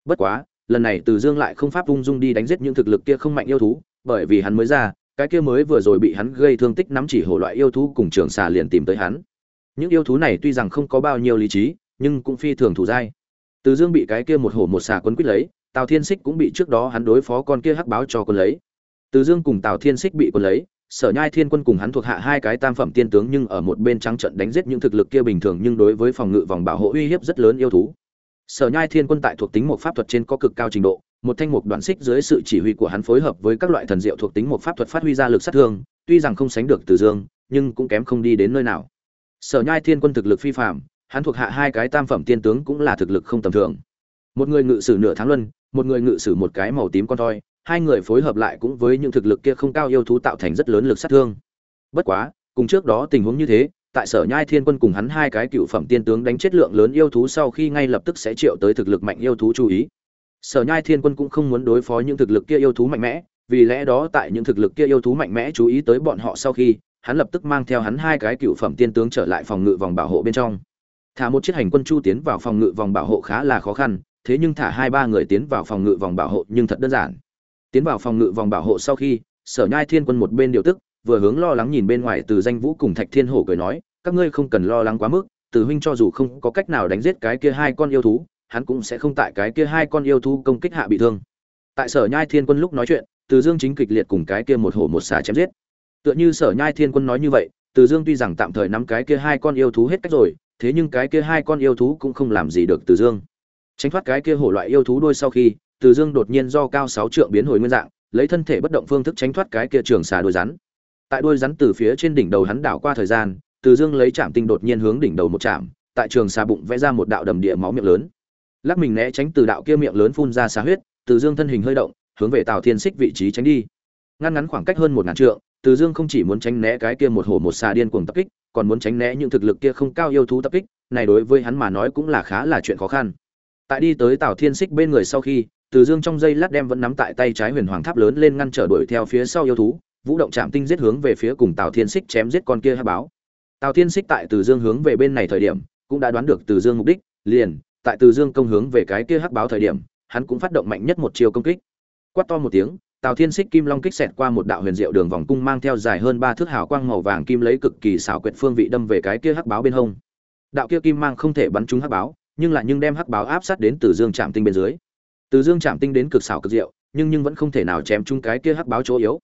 Bất quá lần này từ dương lại không pháp ung dung đi đánh giết những thực lực kia không mạnh yêu thú, bởi vì hắn mới ra, cái kia mới vừa rồi bị hắn gây thương tích nắm chỉ hổ loại yêu thú cùng trường xà liền tìm tới hắn. Những yêu thú này tuy rằng không có bao nhiêu lý trí, nhưng cũng phi thường thủ dai. Từ dương bị cái kia một hổ một xà quấn quýt lấy, tào thiên xích cũng bị trước đó hắn đối phó con kia hắc báo cho quân lấy. Từ dương cùng tào thiên xích bị quân lấy, sở nhai thiên quân cùng hắn thuộc hạ hai cái tam phẩm tiên tướng nhưng ở một bên trắng trận đánh giết những thực lực kia bình thường nhưng đối với phòng ngự vòng bảo hộ uy hiếp rất lớn yêu thú sở nhai thiên quân tại thuộc tính một pháp thuật trên có cực cao trình độ, một thanh mục đoạn xích dưới sự chỉ huy của hắn phối hợp với các loại thần diệu thuộc tính một pháp thuật phát huy ra lực sát thương, tuy rằng không sánh được từ dương, nhưng cũng kém không đi đến nơi nào. Sở nhai thiên quân thực lực phi phạm hắn thuộc hạ hai cái tam phẩm tiên tướng cũng là thực lực không tầm thường. Một người ngự sử nửa tháng luân, một người ngự sử một cái màu tím con thoi, hai người phối hợp lại cũng với những thực lực kia không cao yêu thú tạo thành rất lớn lực sát thương. Bất quá, cùng trước đó tình huống như thế tại sở nhai thiên quân cùng hắn hai cái cựu phẩm tiên tướng đánh chết lượng lớn yêu thú sau khi ngay lập tức sẽ triệu tới thực lực mạnh yêu thú chú ý. Sở nhai thiên quân cũng không muốn đối phó những thực lực kia yêu thú mạnh mẽ, vì lẽ đó tại những thực lực kia yêu thú mạnh mẽ chú ý tới bọn họ sau khi, hắn lập tức mang theo hắn hai cái cựu phẩm tiên tướng trở lại phòng ngự vòng bảo hộ bên trong. Thả một chiếc hành quân chu tiến vào phòng ngự vòng bảo hộ khá là khó khăn, thế nhưng thả hai ba người tiến vào phòng ngự vòng bảo hộ nhưng thật đơn giản. Tiến vào phòng ngự vòng bảo hộ sau khi, sở nhai thiên quân một bên điều tức vừa hướng lo lắng nhìn bên ngoài từ danh vũ cùng thạch thiên hổ cười nói, các ngươi không cần lo lắng quá mức, từ huynh cho dù không có cách nào đánh giết cái kia hai con yêu thú, hắn cũng sẽ không tại cái kia hai con yêu thú công kích hạ bị thương. Tại sở nhai thiên quân lúc nói chuyện, từ dương chính kịch liệt cùng cái kia một hổ một xà chém giết. Tựa như sở nhai thiên quân nói như vậy, từ dương tuy rằng tạm thời nắm cái kia hai con yêu thú hết cách rồi, thế nhưng cái kia hai con yêu thú cũng không làm gì được từ dương. Tránh thoát cái kia hổ loại yêu thú đôi sau khi, từ dương đột nhiên do cao sáu trượng biến hồi nguyên dạng, lấy thân thể bất động phương thức tránh thoát cái kia trường xà đôi rắn tại đuôi rắn từ phía trên đỉnh đầu hắn đảo qua thời gian, từ dương lấy chạm tinh đột nhiên hướng đỉnh đầu một chạm, tại trường xà bụng vẽ ra một đạo đầm địa máu miệng lớn. Lắc mình né tránh từ đạo kia miệng lớn phun ra xà huyết, từ dương thân hình hơi động, hướng về tào thiên xích vị trí tránh đi. Ngăn ngắn khoảng cách hơn một ngàn trượng, từ dương không chỉ muốn tránh né cái kia một hổ một xà điên cuồng tập kích, còn muốn tránh né những thực lực kia không cao yêu thú tập kích, này đối với hắn mà nói cũng là khá là chuyện khó khăn. Tại đi tới tào thiên xích bên người sau khi, từ dương trong dây lát đem vẫn nắm tại tay trái huyền hoàng tháp lớn lên ngăn trở đuổi theo phía sau yêu thú vũ động chạm tinh giết hướng về phía cùng tào thiên xích chém giết con kia hắc báo. Tào thiên xích tại từ dương hướng về bên này thời điểm, cũng đã đoán được từ dương mục đích, liền, tại từ dương công hướng về cái kia hắc báo thời điểm, hắn cũng phát động mạnh nhất một chiều công kích. Quát to một tiếng, tào thiên xích kim long kích xẹt qua một đạo huyền diệu đường vòng cung mang theo dài hơn ba thước hào quang màu vàng kim lấy cực kỳ xảo quyệt phương vị đâm về cái kia hắc báo bên hông. Đạo kia kim mang không thể bắn trúng hắc báo, nhưng lại nhưng đem hắc báo áp sát đến từ dương chạm tinh bên dưới. Từ dương chạm tinh đến cực xảo cực diệu, nhưng nhưng vẫn không thể nào chém trúng cái kia hắc báo chỗ yếu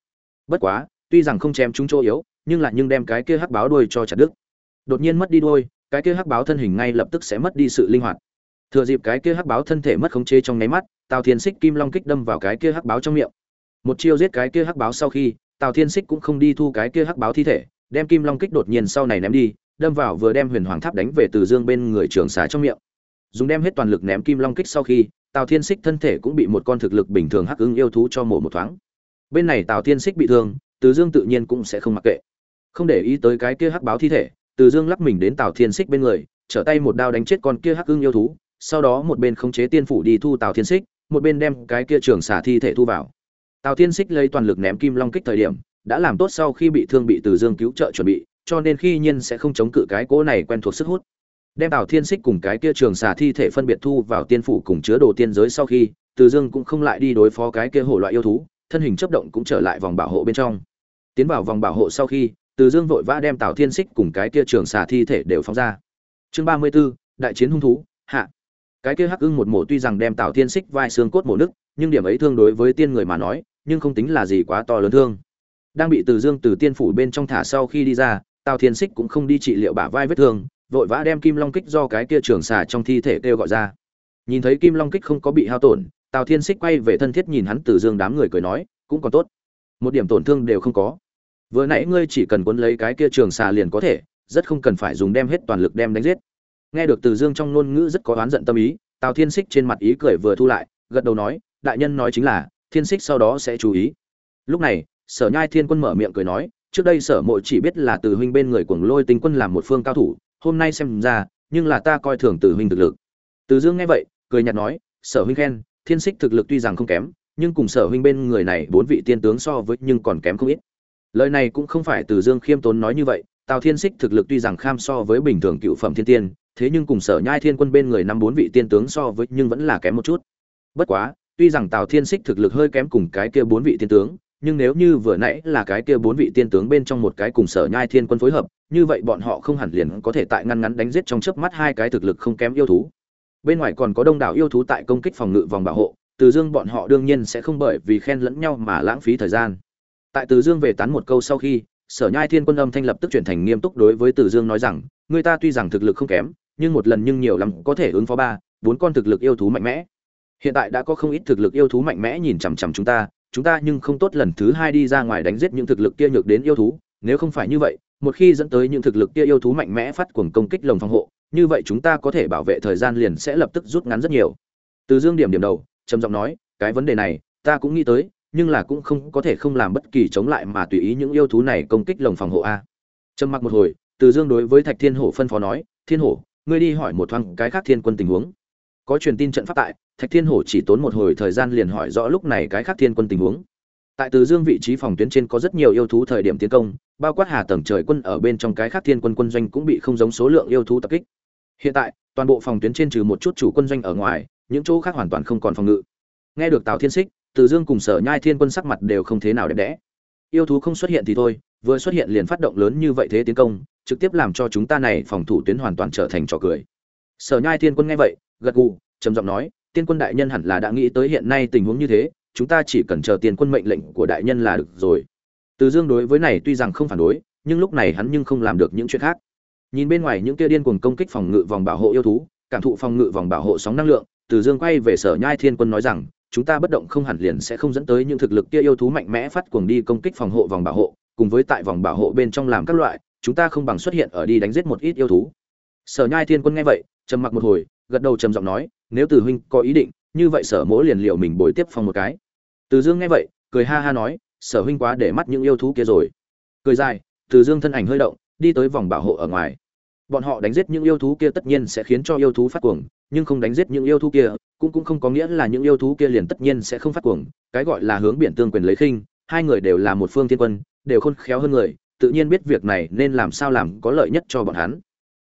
bất quá, tuy rằng không chém chúng chỗ yếu, nhưng lại nhưng đem cái kia hắc báo đuôi cho chặt đứt. Đột nhiên mất đi đuôi, cái kia hắc báo thân hình ngay lập tức sẽ mất đi sự linh hoạt. Thừa dịp cái kia hắc báo thân thể mất khống chế trong nháy mắt, tào thiên xích kim long kích đâm vào cái kia hắc báo trong miệng. Một chiêu giết cái kia hắc báo sau khi, tào thiên xích cũng không đi thu cái kia hắc báo thi thể, đem kim long kích đột nhiên sau này ném đi, đâm vào vừa đem huyền hoàng tháp đánh về từ dương bên người trường xá trong miệng. Dùng đem hết toàn lực ném kim long kích sau khi, tào thiên xích thân thể cũng bị một con thực lực bình thường hắc ứng yêu thú cho mổ một thoáng bên này tào thiên xích bị thương, từ dương tự nhiên cũng sẽ không mặc kệ. Không để ý tới cái kia hắc báo thi thể, từ dương lắc mình đến tào thiên xích bên người, trở tay một đao đánh chết con kia hắc ưng yêu thú, sau đó một bên khống chế tiên phủ đi thu tào thiên xích một bên đem cái kia trường xả thi thể thu vào. Tào thiên xích lấy toàn lực ném kim long kích thời điểm, đã làm tốt sau khi bị thương bị từ dương cứu trợ chuẩn bị, cho nên khi nhiên sẽ không chống cự cái cỗ này quen thuộc sức hút. Đem tào thiên xích cùng cái kia trường xả thi thể phân biệt thu vào tiên phủ cùng chứa đồ tiên giới sau khi, từ dương cũng không lại đi đối phó cái kia hổ loại yêu thú thân hình chấp động cũng trở lại vòng bảo hộ bên trong. Tiến vào vòng bảo hộ sau khi từ dương vội vã đem tào thiên xích cùng cái kia trường xà thi thể đều phóng ra. Chương ba mươi 34, đại chiến hung thú hạ. Cái kia hắc ưng một mổ tuy rằng đem tào thiên xích vai xương cốt mổ nứt nhưng điểm ấy thương đối với tiên người mà nói nhưng không tính là gì quá to lớn thương. Đang bị từ dương từ tiên phủ bên trong thả sau khi đi ra tào thiên xích cũng không đi trị liệu bả vai vết thương vội vã đem kim long kích do cái kia trường xà trong thi thể kêu gọi ra. Nhìn thấy kim long kích không có bị hao tổn tào thiên xích quay về thân thiết nhìn hắn từ dương đám người cười nói, cũng còn tốt. Một điểm tổn thương đều không có. Vừa nãy ngươi chỉ cần cuốn lấy cái kia trường xà liền có thể, rất không cần phải dùng đem hết toàn lực đem đánh giết. Nghe được từ dương trong ngôn ngữ rất có oán giận tâm ý, tào thiên xích trên mặt ý cười vừa thu lại, gật đầu nói, đại nhân nói chính là, thiên xích sau đó sẽ chú ý. Lúc này, sở nhai thiên quân mở miệng cười nói, trước đây sở mộ chỉ biết là từ huynh bên người cuồng lôi tinh quân làm một phương cao thủ, hôm nay xem ra, nhưng là ta coi thường từ huynh thực lực. Từ dương nghe vậy, cười nhạt nói, sở huynh khen thiên xích thực lực tuy rằng không kém, nhưng cùng sở huynh bên người này bốn vị tiên tướng so với nhưng còn kém không ít. Lời này cũng không phải từ dương khiêm tốn nói như vậy, tào thiên xích thực lực tuy rằng kham so với bình thường cựu phẩm thiên tiên, thế nhưng cùng sở nhai thiên quân bên người năm bốn vị tiên tướng so với nhưng vẫn là kém một chút. Bất quá, tuy rằng tào thiên xích thực lực hơi kém cùng cái kia bốn vị tiên tướng, nhưng nếu như vừa nãy là cái kia bốn vị tiên tướng bên trong một cái cùng sở nhai thiên quân phối hợp, như vậy bọn họ không hẳn liền có thể tại ngăn ngắn đánh giết trong chớp mắt hai cái thực lực không kém yêu thú bên ngoài còn có đông đảo yêu thú tại công kích phòng ngự vòng bảo hộ, từ dương bọn họ đương nhiên sẽ không bởi vì khen lẫn nhau mà lãng phí thời gian. Tại từ dương về tán một câu sau khi, sở nhai thiên quân âm thanh lập tức chuyển thành nghiêm túc đối với từ dương nói rằng, người ta tuy rằng thực lực không kém, nhưng một lần nhưng nhiều lắm có thể ứng phó ba, bốn con thực lực yêu thú mạnh mẽ. Hiện tại đã có không ít thực lực yêu thú mạnh mẽ nhìn chằm chằm chúng ta chúng ta nhưng không tốt lần thứ hai đi ra ngoài đánh giết những thực lực kia nhược đến yêu thú. Nếu không phải như vậy, một khi dẫn tới những thực lực kia yêu thú mạnh mẽ phát cuồng công kích lồng phòng hộ như vậy chúng ta có thể bảo vệ thời gian liền sẽ lập tức rút ngắn rất nhiều. Từ dương điểm điểm đầu, trầm giọng nói, cái vấn đề này, ta cũng nghĩ tới, nhưng là cũng không có thể không làm bất kỳ chống lại mà tùy ý những yêu thú này công kích lồng phòng hộ a. Trầm mặc một hồi, từ dương đối với thạch thiên hổ phân phó nói, thiên hổ, ngươi đi hỏi một thoáng cái khác thiên quân tình huống. Có truyền tin trận pháp tại, thạch thiên hổ chỉ tốn một hồi thời gian liền hỏi rõ lúc này cái khác thiên quân tình huống. Tại từ dương vị trí phòng tuyến trên có rất nhiều yêu thú thời điểm tiến công, bao quát hà tầng trời quân ở bên trong cái khác thiên quân quân doanh cũng bị không giống số lượng yêu thú tập kích hiện tại, toàn bộ phòng tuyến trên trừ một chút chủ quân doanh ở ngoài, những chỗ khác hoàn toàn không còn phòng ngự. Nghe được tào thiên xích từ dương cùng sở nhai thiên quân sắc mặt đều không thế nào đẹp đẽ. Yêu thú không xuất hiện thì thôi, vừa xuất hiện liền phát động lớn như vậy thế tiến công, trực tiếp làm cho chúng ta này phòng thủ tuyến hoàn toàn trở thành trò cười. Sở nhai thiên quân nghe vậy, gật gù, trầm giọng nói, tiên quân đại nhân hẳn là đã nghĩ tới hiện nay tình huống như thế, chúng ta chỉ cần chờ tiền quân mệnh lệnh của đại nhân là được rồi. Từ dương đối với này tuy rằng không phản đối, nhưng lúc này hắn nhưng không làm được những chuyện khác nhìn bên ngoài những kia điên cuồng công kích phòng ngự vòng bảo hộ yêu thú, cảm thụ phòng ngự vòng bảo hộ sóng năng lượng, từ dương quay về sở nhai thiên quân nói rằng, chúng ta bất động không hẳn liền sẽ không dẫn tới những thực lực kia yêu thú mạnh mẽ phát cuồng đi công kích phòng hộ vòng bảo hộ, cùng với tại vòng bảo hộ bên trong làm các loại, chúng ta không bằng xuất hiện ở đi đánh giết một ít yêu thú. Sở nhai thiên quân nghe vậy, trầm mặc một hồi, gật đầu trầm giọng nói, nếu từ huynh có ý định, như vậy sở mỗ liền liệu mình bồi tiếp phòng một cái. Từ dương nghe vậy, cười ha ha nói, sở huynh quá để mắt những yêu thú kia rồi. Cười dài, từ dương thân ảnh hơi động đi tới vòng bảo hộ ở ngoài. Bọn họ đánh giết những yêu thú kia tất nhiên sẽ khiến cho yêu thú phát cuồng, nhưng không đánh giết những yêu thú kia cũng cũng không có nghĩa là những yêu thú kia liền tất nhiên sẽ không phát cuồng. Cái gọi là hướng biển tương quyền lấy khinh, hai người đều là một phương thiên quân, đều khôn khéo hơn người, tự nhiên biết việc này nên làm sao làm có lợi nhất cho bọn hắn.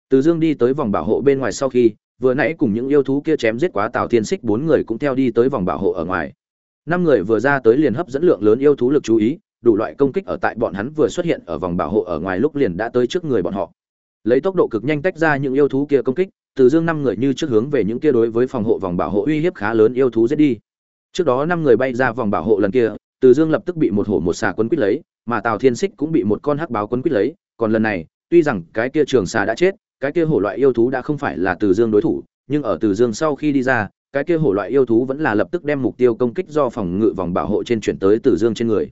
Từ dương đi tới vòng bảo hộ bên ngoài sau khi, vừa nãy cùng những yêu thú kia chém giết quá tào thiên xích bốn người cũng theo đi tới vòng bảo hộ ở ngoài. Năm người vừa ra tới liền hấp dẫn lượng lớn yêu thú lực chú ý đủ loại công kích ở tại bọn hắn vừa xuất hiện ở vòng bảo hộ ở ngoài lúc liền đã tới trước người bọn họ. Lấy tốc độ cực nhanh tách ra những yêu thú kia công kích, từ dương năm người như trước hướng về những kia đối với phòng hộ vòng bảo hộ uy hiếp khá lớn yêu thú giết đi. Trước đó năm người bay ra vòng bảo hộ lần kia, từ dương lập tức bị một hổ một xà quấn quýt lấy, mà tào thiên xích cũng bị một con hắc báo quấn quýt lấy. Còn lần này, tuy rằng cái kia trường xà đã chết, cái kia hổ loại yêu thú đã không phải là từ dương đối thủ, nhưng ở từ dương sau khi đi ra, cái kia hổ loại yêu thú vẫn là lập tức đem mục tiêu công kích do phòng ngự vòng bảo hộ trên chuyển tới từ dương trên người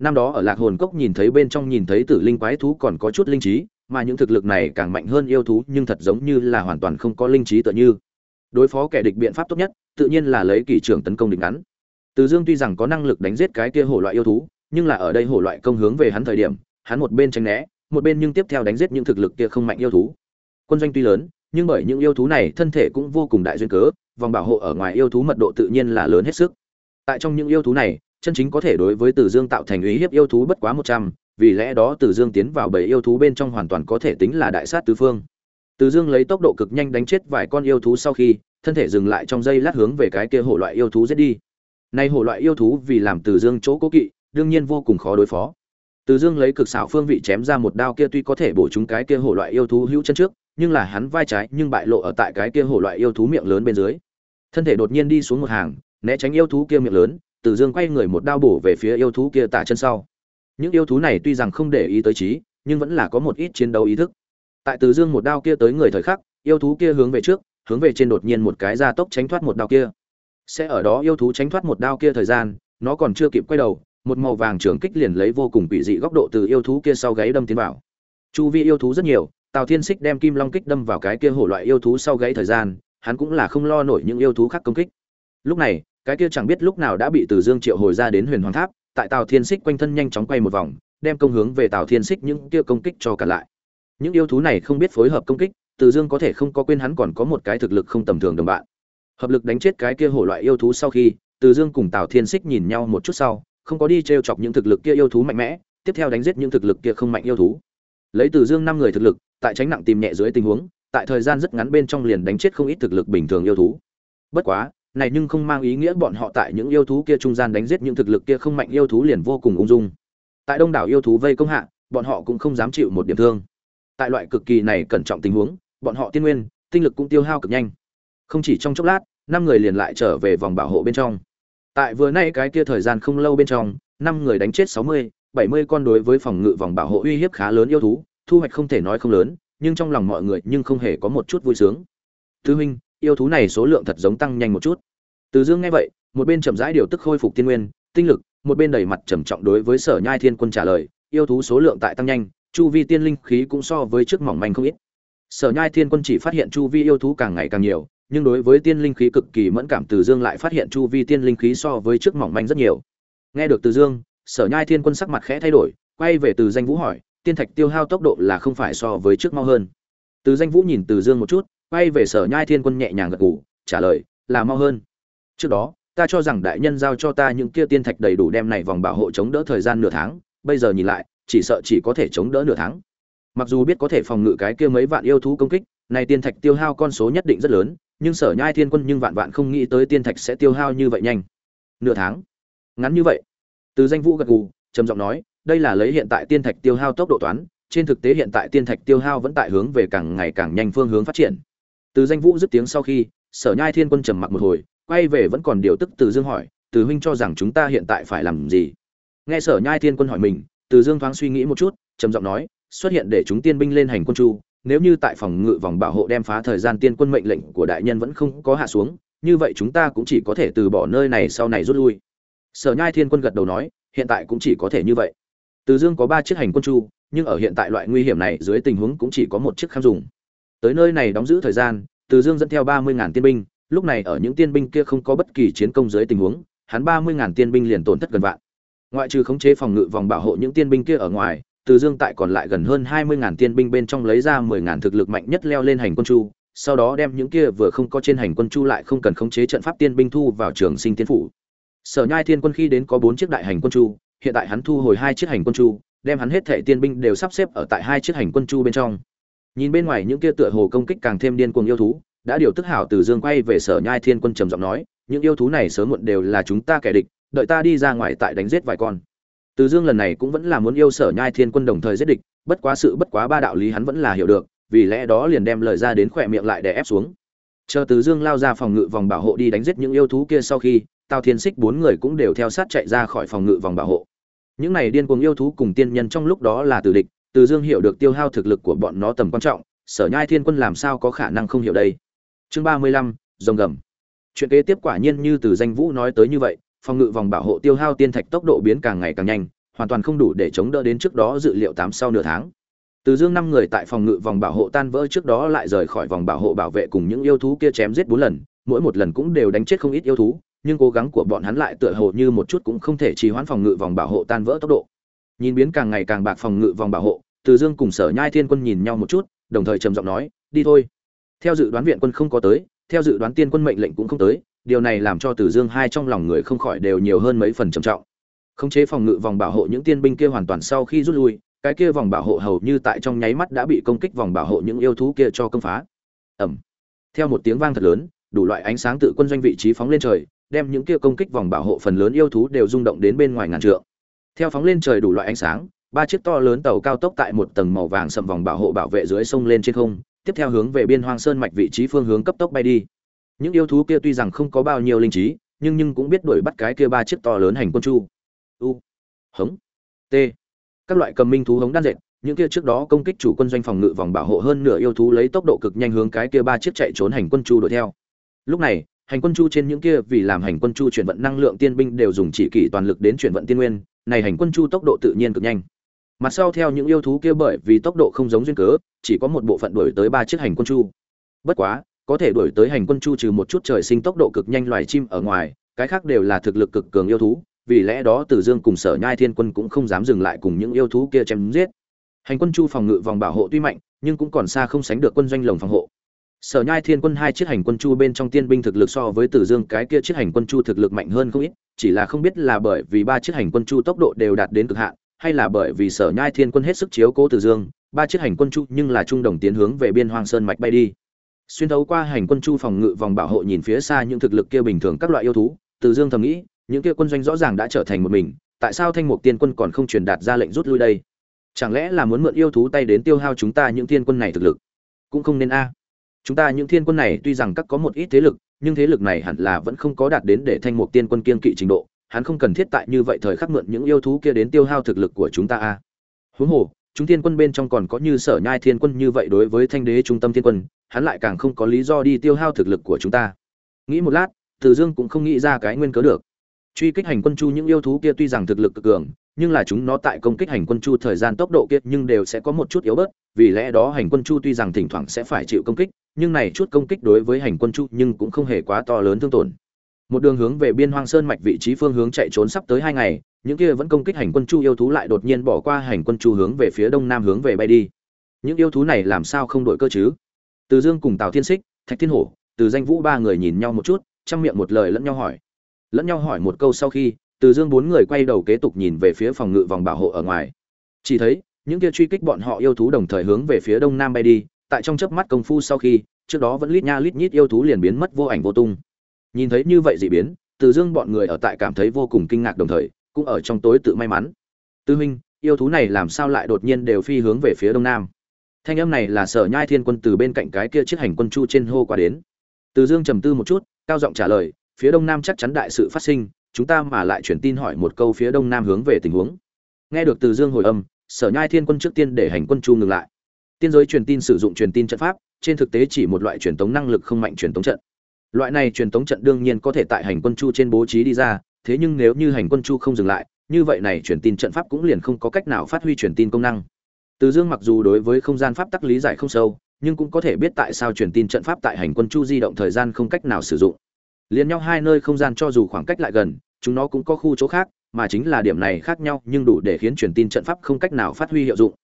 năm đó ở lạc hồn cốc nhìn thấy bên trong nhìn thấy tử linh quái thú còn có chút linh trí, mà những thực lực này càng mạnh hơn yêu thú, nhưng thật giống như là hoàn toàn không có linh trí tựa như. Đối phó kẻ địch biện pháp tốt nhất, tự nhiên là lấy kỷ trưởng tấn công địch ngắn. Từ dương tuy rằng có năng lực đánh giết cái kia hổ loại yêu thú, nhưng là ở đây hổ loại công hướng về hắn thời điểm, hắn một bên tránh né, một bên nhưng tiếp theo đánh giết những thực lực kia không mạnh yêu thú. Quân doanh tuy lớn, nhưng bởi những yêu thú này thân thể cũng vô cùng đại duyên cớ, vòng bảo hộ ở ngoài yêu thú mật độ tự nhiên là lớn hết sức. Tại trong những yêu thú này chân chính có thể đối với Từ Dương tạo thành ý hiếp yêu thú bất quá một trăm, vì lẽ đó Từ Dương tiến vào bảy yêu thú bên trong hoàn toàn có thể tính là đại sát tứ phương. Từ Dương lấy tốc độ cực nhanh đánh chết vài con yêu thú sau khi, thân thể dừng lại trong giây lát hướng về cái kia hổ loại yêu thú giết đi. Nay hổ loại yêu thú vì làm Từ Dương chỗ cố kỵ, đương nhiên vô cùng khó đối phó. Từ Dương lấy cực xảo phương vị chém ra một đao kia tuy có thể bổ trúng cái kia hổ loại yêu thú hữu chân trước, nhưng là hắn vai trái nhưng bại lộ ở tại cái kia hổ loại yêu thú miệng lớn bên dưới. Thân thể đột nhiên đi xuống một hàng, né tránh yêu thú kia miệng lớn, từ Dương quay người một đao bổ về phía yêu thú kia tả chân sau. Những yêu thú này tuy rằng không để ý tới trí, nhưng vẫn là có một ít chiến đấu ý thức. Tại Từ Dương một đao kia tới người thời khắc, yêu thú kia hướng về trước, hướng về trên đột nhiên một cái gia tốc tránh thoát một đao kia. Sẽ ở đó yêu thú tránh thoát một đao kia thời gian, nó còn chưa kịp quay đầu, một màu vàng trường kích liền lấy vô cùng quỷ dị góc độ từ yêu thú kia sau gáy đâm tiến vào. Chu vi yêu thú rất nhiều, Tào Thiên Sích đem kim long kích đâm vào cái kia hổ loại yêu thú sau gáy thời gian, hắn cũng là không lo nổi những yêu thú khác công kích. Lúc này, cái kia chẳng biết lúc nào đã bị Từ Dương triệu hồi ra đến Huyền Hoàng Tháp, tại Tào Thiên xích quanh thân nhanh chóng quay một vòng, đem công hướng về Tào Thiên xích những kia công kích cho cả lại. Những yêu thú này không biết phối hợp công kích, Từ Dương có thể không có quên hắn còn có một cái thực lực không tầm thường đồng bạn. Hợp lực đánh chết cái kia hổ loại yêu thú sau khi, Từ Dương cùng Tào Thiên xích nhìn nhau một chút sau, không có đi trêu chọc những thực lực kia yêu thú mạnh mẽ, tiếp theo đánh giết những thực lực kia không mạnh yêu thú. Lấy Từ Dương năm người thực lực, tại tránh nặng tìm nhẹ dưới tình huống, tại thời gian rất ngắn bên trong liền đánh chết không ít thực lực bình thường yêu thú. Bất quá, này nhưng không mang ý nghĩa bọn họ tại những yêu thú kia trung gian đánh giết những thực lực kia không mạnh yêu thú liền vô cùng ung dung. Tại đông đảo yêu thú vây công hạ, bọn họ cũng không dám chịu một điểm thương. Tại loại cực kỳ này cẩn trọng tình huống, bọn họ tiên nguyên, tinh lực cũng tiêu hao cực nhanh. Không chỉ trong chốc lát, năm người liền lại trở về vòng bảo hộ bên trong. Tại vừa nay cái kia thời gian không lâu bên trong, năm người đánh chết sáu mươi, bảy mươi con đối với phòng ngự vòng bảo hộ uy hiếp khá lớn yêu thú, thu hoạch không thể nói không lớn, nhưng trong lòng mọi người nhưng không hề có một chút vui sướng. Thứ huynh, yêu thú này số lượng thật giống tăng nhanh một chút. Từ Dương nghe vậy, một bên chậm rãi điều tức khôi phục tiên nguyên, tinh lực, một bên đầy mặt trầm trọng đối với Sở Nhai Thiên Quân trả lời, yêu thú số lượng tại tăng nhanh, chu vi tiên linh khí cũng so với trước mỏng manh không ít. Sở Nhai Thiên Quân chỉ phát hiện chu vi yêu thú càng ngày càng nhiều, nhưng đối với tiên linh khí cực kỳ mẫn cảm Từ Dương lại phát hiện chu vi tiên linh khí so với trước mỏng manh rất nhiều. Nghe được Từ Dương, Sở Nhai Thiên Quân sắc mặt khẽ thay đổi, quay về Từ Danh Vũ hỏi, tiên thạch tiêu hao tốc độ là không phải so với trước mau hơn. Từ Danh Vũ nhìn Từ Dương một chút, quay về Sở Nhai Thiên Quân nhẹ nhàng gật gù, trả lời, là mau hơn. Trước đó, ta cho rằng đại nhân giao cho ta những kia tiên thạch đầy đủ đem này vòng bảo hộ chống đỡ thời gian nửa tháng, bây giờ nhìn lại, chỉ sợ chỉ có thể chống đỡ nửa tháng. Mặc dù biết có thể phòng ngự cái kia mấy vạn yêu thú công kích, này tiên thạch tiêu hao con số nhất định rất lớn, nhưng Sở Nhai Thiên Quân nhưng vạn vạn không nghĩ tới tiên thạch sẽ tiêu hao như vậy nhanh. Nửa tháng? Ngắn như vậy? Từ danh vũ gật gù, trầm giọng nói, đây là lấy hiện tại tiên thạch tiêu hao tốc độ toán, trên thực tế hiện tại tiên thạch tiêu hao vẫn tại hướng về càng ngày càng nhanh phương hướng phát triển. Từ danh vũ dứt tiếng sau khi, Sở Nhai Thiên Quân trầm mặc một hồi, quay về vẫn còn điều tức Từ Dương hỏi, Từ huynh cho rằng chúng ta hiện tại phải làm gì? Nghe Sở Nhai Thiên Quân hỏi mình, Từ Dương thoáng suy nghĩ một chút, trầm giọng nói, xuất hiện để chúng tiên binh lên hành quân chu, nếu như tại phòng ngự vòng bảo hộ đem phá thời gian tiên quân mệnh lệnh của đại nhân vẫn không có hạ xuống, như vậy chúng ta cũng chỉ có thể từ bỏ nơi này sau này rút lui. Sở Nhai Thiên Quân gật đầu nói, hiện tại cũng chỉ có thể như vậy. Từ Dương có ba chiếc hành quân chu, nhưng ở hiện tại loại nguy hiểm này dưới tình huống cũng chỉ có một chiếc kham dùng. Tới nơi này đóng giữ thời gian, Từ Dương dẫn theo ba mươi ngàn tiên binh, lúc này ở những tiên binh kia không có bất kỳ chiến công dưới tình huống, hắn ba mươi ngàn tiên binh liền tổn thất gần vạn. ngoại trừ khống chế phòng ngự vòng bảo hộ những tiên binh kia ở ngoài từ dương tại còn lại gần hơn hai mươi ngàn tiên binh bên trong lấy ra mười ngàn thực lực mạnh nhất leo lên hành quân chu sau đó đem những kia vừa không có trên hành quân chu lại không cần khống chế trận pháp tiên binh thu vào trường sinh tiên phủ sở nhai thiên quân khi đến có bốn chiếc đại hành quân chu hiện tại hắn thu hồi hai chiếc hành quân chu đem hắn hết thảy tiên binh đều sắp xếp ở tại hai chiếc hành quân chu bên trong nhìn bên ngoài những kia tựa hồ công kích càng thêm điên cuồng yêu thú, đã điều tức hảo từ dương quay về sở nhai thiên quân trầm giọng nói, những yêu thú này sớm muộn đều là chúng ta kẻ địch, đợi ta đi ra ngoài tại đánh giết vài con. Từ dương lần này cũng vẫn là muốn yêu sở nhai thiên quân đồng thời giết địch, bất quá sự bất quá ba đạo lý hắn vẫn là hiểu được, vì lẽ đó liền đem lời ra đến khỏe miệng lại để ép xuống. Chờ từ dương lao ra phòng ngự vòng bảo hộ đi đánh giết những yêu thú kia sau khi, tào thiên xích bốn người cũng đều theo sát chạy ra khỏi phòng ngự vòng bảo hộ. Những này điên cuồng yêu thú cùng tiên nhân trong lúc đó là tử địch từ dương hiểu được tiêu hao thực lực của bọn nó tầm quan trọng, sở nhai thiên quân làm sao có khả năng không hiểu đây? Chương ba mươi lăm, rồng gầm. Chuyện kế tiếp quả nhiên như từ danh vũ nói tới như vậy, phòng ngự vòng bảo hộ tiêu hao tiên thạch tốc độ biến càng ngày càng nhanh, hoàn toàn không đủ để chống đỡ đến trước đó dự liệu tám sau nửa tháng. Từ dương năm người tại phòng ngự vòng bảo hộ tan vỡ trước đó lại rời khỏi vòng bảo hộ bảo vệ cùng những yêu thú kia chém giết bốn lần, mỗi một lần cũng đều đánh chết không ít yêu thú, nhưng cố gắng của bọn hắn lại tựa hồ như một chút cũng không thể trì hoãn phòng ngự vòng bảo hộ tan vỡ tốc độ nhìn biến càng ngày càng bạc phòng ngự vòng bảo hộ, từ dương cùng sở nhai thiên quân nhìn nhau một chút, đồng thời trầm giọng nói, đi thôi. Theo dự đoán viện quân không có tới, theo dự đoán tiên quân mệnh lệnh cũng không tới, điều này làm cho từ dương hai trong lòng người không khỏi đều nhiều hơn mấy phần trầm trọng. Khống chế phòng ngự vòng bảo hộ những tiên binh kia hoàn toàn sau khi rút lui, cái kia vòng bảo hộ hầu như tại trong nháy mắt đã bị công kích vòng bảo hộ những yêu thú kia cho công phá. Ẩm theo một tiếng vang thật lớn, đủ loại ánh sáng tự quân doanh vị trí phóng lên trời, đem những kia công kích vòng bảo hộ phần lớn yêu thú đều rung động đến bên ngoài ngàn trượng theo phóng lên trời đủ loại ánh sáng, ba chiếc to lớn tàu cao tốc tại một tầng màu vàng sầm vòng bảo hộ bảo vệ dưới sông lên trên không, tiếp theo hướng về biên hoang sơn mạch vị trí phương hướng cấp tốc bay đi. Những yêu thú kia tuy rằng không có bao nhiêu linh trí, nhưng nhưng cũng biết đuổi bắt cái kia ba chiếc to lớn hành quân chu. U, hống, t. Các loại cầm minh thú hống đan dệt, những kia trước đó công kích chủ quân doanh phòng ngự vòng bảo hộ hơn nửa yêu thú lấy tốc độ cực nhanh hướng cái kia ba chiếc chạy trốn hành quân chu đuổi theo. Lúc này, hành quân chu trên những kia vì làm hành quân chu chuyển vận năng lượng tiên binh đều dùng chỉ kỷ toàn lực đến chuyển vận tiên nguyên này hành quân chu tốc độ tự nhiên cực nhanh mặt sau theo những yêu thú kia bởi vì tốc độ không giống duyên cớ chỉ có một bộ phận đuổi tới ba chiếc hành quân chu bất quá có thể đuổi tới hành quân chu trừ một chút trời sinh tốc độ cực nhanh loài chim ở ngoài cái khác đều là thực lực cực cường yêu thú vì lẽ đó Từ Dương cùng Sở Nhai Thiên Quân cũng không dám dừng lại cùng những yêu thú kia chém giết. Hành quân chu phòng ngự vòng bảo hộ tuy mạnh, nhưng cũng còn xa không sánh được quân doanh lồng phòng hộ. Sở Nhai Thiên Quân hai chiếc hành quân chu bên trong tiên binh thực lực so với Tử Dương cái kia chiếc hành quân chu thực lực mạnh hơn không ít, chỉ là không biết là bởi vì ba chiếc hành quân chu tốc độ đều đạt đến cực hạn, hay là bởi vì Sở Nhai Thiên Quân hết sức chiếu cố Tử Dương, ba chiếc hành quân chu nhưng là trung đồng tiến hướng về biên hoang sơn mạch bay đi. Xuyên thấu qua hành quân chu phòng ngự vòng bảo hộ nhìn phía xa những thực lực kia bình thường các loại yêu thú, Tử Dương thầm nghĩ, những kia quân doanh rõ ràng đã trở thành một mình tại sao thanh mục tiên quân còn không truyền đạt ra lệnh rút lui đây? Chẳng lẽ là muốn mượn yêu thú tay đến tiêu hao chúng ta những thiên quân này thực lực? Cũng không nên a chúng ta những thiên quân này tuy rằng các có một ít thế lực, nhưng thế lực này hẳn là vẫn không có đạt đến để thanh mục tiên quân kiên kỵ trình độ. Hắn không cần thiết tại như vậy thời khắc mượn những yêu thú kia đến tiêu hao thực lực của chúng ta a. Huống hồ, chúng thiên quân bên trong còn có như sở nhai thiên quân như vậy đối với thanh đế trung tâm thiên quân, hắn lại càng không có lý do đi tiêu hao thực lực của chúng ta. Nghĩ một lát, từ dương cũng không nghĩ ra cái nguyên cớ được. Truy kích hành quân chu những yêu thú kia tuy rằng thực lực cực cường nhưng là chúng nó tại công kích hành quân chu thời gian tốc độ kia nhưng đều sẽ có một chút yếu bớt, vì lẽ đó hành quân chu tuy rằng thỉnh thoảng sẽ phải chịu công kích, nhưng này chút công kích đối với hành quân chu nhưng cũng không hề quá to lớn thương tổn. Một đường hướng về biên hoang sơn mạch vị trí phương hướng chạy trốn sắp tới hai ngày, những kia vẫn công kích hành quân chu yêu thú lại đột nhiên bỏ qua hành quân chu hướng về phía đông nam hướng về bay đi. Những yêu thú này làm sao không đổi cơ chứ? Từ dương cùng tào thiên xích thạch thiên hổ, từ danh vũ ba người nhìn nhau một chút, trong miệng một lời lẫn nhau hỏi. Lẫn nhau hỏi một câu sau khi từ dương bốn người quay đầu kế tục nhìn về phía phòng ngự vòng bảo hộ ở ngoài. Chỉ thấy, những kia truy kích bọn họ yêu thú đồng thời hướng về phía đông nam bay đi, tại trong chớp mắt công phu sau khi, trước đó vẫn lít nha lít nhít yêu thú liền biến mất vô ảnh vô tung. Nhìn thấy như vậy dị biến, từ dương bọn người ở tại cảm thấy vô cùng kinh ngạc đồng thời, cũng ở trong tối tự may mắn. Tư huynh yêu thú này làm sao lại đột nhiên đều phi hướng về phía đông nam? Thanh âm này là sở nhai thiên quân từ bên cạnh cái kia chiếc hành quân chu trên hô qua đến. Từ dương trầm tư một chút, cao giọng trả lời, phía đông nam chắc chắn đại sự phát sinh chúng ta mà lại chuyển tin hỏi một câu phía đông nam hướng về tình huống. Nghe được từ dương hồi âm, sở nhai thiên quân trước tiên để hành quân chu ngừng lại. Tiên giới truyền tin sử dụng truyền tin trận pháp, trên thực tế chỉ một loại truyền tống năng lực không mạnh truyền tống trận. Loại này truyền tống trận đương nhiên có thể tại hành quân chu trên bố trí đi ra, thế nhưng nếu như hành quân chu không dừng lại, như vậy này truyền tin trận pháp cũng liền không có cách nào phát huy truyền tin công năng. Từ dương mặc dù đối với không gian pháp tắc lý giải không sâu, nhưng cũng có thể biết tại sao truyền tin trận pháp tại hành quân chu di động thời gian không cách nào sử dụng liền nhau hai nơi không gian cho dù khoảng cách lại gần, chúng nó cũng có khu chỗ khác, mà chính là điểm này khác nhau, nhưng đủ để khiến truyền tin trận pháp không cách nào phát huy hiệu dụng.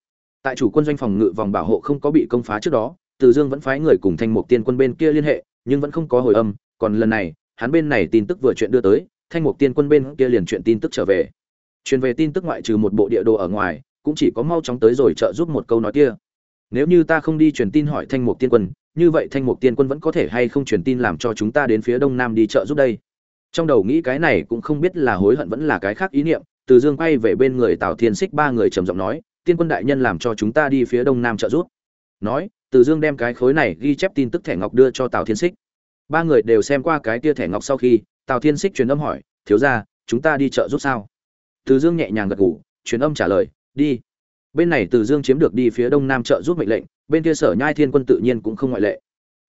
Tại chủ quân doanh phòng ngự vòng bảo hộ không có bị công phá trước đó, từ dương vẫn phái người cùng thanh mục tiên quân bên kia liên hệ, nhưng vẫn không có hồi âm, còn lần này, hắn bên này tin tức vừa chuyện đưa tới, thanh mục tiên quân bên kia liền chuyện tin tức trở về. Truyền về tin tức ngoại trừ một bộ địa đồ ở ngoài, cũng chỉ có mau chóng tới rồi trợ giúp một câu nói kia nếu như ta không đi truyền tin hỏi thanh mục tiên quân, như vậy thanh mục tiên quân vẫn có thể hay không truyền tin làm cho chúng ta đến phía đông nam đi chợ giúp đây? Trong đầu nghĩ cái này cũng không biết là hối hận vẫn là cái khác ý niệm, từ dương quay về bên người tào thiên xích ba người trầm giọng nói, tiên quân đại nhân làm cho chúng ta đi phía đông nam trợ giúp. Nói, từ dương đem cái khối này ghi chép tin tức thẻ ngọc đưa cho tào thiên xích ba người đều xem qua cái tia thẻ ngọc sau khi, tào thiên xích truyền âm hỏi, thiếu ra chúng ta đi chợ giúp sao? Từ dương nhẹ nhàng gật ngủ truyền âm trả lời, đi bên này từ dương chiếm được đi phía đông nam chợ giúp mệnh lệnh, bên kia sở nhai thiên quân tự nhiên cũng không ngoại lệ.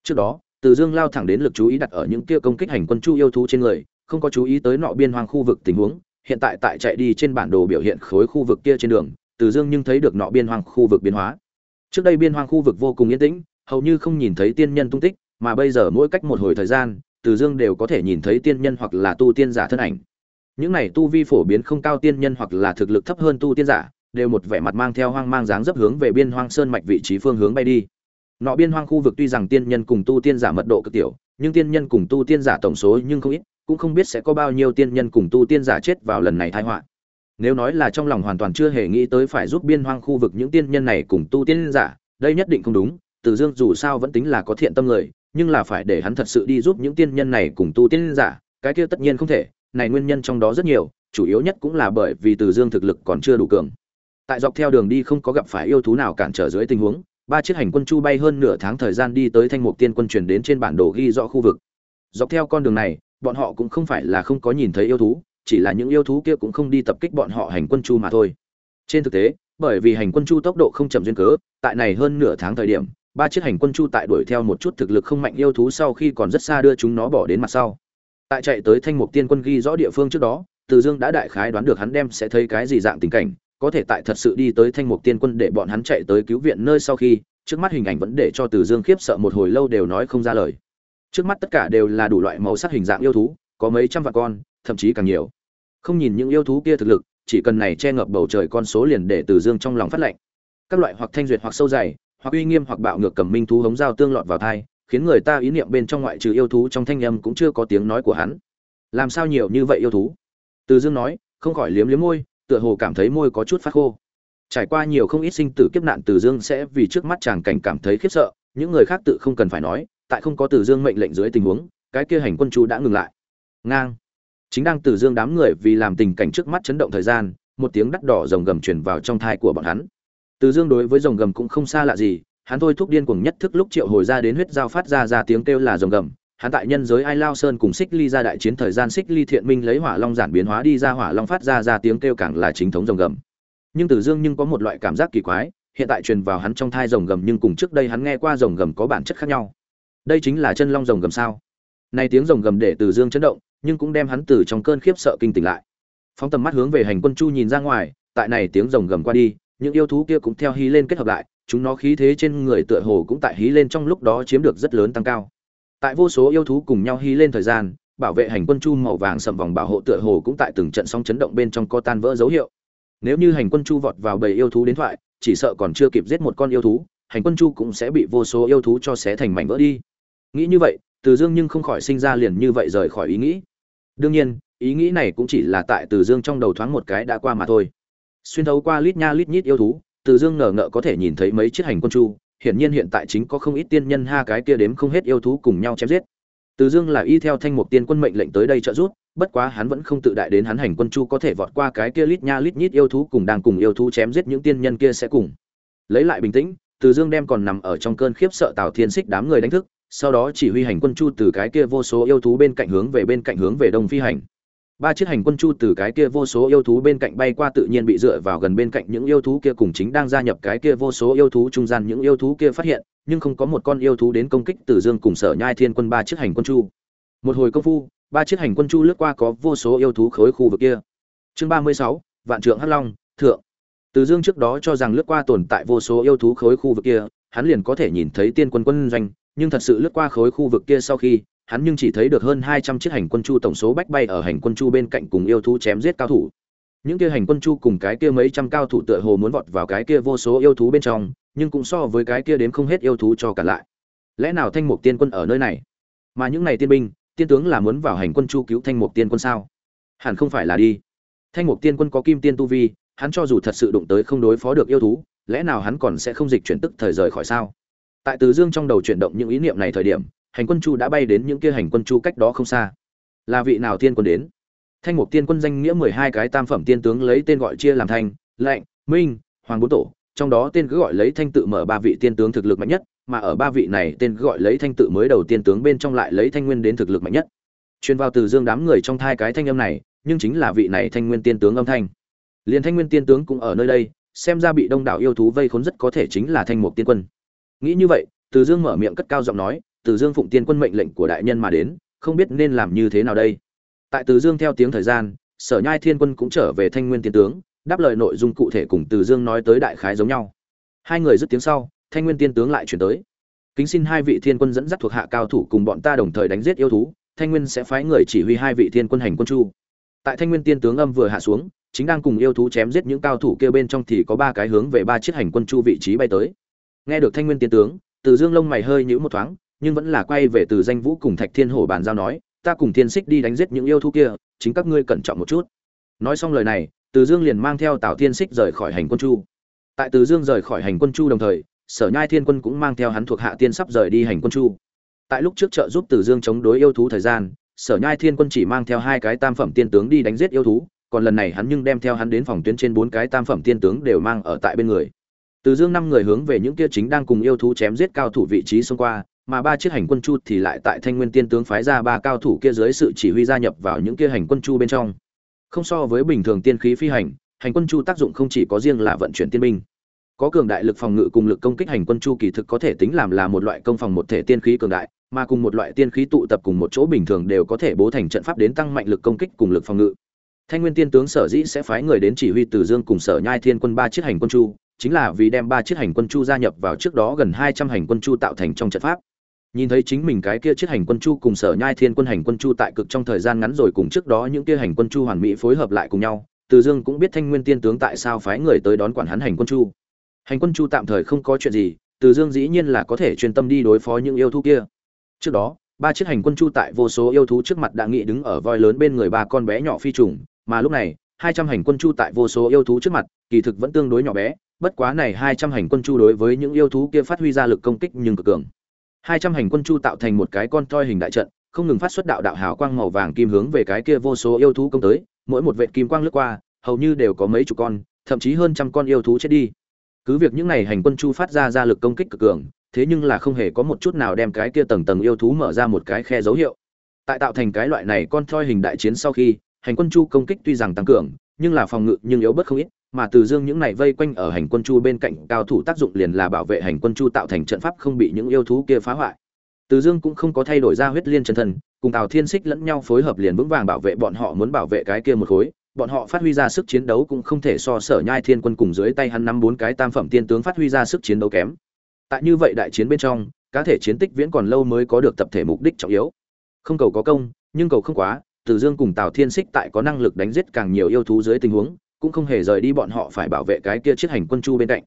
Trước đó, từ dương lao thẳng đến lực chú ý đặt ở những kia công kích hành quân chu yêu thú trên người, không có chú ý tới nọ biên hoang khu vực tình huống, hiện tại tại chạy đi trên bản đồ biểu hiện khối khu vực kia trên đường, từ dương nhưng thấy được nọ biên hoang khu vực biến hóa. Trước đây biên hoang khu vực vô cùng yên tĩnh, hầu như không nhìn thấy tiên nhân tung tích, mà bây giờ mỗi cách một hồi thời gian, từ dương đều có thể nhìn thấy tiên nhân hoặc là tu tiên giả thân ảnh. Những này tu vi phổ biến không cao tiên nhân hoặc là thực lực thấp hơn tu tiên giả đều một vẻ mặt mang theo hoang mang dáng dấp hướng về biên hoang sơn mạch vị trí phương hướng bay đi. Nọ biên hoang khu vực tuy rằng tiên nhân cùng tu tiên giả mật độ cực tiểu, nhưng tiên nhân cùng tu tiên giả tổng số nhưng không ít, cũng không biết sẽ có bao nhiêu tiên nhân cùng tu tiên giả chết vào lần này tai họa. Nếu nói là trong lòng hoàn toàn chưa hề nghĩ tới phải giúp biên hoang khu vực những tiên nhân này cùng tu tiên giả, đây nhất định không đúng, từ dương dù sao vẫn tính là có thiện tâm người, nhưng là phải để hắn thật sự đi giúp những tiên nhân này cùng tu tiên giả, cái kia tất nhiên không thể, này nguyên nhân trong đó rất nhiều, chủ yếu nhất cũng là bởi vì từ dương thực lực còn chưa đủ cường tại dọc theo đường đi không có gặp phải yêu thú nào cản trở dưới tình huống, ba chiếc hành quân chu bay hơn nửa tháng thời gian đi tới thanh mục tiên quân truyền đến trên bản đồ ghi rõ khu vực. Dọc theo con đường này, bọn họ cũng không phải là không có nhìn thấy yêu thú, chỉ là những yêu thú kia cũng không đi tập kích bọn họ hành quân chu mà thôi. Trên thực tế, bởi vì hành quân chu tốc độ không chậm duyên cớ, tại này hơn nửa tháng thời điểm, ba chiếc hành quân chu tại đuổi theo một chút thực lực không mạnh yêu thú sau khi còn rất xa đưa chúng nó bỏ đến mặt sau. Tại chạy tới thanh mục tiên quân ghi rõ địa phương trước đó, từ dương đã đại khái đoán được hắn đem sẽ thấy cái gì dạng tình cảnh có thể tại thật sự đi tới thanh mục tiên quân để bọn hắn chạy tới cứu viện nơi sau khi, trước mắt hình ảnh vẫn để cho từ dương khiếp sợ một hồi lâu đều nói không ra lời. Trước mắt tất cả đều là đủ loại màu sắc hình dạng yêu thú, có mấy trăm vạn con, thậm chí càng nhiều. Không nhìn những yêu thú kia thực lực, chỉ cần này che ngập bầu trời con số liền để từ dương trong lòng phát lệnh. Các loại hoặc thanh duyệt hoặc sâu dày, hoặc uy nghiêm hoặc bạo ngược cầm minh thú hống dao tương lọt vào thai, khiến người ta ý niệm bên trong ngoại trừ yêu thú trong thanh âm cũng chưa có tiếng nói của hắn. Làm sao nhiều như vậy yêu thú? Từ dương nói, không khỏi liếm liếm môi tựa hồ cảm thấy môi có chút phát khô. Trải qua nhiều không ít sinh tử kiếp nạn, từ dương sẽ vì trước mắt chàng cảnh cảm thấy khiếp sợ, những người khác tự không cần phải nói, tại không có từ dương mệnh lệnh dưới tình huống, cái kia hành quân chú đã ngừng lại. Ngang. Chính đang từ dương đám người vì làm tình cảnh trước mắt chấn động thời gian, một tiếng đắt đỏ rồng gầm truyền vào trong thai của bọn hắn. Từ dương đối với rồng gầm cũng không xa lạ gì, hắn thôi thúc điên cuồng nhất thức lúc triệu hồi ra đến huyết giao phát ra ra tiếng kêu là rồng gầm hắn tại nhân giới ai lao sơn cùng xích ly ra đại chiến thời gian, xích ly thiện minh lấy hỏa long giản biến hóa đi ra, hỏa long phát ra ra tiếng kêu càng là chính thống rồng gầm. Nhưng từ dương nhưng có một loại cảm giác kỳ quái, hiện tại truyền vào hắn trong thai rồng gầm nhưng cùng trước đây hắn nghe qua rồng gầm có bản chất khác nhau. Đây chính là chân long rồng gầm sao? Này tiếng rồng gầm để từ dương chấn động, nhưng cũng đem hắn từ trong cơn khiếp sợ kinh tỉnh lại. Phóng tầm mắt hướng về hành quân chu nhìn ra ngoài, tại này tiếng rồng gầm qua đi, những yêu thú kia cũng theo hí lên kết hợp lại, chúng nó khí thế trên người tựa hồ cũng tại hí lên trong lúc đó chiếm được rất lớn tăng cao tại vô số yêu thú cùng nhau hí lên thời gian, bảo vệ hành quân chu màu vàng sầm vòng bảo hộ tựa hồ cũng tại từng trận sóng chấn động bên trong có tan vỡ dấu hiệu. Nếu như hành quân chu vọt vào bầy yêu thú đến thoại, chỉ sợ còn chưa kịp giết một con yêu thú, hành quân chu cũng sẽ bị vô số yêu thú cho xé thành mảnh vỡ đi. Nghĩ như vậy, từ dương nhưng không khỏi sinh ra liền như vậy rời khỏi ý nghĩ. Đương nhiên, ý nghĩ này cũng chỉ là tại từ dương trong đầu thoáng một cái đã qua mà thôi. Xuyên thấu qua lít nha lít nhít yêu thú, từ dương ngờ ngợ có thể nhìn thấy mấy chiếc hành quân chu hiển nhiên hiện tại chính có không ít tiên nhân ha cái kia đếm không hết yêu thú cùng nhau chém giết. Từ dương là y theo thanh mục tiên quân mệnh lệnh tới đây trợ giúp, bất quá hắn vẫn không tự đại đến hắn hành quân chu có thể vọt qua cái kia lít nha lít nhít yêu thú cùng đang cùng yêu thú chém giết những tiên nhân kia sẽ cùng. Lấy lại bình tĩnh, từ dương đem còn nằm ở trong cơn khiếp sợ tào thiên xích đám người đánh thức, sau đó chỉ huy hành quân chu từ cái kia vô số yêu thú bên cạnh hướng về bên cạnh hướng về đông phi hành ba chiếc hành quân chu từ cái kia vô số yêu thú bên cạnh bay qua tự nhiên bị dựa vào gần bên cạnh những yêu thú kia cùng chính đang gia nhập cái kia vô số yêu thú trung gian những yêu thú kia phát hiện, nhưng không có một con yêu thú đến công kích từ dương cùng sở nhai thiên quân ba chiếc hành quân chu. Một hồi công phu, ba chiếc hành quân chu lướt qua có vô số yêu thú khối khu vực kia. Chương ba mươi sáu, vạn trượng hắc long, thượng. Từ dương trước đó cho rằng lướt qua tồn tại vô số yêu thú khối khu vực kia, hắn liền có thể nhìn thấy tiên quân quân doanh, nhưng thật sự lướt qua khối khu vực kia sau khi hắn nhưng chỉ thấy được hơn hai trăm chiếc hành quân chu tổng số bách bay ở hành quân chu bên cạnh cùng yêu thú chém giết cao thủ. Những kia hành quân chu cùng cái kia mấy trăm cao thủ tựa hồ muốn vọt vào cái kia vô số yêu thú bên trong, nhưng cũng so với cái kia đến không hết yêu thú cho cả lại. Lẽ nào thanh mục tiên quân ở nơi này? Mà những này tiên binh, tiên tướng là muốn vào hành quân chu cứu thanh mục tiên quân sao? Hẳn không phải là đi. Thanh mục tiên quân có kim tiên tu vi, hắn cho dù thật sự đụng tới không đối phó được yêu thú, lẽ nào hắn còn sẽ không dịch chuyển tức thời rời khỏi sao? Tại từ dương trong đầu chuyển động những ý niệm này thời điểm hành quân chu đã bay đến những kia hành quân chu cách đó không xa. Là vị nào tiên quân đến? Thanh mục tiên quân danh nghĩa mười hai cái tam phẩm tiên tướng lấy tên gọi chia làm thanh lệnh, minh, hoàng bốn tổ, trong đó tên cứ gọi lấy thanh tự mở ba vị tiên tướng thực lực mạnh nhất, mà ở ba vị này tên cứ gọi lấy thanh tự mới đầu tiên tướng bên trong lại lấy thanh nguyên đến thực lực mạnh nhất. Truyền vào từ dương đám người trong thai cái thanh âm này, nhưng chính là vị này thanh nguyên tiên tướng âm thanh. Liền thanh nguyên tiên tướng cũng ở nơi đây, xem ra bị đông đảo yêu thú vây khốn rất có thể chính là thanh mục tiên quân. Nghĩ như vậy, từ dương mở miệng cất cao giọng nói từ dương phụng tiên quân mệnh lệnh của đại nhân mà đến, không biết nên làm như thế nào đây. Tại từ dương theo tiếng thời gian, sở nhai thiên quân cũng trở về thanh nguyên tiên tướng, đáp lời nội dung cụ thể cùng từ dương nói tới đại khái giống nhau. Hai người dứt tiếng sau, thanh nguyên tiên tướng lại chuyển tới. Kính xin hai vị thiên quân dẫn dắt thuộc hạ cao thủ cùng bọn ta đồng thời đánh giết yêu thú, thanh nguyên sẽ phái người chỉ huy hai vị thiên quân hành quân chu. Tại thanh nguyên tiên tướng âm vừa hạ xuống, chính đang cùng yêu thú chém giết những cao thủ kia bên trong thì có ba cái hướng về ba chiếc hành quân chu vị trí bay tới. Nghe được thanh nguyên tiên tướng, từ dương lông mày hơi nhữ một thoáng nhưng vẫn là quay về từ danh vũ cùng thạch thiên hổ bàn giao nói, ta cùng thiên xích đi đánh giết những yêu thú kia, chính các ngươi cẩn trọng một chút. Nói xong lời này, từ dương liền mang theo tào thiên xích rời khỏi hành quân chu. Tại từ dương rời khỏi hành quân chu đồng thời, sở nhai thiên quân cũng mang theo hắn thuộc hạ tiên sắp rời đi hành quân chu. Tại lúc trước trợ giúp từ dương chống đối yêu thú thời gian, sở nhai thiên quân chỉ mang theo hai cái tam phẩm tiên tướng đi đánh giết yêu thú, còn lần này hắn nhưng đem theo hắn đến phòng tuyến trên bốn cái tam phẩm tiên tướng đều mang ở tại bên người. Từ dương năm người hướng về những kia chính đang cùng yêu thú chém giết cao thủ vị trí xông qua mà ba chiếc hành quân chu thì lại tại thanh nguyên tiên tướng phái ra ba cao thủ kia dưới sự chỉ huy gia nhập vào những kia hành quân chu bên trong. Không so với bình thường tiên khí phi hành hành quân chu tác dụng không chỉ có riêng là vận chuyển tiên binh. Có cường đại lực phòng ngự cùng lực công kích hành quân chu kỳ thực có thể tính làm là một loại công phòng một thể tiên khí cường đại, mà cùng một loại tiên khí tụ tập cùng một chỗ bình thường đều có thể bố thành trận pháp đến tăng mạnh lực công kích cùng lực phòng ngự. Thanh nguyên tiên tướng sở dĩ sẽ phái người đến chỉ huy từ dương cùng sở nhai thiên quân ba chiếc hành quân chu, chính là vì đem ba chiếc hành quân chu gia nhập vào trước đó gần hai trăm hành quân chu tạo thành trong trận pháp nhìn thấy chính mình cái kia chiếc hành quân chu cùng sở nhai thiên quân hành quân chu tại cực trong thời gian ngắn rồi cùng trước đó những kia hành quân chu hoàn mỹ phối hợp lại cùng nhau, từ dương cũng biết thanh nguyên tiên tướng tại sao phái người tới đón quản hắn hành quân chu. Hành quân chu tạm thời không có chuyện gì, từ dương dĩ nhiên là có thể chuyên tâm đi đối phó những yêu thú kia. Trước đó, ba chiếc hành quân chu tại vô số yêu thú trước mặt đã nghị đứng ở voi lớn bên người ba con bé nhỏ phi trùng, mà lúc này, hai trăm hành quân chu tại vô số yêu thú trước mặt, kỳ thực vẫn tương đối nhỏ bé, bất quá này hai trăm hành quân chu đối với những yêu thú kia phát huy ra lực công kích nhưng cực cường hai trăm hành quân chu tạo thành một cái con toi hình đại trận, không ngừng phát xuất đạo đạo hào quang màu vàng kim hướng về cái kia vô số yêu thú công tới, mỗi một vệt kim quang lướt qua, hầu như đều có mấy chục con, thậm chí hơn trăm con yêu thú chết đi. Cứ việc những này hành quân chu phát ra ra lực công kích cực cường, thế nhưng là không hề có một chút nào đem cái kia tầng tầng yêu thú mở ra một cái khe dấu hiệu. Tại tạo thành cái loại này con toi hình đại chiến sau khi, hành quân chu công kích tuy rằng tăng cường, nhưng là phòng ngự nhưng yếu bất không ít mà từ dương những này vây quanh ở hành quân chu bên cạnh cao thủ tác dụng liền là bảo vệ hành quân chu tạo thành trận pháp không bị những yêu thú kia phá hoại. Từ dương cũng không có thay đổi ra huyết liên chân thân, cùng tào thiên xích lẫn nhau phối hợp liền vững vàng bảo vệ bọn họ muốn bảo vệ cái kia một khối. Bọn họ phát huy ra sức chiến đấu cũng không thể so sở nhai thiên quân cùng dưới tay hắn năm bốn cái tam phẩm tiên tướng phát huy ra sức chiến đấu kém. Tại như vậy đại chiến bên trong, cá thể chiến tích viễn còn lâu mới có được tập thể mục đích trọng yếu. Không cầu có công, nhưng cầu không quá, từ dương cùng tào thiên xích tại có năng lực đánh giết càng nhiều yêu thú dưới tình huống cũng không hề rời đi bọn họ phải bảo vệ cái kia chiếc hành quân chu bên cạnh.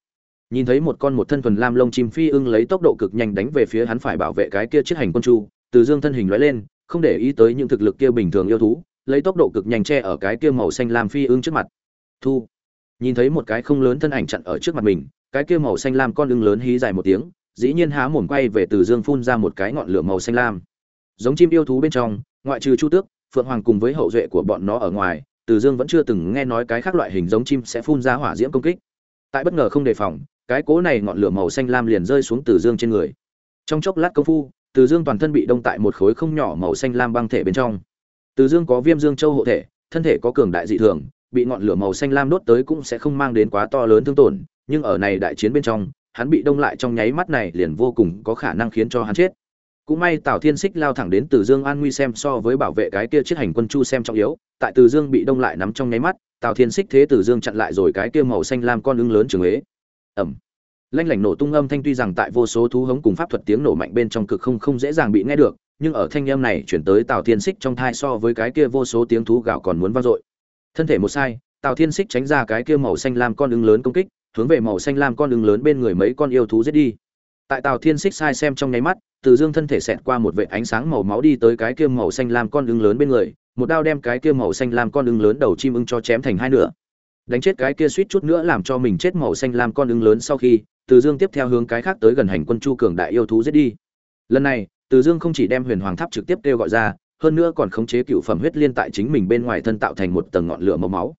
Nhìn thấy một con một thân thuần lam lông chim phi ưng lấy tốc độ cực nhanh đánh về phía hắn phải bảo vệ cái kia chiếc hành quân chu, từ dương thân hình lóe lên, không để ý tới những thực lực kia bình thường yêu thú, lấy tốc độ cực nhanh che ở cái kia màu xanh lam phi ưng trước mặt. Thu. Nhìn thấy một cái không lớn thân ảnh chặn ở trước mặt mình, cái kia màu xanh lam con ưng lớn hí dài một tiếng, dĩ nhiên há mồm quay về từ dương phun ra một cái ngọn lửa màu xanh lam. Giống chim yêu thú bên trong, ngoại trừ chu tước, phượng hoàng cùng với hậu duệ của bọn nó ở ngoài từ dương vẫn chưa từng nghe nói cái khác loại hình giống chim sẽ phun ra hỏa diễm công kích. Tại bất ngờ không đề phòng, cái cố này ngọn lửa màu xanh lam liền rơi xuống từ dương trên người. Trong chốc lát công phu, từ dương toàn thân bị đông tại một khối không nhỏ màu xanh lam băng thể bên trong. Từ dương có viêm dương châu hộ thể, thân thể có cường đại dị thường, bị ngọn lửa màu xanh lam đốt tới cũng sẽ không mang đến quá to lớn thương tổn, nhưng ở này đại chiến bên trong, hắn bị đông lại trong nháy mắt này liền vô cùng có khả năng khiến cho hắn chết cũng may tào thiên xích lao thẳng đến từ dương an nguy xem so với bảo vệ cái kia chiếc hành quân chu xem trọng yếu, tại từ dương bị đông lại nắm trong nháy mắt, tào thiên xích thế từ dương chặn lại rồi cái kia màu xanh lam con ưng lớn trường ế. Ẩm. Lanh lảnh nổ tung âm thanh tuy rằng tại vô số thú hống cùng pháp thuật tiếng nổ mạnh bên trong cực không không dễ dàng bị nghe được, nhưng ở thanh âm này chuyển tới tào thiên xích trong thai so với cái kia vô số tiếng thú gạo còn muốn vang dội. Thân thể một sai, tào thiên xích tránh ra cái kia màu xanh lam con ưng lớn công kích, hướng về màu xanh lam con ưng lớn bên người mấy con yêu thú giết đi. Tại tào thiên xích sai xem trong nháy mắt từ dương thân thể xẹt qua một vệ ánh sáng màu máu đi tới cái kia màu xanh lam con ưng lớn bên người, một đao đem cái kia màu xanh lam con ưng lớn đầu chim ưng cho chém thành hai nửa. Đánh chết cái kia suýt chút nữa làm cho mình chết màu xanh lam con ưng lớn sau khi, từ dương tiếp theo hướng cái khác tới gần hành quân chu cường đại yêu thú giết đi. Lần này, từ dương không chỉ đem huyền hoàng tháp trực tiếp kêu gọi ra, hơn nữa còn khống chế cựu phẩm huyết liên tại chính mình bên ngoài thân tạo thành một tầng ngọn lửa màu máu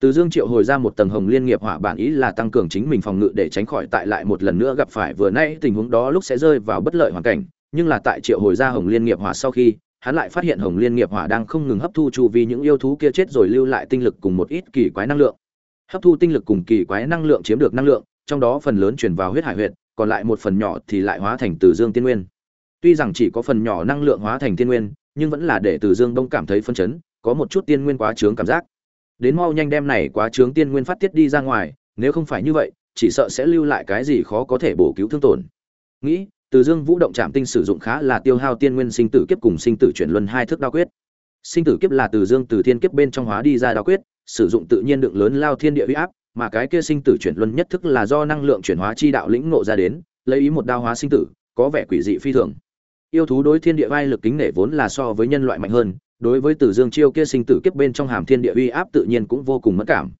từ dương triệu hồi ra một tầng hồng liên nghiệp hỏa bản ý là tăng cường chính mình phòng ngự để tránh khỏi tại lại một lần nữa gặp phải vừa nãy tình huống đó lúc sẽ rơi vào bất lợi hoàn cảnh. Nhưng là tại triệu hồi ra hồng liên nghiệp hỏa sau khi, hắn lại phát hiện hồng liên nghiệp hỏa đang không ngừng hấp thu chu vi những yêu thú kia chết rồi lưu lại tinh lực cùng một ít kỳ quái năng lượng. Hấp thu tinh lực cùng kỳ quái năng lượng chiếm được năng lượng, trong đó phần lớn chuyển vào huyết hải huyệt, còn lại một phần nhỏ thì lại hóa thành từ dương tiên nguyên. Tuy rằng chỉ có phần nhỏ năng lượng hóa thành tiên nguyên, nhưng vẫn là để từ dương đông cảm thấy phân chấn, có một chút tiên nguyên quá trướng cảm giác đến mau nhanh đem này quá trướng tiên nguyên phát tiết đi ra ngoài, nếu không phải như vậy, chỉ sợ sẽ lưu lại cái gì khó có thể bổ cứu thương tổn. Nghĩ, từ dương vũ động trạm tinh sử dụng khá là tiêu hao tiên nguyên sinh tử kiếp cùng sinh tử chuyển luân hai thước đao quyết. Sinh tử kiếp là từ dương từ thiên kiếp bên trong hóa đi ra đao quyết, sử dụng tự nhiên lượng lớn lao thiên địa huy áp, mà cái kia sinh tử chuyển luân nhất thức là do năng lượng chuyển hóa chi đạo lĩnh ngộ ra đến, lấy ý một đao hóa sinh tử, có vẻ quỷ dị phi thường. Yêu thú đối thiên địa vai lực kính nể vốn là so với nhân loại mạnh hơn đối với tử dương chiêu kia sinh tử kiếp bên trong hàm thiên địa uy áp tự nhiên cũng vô cùng mất cảm.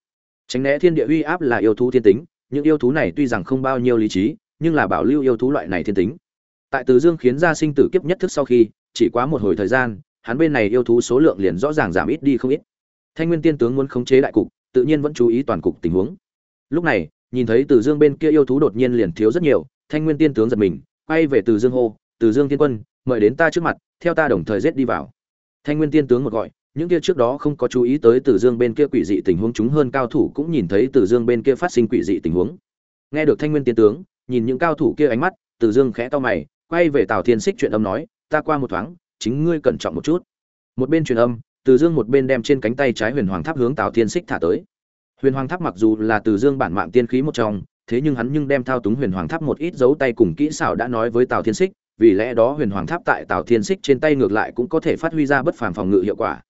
Tránh né thiên địa uy áp là yêu thú thiên tính, những yêu thú này tuy rằng không bao nhiêu lý trí, nhưng là bảo lưu yêu thú loại này thiên tính. Tại tử dương khiến ra sinh tử kiếp nhất thức sau khi, chỉ quá một hồi thời gian, hắn bên này yêu thú số lượng liền rõ ràng giảm ít đi không ít. Thanh nguyên tiên tướng muốn khống chế đại cục, tự nhiên vẫn chú ý toàn cục tình huống. Lúc này, nhìn thấy tử dương bên kia yêu thú đột nhiên liền thiếu rất nhiều, thanh nguyên tiên tướng giật mình, quay về từ dương hô, từ dương tiên quân, mời đến ta trước mặt, theo ta đồng thời giết đi vào thanh nguyên tiên tướng một gọi, những kia trước đó không có chú ý tới từ dương bên kia quỷ dị tình huống, chúng hơn cao thủ cũng nhìn thấy từ dương bên kia phát sinh quỷ dị tình huống. Nghe được thanh nguyên tiên tướng, nhìn những cao thủ kia ánh mắt, từ dương khẽ to mày, quay về tào thiên xích chuyện âm nói, ta qua một thoáng, chính ngươi cẩn trọng một chút. Một bên truyền âm, từ dương một bên đem trên cánh tay trái huyền hoàng tháp hướng tào thiên xích thả tới. Huyền hoàng tháp mặc dù là từ dương bản mạng tiên khí một trong, thế nhưng hắn nhưng đem thao túng huyền hoàng tháp một ít dấu tay cùng kỹ xảo đã nói với tào thiên xích vì lẽ đó huyền hoàng tháp tại tào thiên xích trên tay ngược lại cũng có thể phát huy ra bất phàm phòng ngự hiệu quả.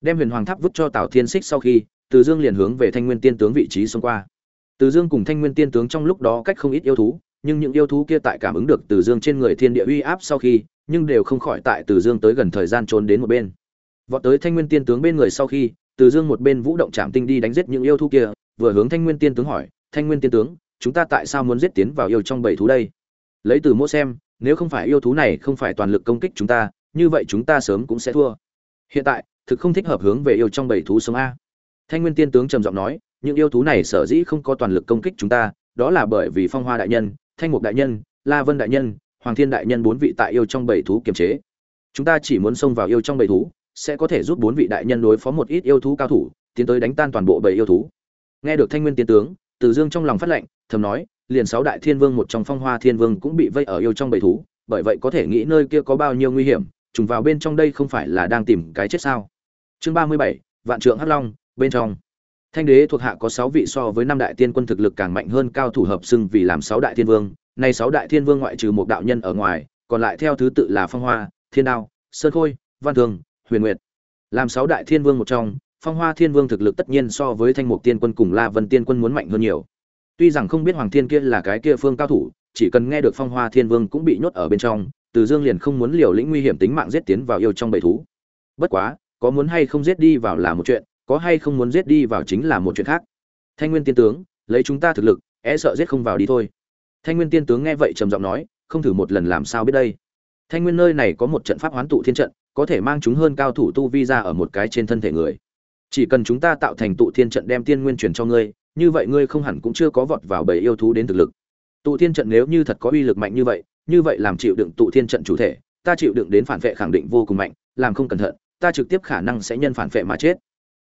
Đem huyền hoàng tháp vứt cho tào thiên xích sau khi, từ dương liền hướng về thanh nguyên tiên tướng vị trí xông qua. Từ dương cùng thanh nguyên tiên tướng trong lúc đó cách không ít yêu thú, nhưng những yêu thú kia tại cảm ứng được từ dương trên người thiên địa uy áp sau khi, nhưng đều không khỏi tại từ dương tới gần thời gian trốn đến một bên. Vọt tới thanh nguyên tiên tướng bên người sau khi, từ dương một bên vũ động chạm tinh đi đánh giết những yêu thú kia, vừa hướng thanh nguyên tiên tướng hỏi, thanh nguyên tiên tướng, chúng ta tại sao muốn giết tiến vào yêu trong bảy thú đây? Lấy từ mỗ xem nếu không phải yêu thú này không phải toàn lực công kích chúng ta, như vậy chúng ta sớm cũng sẽ thua. Hiện tại, thực không thích hợp hướng về yêu trong bảy thú sống a. Thanh nguyên tiên tướng trầm giọng nói, những yêu thú này sở dĩ không có toàn lực công kích chúng ta, đó là bởi vì phong hoa đại nhân, thanh mục đại nhân, la vân đại nhân, hoàng thiên đại nhân bốn vị tại yêu trong bảy thú kiềm chế. Chúng ta chỉ muốn xông vào yêu trong bảy thú, sẽ có thể giúp bốn vị đại nhân đối phó một ít yêu thú cao thủ, tiến tới đánh tan toàn bộ bảy yêu thú. Nghe được thanh nguyên tiên tướng, từ dương trong lòng phát lệnh, thầm nói liền sáu đại thiên vương một trong phong hoa thiên vương cũng bị vây ở yêu trong bầy thú, bởi vậy có thể nghĩ nơi kia có bao nhiêu nguy hiểm, trùng vào bên trong đây không phải là đang tìm cái chết sao? Chương ba mươi bảy, vạn trượng hắc long, bên trong. Thanh đế thuộc hạ có sáu vị so với năm đại tiên quân thực lực càng mạnh hơn cao thủ hợp xưng vì làm sáu đại thiên vương, nay sáu đại thiên vương ngoại trừ một đạo nhân ở ngoài, còn lại theo thứ tự là phong hoa, thiên đao, sơn khôi, văn thường, huyền nguyệt. Làm sáu đại thiên vương một trong, phong hoa thiên vương thực lực tất nhiên so với thanh mục tiên quân cùng la vân tiên quân muốn mạnh hơn nhiều tuy rằng không biết hoàng thiên kia là cái kia phương cao thủ, chỉ cần nghe được phong hoa thiên vương cũng bị nhốt ở bên trong, từ dương liền không muốn liều lĩnh nguy hiểm tính mạng giết tiến vào yêu trong bầy thú. Bất quá, có muốn hay không giết đi vào là một chuyện, có hay không muốn giết đi vào chính là một chuyện khác. Thanh nguyên tiên tướng, lấy chúng ta thực lực e sợ giết không vào đi thôi. Thanh nguyên tiên tướng nghe vậy trầm giọng nói, không thử một lần làm sao biết đây. Thanh nguyên nơi này có một trận pháp hoán tụ thiên trận, có thể mang chúng hơn cao thủ tu vi ra ở một cái trên thân thể người. Chỉ cần chúng ta tạo thành tụ thiên trận đem tiên nguyên truyền cho ngươi như vậy ngươi không hẳn cũng chưa có vọt vào bầy yêu thú đến thực lực. Tụ thiên trận nếu như thật có uy lực mạnh như vậy như vậy làm chịu đựng tụ thiên trận chủ thể, ta chịu đựng đến phản vệ khẳng định vô cùng mạnh, làm không cẩn thận, ta trực tiếp khả năng sẽ nhân phản vệ mà chết.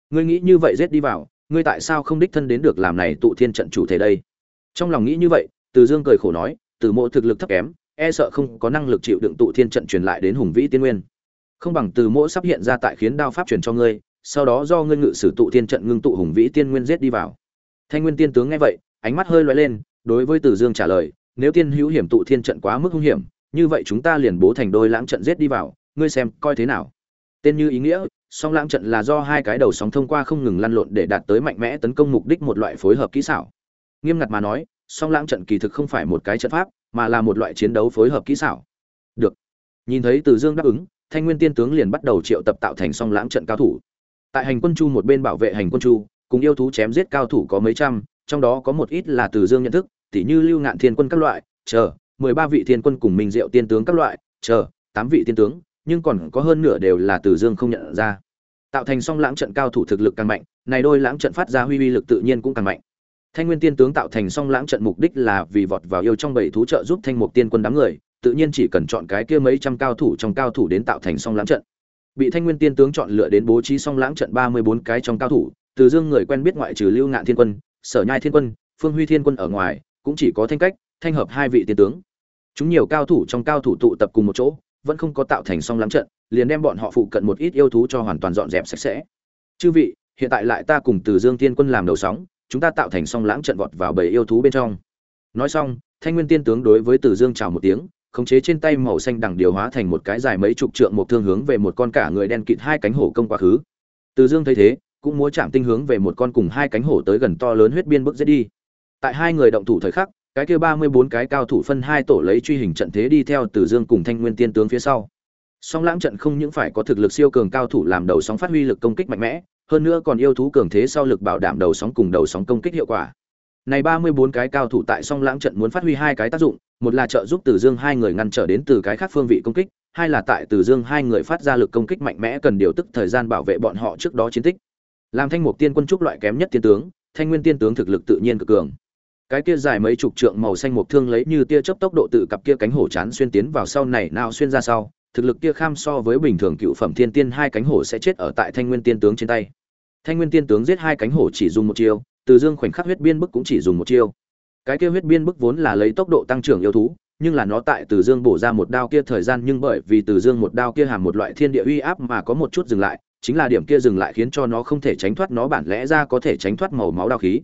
Ngươi nghĩ như vậy giết đi vào, ngươi tại sao không đích thân đến được làm này tụ thiên trận chủ thể đây? Trong lòng nghĩ như vậy, từ dương cười khổ nói, từ mộ thực lực thấp kém e sợ không có năng lực chịu đựng tụ thiên trận truyền lại đến hùng vĩ tiên nguyên. Không bằng từ mộ sắp hiện ra tại khiến đao pháp truyền cho ngươi, sau đó do ngươi ngự sử tụ thiên trận ngưng tụ hùng vĩ tiên nguyên giết đi vào thanh nguyên tiên tướng nghe vậy ánh mắt hơi loay lên đối với Từ Dương trả lời, nếu tiên hữu hiểm tụ thiên trận quá mức hung hiểm, như vậy chúng ta liền bố thành đôi lãng trận giết đi vào, ngươi xem coi thế nào. Tên như ý nghĩa, song lãng trận là do hai cái đầu sóng thông qua không ngừng lăn lộn để đạt tới mạnh mẽ tấn công mục đích một loại phối hợp kỹ xảo. Nghiêm ngặt mà nói song lãng trận kỳ thực không phải một cái trận pháp mà là một loại chiến đấu phối hợp kỹ xảo. Được. Nhìn thấy từ dương đáp ứng thanh nguyên tiên tướng liền bắt đầu triệu tập tạo thành song lãng trận cao thủ. Tại hành quân chu một bên bảo vệ hành quân chu cùng yêu thú chém giết cao thủ có mấy trăm, trong đó có một ít là từ dương nhận thức, tỉ như lưu ngạn thiên quân các loại, chờ, mười ba vị thiên quân cùng minh diệu tiên tướng các loại, chờ, tám vị tiên tướng, nhưng còn có hơn nửa đều là từ dương không nhận ra. Tạo thành song lãng trận cao thủ thực lực càng mạnh, này đôi lãng trận phát ra huy uy lực tự nhiên cũng càng mạnh. Thanh nguyên tiên tướng tạo thành song lãng trận mục đích là vì vọt vào yêu trong bảy thú trợ giúp thanh mục tiên quân đám người, tự nhiên chỉ cần chọn cái kia mấy trăm cao thủ trong cao thủ đến tạo thành song lãng trận. Bị thanh nguyên tiên tướng chọn lựa đến bố trí song lãng trận ba mươi bốn cái trong cao thủ từ dương người quen biết ngoại trừ lưu ngạn thiên quân, sở nhai thiên quân, phương huy thiên quân ở ngoài, cũng chỉ có thanh cách, thanh hợp hai vị tiên tướng. Chúng nhiều cao thủ trong cao thủ tụ tập cùng một chỗ, vẫn không có tạo thành song lắm trận, liền đem bọn họ phụ cận một ít yêu thú cho hoàn toàn dọn dẹp sạch sẽ. Chư vị, hiện tại lại ta cùng từ dương tiên quân làm đầu sóng, chúng ta tạo thành song lãng trận vọt vào bầy yêu thú bên trong. Nói xong, thanh nguyên tiên tướng đối với từ dương chào một tiếng, khống chế trên tay màu xanh đằng điều hóa thành một cái dài mấy chục trượng một thương hướng về một con cả người đen kịt hai cánh hổ công quá khứ. Từ dương thấy thế cũng múa chạm tinh hướng về một con cùng hai cánh hổ tới gần to lớn huyết biên bước giết đi. Tại hai người động thủ thời khắc, cái kia ba mươi bốn cái cao thủ phân hai tổ lấy truy hình trận thế đi theo từ dương cùng thanh nguyên tiên tướng phía sau. Song lãng trận không những phải có thực lực siêu cường cao thủ làm đầu sóng phát huy lực công kích mạnh mẽ, hơn nữa còn yêu thú cường thế sau lực bảo đảm đầu sóng cùng đầu sóng công kích hiệu quả. Này ba mươi bốn cái cao thủ tại song lãng trận muốn phát huy hai cái tác dụng, một là trợ giúp từ dương hai người ngăn trở đến từ cái khác phương vị công kích, hai là tại từ dương hai người phát ra lực công kích mạnh mẽ cần điều tức thời gian bảo vệ bọn họ trước đó chiến tích làm thanh mục tiên quân trúc loại kém nhất tiên tướng, thanh nguyên tiên tướng thực lực tự nhiên cực cường. Cái kia dài mấy chục trượng màu xanh mục thương lấy như tia chớp tốc độ tự cặp kia cánh hổ chán xuyên tiến vào sau này nào xuyên ra sau, thực lực kia kham so với bình thường cựu phẩm thiên tiên hai cánh hổ sẽ chết ở tại thanh nguyên tiên tướng trên tay. Thanh nguyên tiên tướng giết hai cánh hổ chỉ dùng một chiêu, từ dương khoảnh khắc huyết biên bức cũng chỉ dùng một chiêu. Cái kia huyết biên bức vốn là lấy tốc độ tăng trưởng yêu thú, nhưng là nó tại từ dương bổ ra một đao kia thời gian, nhưng bởi vì từ dương một đao kia hàm một loại thiên địa uy áp mà có một chút dừng lại chính là điểm kia dừng lại khiến cho nó không thể tránh thoát, nó bản lẽ ra có thể tránh thoát màu máu đao khí.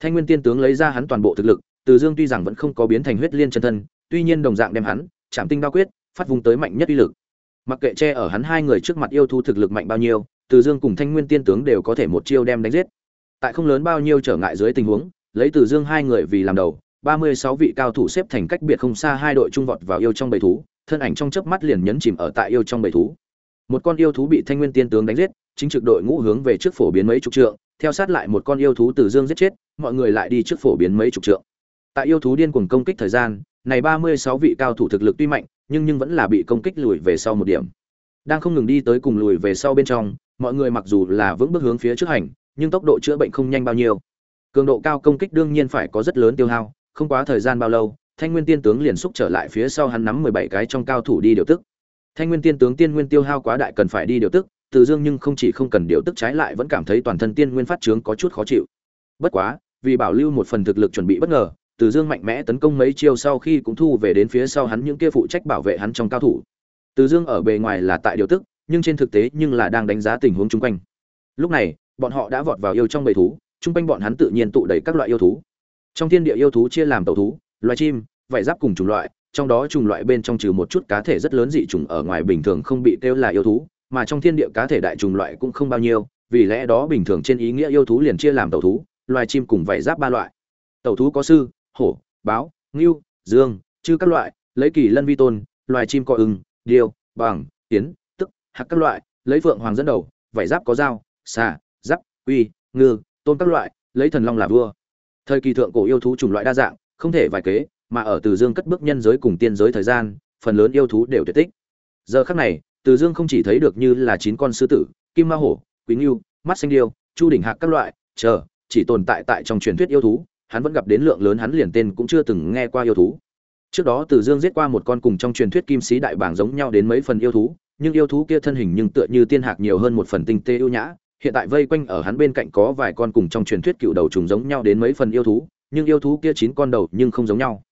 Thanh nguyên tiên tướng lấy ra hắn toàn bộ thực lực, từ dương tuy rằng vẫn không có biến thành huyết liên chân thân, tuy nhiên đồng dạng đem hắn chạm tinh đao quyết, phát vùng tới mạnh nhất uy lực. Mặc kệ che ở hắn hai người trước mặt yêu thú thực lực mạnh bao nhiêu, từ dương cùng thanh nguyên tiên tướng đều có thể một chiêu đem đánh giết. Tại không lớn bao nhiêu trở ngại dưới tình huống, lấy từ dương hai người vì làm đầu, ba mươi sáu vị cao thủ xếp thành cách biệt không xa hai đội trung vọt vào yêu trong bầy thú, thân ảnh trong chớp mắt liền nhấn chìm ở tại yêu trong bầy thú một con yêu thú bị thanh nguyên tiên tướng đánh giết, chính trực đội ngũ hướng về trước phổ biến mấy chục trượng, theo sát lại một con yêu thú từ dương giết chết, mọi người lại đi trước phổ biến mấy chục trượng. Tại yêu thú điên cuồng công kích thời gian, này ba mươi sáu vị cao thủ thực lực tuy mạnh, nhưng nhưng vẫn là bị công kích lùi về sau một điểm. Đang không ngừng đi tới cùng lùi về sau bên trong, mọi người mặc dù là vững bước hướng phía trước hành, nhưng tốc độ chữa bệnh không nhanh bao nhiêu. Cường độ cao công kích đương nhiên phải có rất lớn tiêu hao, không quá thời gian bao lâu, thanh nguyên tiên tướng liền xúc trở lại phía sau hắn nắm mười bảy cái trong cao thủ đi điều tức thanh nguyên tiên tướng tiên nguyên tiêu hao quá đại cần phải đi điều tức, từ dương nhưng không chỉ không cần điều tức trái lại vẫn cảm thấy toàn thân tiên nguyên phát trướng có chút khó chịu. Bất quá, vì bảo lưu một phần thực lực chuẩn bị bất ngờ, từ dương mạnh mẽ tấn công mấy chiêu sau khi cũng thu về đến phía sau hắn những kia phụ trách bảo vệ hắn trong cao thủ. Từ dương ở bề ngoài là tại điều tức, nhưng trên thực tế nhưng là đang đánh giá tình huống chung quanh. Lúc này, bọn họ đã vọt vào yêu trong bầy thú, chung quanh bọn hắn tự nhiên tụ đầy các loại yêu thú. Trong thiên địa yêu thú chia làm tàu thú, loài chim, vảy giáp cùng chủng loại trong đó chủng loại bên trong trừ một chút cá thể rất lớn dị chủng ở ngoài bình thường không bị kêu là yêu thú, mà trong thiên địa cá thể đại chủng loại cũng không bao nhiêu, vì lẽ đó bình thường trên ý nghĩa yêu thú liền chia làm tẩu thú, loài chim cùng vảy giáp ba loại. Tẩu thú có sư, hổ, báo, ngưu, dương, chư các loại, lấy kỳ lân vi tôn, loài chim có ưng, điêu, bằng, tiến, tức, hạc các loại, lấy phượng hoàng dẫn đầu, vảy giáp có dao, xà, giáp uy ngư, tôn các loại, lấy thần long là vua. Thời kỳ thượng cổ yêu thú chủng loại đa dạng, không thể vài kế mà ở từ dương cất bước nhân giới cùng tiên giới thời gian, phần lớn yêu thú đều tuyệt tích. Giờ khắc này, từ dương không chỉ thấy được như là chín con sư tử, kim ma hổ quý ngưu, mắt xanh điêu, chu đỉnh hạc các loại, chờ, chỉ tồn tại tại trong truyền thuyết yêu thú, hắn vẫn gặp đến lượng lớn hắn liền tên cũng chưa từng nghe qua yêu thú. Trước đó từ dương giết qua một con cùng trong truyền thuyết kim sĩ đại bảng giống nhau đến mấy phần yêu thú, nhưng yêu thú kia thân hình nhưng tựa như tiên hạc nhiều hơn một phần tinh tế yêu nhã, hiện tại vây quanh ở hắn bên cạnh có vài con cùng trong truyền thuyết cựu đầu trùng giống nhau đến mấy phần yêu thú, nhưng yêu thú kia chín con đầu nhưng không giống nhau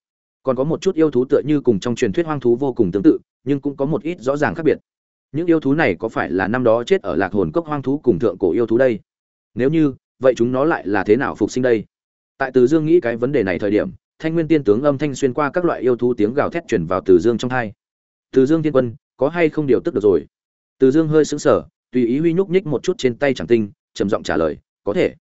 còn có một chút yêu thú tựa như cùng trong truyền thuyết hoang thú vô cùng tương tự, nhưng cũng có một ít rõ ràng khác biệt. Những yêu thú này có phải là năm đó chết ở lạc hồn cốc hoang thú cùng thượng cổ yêu thú đây? Nếu như, vậy chúng nó lại là thế nào phục sinh đây? Tại từ dương nghĩ cái vấn đề này thời điểm, thanh nguyên tiên tướng âm thanh xuyên qua các loại yêu thú tiếng gào thét chuyển vào từ dương trong thai từ dương tiên quân, có hay không điều tức được rồi? Từ dương hơi sững sờ, tùy ý huy nhúc nhích một chút trên tay chẳng tinh, trầm giọng trả lời, có thể.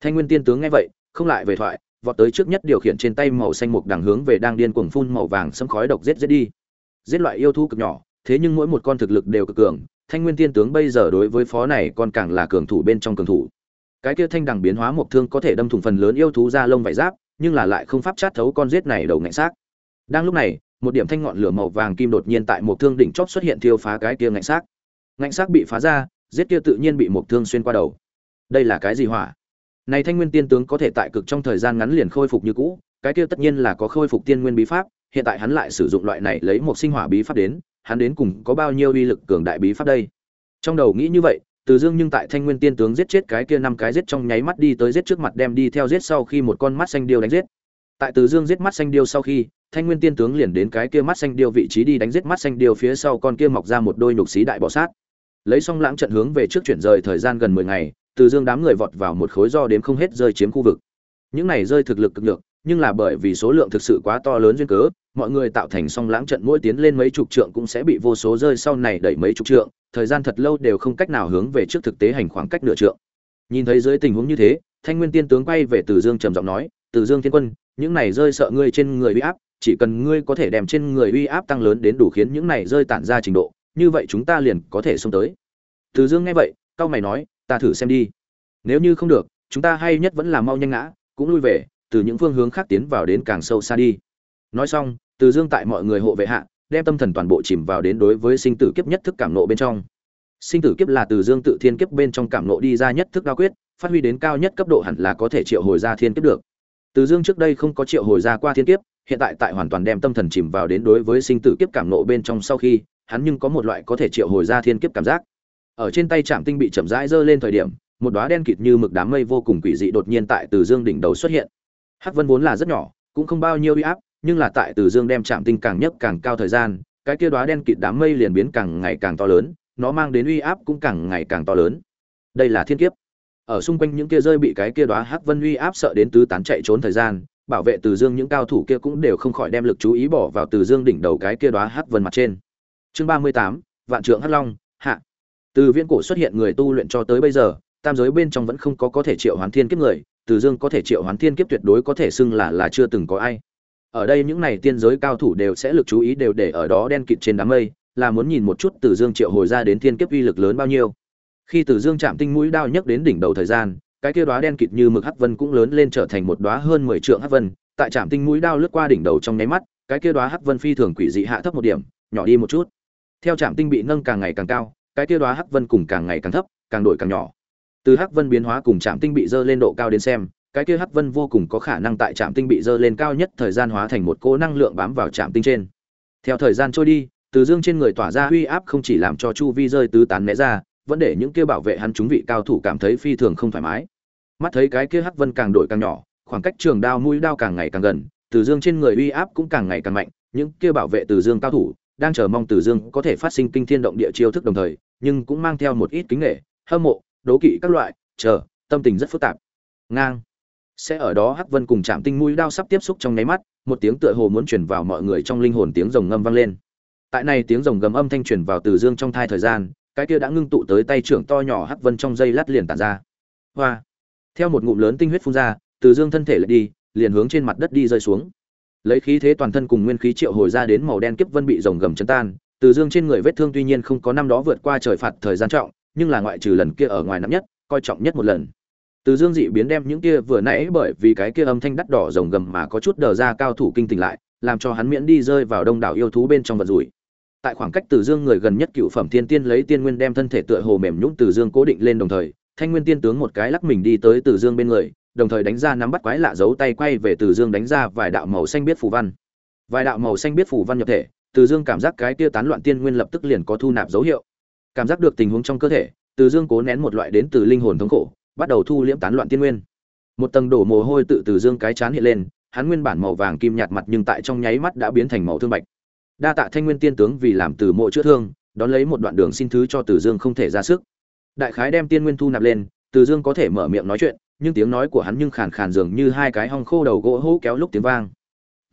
Thanh nguyên tiên tướng nghe vậy, không lại về thoại vọt tới trước nhất điều khiển trên tay màu xanh mục đằng hướng về đang điên cuồng phun màu vàng sấm khói độc giết giết đi. Giết loại yêu thú cực nhỏ, thế nhưng mỗi một con thực lực đều cực cường, thanh nguyên tiên tướng bây giờ đối với phó này còn càng là cường thủ bên trong cường thủ. Cái kia thanh đằng biến hóa một thương có thể đâm thủng phần lớn yêu thú ra lông vải giáp, nhưng là lại không pháp chát thấu con giết này đầu ngạnh xác. Đang lúc này, một điểm thanh ngọn lửa màu vàng kim đột nhiên tại một thương đỉnh chóp xuất hiện thiêu phá cái kia ngạnh xác. Ngạnh xác bị phá ra, giết kia tự nhiên bị một thương xuyên qua đầu. Đây là cái gì hỏa? Này thanh nguyên tiên tướng có thể tại cực trong thời gian ngắn liền khôi phục như cũ, cái kia tất nhiên là có khôi phục tiên nguyên bí pháp, hiện tại hắn lại sử dụng loại này lấy một sinh hỏa bí pháp đến, hắn đến cùng có bao nhiêu uy lực cường đại bí pháp đây? Trong đầu nghĩ như vậy, từ dương nhưng tại thanh nguyên tiên tướng giết chết cái kia năm cái giết trong nháy mắt đi tới giết trước mặt đem đi theo giết sau khi một con mắt xanh điêu đánh giết. Tại từ dương giết mắt xanh điêu sau khi, thanh nguyên tiên tướng liền đến cái kia mắt xanh điêu vị trí đi đánh giết mắt xanh điêu phía sau con kia mọc ra một đôi nhục xí đại bọ sát. Lấy xong lãng trận hướng về trước chuyển rời thời gian gần mười ngày từ dương đám người vọt vào một khối do đếm không hết rơi chiếm khu vực. Những này rơi thực lực cực lực nhưng là bởi vì số lượng thực sự quá to lớn duyên cớ, mọi người tạo thành song lãng trận mỗi tiến lên mấy chục trượng cũng sẽ bị vô số rơi sau này đẩy mấy chục trượng, thời gian thật lâu đều không cách nào hướng về trước thực tế hành khoảng cách nửa trượng. Nhìn thấy dưới tình huống như thế, thanh nguyên tiên tướng quay về từ dương trầm giọng nói, từ dương thiên quân, những này rơi sợ ngươi trên người uy áp, chỉ cần ngươi có thể đem trên người uy áp tăng lớn đến đủ khiến những này rơi tản ra trình độ, như vậy chúng ta liền có thể xông tới. Từ dương nghe vậy cao mày nói ta thử xem đi. Nếu như không được, chúng ta hay nhất vẫn là mau nhanh ngã, cũng lui về, từ những phương hướng khác tiến vào đến càng sâu xa đi. Nói xong, từ dương tại mọi người hộ vệ hạ, đem tâm thần toàn bộ chìm vào đến đối với sinh tử kiếp nhất thức cảm nộ bên trong. Sinh tử kiếp là từ dương tự thiên kiếp bên trong cảm nộ đi ra nhất thức đa quyết, phát huy đến cao nhất cấp độ hẳn là có thể triệu hồi ra thiên kiếp được. Từ dương trước đây không có triệu hồi ra qua thiên kiếp, hiện tại tại hoàn toàn đem tâm thần chìm vào đến đối với sinh tử kiếp cảm nộ bên trong sau khi, hắn nhưng có một loại có thể triệu hồi ra thiên kiếp cảm giác ở trên tay trạm tinh bị chậm rãi giơ lên thời điểm, một đóa đen kịt như mực đám mây vô cùng quỷ dị đột nhiên tại từ dương đỉnh đầu xuất hiện. Hắc vân vốn là rất nhỏ, cũng không bao nhiêu uy áp, nhưng là tại từ dương đem chạm tinh càng nhất càng cao thời gian, cái kia đóa đen kịt đám mây liền biến càng ngày càng to lớn, nó mang đến uy áp cũng càng ngày càng to lớn. Đây là thiên kiếp. Ở xung quanh những kia rơi bị cái kia đóa hắc vân uy áp sợ đến tứ tán chạy trốn thời gian, bảo vệ từ dương những cao thủ kia cũng đều không khỏi đem lực chú ý bỏ vào từ dương đỉnh đầu cái kia đóa hắc vân mặt trên. Chương ba mươi tám, vạn trượng hắc long, hạ từ viễn cổ xuất hiện người tu luyện cho tới bây giờ, tam giới bên trong vẫn không có có thể triệu hoán thiên kiếp người, từ dương có thể triệu hoán thiên kiếp tuyệt đối có thể xưng là là chưa từng có ai. Ở đây những này tiên giới cao thủ đều sẽ lực chú ý đều để ở đó đen kịt trên đám mây, là muốn nhìn một chút từ dương triệu hồi ra đến thiên kiếp uy lực lớn bao nhiêu. Khi từ dương chạm tinh mũi đao nhấc đến đỉnh đầu thời gian, cái kia đóa đen kịt như mực hắc vân cũng lớn lên trở thành một đóa hơn mười trượng hắc vân, tại trạm tinh mũi đao lướt qua đỉnh đầu trong nháy mắt, cái kia đóa hắc vân phi thường quỷ dị hạ thấp một điểm, nhỏ đi một chút. Theo trạm tinh bị nâng càng ngày càng cao cái kia đóa hắc vân cùng càng ngày càng thấp, càng đổi càng nhỏ. Từ hắc vân biến hóa cùng trạm tinh bị dơ lên độ cao đến xem, cái kia hắc vân vô cùng có khả năng tại trạm tinh bị dơ lên cao nhất thời gian hóa thành một cỗ năng lượng bám vào trạm tinh trên. Theo thời gian trôi đi, từ dương trên người tỏa ra uy áp không chỉ làm cho chu vi rơi tứ tán né ra, vẫn để những kia bảo vệ hắn chúng vị cao thủ cảm thấy phi thường không thoải mái. Mắt thấy cái kia hắc vân càng đổi càng nhỏ, khoảng cách trường đao mũi đao càng ngày càng gần, từ dương trên người uy áp cũng càng ngày càng mạnh, những kia bảo vệ từ dương cao thủ đang chờ mong từ dương có thể phát sinh kinh thiên động địa chiêu thức đồng thời, nhưng cũng mang theo một ít kính nghệ hâm mộ, đố kỵ các loại, chờ, tâm tình rất phức tạp. Ngang. Sẽ ở đó hắc vân cùng chạm tinh mũi đao sắp tiếp xúc trong nháy mắt, một tiếng tựa hồ muốn truyền vào mọi người trong linh hồn tiếng rồng ngâm vang lên. Tại này tiếng rồng gầm âm thanh truyền vào từ dương trong thai thời gian, cái kia đã ngưng tụ tới tay trưởng to nhỏ hắc vân trong dây lát liền tản ra. Hoa. Theo một ngụm lớn tinh huyết phun ra, từ dương thân thể lại đi, liền hướng trên mặt đất đi rơi xuống lấy khí thế toàn thân cùng nguyên khí triệu hồi ra đến màu đen kiếp vân bị rồng gầm chấn tan, từ dương trên người vết thương tuy nhiên không có năm đó vượt qua trời phạt thời gian trọng, nhưng là ngoại trừ lần kia ở ngoài nặng nhất, coi trọng nhất một lần. Từ dương dị biến đem những kia vừa nãy bởi vì cái kia âm thanh đắt đỏ rồng gầm mà có chút đờ ra cao thủ kinh tỉnh lại, làm cho hắn miễn đi rơi vào đông đảo yêu thú bên trong vật rủi. Tại khoảng cách từ dương người gần nhất cựu phẩm thiên tiên lấy tiên nguyên đem thân thể tựa hồ mềm nhũng từ dương cố định lên đồng thời, thanh nguyên tiên tướng một cái lắc mình đi tới từ dương bên người đồng thời đánh ra nắm bắt quái lạ giấu tay quay về từ dương đánh ra vài đạo màu xanh biết phù văn. Vài đạo màu xanh biết phù văn nhập thể, từ dương cảm giác cái kia tán loạn tiên nguyên lập tức liền có thu nạp dấu hiệu. Cảm giác được tình huống trong cơ thể, từ dương cố nén một loại đến từ linh hồn thống khổ, bắt đầu thu liễm tán loạn tiên nguyên. Một tầng đổ mồ hôi tự từ dương cái chán hiện lên, hắn nguyên bản màu vàng kim nhạt mặt nhưng tại trong nháy mắt đã biến thành màu thương bạch. Đa tạ thanh nguyên tiên tướng vì làm từ mộ chữa thương, đón lấy một đoạn đường xin thứ cho từ dương không thể ra sức. Đại khái đem tiên nguyên thu nạp lên, từ dương có thể mở miệng nói chuyện nhưng tiếng nói của hắn nhưng khàn khàn dường như hai cái hong khô đầu gỗ hô kéo lúc tiếng vang.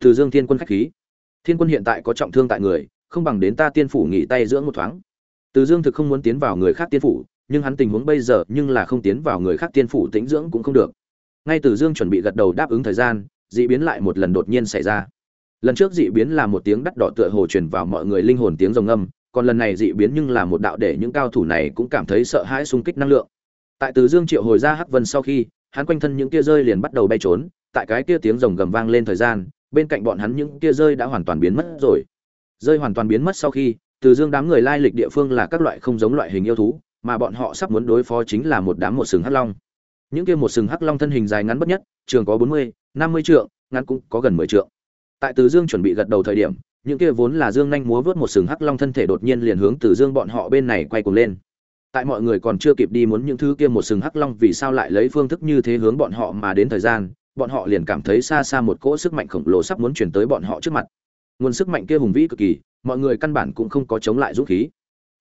Từ dương thiên quân khách khí. Thiên quân hiện tại có trọng thương tại người, không bằng đến ta tiên phủ nghỉ tay dưỡng một thoáng. Từ dương thực không muốn tiến vào người khác tiên phủ, nhưng hắn tình huống bây giờ nhưng là không tiến vào người khác tiên phủ tĩnh dưỡng cũng không được. Ngay từ dương chuẩn bị gật đầu đáp ứng thời gian, dị biến lại một lần đột nhiên xảy ra. Lần trước dị biến là một tiếng đắt đỏ tựa hồ truyền vào mọi người linh hồn tiếng rồng âm, còn lần này dị biến nhưng là một đạo để những cao thủ này cũng cảm thấy sợ hãi xung kích năng lượng. Tại từ dương triệu hồi ra hắc vân sau khi hắn quanh thân những tia rơi liền bắt đầu bay trốn, tại cái kia tiếng rồng gầm vang lên thời gian, bên cạnh bọn hắn những tia rơi đã hoàn toàn biến mất rồi. Rơi hoàn toàn biến mất sau khi, từ dương đám người lai lịch địa phương là các loại không giống loại hình yêu thú, mà bọn họ sắp muốn đối phó chính là một đám một sừng hắc long. Những kia một sừng hắc long thân hình dài ngắn bất nhất, trường có bốn mươi, năm mươi trượng, ngắn cũng có gần mười trượng. Tại từ dương chuẩn bị gật đầu thời điểm, những kia vốn là dương nhanh múa vớt một sừng hắc long thân thể đột nhiên liền hướng từ dương bọn họ bên này quay cuồng lên tại mọi người còn chưa kịp đi muốn những thứ kia một sừng hắc long vì sao lại lấy phương thức như thế hướng bọn họ mà đến thời gian, bọn họ liền cảm thấy xa xa một cỗ sức mạnh khổng lồ sắp muốn chuyển tới bọn họ trước mặt. Nguồn sức mạnh kia hùng vĩ cực kỳ, mọi người căn bản cũng không có chống lại dũng khí.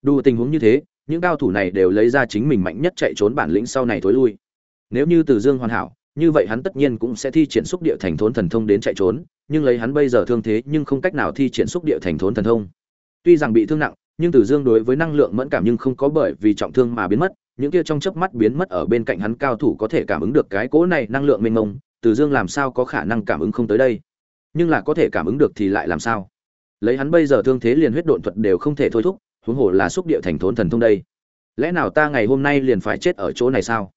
Đủ tình huống như thế, những cao thủ này đều lấy ra chính mình mạnh nhất chạy trốn bản lĩnh sau này thối lui. Nếu như từ dương hoàn hảo, như vậy hắn tất nhiên cũng sẽ thi triển xúc địa thành thốn thần thông đến chạy trốn, nhưng lấy hắn bây giờ thương thế nhưng không cách nào thi triển xúc địa thành thốn thần thông. Tuy rằng bị thương nặng nhưng Từ Dương đối với năng lượng mẫn cảm nhưng không có bởi vì trọng thương mà biến mất, những kia trong chớp mắt biến mất ở bên cạnh hắn cao thủ có thể cảm ứng được cái cỗ này năng lượng mênh mông, Từ Dương làm sao có khả năng cảm ứng không tới đây? Nhưng là có thể cảm ứng được thì lại làm sao? Lấy hắn bây giờ thương thế liền huyết độn thuật đều không thể thôi thúc, huống hồ là xúc địa thành thốn thần thông đây. Lẽ nào ta ngày hôm nay liền phải chết ở chỗ này sao?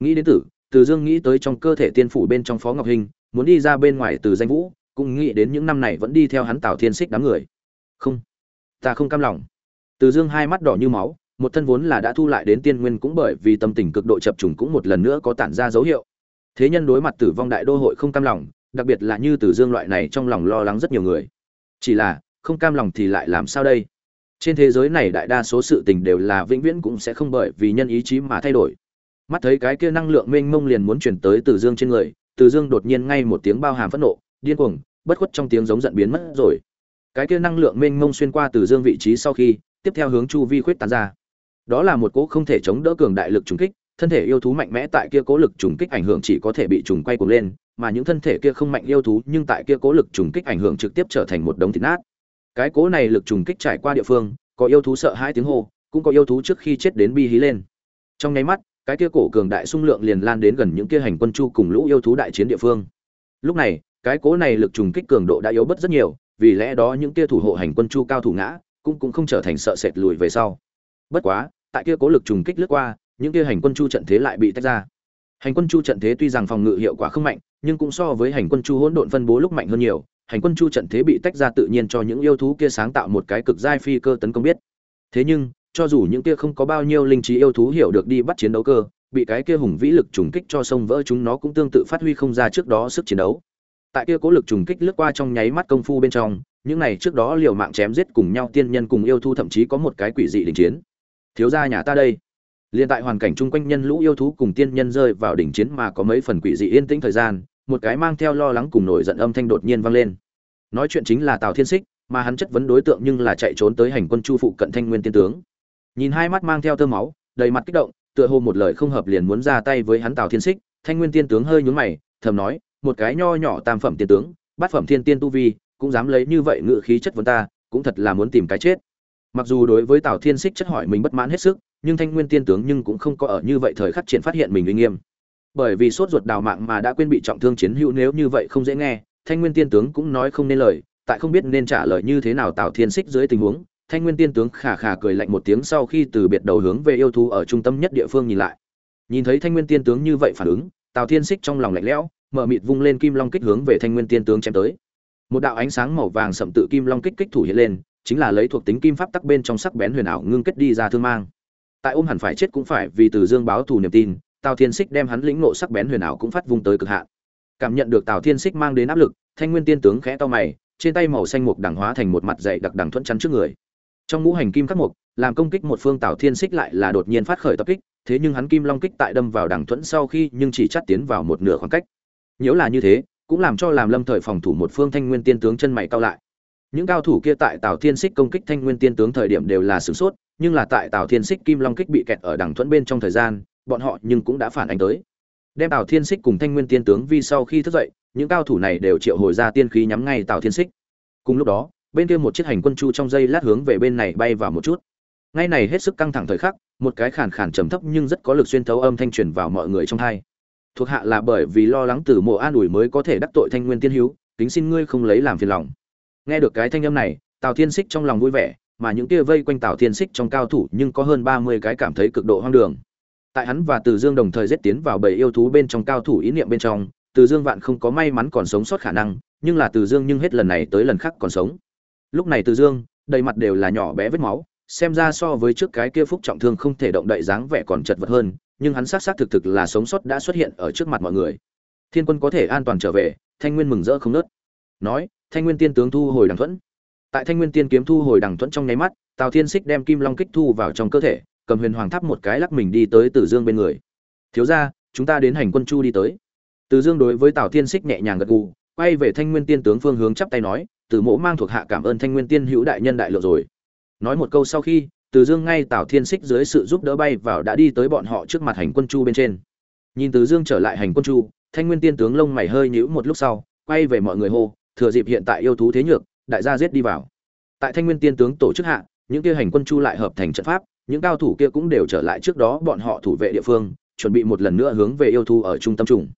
Nghĩ đến tử, Từ Dương nghĩ tới trong cơ thể tiên phủ bên trong Phó Ngọc Hình, muốn đi ra bên ngoài từ danh vũ, cũng nghĩ đến những năm này vẫn đi theo hắn Tào Thiên Xích đám người. Không, ta không cam lòng. Từ Dương hai mắt đỏ như máu, một thân vốn là đã thu lại đến tiên nguyên cũng bởi vì tâm tình cực độ chập trùng cũng một lần nữa có tản ra dấu hiệu. Thế nhân đối mặt tử vong đại đô hội không cam lòng, đặc biệt là như Từ Dương loại này trong lòng lo lắng rất nhiều người. Chỉ là, không cam lòng thì lại làm sao đây? Trên thế giới này đại đa số sự tình đều là vĩnh viễn cũng sẽ không bởi vì nhân ý chí mà thay đổi. Mắt thấy cái kia năng lượng mênh mông liền muốn truyền tới Từ Dương trên người, Từ Dương đột nhiên ngay một tiếng bao hàm phẫn nộ, điên cuồng, bất khuất trong tiếng giống giận biến mất rồi. Cái kia năng lượng mênh mông xuyên qua Từ Dương vị trí sau khi, tiếp theo hướng chu vi khuyết tán ra. Đó là một cỗ không thể chống đỡ cường đại lực trùng kích, thân thể yêu thú mạnh mẽ tại kia cố lực trùng kích ảnh hưởng chỉ có thể bị trùng quay cuồng lên, mà những thân thể kia không mạnh yêu thú nhưng tại kia cố lực trùng kích ảnh hưởng trực tiếp trở thành một đống thịt nát. Cái cố này lực trùng kích trải qua địa phương, có yêu thú sợ hai tiếng hô, cũng có yêu thú trước khi chết đến bi hí lên. Trong nháy mắt, cái kia cổ cường đại xung lượng liền lan đến gần những kia hành quân chu cùng lũ yêu thú đại chiến địa phương. Lúc này, cái cố này lực trùng kích cường độ đã yếu bất rất nhiều, vì lẽ đó những kia thủ hộ hành quân chu cao thủ ngã cũng cũng không trở thành sợ sệt lùi về sau. Bất quá, tại kia cố lực trùng kích lướt qua, những kia hành quân chu trận thế lại bị tách ra. Hành quân chu trận thế tuy rằng phòng ngự hiệu quả không mạnh, nhưng cũng so với hành quân chu hỗn độn phân bố lúc mạnh hơn nhiều. Hành quân chu trận thế bị tách ra tự nhiên cho những yêu thú kia sáng tạo một cái cực giai phi cơ tấn công biết. Thế nhưng, cho dù những kia không có bao nhiêu linh trí yêu thú hiểu được đi bắt chiến đấu cơ, bị cái kia hùng vĩ lực trùng kích cho sông vỡ chúng nó cũng tương tự phát huy không ra trước đó sức chiến đấu. Tại kia cố lực trùng kích lướt qua trong nháy mắt công phu bên trong những này trước đó liều mạng chém giết cùng nhau tiên nhân cùng yêu thú thậm chí có một cái quỷ dị đỉnh chiến. Thiếu gia nhà ta đây. Liên tại hoàn cảnh chung quanh nhân lũ yêu thú cùng tiên nhân rơi vào đỉnh chiến mà có mấy phần quỷ dị yên tĩnh thời gian, một cái mang theo lo lắng cùng nổi giận âm thanh đột nhiên vang lên. Nói chuyện chính là tào thiên xích mà hắn chất vấn đối tượng nhưng là chạy trốn tới hành quân chu phụ cận thanh nguyên tiên tướng. Nhìn hai mắt mang theo tơ máu, đầy mặt kích động, tựa hồ một lời không hợp liền muốn ra tay với hắn tào thiên xích thanh nguyên tiên tướng hơi nhún mày, thầm nói, một cái nho nhỏ tam phẩm tiên tướng, bát phẩm thiên tiên tu vi cũng dám lấy như vậy ngự khí chất vấn ta, cũng thật là muốn tìm cái chết. Mặc dù đối với tào thiên xích chất hỏi mình bất mãn hết sức, nhưng thanh nguyên tiên tướng nhưng cũng không có ở như vậy thời khắc triển phát hiện mình uy nghiêm. Bởi vì sốt ruột đào mạng mà đã quên bị trọng thương chiến hữu nếu như vậy không dễ nghe, thanh nguyên tiên tướng cũng nói không nên lời, tại không biết nên trả lời như thế nào tào thiên xích dưới tình huống, thanh nguyên tiên tướng khà khà cười lạnh một tiếng sau khi từ biệt đầu hướng về yêu thú ở trung tâm nhất địa phương nhìn lại. Nhìn thấy thanh nguyên tiên tướng như vậy phản ứng, tào thiên xích trong lòng lạnh lẽo, mở mịt vung lên kim long kích hướng về thanh nguyên tiên tướng chém tới một đạo ánh sáng màu vàng sậm tự kim long kích kích thủ hiện lên, chính là lấy thuộc tính kim pháp tắc bên trong sắc bén huyền ảo ngưng kết đi ra thương mang. Tại ôm hẳn phải chết cũng phải vì từ dương báo thù niềm tin, tào thiên xích đem hắn lĩnh nộ sắc bén huyền ảo cũng phát vung tới cực hạn. Cảm nhận được tào thiên xích mang đến áp lực, thanh nguyên tiên tướng khẽ to mày, trên tay màu xanh mục đằng hóa thành một mặt dày đặc đằng thuẫn chắn trước người. Trong ngũ hành kim khắc mục, làm công kích một phương tào thiên xích lại là đột nhiên phát khởi tập kích, thế nhưng hắn kim long kích tại đâm vào đằng thuẫn sau khi nhưng chỉ chắt tiến vào một nửa khoảng cách. Nếu là như thế cũng làm cho làm lâm thời phòng thủ một phương thanh nguyên tiên tướng chân mày cao lại. Những cao thủ kia tại tào thiên xích công kích thanh nguyên tiên tướng thời điểm đều là sửng sốt, nhưng là tại tào thiên xích kim long kích bị kẹt ở đằng thuẫn bên trong thời gian, bọn họ nhưng cũng đã phản ánh tới. Đem tào thiên xích cùng thanh nguyên tiên tướng vì sau khi thức dậy, những cao thủ này đều triệu hồi ra tiên khí nhắm ngay tào thiên xích cùng lúc đó, bên kia một chiếc hành quân chu trong dây lát hướng về bên này bay vào một chút. Ngay này hết sức căng thẳng thời khắc, một cái khàn khàn trầm thấp nhưng rất có lực xuyên thấu âm thanh truyền vào mọi người trong hai thuộc hạ là bởi vì lo lắng từ mộ an ủi mới có thể đắc tội thanh nguyên tiên hữu kính xin ngươi không lấy làm phiền lòng. Nghe được cái thanh âm này, tào thiên xích trong lòng vui vẻ, mà những kia vây quanh tào thiên xích trong cao thủ nhưng có hơn ba mươi cái cảm thấy cực độ hoang đường. Tại hắn và từ dương đồng thời giết tiến vào bầy yêu thú bên trong cao thủ ý niệm bên trong, từ dương vạn không có may mắn còn sống sót khả năng, nhưng là từ dương nhưng hết lần này tới lần khác còn sống. Lúc này từ dương, đầy mặt đều là nhỏ bé vết máu, xem ra so với trước cái kia phúc trọng thương không thể động đậy dáng vẻ còn chật vật hơn nhưng hắn xác xác thực thực là sống sót đã xuất hiện ở trước mặt mọi người. Thiên quân có thể an toàn trở về, thanh nguyên mừng rỡ không nớt. Nói, thanh nguyên tiên tướng thu hồi đằng thuẫn. Tại thanh nguyên tiên kiếm thu hồi đằng thuẫn trong nháy mắt, tào thiên xích đem kim long kích thu vào trong cơ thể, cầm huyền hoàng tháp một cái lắc mình đi tới từ dương bên người. Thiếu ra chúng ta đến hành quân chu đi tới. Từ dương đối với tào thiên xích nhẹ nhàng gật gù, quay về thanh nguyên tiên tướng phương hướng chắp tay nói, từ mỗ mang thuộc hạ cảm ơn thanh nguyên tiên hữu đại nhân đại lượng rồi. Nói một câu sau khi từ dương ngay tào thiên xích dưới sự giúp đỡ bay vào đã đi tới bọn họ trước mặt hành quân chu bên trên. Nhìn từ dương trở lại hành quân chu, thanh nguyên tiên tướng lông mày hơi nhíu một lúc sau, quay về mọi người hô, thừa dịp hiện tại yêu thú thế nhược, đại gia giết đi vào. Tại thanh nguyên tiên tướng tổ chức hạ, những kia hành quân chu lại hợp thành trận pháp, những cao thủ kia cũng đều trở lại trước đó bọn họ thủ vệ địa phương, chuẩn bị một lần nữa hướng về yêu thú ở trung tâm trùng.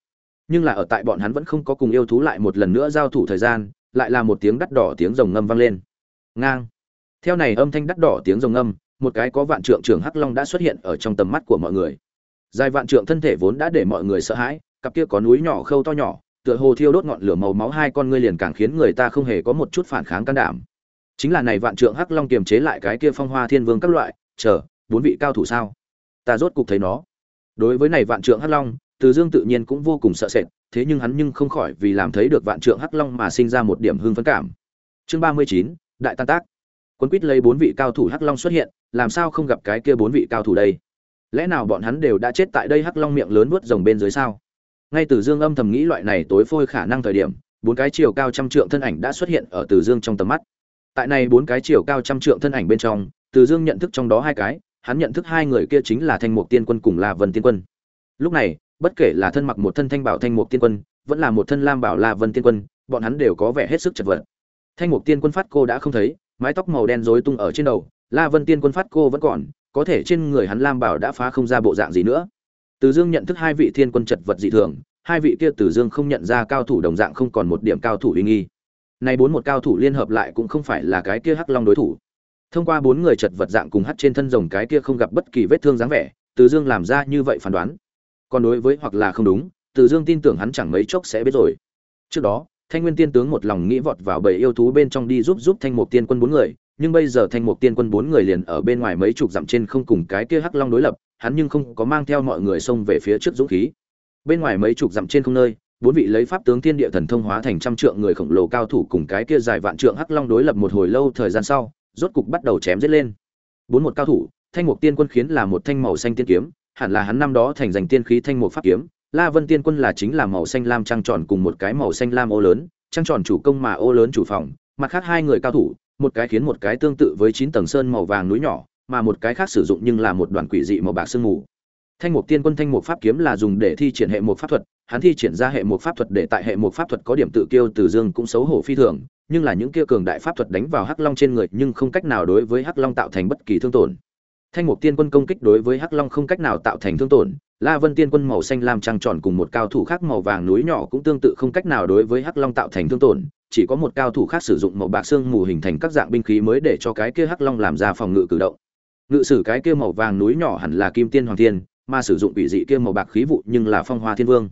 Nhưng là ở tại bọn hắn vẫn không có cùng yêu thú lại một lần nữa giao thủ thời gian, lại là một tiếng đắt đỏ tiếng rồng ngâm vang lên. Ngang. Theo này âm thanh đắt đỏ tiếng rồng ngâm một cái có vạn trượng trưởng hắc long đã xuất hiện ở trong tầm mắt của mọi người. Dài vạn trượng thân thể vốn đã để mọi người sợ hãi, cặp kia có núi nhỏ khâu to nhỏ, tựa hồ thiêu đốt ngọn lửa màu máu hai con ngươi liền càng khiến người ta không hề có một chút phản kháng can đảm. Chính là này vạn trượng hắc long kiềm chế lại cái kia phong hoa thiên vương các loại, chờ, bốn vị cao thủ sao? Ta rốt cục thấy nó. Đối với này vạn trượng hắc long, từ dương tự nhiên cũng vô cùng sợ sệt, thế nhưng hắn nhưng không khỏi vì làm thấy được vạn trượng hắc long mà sinh ra một điểm hương phấn cảm. Chương ba mươi chín, đại tan tác quân quýt lấy bốn vị cao thủ hắc long xuất hiện, làm sao không gặp cái kia bốn vị cao thủ đây? Lẽ nào bọn hắn đều đã chết tại đây hắc long miệng lớn vuốt rồng bên dưới sao? Ngay từ dương âm thầm nghĩ loại này tối phôi khả năng thời điểm, bốn cái chiều cao trăm trượng thân ảnh đã xuất hiện ở từ dương trong tầm mắt. Tại này bốn cái chiều cao trăm trượng thân ảnh bên trong, từ dương nhận thức trong đó hai cái, hắn nhận thức hai người kia chính là thanh mục tiên quân cùng la vân tiên quân. Lúc này, bất kể là thân mặc một thân thanh bảo thanh mục tiên quân, vẫn là một thân lam bảo la vân tiên quân, bọn hắn đều có vẻ hết sức chật vật. Thanh mục tiên quân phát cô đã không thấy mái tóc màu đen rối tung ở trên đầu, la vân tiên quân phát cô vẫn còn, có thể trên người hắn lam bảo đã phá không ra bộ dạng gì nữa. Từ dương nhận thức hai vị thiên quân chật vật dị thường, hai vị kia từ dương không nhận ra cao thủ đồng dạng không còn một điểm cao thủ uy nghi. Nay bốn một cao thủ liên hợp lại cũng không phải là cái kia hắc long đối thủ. Thông qua bốn người chật vật dạng cùng hắt trên thân rồng cái kia không gặp bất kỳ vết thương dáng vẻ, từ dương làm ra như vậy phán đoán. Còn đối với hoặc là không đúng, từ dương tin tưởng hắn chẳng mấy chốc sẽ biết rồi. Trước đó thanh nguyên tiên tướng một lòng nghĩ vọt vào bầy yêu thú bên trong đi giúp giúp thanh mục tiên quân bốn người, nhưng bây giờ thanh mục tiên quân bốn người liền ở bên ngoài mấy chục dặm trên không cùng cái kia hắc long đối lập, hắn nhưng không có mang theo mọi người xông về phía trước dũng khí. Bên ngoài mấy chục dặm trên không nơi, bốn vị lấy pháp tướng thiên địa thần thông hóa thành trăm trượng người khổng lồ cao thủ cùng cái kia dài vạn trượng hắc long đối lập một hồi lâu thời gian sau, rốt cục bắt đầu chém giết lên. Bốn một cao thủ, thanh mục tiên quân khiến là một thanh màu xanh tiên kiếm, hẳn là hắn năm đó thành giành tiên khí thanh mục pháp kiếm la vân tiên quân là chính là màu xanh lam trăng tròn cùng một cái màu xanh lam ô lớn, trăng tròn chủ công mà ô lớn chủ phòng, mặt khác hai người cao thủ, một cái khiến một cái tương tự với chín tầng sơn màu vàng núi nhỏ, mà một cái khác sử dụng nhưng là một đoàn quỷ dị màu bạc sương mù. Thanh mục tiên quân thanh mục pháp kiếm là dùng để thi triển hệ mục pháp thuật, hắn thi triển ra hệ mục pháp thuật để tại hệ mục pháp thuật có điểm tự kiêu từ dương cũng xấu hổ phi thường, nhưng là những kia cường đại pháp thuật đánh vào hắc long trên người nhưng không cách nào đối với hắc long tạo thành bất kỳ thương tổn thanh mục tiên quân công kích đối với hắc long không cách nào tạo thành thương tổn, la vân tiên quân màu xanh lam trăng tròn cùng một cao thủ khác màu vàng núi nhỏ cũng tương tự không cách nào đối với hắc long tạo thành thương tổn, chỉ có một cao thủ khác sử dụng màu bạc xương mù hình thành các dạng binh khí mới để cho cái kia hắc long làm ra phòng ngự cử động. Ngự sử cái kia màu vàng núi nhỏ hẳn là kim tiên hoàng thiên, mà sử dụng ủy dị kia màu bạc khí vụ nhưng là phong hoa thiên vương.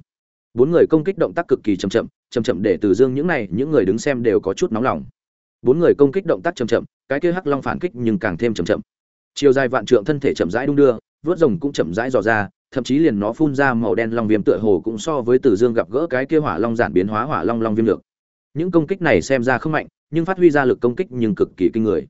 Bốn người công kích động tác cực kỳ chậm chậm chậm chậm để từ dương những này, những người đứng xem đều có chút nóng lòng. Bốn người công kích động tác chậm chậm, cái kia hắc long phản kích nhưng càng thêm chậm chậm chiều dài vạn trượng thân thể chậm rãi đung đưa, vớt rồng cũng chậm rãi dò ra, thậm chí liền nó phun ra màu đen long viêm tựa hồ cũng so với từ dương gặp gỡ cái kia hỏa long giản biến hóa hỏa long long viêm được những công kích này xem ra không mạnh, nhưng phát huy ra lực công kích nhưng cực kỳ kinh người.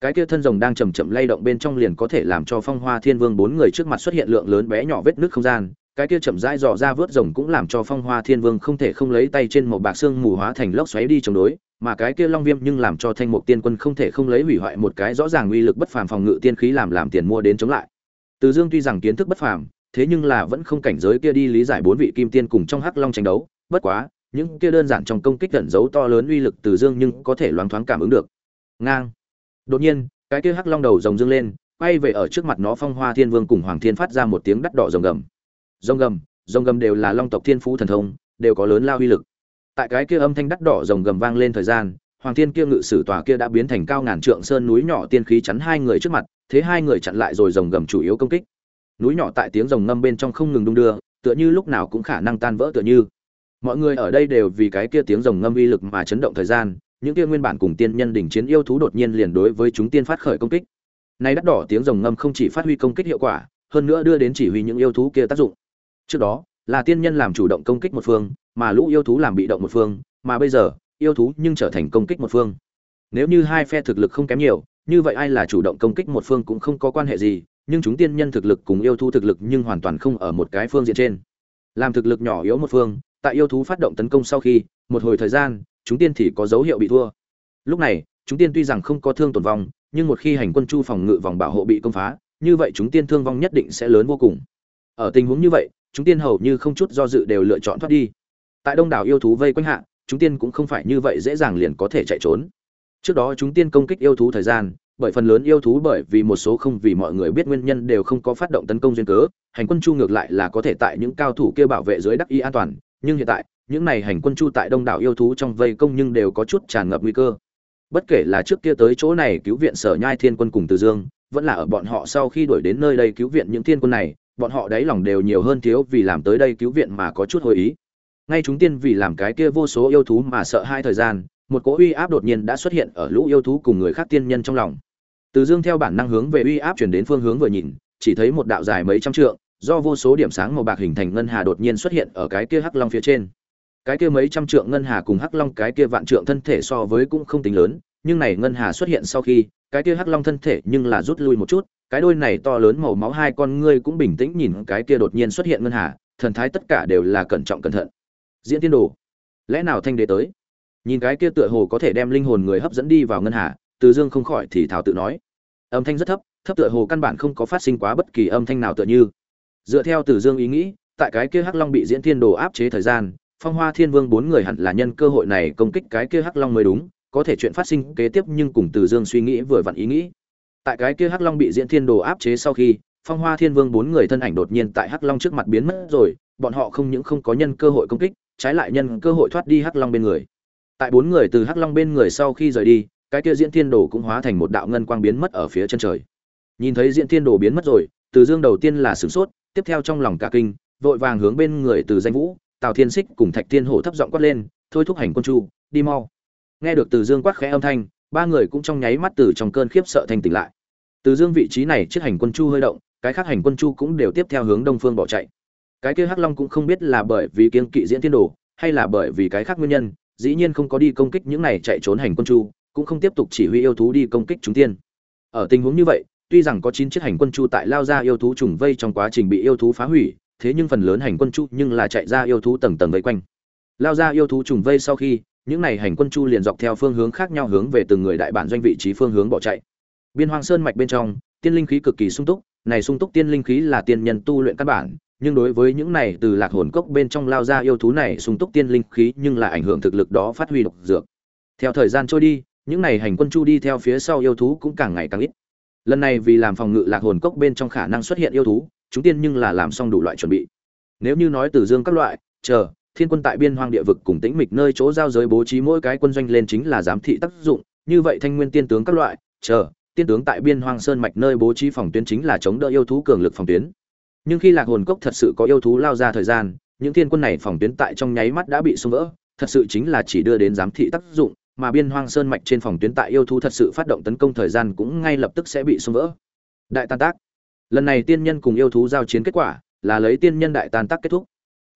Cái kia thân rồng đang chậm chậm lay động bên trong liền có thể làm cho phong hoa thiên vương bốn người trước mặt xuất hiện lượng lớn bé nhỏ vết nước không gian, cái kia chậm rãi dò ra vớt rồng cũng làm cho phong hoa thiên vương không thể không lấy tay trên một bạc xương mù hóa thành lốc xoáy đi chống đối mà cái kia long viêm nhưng làm cho thanh mục tiên quân không thể không lấy hủy hoại một cái rõ ràng uy lực bất phàm phòng ngự tiên khí làm làm tiền mua đến chống lại. Từ dương tuy rằng kiến thức bất phàm, thế nhưng là vẫn không cảnh giới kia đi lý giải bốn vị kim tiên cùng trong hắc long tranh đấu. Bất quá, những kia đơn giản trong công kích gần giấu to lớn uy lực từ dương nhưng có thể loáng thoáng cảm ứng được. Ngang. Đột nhiên, cái kia hắc long đầu rồng dương lên, quay về ở trước mặt nó phong hoa thiên vương cùng hoàng thiên phát ra một tiếng đắt đỏ rồng gầm. Rồng gầm rồng gầm đều là long tộc thiên phú thần thông, đều có lớn lao uy lực tại cái kia âm thanh đắt đỏ rồng gầm vang lên thời gian, hoàng thiên kia ngự sử tòa kia đã biến thành cao ngàn trượng sơn núi nhỏ tiên khí chắn hai người trước mặt, thế hai người chặn lại rồi rồng gầm chủ yếu công kích. Núi nhỏ tại tiếng rồng ngâm bên trong không ngừng đung đưa, tựa như lúc nào cũng khả năng tan vỡ tựa như. Mọi người ở đây đều vì cái kia tiếng rồng ngâm uy lực mà chấn động thời gian, những kia nguyên bản cùng tiên nhân đỉnh chiến yêu thú đột nhiên liền đối với chúng tiên phát khởi công kích. Nay đắt đỏ tiếng rồng ngâm không chỉ phát huy công kích hiệu quả, hơn nữa đưa đến chỉ huy những yêu thú kia tác dụng. Trước đó, là tiên nhân làm chủ động công kích một phương mà lũ yêu thú làm bị động một phương, mà bây giờ, yêu thú nhưng trở thành công kích một phương. Nếu như hai phe thực lực không kém nhiều, như vậy ai là chủ động công kích một phương cũng không có quan hệ gì, nhưng chúng tiên nhân thực lực cùng yêu thú thực lực nhưng hoàn toàn không ở một cái phương diện trên. Làm thực lực nhỏ yếu một phương, tại yêu thú phát động tấn công sau khi, một hồi thời gian, chúng tiên thì có dấu hiệu bị thua. Lúc này, chúng tiên tuy rằng không có thương tổn vong, nhưng một khi hành quân chu phòng ngự vòng bảo hộ bị công phá, như vậy chúng tiên thương vong nhất định sẽ lớn vô cùng. Ở tình huống như vậy, chúng tiên hầu như không chút do dự đều lựa chọn thoát đi tại đông đảo yêu thú vây quanh hạ, chúng tiên cũng không phải như vậy dễ dàng liền có thể chạy trốn. Trước đó chúng tiên công kích yêu thú thời gian, bởi phần lớn yêu thú bởi vì một số không vì mọi người biết nguyên nhân đều không có phát động tấn công duyên cớ, hành quân chu ngược lại là có thể tại những cao thủ kia bảo vệ dưới đắc y an toàn, nhưng hiện tại, những này hành quân chu tại đông đảo yêu thú trong vây công nhưng đều có chút tràn ngập nguy cơ. Bất kể là trước kia tới chỗ này cứu viện sở nhai thiên quân cùng từ dương, vẫn là ở bọn họ sau khi đuổi đến nơi đây cứu viện những thiên quân này, bọn họ đáy lòng đều nhiều hơn thiếu vì làm tới đây cứu viện mà có chút hồi ý ngay chúng tiên vì làm cái kia vô số yêu thú mà sợ hai thời gian, một cỗ uy áp đột nhiên đã xuất hiện ở lũ yêu thú cùng người khác tiên nhân trong lòng. Từ dương theo bản năng hướng về uy áp chuyển đến phương hướng vừa nhìn, chỉ thấy một đạo dài mấy trăm trượng, do vô số điểm sáng màu bạc hình thành ngân hà đột nhiên xuất hiện ở cái kia hắc long phía trên. Cái kia mấy trăm trượng ngân hà cùng hắc long, cái kia vạn trượng thân thể so với cũng không tính lớn, nhưng này ngân hà xuất hiện sau khi, cái kia hắc long thân thể nhưng là rút lui một chút, cái đôi này to lớn màu máu hai con ngươi cũng bình tĩnh nhìn, cái kia đột nhiên xuất hiện ngân hà, thần thái tất cả đều là cẩn trọng cẩn thận diễn tiên đồ. Lẽ nào thanh đế tới? Nhìn cái kia tựa hồ có thể đem linh hồn người hấp dẫn đi vào ngân hà, từ dương không khỏi thì thảo tự nói. Âm thanh rất thấp thấp tựa hồ căn bản không có phát sinh quá bất kỳ âm thanh nào tựa như. Dựa theo từ dương ý nghĩ, tại cái kia hắc long bị diễn thiên đồ áp chế thời gian, phong hoa thiên vương bốn người hẳn là nhân cơ hội này công kích cái kia hắc long mới đúng, có thể chuyện phát sinh kế tiếp nhưng cùng từ dương suy nghĩ vừa vặn ý nghĩ. Tại cái kia hắc long bị diễn thiên đồ áp chế sau khi, phong hoa thiên vương bốn người thân ảnh đột nhiên tại hắc long trước mặt biến mất rồi, bọn họ không những không có nhân cơ hội công kích trái lại nhân cơ hội thoát đi hắc long bên người. Tại bốn người từ hắc long bên người sau khi rời đi, cái kia diễn thiên đồ cũng hóa thành một đạo ngân quang biến mất ở phía chân trời. Nhìn thấy diễn thiên đồ biến mất rồi, từ dương đầu tiên là sửng sốt, tiếp theo trong lòng cả kinh, vội vàng hướng bên người từ danh vũ, tào thiên xích cùng thạch thiên hổ thấp giọng quát lên, thôi thúc hành quân chu, đi mau. Nghe được từ dương quát khẽ âm thanh, ba người cũng trong nháy mắt từ trong cơn khiếp sợ thành tỉnh lại. Từ dương vị trí này chiếc hành quân chu hơi động, cái khác hành quân chu cũng đều tiếp theo hướng đông phương bỏ chạy cái kia hắc long cũng không biết là bởi vì kiên kỵ diễn thiên đồ, hay là bởi vì cái khác nguyên nhân, dĩ nhiên không có đi công kích những này chạy trốn hành quân chu, cũng không tiếp tục chỉ huy yêu thú đi công kích chúng tiên. Ở tình huống như vậy, tuy rằng có chín chiếc hành quân chu tại lao ra yêu thú trùng vây trong quá trình bị yêu thú phá hủy, thế nhưng phần lớn hành quân chu nhưng là chạy ra yêu thú tầng tầng vây quanh. Lao ra yêu thú trùng vây sau khi, những này hành quân chu liền dọc theo phương hướng khác nhau hướng về từng người đại bản doanh vị trí phương hướng bỏ chạy. Biên hoang sơn mạch bên trong, tiên linh khí cực kỳ sung túc, này sung túc tiên linh khí là tiên nhân tu luyện căn bản nhưng đối với những này từ lạc hồn cốc bên trong lao ra yêu thú này sung túc tiên linh khí nhưng là ảnh hưởng thực lực đó phát huy độc dược. Theo thời gian trôi đi, những này hành quân chu đi theo phía sau yêu thú cũng càng ngày càng ít. Lần này vì làm phòng ngự lạc hồn cốc bên trong khả năng xuất hiện yêu thú, chúng tiên nhưng là làm xong đủ loại chuẩn bị. Nếu như nói từ dương các loại, chờ, thiên quân tại biên hoang địa vực cùng tĩnh mịch nơi chỗ giao giới bố trí mỗi cái quân doanh lên chính là giám thị tác dụng, như vậy thanh nguyên tiên tướng các loại, chờ, tiên tướng tại biên hoang sơn mạch nơi bố trí phòng tuyến chính là chống đỡ yêu thú cường lực phòng tuyến nhưng khi lạc hồn cốc thật sự có yêu thú lao ra thời gian, những thiên quân này phòng tuyến tại trong nháy mắt đã bị xung vỡ, thật sự chính là chỉ đưa đến giám thị tác dụng, mà biên hoang sơn mạch trên phòng tuyến tại yêu thú thật sự phát động tấn công thời gian cũng ngay lập tức sẽ bị xung vỡ. Đại tan tác. Lần này tiên nhân cùng yêu thú giao chiến kết quả là lấy tiên nhân đại tan tác kết thúc.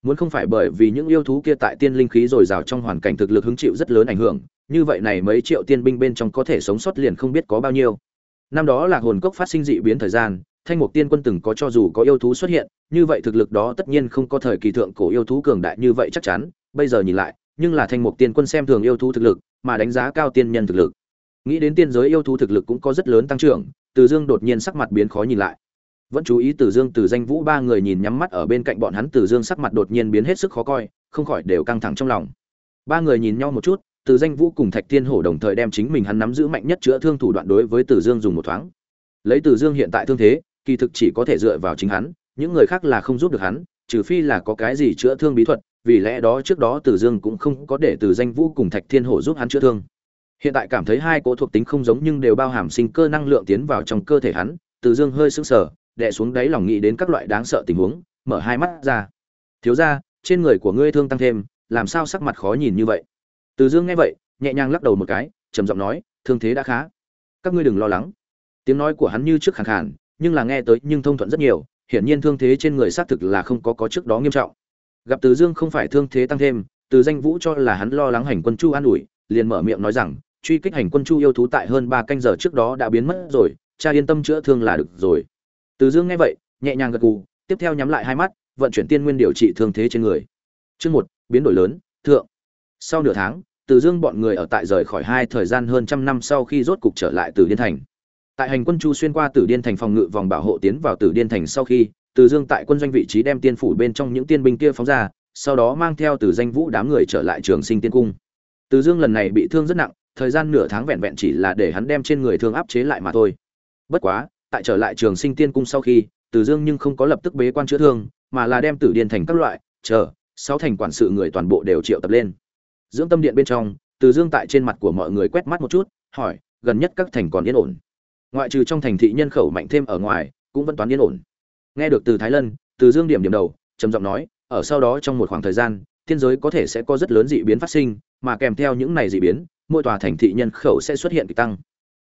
Muốn không phải bởi vì những yêu thú kia tại tiên linh khí dồi dào trong hoàn cảnh thực lực hứng chịu rất lớn ảnh hưởng, như vậy này mấy triệu tiên binh bên trong có thể sống sót liền không biết có bao nhiêu. Năm đó là hồn cốc phát sinh dị biến thời gian thanh mục tiên quân từng có cho dù có yêu thú xuất hiện, như vậy thực lực đó tất nhiên không có thời kỳ thượng cổ yêu thú cường đại như vậy chắc chắn. Bây giờ nhìn lại, nhưng là thanh mục tiên quân xem thường yêu thú thực lực, mà đánh giá cao tiên nhân thực lực. Nghĩ đến tiên giới yêu thú thực lực cũng có rất lớn tăng trưởng, từ dương đột nhiên sắc mặt biến khó nhìn lại. Vẫn chú ý từ dương, từ danh vũ ba người nhìn nhắm mắt ở bên cạnh bọn hắn, từ dương sắc mặt đột nhiên biến hết sức khó coi, không khỏi đều căng thẳng trong lòng. Ba người nhìn nhau một chút, từ danh vũ cùng thạch thiên hổ đồng thời đem chính mình hắn nắm giữ mạnh nhất chữa thương thủ đoạn đối với từ dương dùng một thoáng. Lấy từ dương hiện tại thương thế kỳ thực chỉ có thể dựa vào chính hắn những người khác là không giúp được hắn trừ phi là có cái gì chữa thương bí thuật vì lẽ đó trước đó từ dương cũng không có để từ danh vũ cùng thạch thiên hổ giúp hắn chữa thương. Hiện tại cảm thấy hai cỗ thuộc tính không giống nhưng đều bao hàm sinh cơ năng lượng tiến vào trong cơ thể hắn từ dương hơi sững sờ đè xuống đáy lòng nghĩ đến các loại đáng sợ tình huống mở hai mắt ra. Thiếu gia, trên người của ngươi thương tăng thêm làm sao sắc mặt khó nhìn như vậy? Từ dương nghe vậy nhẹ nhàng lắc đầu một cái trầm giọng nói thương thế đã khá. Các ngươi đừng lo lắng. Tiếng nói của hắn như trước khàn khàn nhưng là nghe tới nhưng thông thuận rất nhiều, hiển nhiên thương thế trên người xác thực là không có có trước đó nghiêm trọng. Gặp từ dương không phải thương thế tăng thêm, từ danh vũ cho là hắn lo lắng hành quân chu an ủi, liền mở miệng nói rằng, truy kích hành quân chu yêu thú tại hơn ba canh giờ trước đó đã biến mất rồi, cha yên tâm chữa thương là được rồi. Từ dương nghe vậy, nhẹ nhàng gật gù, tiếp theo nhắm lại hai mắt, vận chuyển tiên nguyên điều trị thương thế trên người. Chương một, biến đổi lớn, thượng. Sau nửa tháng, từ dương bọn người ở tại rời khỏi hai thời gian hơn trăm năm sau khi rốt cục trở lại từ điên thành tại hành quân chu xuyên qua tử điên thành phòng ngự vòng bảo hộ tiến vào tử điên thành sau khi, từ dương tại quân doanh vị trí đem tiên phủ bên trong những tiên binh kia phóng ra, sau đó mang theo từ danh vũ đám người trở lại trường sinh tiên cung. Từ dương lần này bị thương rất nặng, thời gian nửa tháng vẹn vẹn chỉ là để hắn đem trên người thương áp chế lại mà thôi. Bất quá, tại trở lại trường sinh tiên cung sau khi, từ dương nhưng không có lập tức bế quan chữa thương, mà là đem tử điên thành các loại, chờ, sáu thành quản sự người toàn bộ đều triệu tập lên. Dưỡng tâm điện bên trong, từ dương tại trên mặt của mọi người quét mắt một chút, hỏi, gần nhất các thành còn yên ổn? Ngoại trừ trong thành thị nhân khẩu mạnh thêm ở ngoài, cũng vẫn toán yên ổn. Nghe được từ thái lân, từ dương điểm điểm đầu, trầm giọng nói, ở sau đó trong một khoảng thời gian, thiên giới có thể sẽ có rất lớn dị biến phát sinh, mà kèm theo những này dị biến, mỗi tòa thành thị nhân khẩu sẽ xuất hiện kịch tăng.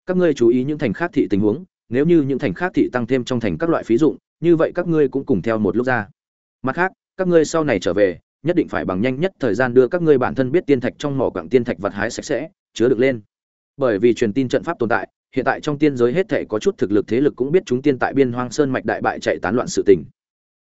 Các ngươi chú ý những thành khác thị tình huống, nếu như những thành khác thị tăng thêm trong thành các loại phí dụng, như vậy các ngươi cũng cùng theo một lúc ra. Mặt khác, các ngươi sau này trở về, nhất định phải bằng nhanh nhất thời gian đưa các ngươi bản thân biết tiên thạch trong mỏ quặng tiên thạch vật hái sạch sẽ, chứa được lên. Bởi vì truyền tin trận pháp tồn tại hiện tại trong tiên giới hết thể có chút thực lực thế lực cũng biết chúng tiên tại biên hoang sơn mạch đại bại chạy tán loạn sự tình.